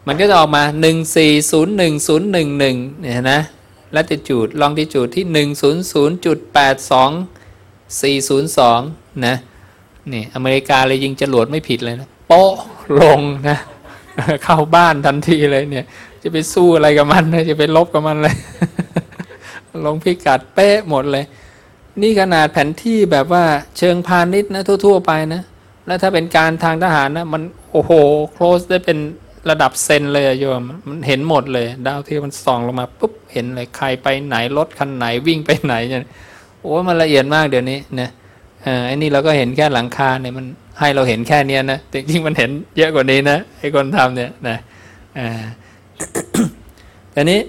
มันก็จะออกมา 1 4 0 1 0 1 1เนี่ยนะลัติจูดลองติจูดที่ 100.82 402 นะนี่อเมริกาเลยยิงจรวดไม่ผิดเลยนะโป๊ะลงนะเข้าบ้านทันทีเลยเนี่ย จะไปสู้อะไรกับมันนะจะไปลบกับมันเลย ลงพิกัดเป๊ะหมดเลย นี่ขนาดแผนที่แบบว่าเชิงพาณิชย์นะทั่ว ๆ ไปนะ แล้วถ้าเป็นการทางทหารนะมันโอ้โหโคลสได้เป็นระดับเซนเลยโยมมันเห็นหมดเลย ดาวเทียมมันส่องลงมาปุ๊บเห็นเลยใครไปไหนรถคันไหนวิ่งไปไหนเนี่ย โอ้มันละเอียดมากเดี๋ยวนี้นะออไอ้นี่เราก็เห็นแค่หลังคาเนี่ยมันให้เราเห็นแค่เนี้ยนะแต่จริงๆมันเห็นเยอะกว่านี้นะไอ้คนทำเนี่ยนะอ่าแต่นี้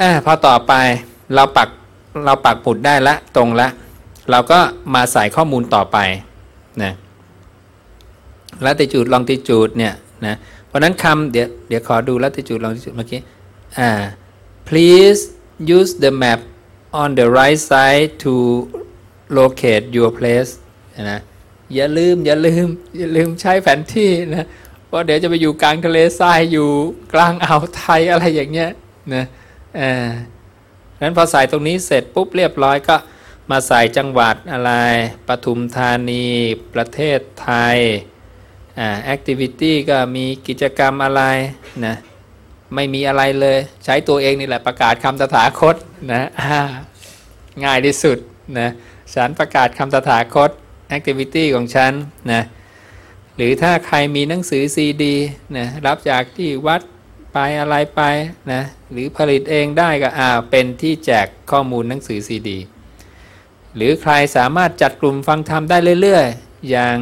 อ่าพอต่อไปเราปักเราปักปุดได้ละตรงละ เราก็มาใส่ข้อมูลต่อไปนะลัติจูดลองติจูดเนี่ยนะเพราะนั้นคำเดี๋ยวเดี๋ยวขอดูลัติจูดลองติจูดเมื่อกี้อ่า please use the map on the right side to locate your place นะอย่าลืม อย่าลืม อย่าลืมใช้แผนที่นะเพราะเดี๋ยวจะไปอยู่กลางทะเลทรายอยู่กลางอ่าวไทยอะไรอย่างเงี้ยนะอ่านั้นพอใส่ตรงนี้เสร็จปุ๊บเรียบร้อยก็มาใส่จังหวัดอะไรปทุมธานีประเทศไทยอ่าแอคทิวิตี้ก็มีกิจกรรมอะไรนะ ไม่มีอะไรเลย ใช้ตัวเองนี่แหละประกาศคำตถาคตนะง่ายที่สุดนะฉันประกาศคำตถาคต activity ของฉันนะหรือถ้าใครมีหนังสือซีดีนะรับจากที่วัดไปอะไรไปนะหรือผลิตเองได้ก็อ่าเป็นที่แจกข้อมูลหนังสือซีดี หรือใครสามารถจัดกลุ่มฟังธรรมได้เรื่อยๆ อย่าง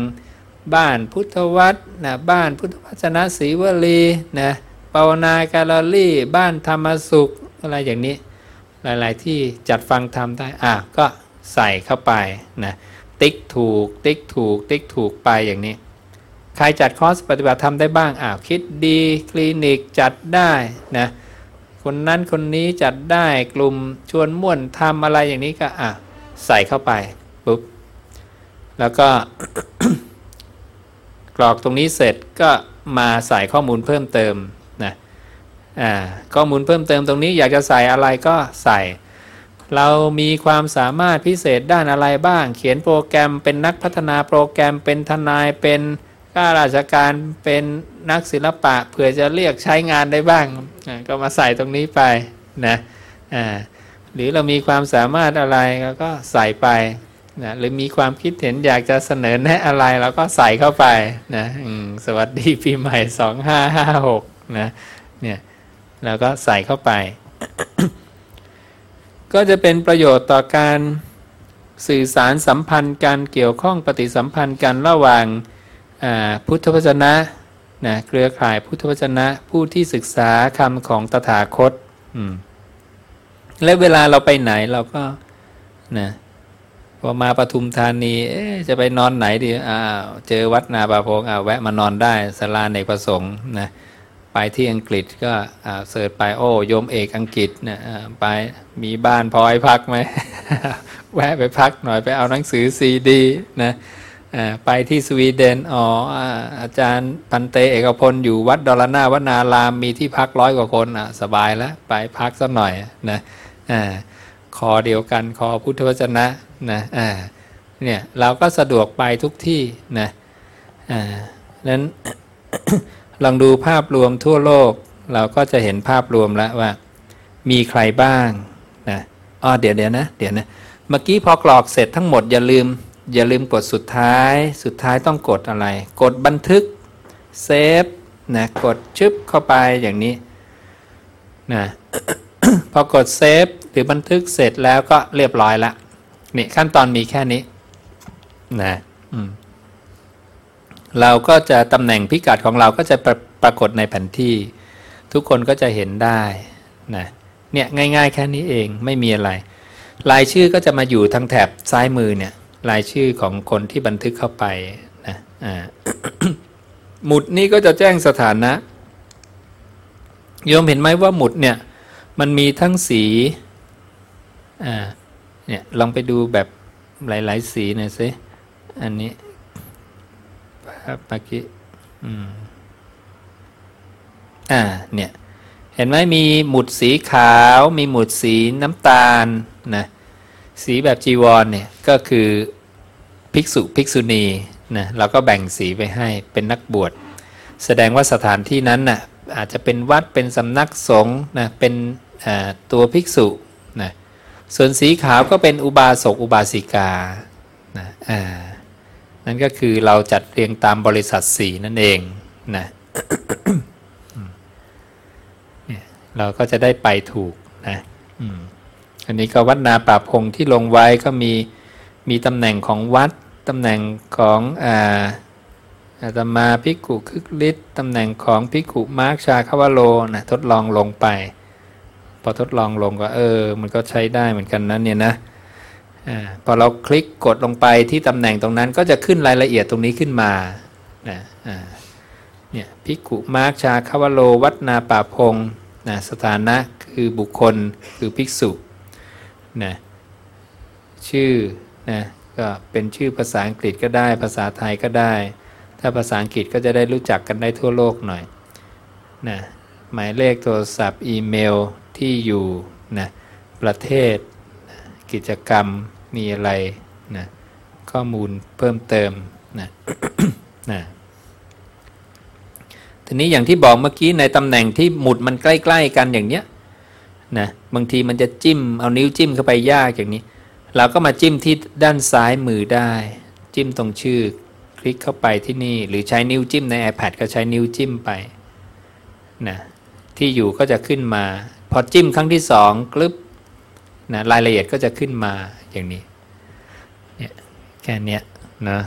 บ้านพุทธวัดนะบ้านพุทธวจนะศรีวลีนะ ปาวนาแการลลี่บ้านธรรมสุขอะไรอย่างนี้ หลายๆที่จัดฟังธรรมได้ อะก็ใส่เข้าไปนะติ๊กถูก ติ๊กถูก ติ๊กถูกไปอย่างนี้ ใครจัดคอร์สปฏิบัติธรรมได้บ้างอ้าวคิดดีคลินิกจัดได้นะคนนั้นคนนี้จัดได้กลุ่มชวนม่วนทำอะไรอย่างนี้ก็อะใส่เข้าไปปุ๊บแล้วก็กรอกตรงนี้เสร็จก็มาใส่ข้อมูลเพิ่มเติม ข้อมูลเพิ่มเติมตรงนี้อยากจะใส่อะไรก็ใส่ เรามีความสามารถพิเศษด้านอะไรบ้าง เขียนโปรแกรมเป็นนักพัฒนาโปรแกรมเป็นทนายเป็นข้าราชการเป็นนักศิลปะเผื่อจะเรียกใช้งานได้บ้างอ่าก็มาใส่ตรงนี้ไปนะอ่าหรือเรามีความสามารถอะไรเราก็ใส่ไปนะหรือมีความคิดเห็นอยากจะเสนอแนะอะไรเราก็ใส่เข้าไปนะสวัสดีปีใหม่สองห้าห้าหกนะเนี่ย เราก็ใส่เข้าไป ก็จะเป็นประโยชน์ต่อการสื่อสารสัมพันธ์การเกี่ยวข้องปฏิสัมพันธ์กันระหว่างาพุทธวจนะนะเครือข่ายพุทธวจนะผู้ที่ศึกษาคำของตถาคตและเวลาเราไปไหนเราก็นะพอมาปทุมธานีจะไปนอนไหนดีอ้าวเจอวัดนาบาพงอ้าวแวะมานอนได้สลาเนกประสงค์นะ ไปที่อังกฤษก็เสิร์ชไปโอ้โยมเอกอังกฤษเนี่ยไปมีบ้านพอให้พักไหมแวะไปพักหน่อยไปเอาหนังสือซีดีนะไปที่สวีเดนอ๋ออาอาจารย์พันเตเอกพลอยู่วัดดอลนาวนารามมีที่พักร้อยกว่าคนอะสบายแล้วไปพักสักหน่อยนะอ่าคอเดียวกันคอพุทธวจนะนะอ่าเนี่ยเราก็สะดวกไปทุกที่นะอ่านั้น ลองดูภาพรวมทั่วโลก เราก็จะเห็นภาพรวมแล้วว่า มีใครบ้างนะอ๋อเดี๋ยวเดี๋ยวนะเดี๋ยวนะเมื่อกี้พอกรอกเสร็จทั้งหมดอย่าลืม อย่าลืมกดสุดท้าย สุดท้ายต้องกดอะไร กดบันทึกเซฟนะกดชึบเข้าไปอย่างนี้นะพอกดเซฟหรือบันทึกเสร็จแล้วก็เรียบร้อยละนี่ขั้นตอนมีแค่นี้นะอืม เราก็จะตำแหน่งพิกัดของเราก็จะปรปรากฏในแผนที่ ทุกคนก็จะเห็นได้นะเนี่ยง่ายๆแค่นี้เองไม่มีอะไร รายชื่อก็จะมาอยู่ทางแถบซ้ายมือเนี่ยรายชื่อของคนที่บันทึกเข้าไปนะอ่าหมุดนี้ก็จะแจ้งสถานะโยมเห็นไหมว่าหมุดเนี่ยมันมีทั้งสีอ่าเนี่ยลองไปดูแบบหลาย ๆ สีหน่อยสิอันนี้ ครับเมื่อกี้อืมอ่า เนี่ย เห็นไหมมีหมุดสีขาว มีหมุดสีน้ำตาลนะสีแบบจีวรเนี่ยก็คือภิกษุภิกษุณีนะเราก็แบ่งสีไปให้เป็นนักบวช แสดงว่าสถานที่นั้นน่ะอาจจะเป็นวัดเป็นสำนักสงฆ์นะเป็นตัวภิกษุนะส่วนสีขาวก็เป็นอุบาสกอุบาสิกานะอ่า นั่นก็คือเราจัดเรียงตามบริษัทสีนั่นเองนะเนี่ยเราก็จะได้ไปถูกนะอันนี้ก็วัดนาป่าพงที่ลงไว้ก็มีมีตำแหน่งของวัดตำแหน่งของอาอาตมาพิกุคึกฤทธิ์ตำแหน่งของพิกุมาร์คชาคาวโลนะทดลองลงไป พอทดลองลงก็เออ มันก็ใช้ได้เหมือนกันนะเนี่ยนะ พอเราคลิกกดลงไปที่ตำแหน่งตรงนั้นก็จะขึ้นรายละเอียดตรงนี้ขึ้นมานะเนี่ยพิกุมาร์คชาคาวโลวัดนาป่าพงนะสถานะคือบุคคลคือภิกษุนะชื่อนะก็เป็นชื่อภาษาอังกฤษก็ได้ ภาษาไทยก็ได้ ถ้าภาษาอังกฤษก็จะได้รู้จักกันได้ทั่วโลกหน่อยนะหมายเลขโทรศัพท์อีเมลที่อยู่นะประเทศ กิจกรรมมีอะไรนะข้อมูลเพิ่มเติมนะนะทีนี้อย่างที่บอกเมื่อกี้ในตำแหน่งที่หมุดมันใกล้ ๆ กันอย่างเนี้ยนะบางทีมันจะจิ้มเอานิ้วจิ้มเข้าไปยากอย่างนี้ เราก็มาจิ้มที่ด้านซ้ายมือได้ จิ้มตรงชื่อ คลิกเข้าไปที่นี่ หรือใช้นิ้วจิ้มใน iPad ก็ใช้นิ้วจิ้มไปนะที่อยู่ก็จะขึ้นมา พอจิ้มครั้งที่สองกลึบ นะรายละเอียดก็จะขึ้นมาอย่างนี้เนี่ยแค่นี้นะ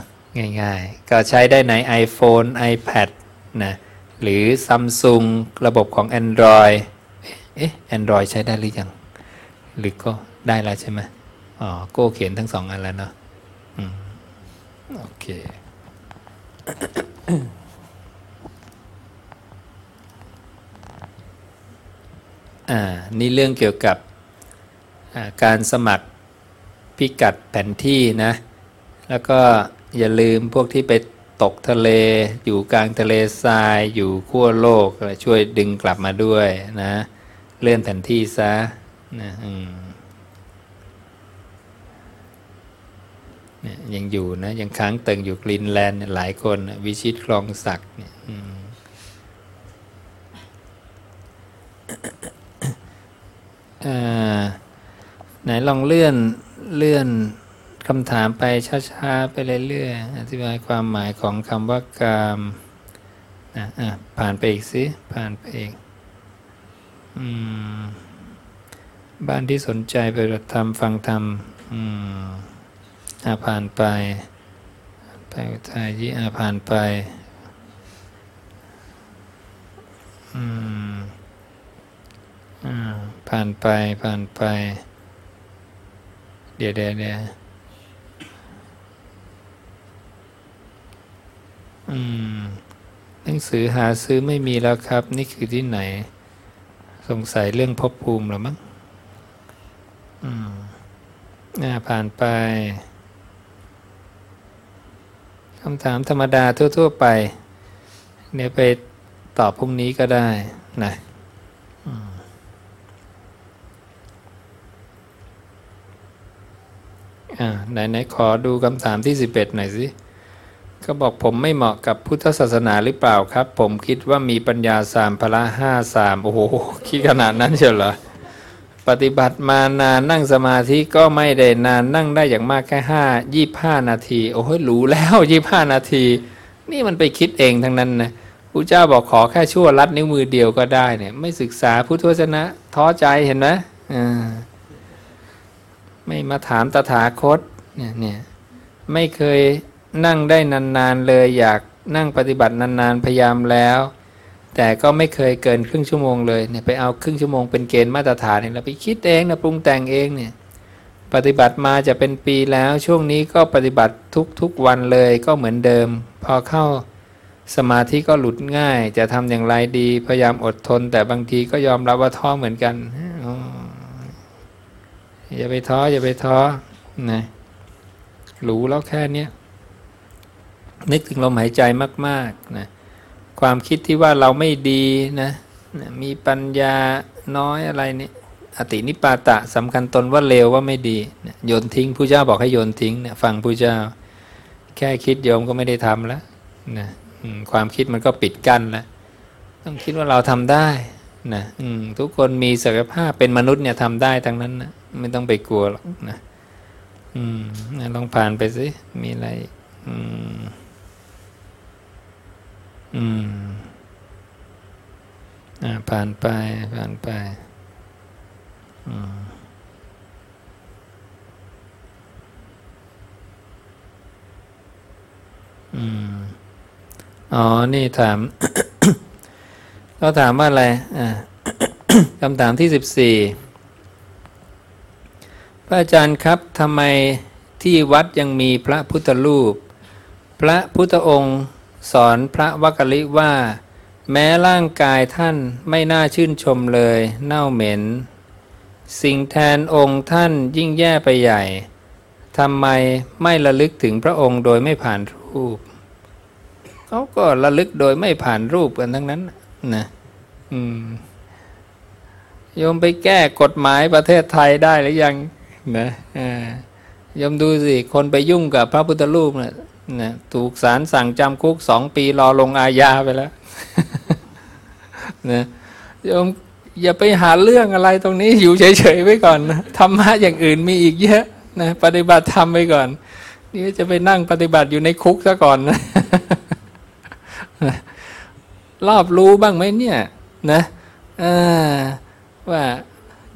ง่ายๆ ก็ใช้ได้ใน iPhone iPad นะหรือ Samsung ระบบของ Android เอ๊ะ Android ใช้ได้หรือยัง หรือก็ได้แล้วใช่ไหมอ๋อโก้เขียนทั้งสองอันแล้วเนาะอืมโอเคอ่า นี่เรื่องเกี่ยวกับ การสมัครพิกัดแผนที่นะ แล้วก็อย่าลืมพวกที่ไปตกทะเล อยู่กลางทะเลทราย อยู่ขั้วโลก ช่วยดึงกลับมาด้วยนะ เลื่อนแผนที่ซะนะเนี่ยยังอยู่นะ ยังค้างเติงอยู่กรีนแลนด์หลายคนวิชิตคลองศักดิ์เนี่ยอ่า ไหนลองเลื่อนเลื่อนคำถามไปช้าๆไปเรื่อยๆอธิบายความหมายของคำว่ากามนะอะผ่านไปอีกสิผ่านไปอีกบ้านที่สนใจไปธรรมฟังธรรมอืมอะผ่านไปไปทายยี่อะผ่านไปอืมอ่าผ่านไปผ่านไป เดี๋ยวเดี๋ยวเดี๋ยวอืม หนังสือหาซื้อไม่มีแล้วครับ นี่คือที่ไหน สงสัยเรื่องภพภูมิหรือมั้งอืมอ่าผ่านไปคำถามธรรมดาทั่ว ๆ ไป เนี่ยไปตอบพรุ่งนี้ก็ได้นะอืม อ่าไหนไหนขอดูคำถามที่สิบเอ็ดหน่อยสิก็บอกผมไม่เหมาะกับพุทธศาสนาหรือเปล่าครับ ผมคิดว่ามีปัญญาสามพละห้าสามโอ้โหคิดขนาดนั้นเชียวเหรอปฏิบัติมานานนั่งสมาธิก็ไม่ได้นานนั่งได้อย่างมากแค่ห้ายี่ห้านาที โอ้โหรู้แล้วยี่ห้านาที นี่มันไปคิดเองทั้งนั้นนะพระเจ้าบอกขอแค่ชั่วลัดนิ้วมือเดียวก็ได้เนี่ย ไม่ศึกษาพุทธวจนะท้อใจเห็นไหมอ่า ไม่มาถามตถาคตเนี่ยเนี่ยไม่เคยนั่งได้นานๆเลยอยากนั่งปฏิบัตินานๆพยายามแล้ว แต่ก็ไม่เคยเกินครึ่งชั่วโมงเลยเนี่ยไปเอาครึ่งชั่วโมงเป็นเกณฑ์มาตรฐานเนี่ยเราไปคิดเองนะปรุงแต่งเองเนี่ยปฏิบัติมาจะเป็นปีแล้วช่วงนี้ก็ปฏิบัติทุกๆวันเลยก็เหมือนเดิม พอเข้าสมาธิก็หลุดง่าย จะทำอย่างไรดีพยายามอดทน แต่บางทีก็ยอมรับว่าท้อเหมือนกันอ๋อ อย่าไปท้ออย่าไปท้อนะรู้แล้วแค่เนี้ยนึกถึงลมหายใจมากๆนะความคิดที่ว่าเราไม่ดีนะมีปัญญาน้อยอะไรเนี่ยอตินิปาตะสำคัญตนว่าเลวว่าไม่ดีโยนทิ้งผู้เจ้าบอกให้โยนทิ้งเนี่ยฟังผู้เจ้า แค่คิดโยมก็ไม่ได้ทำแล้วนะความคิดมันก็ปิดกั้นแล้วต้องคิดว่าเราทำได้นะอืทุกคนมีศักยภาพเป็นมนุษย์เนี่ยทำได้ทั้งนั้นนะ ไม่ต้องไปกลัวหรอกนะอืมลองผ่านไปสิมีอะไร อืม อืม อ่า ผ่านไปผ่านไป อืมอืมอ๋อ นี่ถามเขาถามว่าอะไร อ่าคำถามที่สิบสี่ พระอาจารย์ครับทำไมที่วัดยังมีพระพุทธรูป พระพุทธองค์สอนพระวักลิว่า แม้ร่างกายท่านไม่น่าชื่นชมเลย เน่าเหม็น สิ่งแทนองค์ท่านยิ่งแย่ไปใหญ่ทำไมไม่ระลึกถึงพระองค์โดยไม่ผ่านรูปเขาก็ระลึกโดยไม่ผ่านรูปกันทั้งนั้นนะอืมโยมไปแก้กฎหมายประเทศไทยได้หรือยัง นะอ่ายมดูสิ คนไปยุ่งกับพระพุทธรูปนะนะถูกศาลสั่งจำคุกสองปีรอลงอาญาไปแล้วนะโยมอย่าไปหาเรื่องอะไรตรงนี้อยู่เฉยๆไว้ก่อนนะธรรมะอย่างอื่นมีอีกเยอะนะปฏิบัติธรรมไปก่อน นี่จะไปนั่งปฏิบัติอยู่ในคุกซะก่อนนะรอบรู้บ้างไหมเนี่ย นะอ่าว่า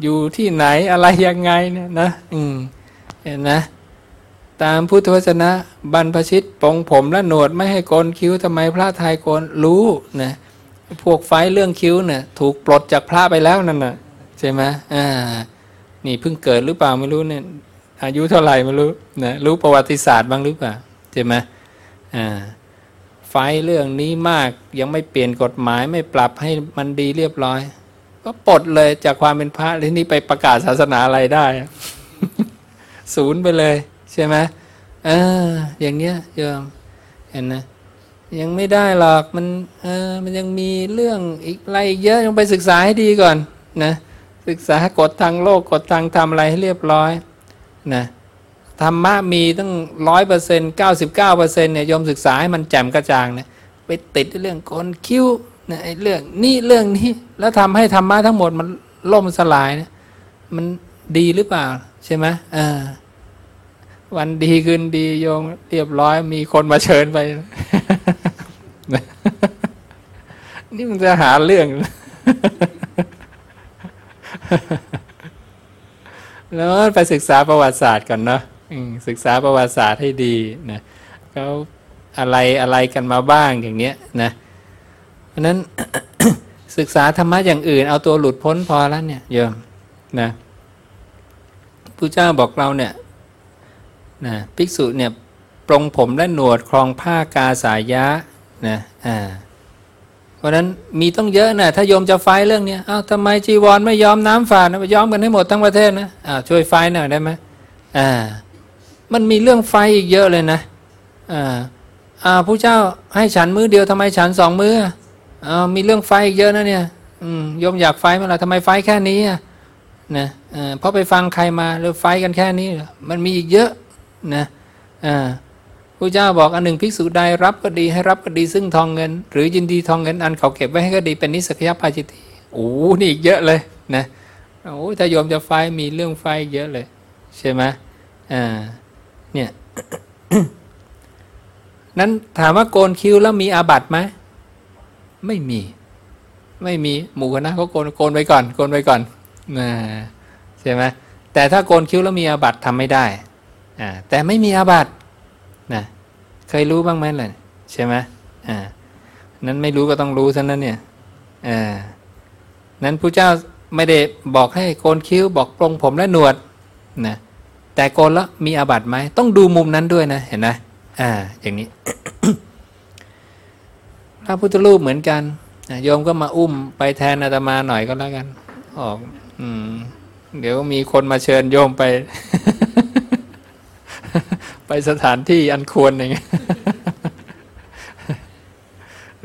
อยู่ที่ไหนอะไรยังไงเนี่ยนะ อืมเห็นนะ ตามพุทธวจนะบรรพชิตปองผมและหนวดไม่ให้โกนคิ้วทำไมพระไทยโกนรู้นะพวกไฟเรื่องคิ้วเนี่ยถูกปลดจากพระไปแล้วนั่นน่ะใช่ไหมอ่า นี่เพิ่งเกิดหรือเปล่าไม่รู้เนี่ยอายุเท่าไหร่ไม่รู้นะรู้ประวัติศาสตร์บ้างหรือเปล่าใช่ไหมอ่าไฟเรื่องนี้มากยังไม่เปลี่ยนกฎหมายไม่ปรับให้มันดีเรียบร้อย ก็ปลดเลยจากความเป็นพระที่นี่ไปประกาศศาสนาอะไรได้ ศูนย์ไปเลย ใช่ไหมเออ อย่างเนี้ยโยมเห็นนะยังไม่ได้หรอกมันเออมันยังมีเรื่องอีกอะไรอีกเยอะต้องไปศึกษาให้ดีก่อนนะศึกษากฎทางโลกกฎทางธรรมอะไรให้เรียบร้อยนะธรรมะมีตั้งร้อยเปอร์เซ็นต์เก้าสิบเก้าเปอร์เซ็นต์เนี่ยยมศึกษาให้มันแจ่มกระจ่างเนี่ยไปติดเรื่องโกนคิ้ว นะไอ้เรื่องนี่เรื่องนี้แล้วทำให้ธรรมะทั้งหมดมันล่มสลายเนี่ยมันดีหรือเปล่า ใช่ไหมอ่าวันดีคืนดีโยมเรียบร้อยมีคนมาเชิญไป นี่มันจะหาเรื่อง แล้วไปศึกษาประวัติศาสตร์ก่อนเนาะศึกษาประวัติศาสตร์ให้ดีนะเขาอะไรอะไรกันมาบ้างอย่างเนี้ยนะะนั้นศึกษาธรรมะอย่างอื่น เอาตัวหลุดพ้นพอแล้วเนี่ยโยมนะผู้เจ้าบอกเราเนี่ยนะภิกษุเนี่ยปรงผมและหนวดครองผ้ากาสายะนะอ่าเพราะนั้นมีต้องเยอะนะถ้าโยมจะไฟเรื่องเนี้ยอ้าวทำไมจีวรไม่ยอมน้ำฝาดนะไปยอมกันให้หมดทั้งประเทศนะอ้าวช่วยไฟหน่อยได้ไหมอ่ามันมีเรื่องไฟอีกเยอะเลยนะอ่าอ่าผู้เจ้าให้ฉันมือเดียวทำไมฉันสองมืออ่ามีเรื่องไฟอีกเยอะนะเนี่ยอืมโยมอยากไฟเมื่อไหร่ทำไมไฟแค่นี้อะนะเอ่าเพราะไปฟังใครมาแล้วไฟกันแค่นี้ มันมีอีกเยอะนะอ่าพระเจ้าบอกอันหนึ่งภิกษุใดรับก็ดีให้รับก็ดีซึ่งทองเงิน หรือยินดีทองเงินอันเขาเก็บไว้ให้ก็ดีเป็นนิสกยปาจิติโอ้นี่อีกเยอะเลยนะโอ้ถ้าโยมจะไฟมีเรื่องไฟเยอะเลย ใช่ไหมอ่าเนี่ยนั้นถามว่าโกนคิ้วแล้วมีอาบัติไหม ไม่มี ไม่มีหมู่คณะเขาโกนโกนไปก่อน โกนไปก่อนนะใช่ไหมแต่ถ้าโกนคิ้วแล้วมีอาบัติทำไม่ได้อ่าแต่ไม่มีอาบัตินะเคยรู้บ้างไหมล่ะใช่ไหมอ่านั้นไม่รู้ก็ต้องรู้ซะนั้นเนี่ยอ่านั้นพระเจ้าไม่ได้บอกให้โกนคิ้วบอกปรงผมและหนวดนะแต่โกนแล้วมีอาบัติไหมต้องดูมุมนั้นด้วยนะเห็นไหมอ่าอย่างนี้ ระพุทธรูปเหมือนกันโยมก็มาอุ้มไปแทนอาตมาหน่อยก็แล้วกัน ออก อืม เดี๋ยวมีคนมาเชิญโยมไป ไปสถานที่อันควรอย่างเงี้ย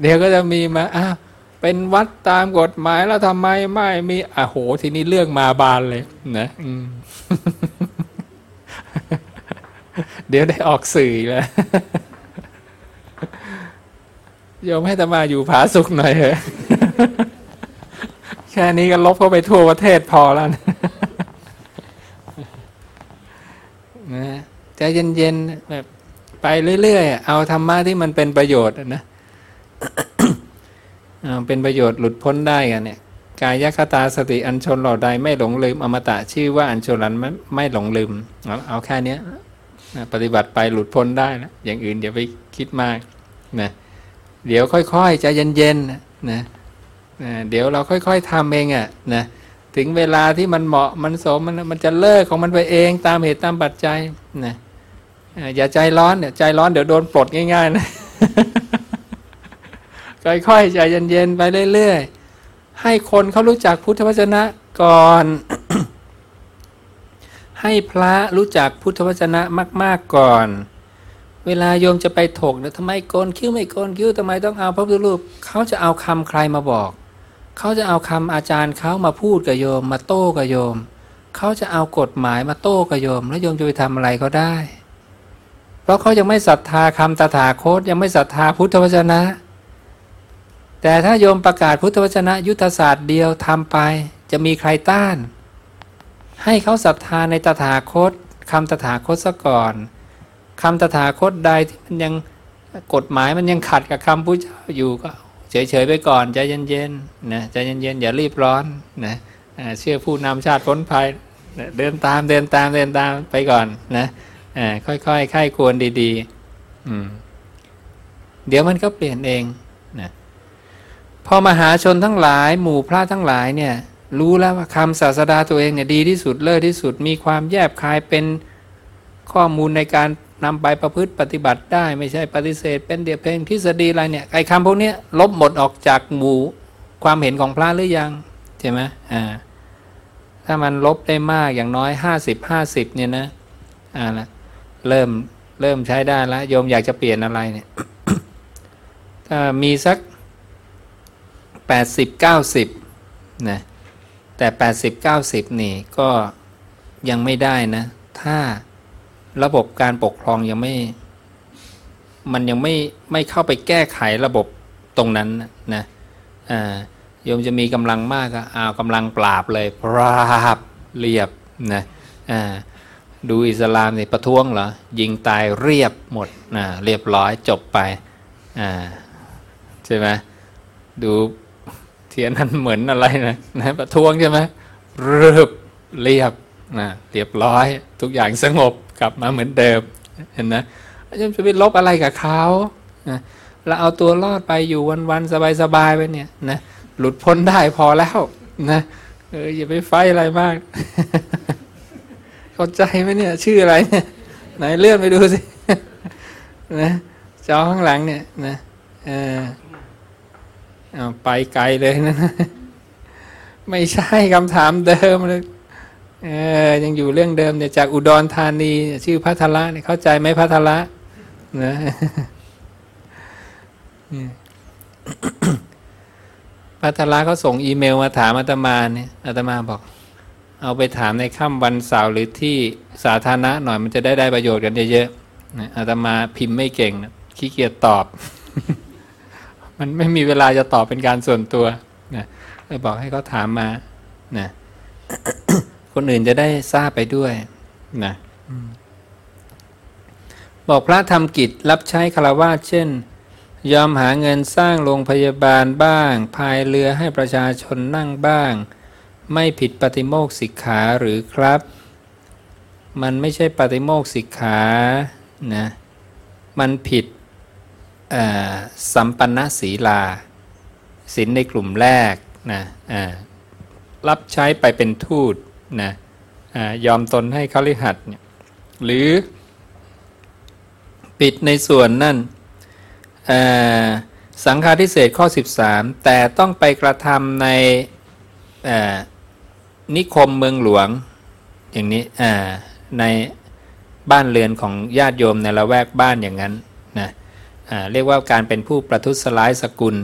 เดี๋ยวก็จะมีมาอ้าวเป็นวัดตามกฎหมายแล้วทำไมไม่มีอะโห ทีนี้เรื่องมาบานเลยนะเดี๋ยวได้ออกสื่อแล้ว โยมให้ตมาอยู่ผาสุกหน่อยเถอะแค่นี้ก็ลบเข้าไปทั่วประเทศพอแล้วนะนะใจเย็นๆแบบไปเรื่อยๆเอาธรรมะที่มันเป็นประโยชน์นะเป็นประโยชน์หลุดพ้นได้กันเนี่ยกายคตาสติอัญชนเหล่าใดไม่หลงลืม อมตะชื่อว่าอัญชนนั้นไม่ไม่หลงลืม เอาเอาแค่เนี้ยปฏิบัติไปหลุดพ้นได้นะอย่างอื่นอย่าไปคิดมากนะ เดี๋ยวค่อยๆใจเย็นๆนะเดี๋ยวเราค่อยๆทำเองอะ่ะนะถึงเวลาที่มันเหมาะมันสมมันมันจะเลิกของมันไปเองตามเหตุตามปัจจัยนะอย่าใจร้อนเนี่ยใจร้อนเดี๋ยวโดนปลดง่ายๆนะค่อยๆใจเย็นๆไปเรื่อยๆให้คนเขารู้จักพุทธวจนะก่อน ให้พระรู้จักพุทธวจนะมาก ๆก่อน เวลาโยมจะไปถกเนี่ยทำไมโกนคิ้วไม่โกนคิ้วทำไมต้องเอาพระพุทธรูปเขาจะเอาคำใครมาบอก เขาจะเอาคำอาจารย์เขามาพูดกับโยม มาโต้กับโยม เขาจะเอากฎหมายมาโต้กับโยม แล้วโยมจะไปทำอะไรเขาได้ เพราะเขายังไม่ศรัทธาคำตถาคตยังไม่ศรัทธาพุทธวจนะ แต่ถ้าโยมประกาศพุทธวจนะ ยุทธศาสตร์เดียวทำไป จะมีใครต้าน ให้เขาศรัทธาในตถาคตคำตถาคตซะก่อน คำตถาคตใดที่มันยังกฎหมายมันยังขัดกับคำพุทธเจ้าอยู่ก็เฉยๆไปก่อนใจเย็นๆนะใจเย็นๆอย่ารีบร้อนนะเชื่อผู้นำชาติพ้นภัยเดินตามเดินตามเดินตามไปก่อนนะอ่าค่อยๆไขควรดีๆอืมเดี๋ยวมันก็เปลี่ยนเองนะพอมหาชนทั้งหลาย หมู่พระทั้งหลายเนี่ย รู้แล้วว่าคำศาสดาตัวเองเนี่ยดีที่สุดเลิศที่สุดมีความแยบคายเป็นข้อมูลในการ นำไปประพฤติปฏิบัติได้ไม่ใช่ปฏิเสธ เป็นเดียเพลงทฤษฎีอะไรเนี่ยไอ้คำพวกนี้ลบหมดออกจากหมู่ความเห็นของพระหรือยังใช่ไหมอ่าถ้ามันลบได้มากอย่างน้อยห้าสิบห้าสิบเนี่ยนะอ่าละเริ่มเริ่มใช้ได้แล้วโยมอยากจะเปลี่ยนอะไรเนี่ยถ้ามีสักแปดสิบเก้าสิบนะแต่แปดสิบเก้าสิบนี่ก็ยังไม่ได้นะ ถ้า ระบบการปกครองยังไม่ มันยังไม่ไม่เข้าไปแก้ไขระบบตรงนั้นนะอ่าโยมจะมีกำลังมากก็เอากำลังปราบเลยปราบเรียบนะอ่าดูอิสลามนี่ประท้วงเหรอยิงตายเรียบหมดนะเรียบร้อยจบไปอ่าใช่ไหมดูเทียนนั้นเหมือนอะไรนะนะประท้วงใช่ไหมเรึบเรียบนะเรียบร้อย ทุกอย่างสงบ กลับมาเหมือนเดิมเห็นนะจะไปลบอะไรกับเขานะเราเอาตัวรอดไปอยู่วันๆสบายๆไปเนี่ยนะหลุดพ้นได้พอแล้วนะเอออย่าไปไฟอะไรมาก เข้าใจไหมเนี่ย ชื่ออะไรเนี่ยไหนเลื่อนไปดูสินะจอข้างหลังเนี่ยนะเออเอาไปไกลเลยนะ ไม่ใช่คำถามเดิมเลย เออยังอยู่เรื่องเดิมเนี่ยจากอุดรธานี ชื่อพัทละเนี่ยเข้าใจไหมพัทละนะพัทละเขาส่งอีเมลมาถามอาตมาเนี่ยอาตมาบอก เอาไปถามในค่ำวันเสาร์หรือที่สาธารณะหน่อยมันจะได้ได้ประโยชน์กันเยอะๆนะอาตมาพิมพ์ไม่เก่งขี้เกียจตอบ มันไม่มีเวลาจะตอบเป็นการส่วนตัวนะเลยบอกให้เขาถามมานะ คนอื่นจะได้ทราบไปด้วยนะบอกพระทำกิจรับใช้คารวะเช่น ยอมหาเงินสร้างโรงพยาบาลบ้าง พายเรือให้ประชาชนนั่งบ้าง ไม่ผิดปฏิโมกข์สิกขาหรือครับ มันไม่ใช่ปฏิโมกข์สิกขานะมันผิดสัมปันนศีลาศีลในกลุ่มแรกนะรับใช้ไปเป็นทูต นะอยอมตนให้เขลิหัดเนี่ยหรือปิดในส่วนนั่นสังฆาทิเศษข้อ 13 แต่ต้องไปกระทำในนิคมเมืองหลวง อย่างนี้ในบ้านเรือนของญาติโยมในละแวกบ้านอย่างนั้นนะเรียกว่าการเป็นผู้ประทุษร้ายสกุล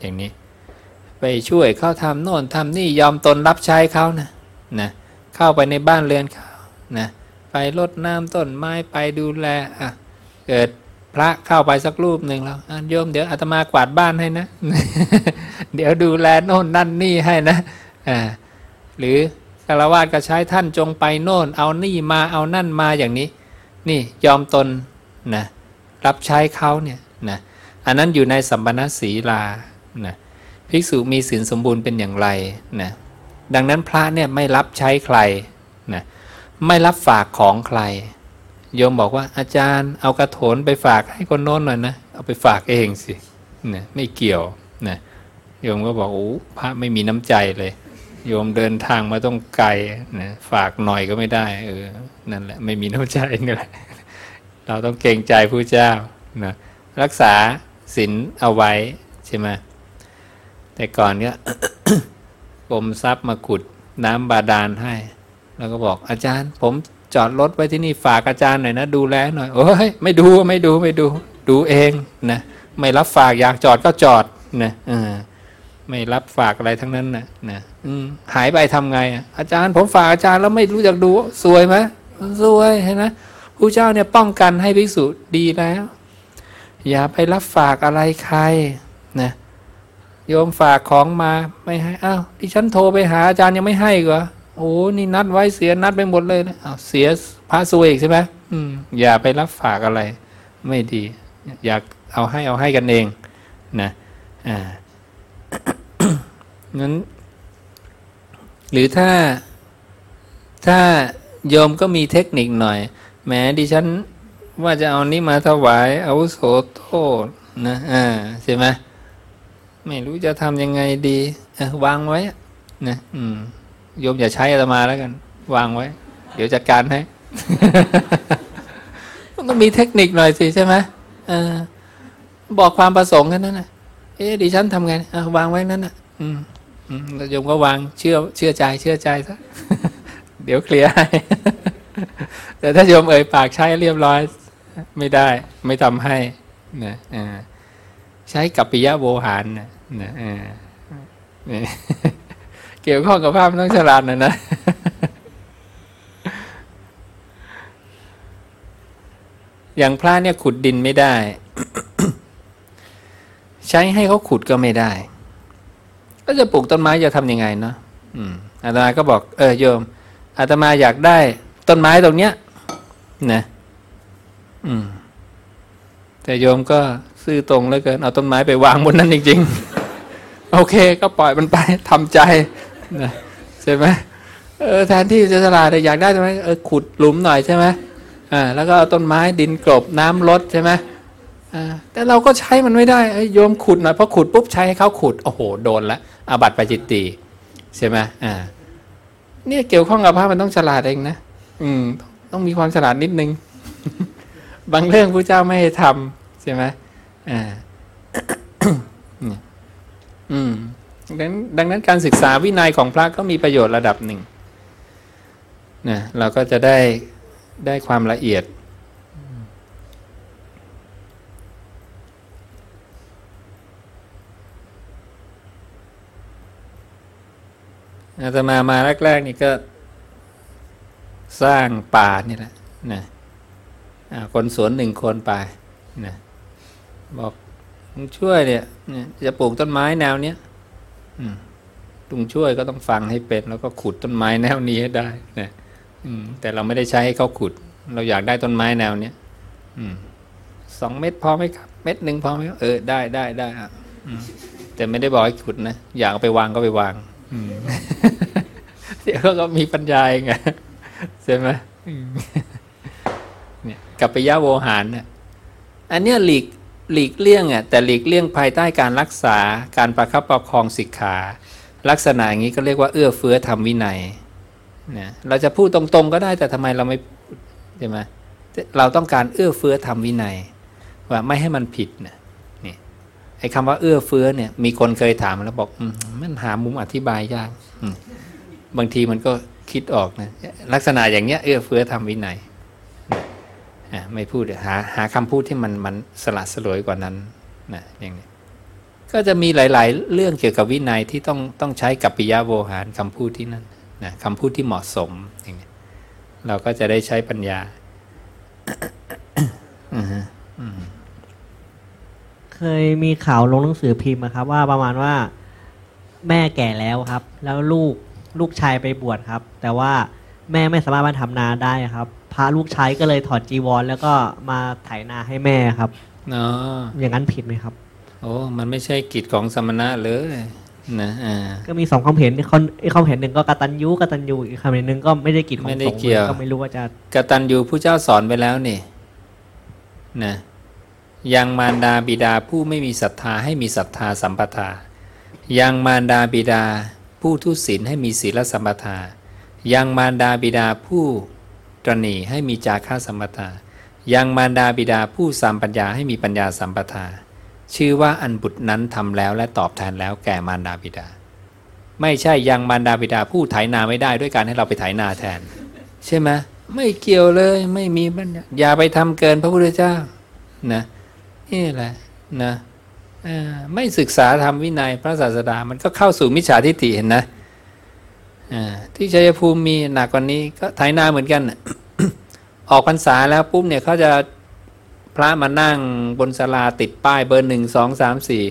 อย่างนี้ ช่วยเขาทำโน่นทำนี่ยอมตนรับใช้เขานะนะเข้าไปในบ้านเรือนเขานะไปรดน้ำต้นไม้ไปดูแลอะเกิดพระเข้าไปสักรูปหนึ่งแล้วโยมเดี๋ยวอาตมากวาดบ้านให้นะ เดี๋ยวดูแลโน่นนั่นนี่ให้นะอ่าหรือคารวะก็ใช้ท่านจงไปโน่น เอานี่มาเอานั่นมาอย่างนี้ นี่ยอมตนนะรับใช้เขาเนี่ยนะอันนั้นอยู่ในสัมปนาศีลานะ ภิกษุมีศีลสมบูรณ์เป็นอย่างไรนะดังนั้นพระเนี่ยไม่รับใช้ใครนะไม่รับฝากของใคร โยมบอกว่าอาจารย์เอากระโถนไปฝากให้คนโน้นหน่อยนะ เอาไปฝากเองสินะไม่เกี่ยวนะโยมก็บอกโอ้พระไม่มีน้ำใจเลย โยมเดินทางมาต้องไกลนะฝากหน่อยก็ไม่ได้เออนั่นแหละไม่มีน้ำใจนี่แหละเราต้องเกรงใจผู้เจ้านะรักษาศีลเอาไว้ใช่ไหม แต่ก่อนเนี้ยกรมทรัพย์มาขุดน้ำบาดาลให้ แล้วก็บอกอาจารย์ ผมจอดรถไว้ที่นี่ฝากอาจารย์หน่อยนะดูแลหน่อยโอ้ยไม่ดูไม่ดูไม่ดู ดูเองนะไม่รับฝากอยากจอดก็จอดนะอไม่รับฝากอะไรทั้งนั้นนะนะหายไปทำไง อาจารย์ผมฝากอาจารย์แล้วไม่รู้จักดูสวยไหมสวยเห็นไหมผู้เจ้าเนี่ยป้องกันให้ภิกษุดีแล้ว อย่าไปรับฝากอะไรใครนะ โยมฝากของมาไม่ให้อ้าวที่ฉันโทรไปหาอาจารย์ยังไม่ให้เหรอโอ้นี่นัดไว้เสียนัดไปหมดเลยนะอ้าวเสียพระซวยอีกใช่ไหมอืม อย่าไปรับฝากอะไร ไม่ดี อยากเอาให้เอาให้กันเอง นะอ่างั้น หรือถ้า ถ้าโยมก็มีเทคนิคหน่อยแม้ดิฉันว่าจะเอานี้มาถวายอาวุโสโทษนะอ่าใช่ไหม ไม่รู้จะทำยังไงดีวางไว้นะอืมโยมอย่าใช้อาตมาแล้วกัน วางไว้ เดี๋ยวจัดการให้ต้องมีเทคนิคหน่อยสิใช่ไหมอบอกความประสงค์กันนั่นนะเอ๊ะดิฉันทำไงวางไว้นั่นนะอืมอืมโยมก็วางเชื่อเชื่อใจ เชื่อใจซะเดี๋ยวเคลียร์ให้แต่ถ้าโยมเอ่ยปากใช้เรียบร้อย ไม่ได้ ไม่ทำให้นะใช้กับปิยะโวหารนะ นะเกี่ยวข้องกับภาพต้องฉลาดนะนะอย่างพระเนี่ยขุดดินไม่ได้ ใช้ให้เขาขุดก็ไม่ได้ ก็จะปลูกต้นไม้จะทำยังไงเนาะอาตมาก็บอก เออโยมอาตมาอยากได้ ต้นไม้ตรงเนี้ยนะแต่โยมก็ซื่อตรงแล้วเกินเอาต้นไม้ไปวางบนนั้นจริง ๆ โอเค ก็ปล่อยมันไปทำใจนะใช่ไหมเออแทนที่จะฉลาดอยากได้ต้นไหมเออขุดหลุมหน่อยใช่ไหมอ่าแล้วก็เอาต้นไม้ดินกลบน้ำลดใช่ไหมอ่าแต่เราก็ใช้มันไม่ได้โยมขุดหน่อยพอขุดปุ๊บใช้ให้เขาขุดโอ้โหโดนละอาบัติปจิตตีใช่ไหมอ่าเนี่ยเกี่ยวข้องกับพระมันต้องฉลาดเองนะอืมต้องมีความฉลาดนิดนึง บางเรื่องพระเจ้าไม่ให้ทำใช่ไหมอ่า อืมดังนั้นดังนั้นการศึกษาวินัยของพระก็มีประโยชน์ระดับหนึ่งนะเราก็จะได้ได้ความละเอียด อาตมามาแรก ๆ นี่ก็สร้างป่านี่แหละนะอ่าคนสวนหนึ่งคนไปนะบอก ลุงช่วยเนี่ยจะปลูกต้นไม้แนวเนี้ยลุงช่วยก็ต้องฟังให้เป็น แล้วก็ขุดต้นไม้แนวนี้ให้ได้นะแต่เราไม่ได้ใช้ให้เขาขุด เราอยากได้ต้นไม้แนวเนี้ยสองเม็ดพอไหมครับ เม็ดหนึ่งพอไหมเออได้ได้ได้อะแต่ไม่ได้บอกให้ขุดนะอยากไปวางก็ไปวางเดี๋ยวเขาก็มีปัญญาเองไงใช่ไหมเนี่ยกับไปยะโวหารเนี่ยอันเนี้ยหลีก หลีกเลี่ยงอะแต่หลีกเลี่ยงภายใต้การรักษาการประคับประคองสิกขา ลักษณะอย่างนี้ก็เรียกว่าเอื้อเฟื้อทำวินัยนะเราจะพูดตรงๆก็ได้แต่ทำไมเราไม่ใช่ไหมเราต้องการเอื้อเฟื้อทำวินัย ว่าไม่ให้มันผิดนะนี่ไอ้คำว่าเอื้อเฟื้อเนี่ยมีคนเคยถามแล้วบอกอมันหามุมอธิบายยากบางทีมันก็คิดออกนะลักษณะอย่างเนี้ยเอื้อเฟื้อทำวินัย ไม่พูดหาหาคำพูดที่มันมันสละสลวยกว่านั้นนะอย่างนี้ก็จะมีหลาย ๆ เรื่องเกี่ยวกับวินัยที่ต้องต้องใช้กับปิยะโวหารคำพูดที่นั่นนะคำพูดที่เหมาะสมอย่างนี้เราก็จะได้ใช้ปัญญาเคยมีข่าวลงหนังสือพิมพ์นะครับ ว่าประมาณว่าแม่แก่แล้วครับ แล้วลูกลูกชายไปบวชครับ แต่ว่าแม่ไม่สามารถมาทำนาได้ครับ พระลูกชายก็เลยถอดจีวร แล้วก็มาไถนาให้แม่ครับอ๋ออย่างนั้นผิดไหมครับ โอ้มันไม่ใช่กิจของสมณะเลยนะอ่าก็มีสองความเห็นคนอีกความเห็นหนึ่งก็กตัญญูกตัญญูอีกความเห็นหนึ่งก็ไม่ได้กิจของไม่ได้สงฆ์เกี่ยวก็ไม่รู้ว่าจะกตัญญูผู้เจ้าสอนไปแล้วนี่นะยังมารดาบิดาผู้ไม่มีศรัทธาให้มีศรัทธาสัมปทา ยังมารดาบิดาผู้ทุศีลให้มีศีลสัมปทา ยังมารดาบิดาผู้ ตรณีให้มีจาค่าสัมปทา ยังมารดาบิดาผู้สามปัญญาให้มีปัญญาสัมปทา ชื่อว่าอันบุตรนั้นทำแล้วและตอบแทนแล้วแก่มารดาบิดา ไม่ใช่ยังมารดาบิดาผู้ไถนาไม่ได้ด้วยการให้เราไปไถนาแทน ใช่ไหมไม่เกี่ยวเลยไม่มีปัญญาอย่าไปทำเกินพระพุทธเจ้านะนี่แหละนะไม่ศึกษาธรรมวินัยพระศาสดามันก็เข้าสู่มิจฉาทิฏฐิเห็นนะ ที่ชัยภูมิมีหนักกว่านี้ก็ไถนาเหมือนกันออกพรรษาแล้วปุ๊บเนี่ยเขาจะพระมานั่งบนศาลาติดป้ายเบอร์หนึ่งสองสามสี่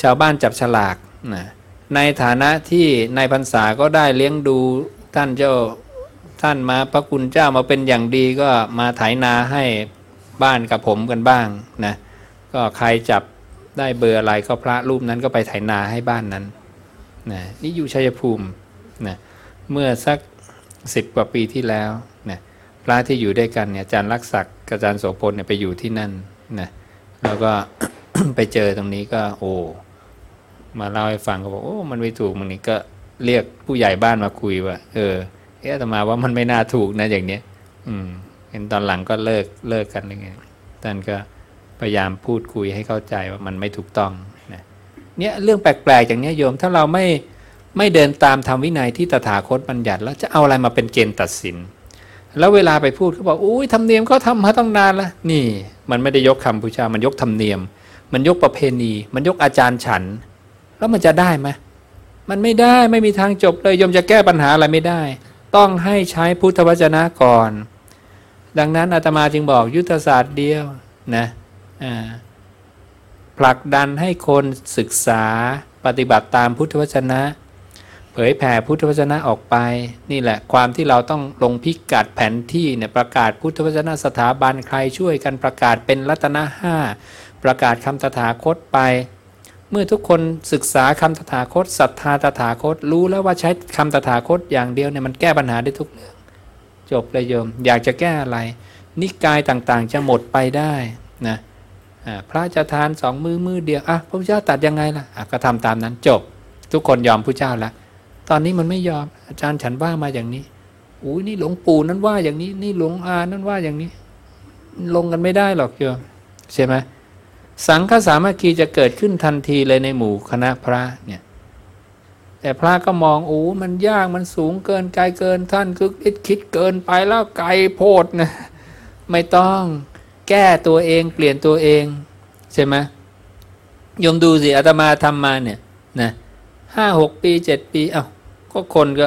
ชาวบ้านจับฉลากนะในฐานะที่ในพรรษาก็ได้เลี้ยงดูท่านเจ้าท่านมาพระคุณเจ้ามาเป็นอย่างดีก็มาไถนาให้บ้านกับผมกันบ้างนะก็ใครจับได้เบอร์อะไรก็พระรูปนั้นก็ไปไถนาให้บ้านนั้นนะนี่อยู่ชัยภูมินะ เมื่อสักสิบกว่าปีที่แล้วนะพระที่อยู่ด้วยกันเนี่ยอาจารย์รักศักดิ์กับอาจารย์โสพลเนี่ยไปอยู่ที่นั่นนะแล้วก็ไปเจอตรงนี้ก็ โอ้มาเล่าให้ฟังก็บอกโอ้มันไม่ถูกมันนี่ก็เรียกผู้ใหญ่บ้านมาคุยว่า เออเอ๊ะแต่มาว่ามันไม่น่าถูกนะอย่างเนี้ย อืมเห็นตอนหลังก็เลิกเลิกกันยังไงท่านก็พยายามพูดคุยให้เข้าใจว่ามันไม่ถูกต้องนะเนี่ยเรื่องแปลกๆอย่างเนี้ยโยม ถ้าเราไม่ ไม่เดินตามธรรมวินัยที่ตถาคตบัญญัติ แล้วจะเอาอะไรมาเป็นเกณฑ์ตัดสิน แล้วเวลาไปพูดเขาบอกอุ้ยธรรมเนียมเขาทำมาตั้งนานละนี่ มันไม่ได้ยกคำพุชา มันยกธรรมเนียม มันยกประเพณี มันยกอาจารย์ฉัน แล้วมันจะได้ไหมมันไม่ได้ไม่มีทางจบเลยยมจะแก้ปัญหาอะไรไม่ได้ ต้องให้ใช้พุทธวจนะก่อน ดังนั้นอาตมาจึงบอกยุทธศาสตร์เดียวนะผลักดันให้คนศึกษาปฏิบัติตามพุทธวจนะ เผยแผ่พุทธวจนะออกไป นี่แหละความที่เราต้องลงพิกัดแผนที่เนี่ยประกาศพุทธวจนะสถาบันใครช่วยกันประกาศเป็นรัตนะห้าประกาศคำตถาคตไป เมื่อทุกคนศึกษาคำตถาคตศรัทธาตถาคต รู้แล้วว่าใช้คำตถาคตอย่างเดียวเนี่ยมันแก้ปัญหาได้ทุกเรื่องจบเลยโยมอยากจะแก้อะไร นิกายต่างๆจะหมดไปได้นะพระจะทานสองมือมือเดียวอะพระพุทธเจ้าตัดยังไงล่ะะก็ทำตามนั้นจบ ทุกคนยอมพระเจ้าแล้ว ตอนนี้มันไม่ยอม อาจารย์ฉันว่ามาอย่างนี้อุ้ยนี่หลวงปู่นั้นว่าอย่างนี้ นี่หลวงอานั้นว่าอย่างนี้ ลงกันไม่ได้หรอกโยมใช่ไหมสังฆสามัคคีจะเกิดขึ้นทันทีเลยในหมู่คณะพระเนี่ยแต่พระก็มองโอ้มันยากมันสูงเกินไกลเกินท่านคือคิดคิดเกินไปแล้วไกลโพดนะไม่ต้องแก้ตัวเองเปลี่ยนตัวเอง ใช่ไหมยมดูสิอาตมาทำมาเนี่ยนะ ห้าหกปีเจ็ดปีเอ้าก็คนก็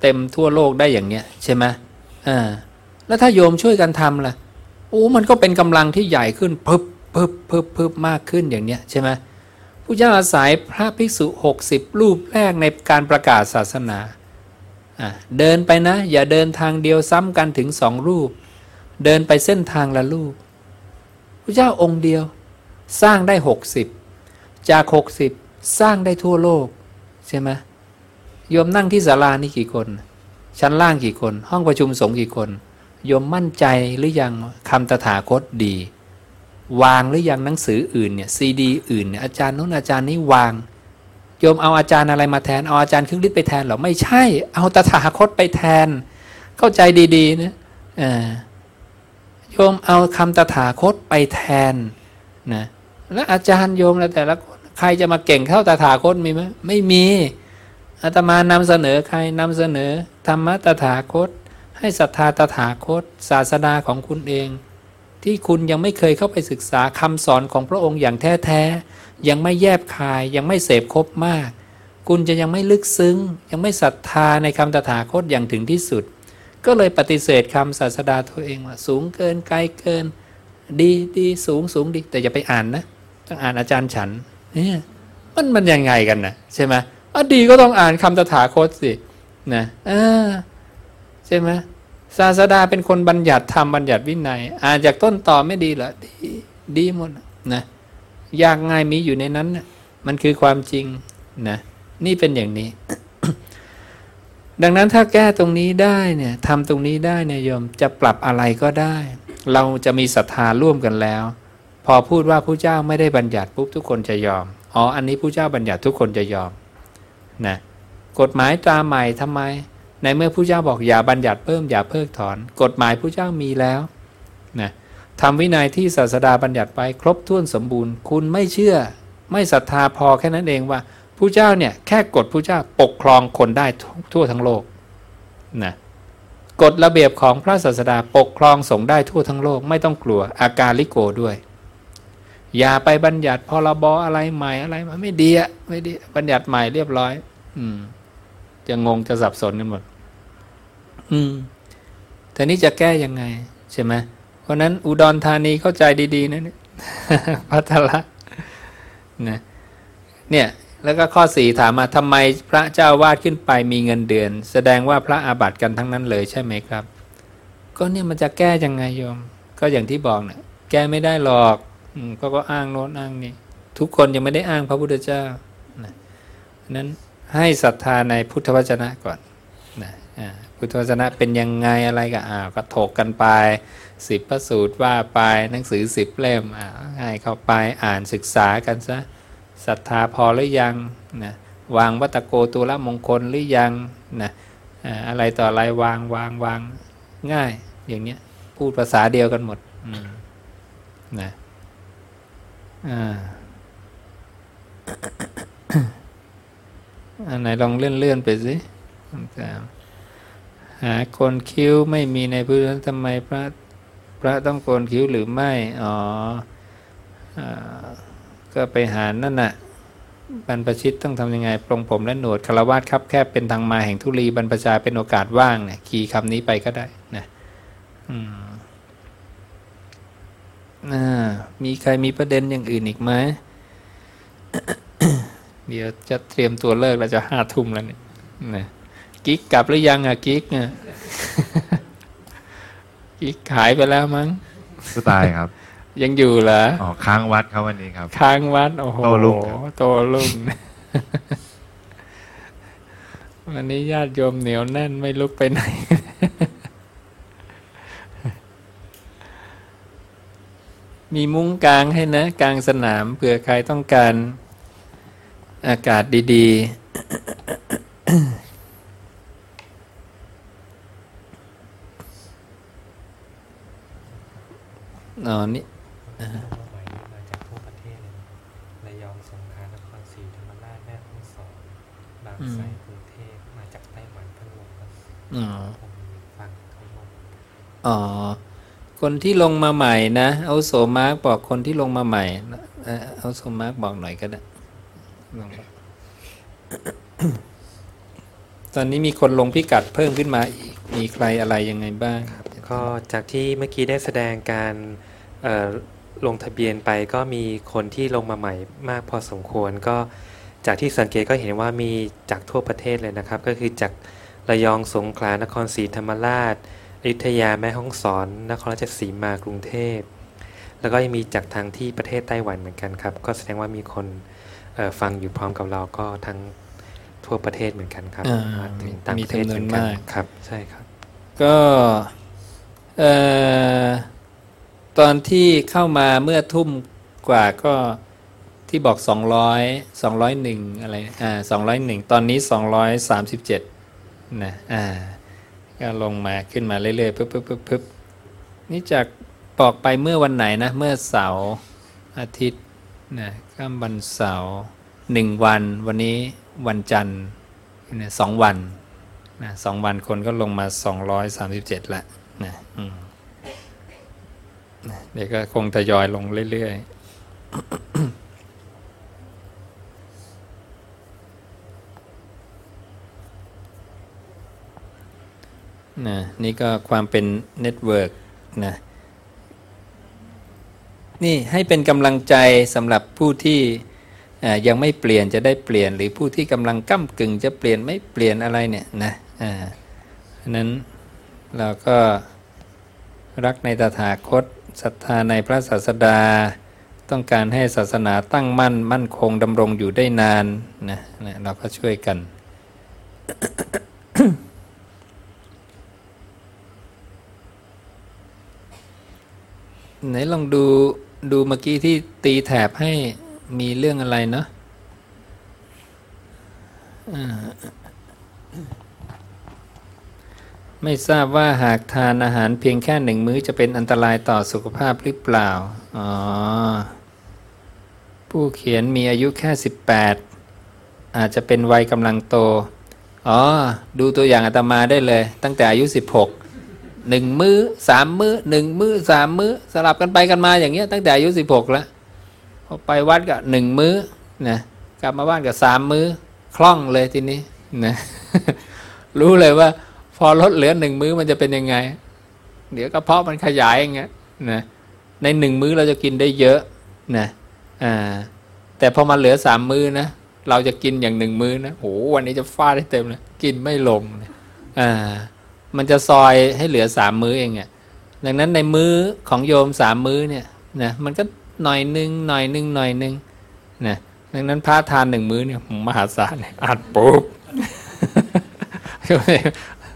เต็มทั่วโลกได้อย่างเนี้ยใช่ไหมอ่าแล้วถ้าโยมช่วยกันทำล่ะโอ้มันก็เป็นกำลังที่ใหญ่ขึ้นเพึบพึบพึบพึบมากขึ้นอย่างเนี้ยใช่ไหมผู้เจ้าอาศัยพระภิกษุหกสิบรูปแรกในการประกาศศาสนาอ่าเดินไปนะ อย่าเดินทางเดียวซ้ำกันถึงสองรูป เดินไปเส้นทางละรูปพระเจ้าองค์เดียว สร้างได้หกสิบจากหกสิบสร้างได้ทั่วโลก ใช่ไหมโยมนั่งที่ศาลานี่กี่คน ชั้นล่างกี่คน ห้องประชุมสงฆ์กี่คนโยมมั่นใจหรือยังคำตถาคตดี วางหรือยังหนังสืออื่นเนี่ยซีดีอื่นเนี่ยอาจารย์นู้นอาจารย์นี้วางโยมเอาอาจารย์อะไรมาแทน เอาอาจารย์ครึ่งฤทธิ์ไปแทนหรอไม่ใช่ เอาตถาคตไปแทน เข้าใจดีๆนะโยมเอาคำตถาคตไปแทนนะแล้วอาจารย์โยมแล้วแต่ละคน ใครจะมาเก่งเท่าตถาคตมีไหมไม่มีอาตมานำเสนอใครนำเสนอธรรมะตถาคต ให้ศรัทธาตถาคต ศาสดาของคุณเอง ที่คุณยังไม่เคยเข้าไปศึกษาคำสอนของพระองค์อย่างแท้แท้ยังไม่แยบคายยังไม่เสพครบมาก คุณจะยังไม่ลึกซึ้ง ยังไม่ศรัทธาในคำตถาคตอย่างถึงที่สุด ก็เลยปฏิเสธคำศาสดาตัวเองว่าสูงเกินไกลเกิน ดีดีสูงสูงดีแต่อย่าไปอ่านนะต้องอ่านอาจารย์ฉัน เนี่ยมันมันยังไงกันนะใช่ไหมอดีก็ต้องอ่านคำตถาคตสินะเออใช่ไหมศาสดาเป็นคนบัญญัติธรรมบัญญัติวินัย อ่านจากต้นต่อไม่ดีเหรอดีดีหมดนะยากง่ายมีอยู่ในนั้นนะมันคือความจริงนะนี่เป็นอย่างนี้ ดังนั้นถ้าแก้ตรงนี้ได้เนี่ยทำตรงนี้ได้เนี่ยโยมจะปรับอะไรก็ได้ เราจะมีศรัทธาร่วมกันแล้ว อพูดว่าผู้เจ้าไม่ได้บัญญัติปุ๊บทุกคนจะยอม อ๋อ อันนี้ผู้เจ้าบัญญัติทุกคนจะยอมนะกฎหมายตราใหม่ทำไม ในเมื่อผู้เจ้าบอกอย่าบัญญัติเพิ่มอย่าเพิกถอน กฎหมายผู้เจ้ามีแล้วนะทำวินัยที่ศาสดาบัญญัติไปครบถ้วนสมบูรณ์ คุณไม่เชื่อ ไม่ศรัทธาพอแค่นั้นเองว่าผู้เจ้าเนี่ยแค่กฎผู้เจ้าปกครองคนได้ทั่วทั้งโลกนะกฎระเบียบของพระศาสดาปกครองสงฆ์ได้ทั่วทั้งโลกไม่ต้องกลัวอาการลิโกด้วย อย่าไปบัญญัติพรบอะไรใหม่อะไรมาไม่ดีอะไม่ดี บัญญัติใหม่เรียบร้อย อืม จะงงจะสับสนกันหมดอืมแต่นี้จะแก้ยังไง ใช่ไหมเพราะนั้นอุดรธานีเข้าใจดีๆนะเนี่ยพัทละนะเนี่ย แล้วก็ข้อสี่ถามมาทำไมพระเจ้าวาดขึ้นไปมีเงินเดือน แสดงว่าพระอาบัติกันทั้งนั้นเลยใช่ไหมครับ ก็เนี่ยมันจะแก้ยังไงโยม ก็อย่างที่บอกเนะี่ยแก้ไม่ได้หรอก ก็ก็อ้างโน้นอ้างนี่ทุกคนยังไม่ได้อ้างพระพุทธเจ้านะนั้นให้ศรัทธาในพุทธวจนะก่อนนะพุทธวจนะเป็นยังไงอะไรก็อ่าก็ถกกันไปสิบพระสูตรว่าไปหนังสือสิบเล่มอ่าให้เข้าไปอ่านศึกษากันซะศรัทธาพอหรือยังนะวางวัตโกตุละมงคลหรือยังนะอะไรต่ออะไรวางวางวางง่ายอย่างเนี้ยพูดภาษาเดียวกันหมดนะ อ่าอันไหนลองเลื่อนเลื่อนไปสิหาโกนคิ้วไม่มีในพื้นทำไมพระพระต้องโกนคิ้วหรือไม่ อ๋ออก็ไปหานั่นน่ะบรรพชิตต้องทำยังไง ปรงผมและหนวดคารวาสครับ แค่เป็นทางมาแห่งทุลีบรรพชาเป็นโอกาสว่างเนี่ย ขี่คำนี้ไปก็ได้นะ อืม มีใครมีประเด็นอย่างอื่นอีกไหม เดี๋ยวจะเตรียมตัวเลิกเราจะห้าทุ่มแล้วเนี่ยนะกิ๊กกลับหรือยังอะกิ๊กเนี่ยกิ๊กขายไปแล้วมั้งผู้ตายครับ ยังอยู่เหรออ๋อค้างวัดครับวันนี้ครับ ค้างวัดโอ้โหโตลุ่งครับโตลุ่งวันนี้ญาติโยมเหนียวแน่นไม่ลุกไปไหน มีมุ้งกลางให้นะ กลางสนามเผื่อใครต้องการอากาศดีๆอ๋อนี่อ่าสงขลานครศรีธรรมราชแม่ฮ่องสอนบางอืมไทรกรุงเทพมาจากไต้หวันเพิ่งลงครับอ๋ คนที่ลงมาใหม่นะ เอาโสมาร์กบอกคนที่ลงมาใหม่ เอาโสมาร์กบอกหน่อยก็ได้ลงตอนนี้มีคนลงพิกัดเพิ่มขึ้นมาอีก มีใครอะไรยังไงบ้าง ก็จากที่เมื่อกี้ได้แสดงการลงทะเบียนไปก็มีคนที่ลงมาใหม่มากพอสมควร ก็จากที่สังเกตก็เห็นว่ามีจากทั่วประเทศเลยนะครับ ก็คือจากระยองสงขลานครศรีธรรมราช อยุธยาแม่ฮ่องสอน นครราชสีมากรุงเทพ แล้วก็ยังมีจากทางที่ประเทศไต้หวันเหมือนกันครับ ก็แสดงว่ามีคนเอ่อฟังอยู่พร้อมกับเราก็ทั้งทั่วประเทศเหมือนกันครับอ่าถึมีงต่างมีประเทศจำนวนเหมือนกันมากครับ ใช่ครับ ก็เอ่อตอนที่เข้ามาเมื่อทุ่มกว่าก็ที่บอก 200 201 อะไรอ่า201 ตอนนี้ 237นะอ่า ก็ลงมาขึ้นมาเรื่อยๆปึ๊บปึ๊บปึ๊บปึ๊บนี่จากบอกไปเมื่อวันไหนนะเมื่อเสาร์อาทิตย์นะข้ามวันเสาร์หนึ่งวัน วันนี้วันจันทร์นะสองวันนะสองวันคนก็ลงมา 237ละนะอืมนะเดี๋ยวก็คงทยอยลงเรื่อยๆ นะนี่ก็ความเป็น networkนะนี่ให้เป็นกำลังใจสำหรับผู้ที่ยังไม่เปลี่ยนจะได้เปลี่ยน หรือผู้ที่กำลังก้ากึ่งจะเปลี่ยนไม่เปลี่ยนอะไรเนี่ยนะอ่านั้นเราก็รักในตถาคตศรัทธาในพระศาสดา ต้องการให้ศาสนาตั้งมั่น มั่นคงดำรงอยู่ได้นานนะนะเราก็ช่วยกัน ไหนลองดูดูเมื่อกี้ที่ตีแถบให้มีเรื่องอะไรเนาะไม่ทราบว่าหากทานอาหารเพียงแค่หนึ่งมื้อจะเป็นอันตรายต่อสุขภาพหรือเปล่า อ๋อ ผู้เขียนมีอายุแค่ 18 อาจจะเป็นวัยกำลังโต อ๋อ ดูตัวอย่างอาตมาได้เลย ตั้งแต่อายุ 16 หนึ่งมือ้อสามมือ้อหนึ่งมื้อสามมื้อสลับกันไปกันมาอย่างเงี้ยตั้งแต่อายุ16แล้วพอไปวัดก็หนึ่งมื้อนะกลับมาบ้านก็สามมื้อคล่องเลยทีนี้นะรู้เลยว่า พอลดเหลือหนึ่งมื้อมันจะเป็นยังไง เดี๋ยวกระเพาะมันขยายอย่างเงี้ยนะในหนึ่งมื้อเราจะกินได้เยอะนะอ่าแต่พอมาเหลือสามมื้อนะเราจะกินอย่างหนึ่งมื้อนะโหวันนี้จะฟาดให้เต็มเลยกินไม่ลงนะอ่า มันจะซอยให้เหลือสามมื้อเองอะดังนั้นในมื้อของโยมสามมื้อเนี่ยนะมันก็หน่อยหนึ่งหน่อยหนึ่งหน่อยหนึ่งนะดังนั้นพระทานหนึ่งมื้อเนี่ยมหาศาลอัดปุ๊บ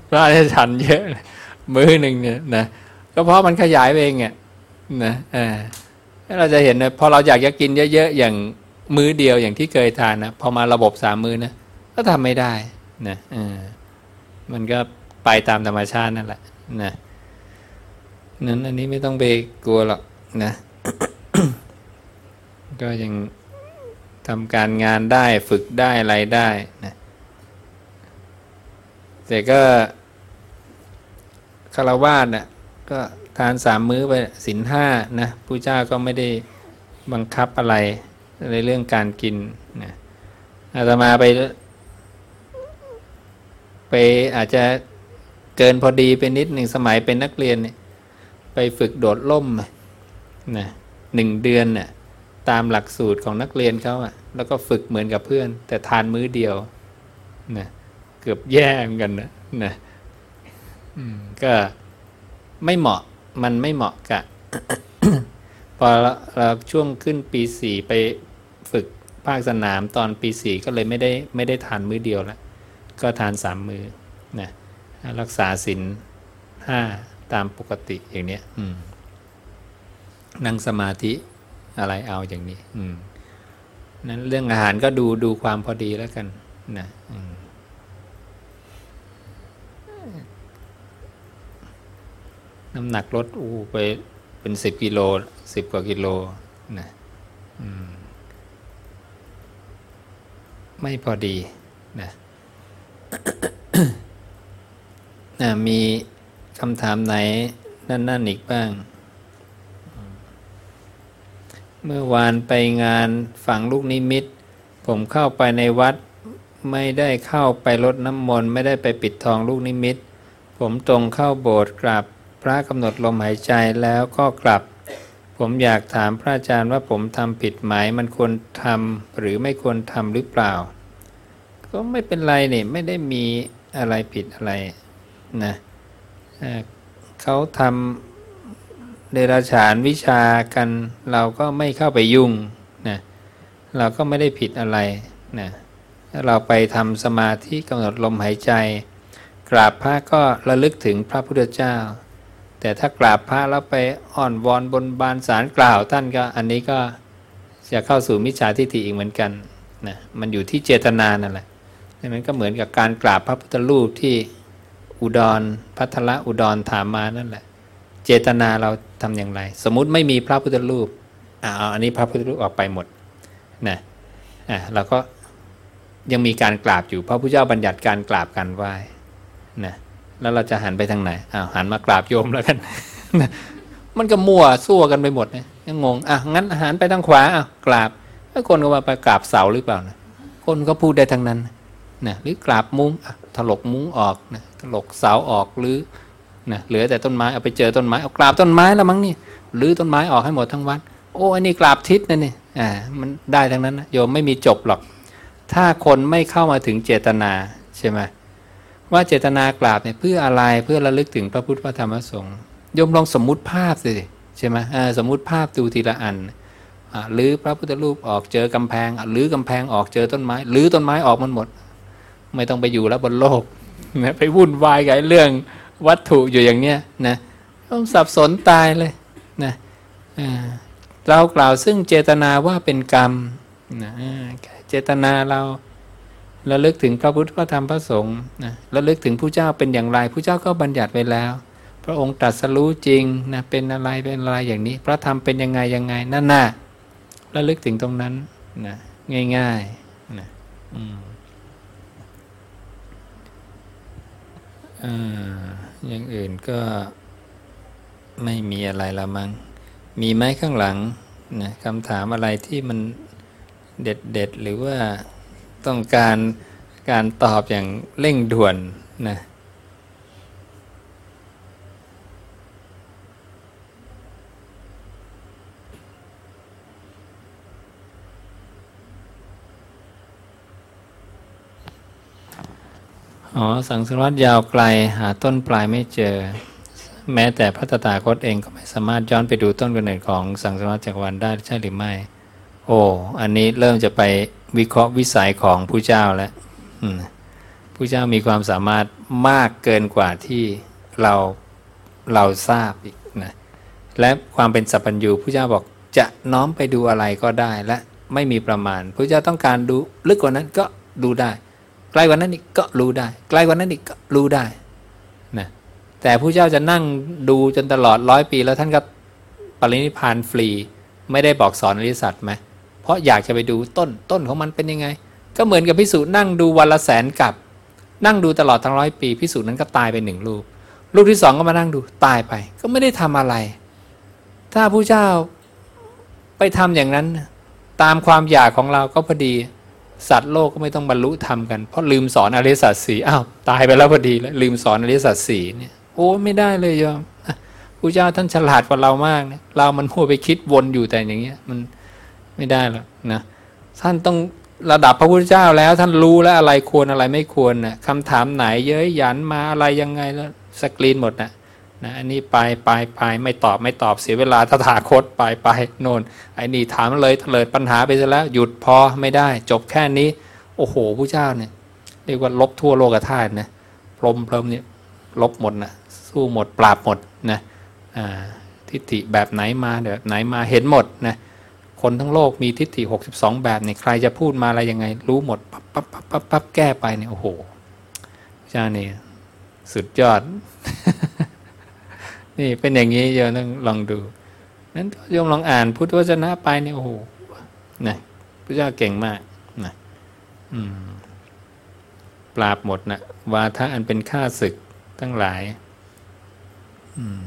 พระได้ฉันเยอะเลยมื้อหนึ่งเนี่ยนะก็เพราะมันขยายเองอะนะเออเราจะเห็นนะพอเราอยากจะกินเยอะๆอย่างมื้อเดียวอย่างที่เคยทานนะพอมาระบบสามมื้อนะก็ทำไม่ได้นะเออมันก็ ไปตามธรรมชาตินั่นแหละนะนั้นอันนี้ไม่ต้องไปกลัวหรอกนะ ก็ยังทำการงานได้ฝึกได้อะไรได้นะแต่ก็คารวาสน่ะก็ทานสามมื้อไปสินห้านะผู้เจ้าก็ไม่ได้บังคับอะไรในเรื่องการกินนะอาตมาไป ไปอาจจะ เกินพอดีไปนิดหนึ่งสมัยเป็นนักเรียนเนี่ยไปฝึกโดดล่มนะหนึ่งเดือนน่ะตามหลักสูตรของนักเรียนเขาอะแล้วก็ฝึกเหมือนกับเพื่อน แต่ทานมื้อเดียวนะเกือบแย่เหมือนกันนะนะอืมก็ไม่เหมาะมันไม่เหมาะกับพอเราเราช่วงขึ้นปีสี่ไปฝึกภาคสนามตอนปีสี่ก็เลยไม่ได้ไม่ได้ทานมื้อเดียวแล้วก็ทานสามมือนะ รักษาศีลห้าตามปกติอย่างเนี้ยนั่งสมาธิอะไรเอาอย่างนี้ อืมนั้นเรื่องอาหารก็ดูดูความพอดีแล้วกันนะน้ำหนักลดอูไปเป็นสิบกิโลสิบกว่ากิโลนะมไม่พอดีนะนะ มีคำถามไหนนั่นๆอีกบ้าง เมื่อวานไปงานฝังลูกนิมิต ผมเข้าไปในวัด ไม่ได้เข้าไปรดน้ำมนต์ไม่ได้ไปปิดทองลูกนิมิต ผมตรงเข้าโบสถ์กราบพระกำหนดลมหายใจแล้วก็กลับ ผมอยากถามพระอาจารย์ว่าผมทำผิดไหมมันควรทำหรือไม่ควรทำหรือเปล่า ก็ไม่เป็นไรนี่ไม่ได้มีอะไรผิดอะไร นะเเขาทำเดรัจฉานวิชากันเราก็ไม่เข้าไปยุ่งนะเราก็ไม่ได้ผิดอะไรนะเราไปทำสมาธิกำหนดลมหายใจ กราบพระก็ระลึกถึงพระพุทธเจ้า แต่ถ้ากราบพระแล้วไปอ่อนวอนบนบานสารกล่าวท่านก็อันนี้ก็จะเข้าสู่มิจฉาทิฏฐิอีกเหมือนกันนะมันอยู่ที่เจตนานั่นแหละดังนั้นก็เหมือนกับการกราบพระพุทธรูปที่ อุดรพัทละอุดรถามมานั่นแหละ เจตนาเราทำอย่างไร สมมุติไม่มีพระพุทธรูปอ่าอันนี้พระพุทธรูปออกไปหมดนะอ่าเราก็ยังมีการกราบอยู่พระพุทธเจ้าบัญญัติการกราบการไหว้นะแล้วเราจะหันไปทางไหนอ้าวหันมากราบโยมแล้วกัน มันก็มั่วซั่วกันไปหมดนะยังงงอะงั้นหันไปทางขวาอะกราบแล้วคนก็ว่าไปกราบเสาหรือเปล่านะคนก็พูดได้ทั้งนั้นนะหรือกราบมุ้งถลกมุ้งออกนะ ถลกเสาออกหรือนะเหลือแต่ต้นไม้เอาไปเจอต้นไม้เอากราบต้นไม้แล้วมั้งนี่หรือต้นไม้ออกให้หมดทั้งวัดโอ้อันนี้กราบทิศนะนี่อ่ามันได้ทั้งนั้นนะโยมไม่มีจบหรอก ถ้าคนไม่เข้ามาถึงเจตนาใช่ไหมว่าเจตนากราบเนี่ยเพื่ออะไรเพื่อระลึกถึงพระพุทธพระธรรมพระสงฆ์โยมลองสมมุติภาพสิใช่ไหมสมมุติภาพดูทีละอันอ่าหรือพระพุทธรูปออกเจอกำแพงหรือกำแพงออกเจอต้นไม้ หรือต้นไม้ออกมันหมด ไม่ต้องไปอยู่แล้วบนโลก นะไปวุ่นวายกับเรื่องวัตถุอยู่อย่างเนี้ยนะต้องสับสนตายเลยนะเรากล่าวซึ่งเจตนาว่าเป็นกรรมนะเจตนาเราระลึกถึงพระพุทธพระธรรมพระสงฆ์นะระลึกถึงผู้เจ้าเป็นอย่างไรผู้เจ้าก็บัญญัติไว้แล้ว พระองค์ตรัสรู้จริงนะเป็นอะไรเป็นอะไรอย่างนี้ พระธรรมเป็นยังไงยังไงนั่นน่ะระลึกถึงตรงนั้นนะง่ายๆนะอืม อย่างอื่นก็ไม่มีอะไรละมัง้งมีไหมข้างหลังนะคำถามอะไรที่มันเด็ดเด็ดๆหรือว่าต้องการการตอบอย่างเร่งด่วนนะ อ๋อ สังสารวัตยาวไกลหาต้นปลายไม่เจอ แม้แต่พระตถาคตเองก็ไม่สามารถย้อนไปดูต้นกำเนิดของสังสารวัตจักรวาลได้ใช่หรือไม่ โอ้อันนี้เริ่มจะไปวิเคราะห์วิสัยของผู้เจ้าแล้วผู้เจ้ามีความสามารถมากเกินกว่าที่เราเราทราบอีกนะและความเป็นสัพพัญญูผู้เจ้าบอกจะน้อมไปดูอะไรก็ได้และไม่มีประมาณผู้เจ้าต้องการดูลึกกว่านั้นก็ดูได้ ใกล้กว่านั้นอีกก็รู้ได้ใกล้กว่านั้นอีกก็รู้ได้นะแต่ผู้เจ้าจะนั่งดูจนตลอดร้อยปี แล้วท่านก็ปรินิพพานฟรี ไม่ได้บอกสอนอริยสัจไหมเพราะอยากจะไปดูต้นต้นของมันเป็นยังไง ก็เหมือนกับพิสูจน์นั่งดูวันละแสนกับ นั่งดูตลอดทั้งร้อยปีพิสูจน์นั้นก็ตายไปหนึ่งรูปรูปที่สองก็มานั่งดูตายไป ก็ไม่ได้ทำอะไร ถ้าผู้เจ้าไปทำอย่างนั้น ตามความอยากของเราก็พอดี สัตว์โลกก็ไม่ต้องบรรลุธรรมกัน เพราะลืมสอนอริสัจสี่อ้าวตายไปแล้วพอดีแล้วลืมสอนอริสัจสี่เนี่ยโอ้ไม่ได้เลยโยมอะเจ้าท่านฉลาดกว่าเรามากเนี่ยเรามันมัวไปคิดวนอยู่แต่อย่างเงี้ย มันไม่ได้หรอกนะท่านต้องระดับพระพุทธเจ้าแล้วท่านรู้แล้วอะไรควรอะไรไม่ควรนะคำถามไหนเย้ยหยันมาอะไรยังไงแล้วสกรีนหมดนะ นะอันนี้ไปไปไปไม่ตอบไม่ตอบเสียเวลาตถาคตไปไปโน่นไอ้นี่ถามเลยเถลิดปัญหาไปซะแล้วหยุดพอไม่ได้ จบแค่นี้ โอ้โหผู้เจ้าเนี่ยเรียกว่าลบทั่วโลกธาตุนะพรมพลิมเนี่ยลบหมดนะสู้หมดปราบหมดนะอ่าทิฏฐิแบบไหนมาแบบไหนมาเห็นหมดนะคนทั้งโลกมีทิฏฐิ 62 แบบเนี่ยใครจะพูดมาอะไรยังไง รู้หมดปั๊บปั๊บปั๊บปั๊บปั๊บแก้ไปเนี่ยโอ้โหพระเจ้านี่สุดยอด นี่เป็นอย่างนี้โยมต้องลองดูนั้นโยมลองอ่านพุทธวจนะไปเนี่ยโอ้โหนะพระเจ้าเก่งมากนะอืมปราบหมดนะวาทะอันเป็นข้าศึกทั้งหลายอืม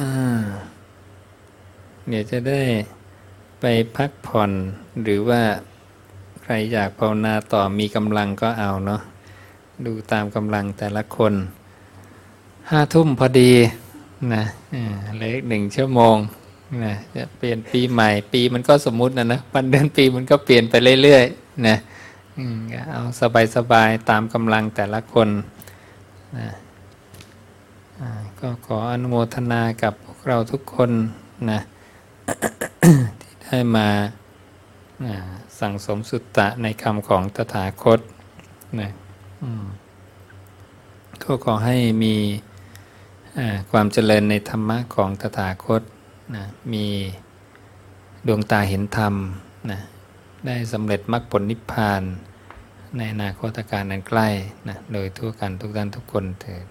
อ่า เดี๋ยวจะได้ไปพักผ่อนหรือว่าใครอยากภาวนาต่อมีกำลังก็เอาเนาะดูตามกำลังแต่ละคนห้าทุ่มพอดีนะเหลยหนึ่งชั่วโมงนะจะเปลี่ยนปีใหม่ปีมันก็สมมุตินะนะวันเดือนปีมันก็เปลี่ยนไปเรื่อยๆนะเอาสบายๆตามกำลังแต่ละคนนะก็ขออนุโมทนากับพวกเราทุกคนนะ ที่ได้มาสั่งสมสุตตะในคำของตถาคตนะก็ขอให้มีความเจริญในธรรมะของตถาคตนะมีดวงตาเห็นธรรมนะได้สำเร็จมรรคผลนิพพาน ในอนาคตการนั้นใกล้นะโดยทั่วกันทุกท่านทุกคนเถิด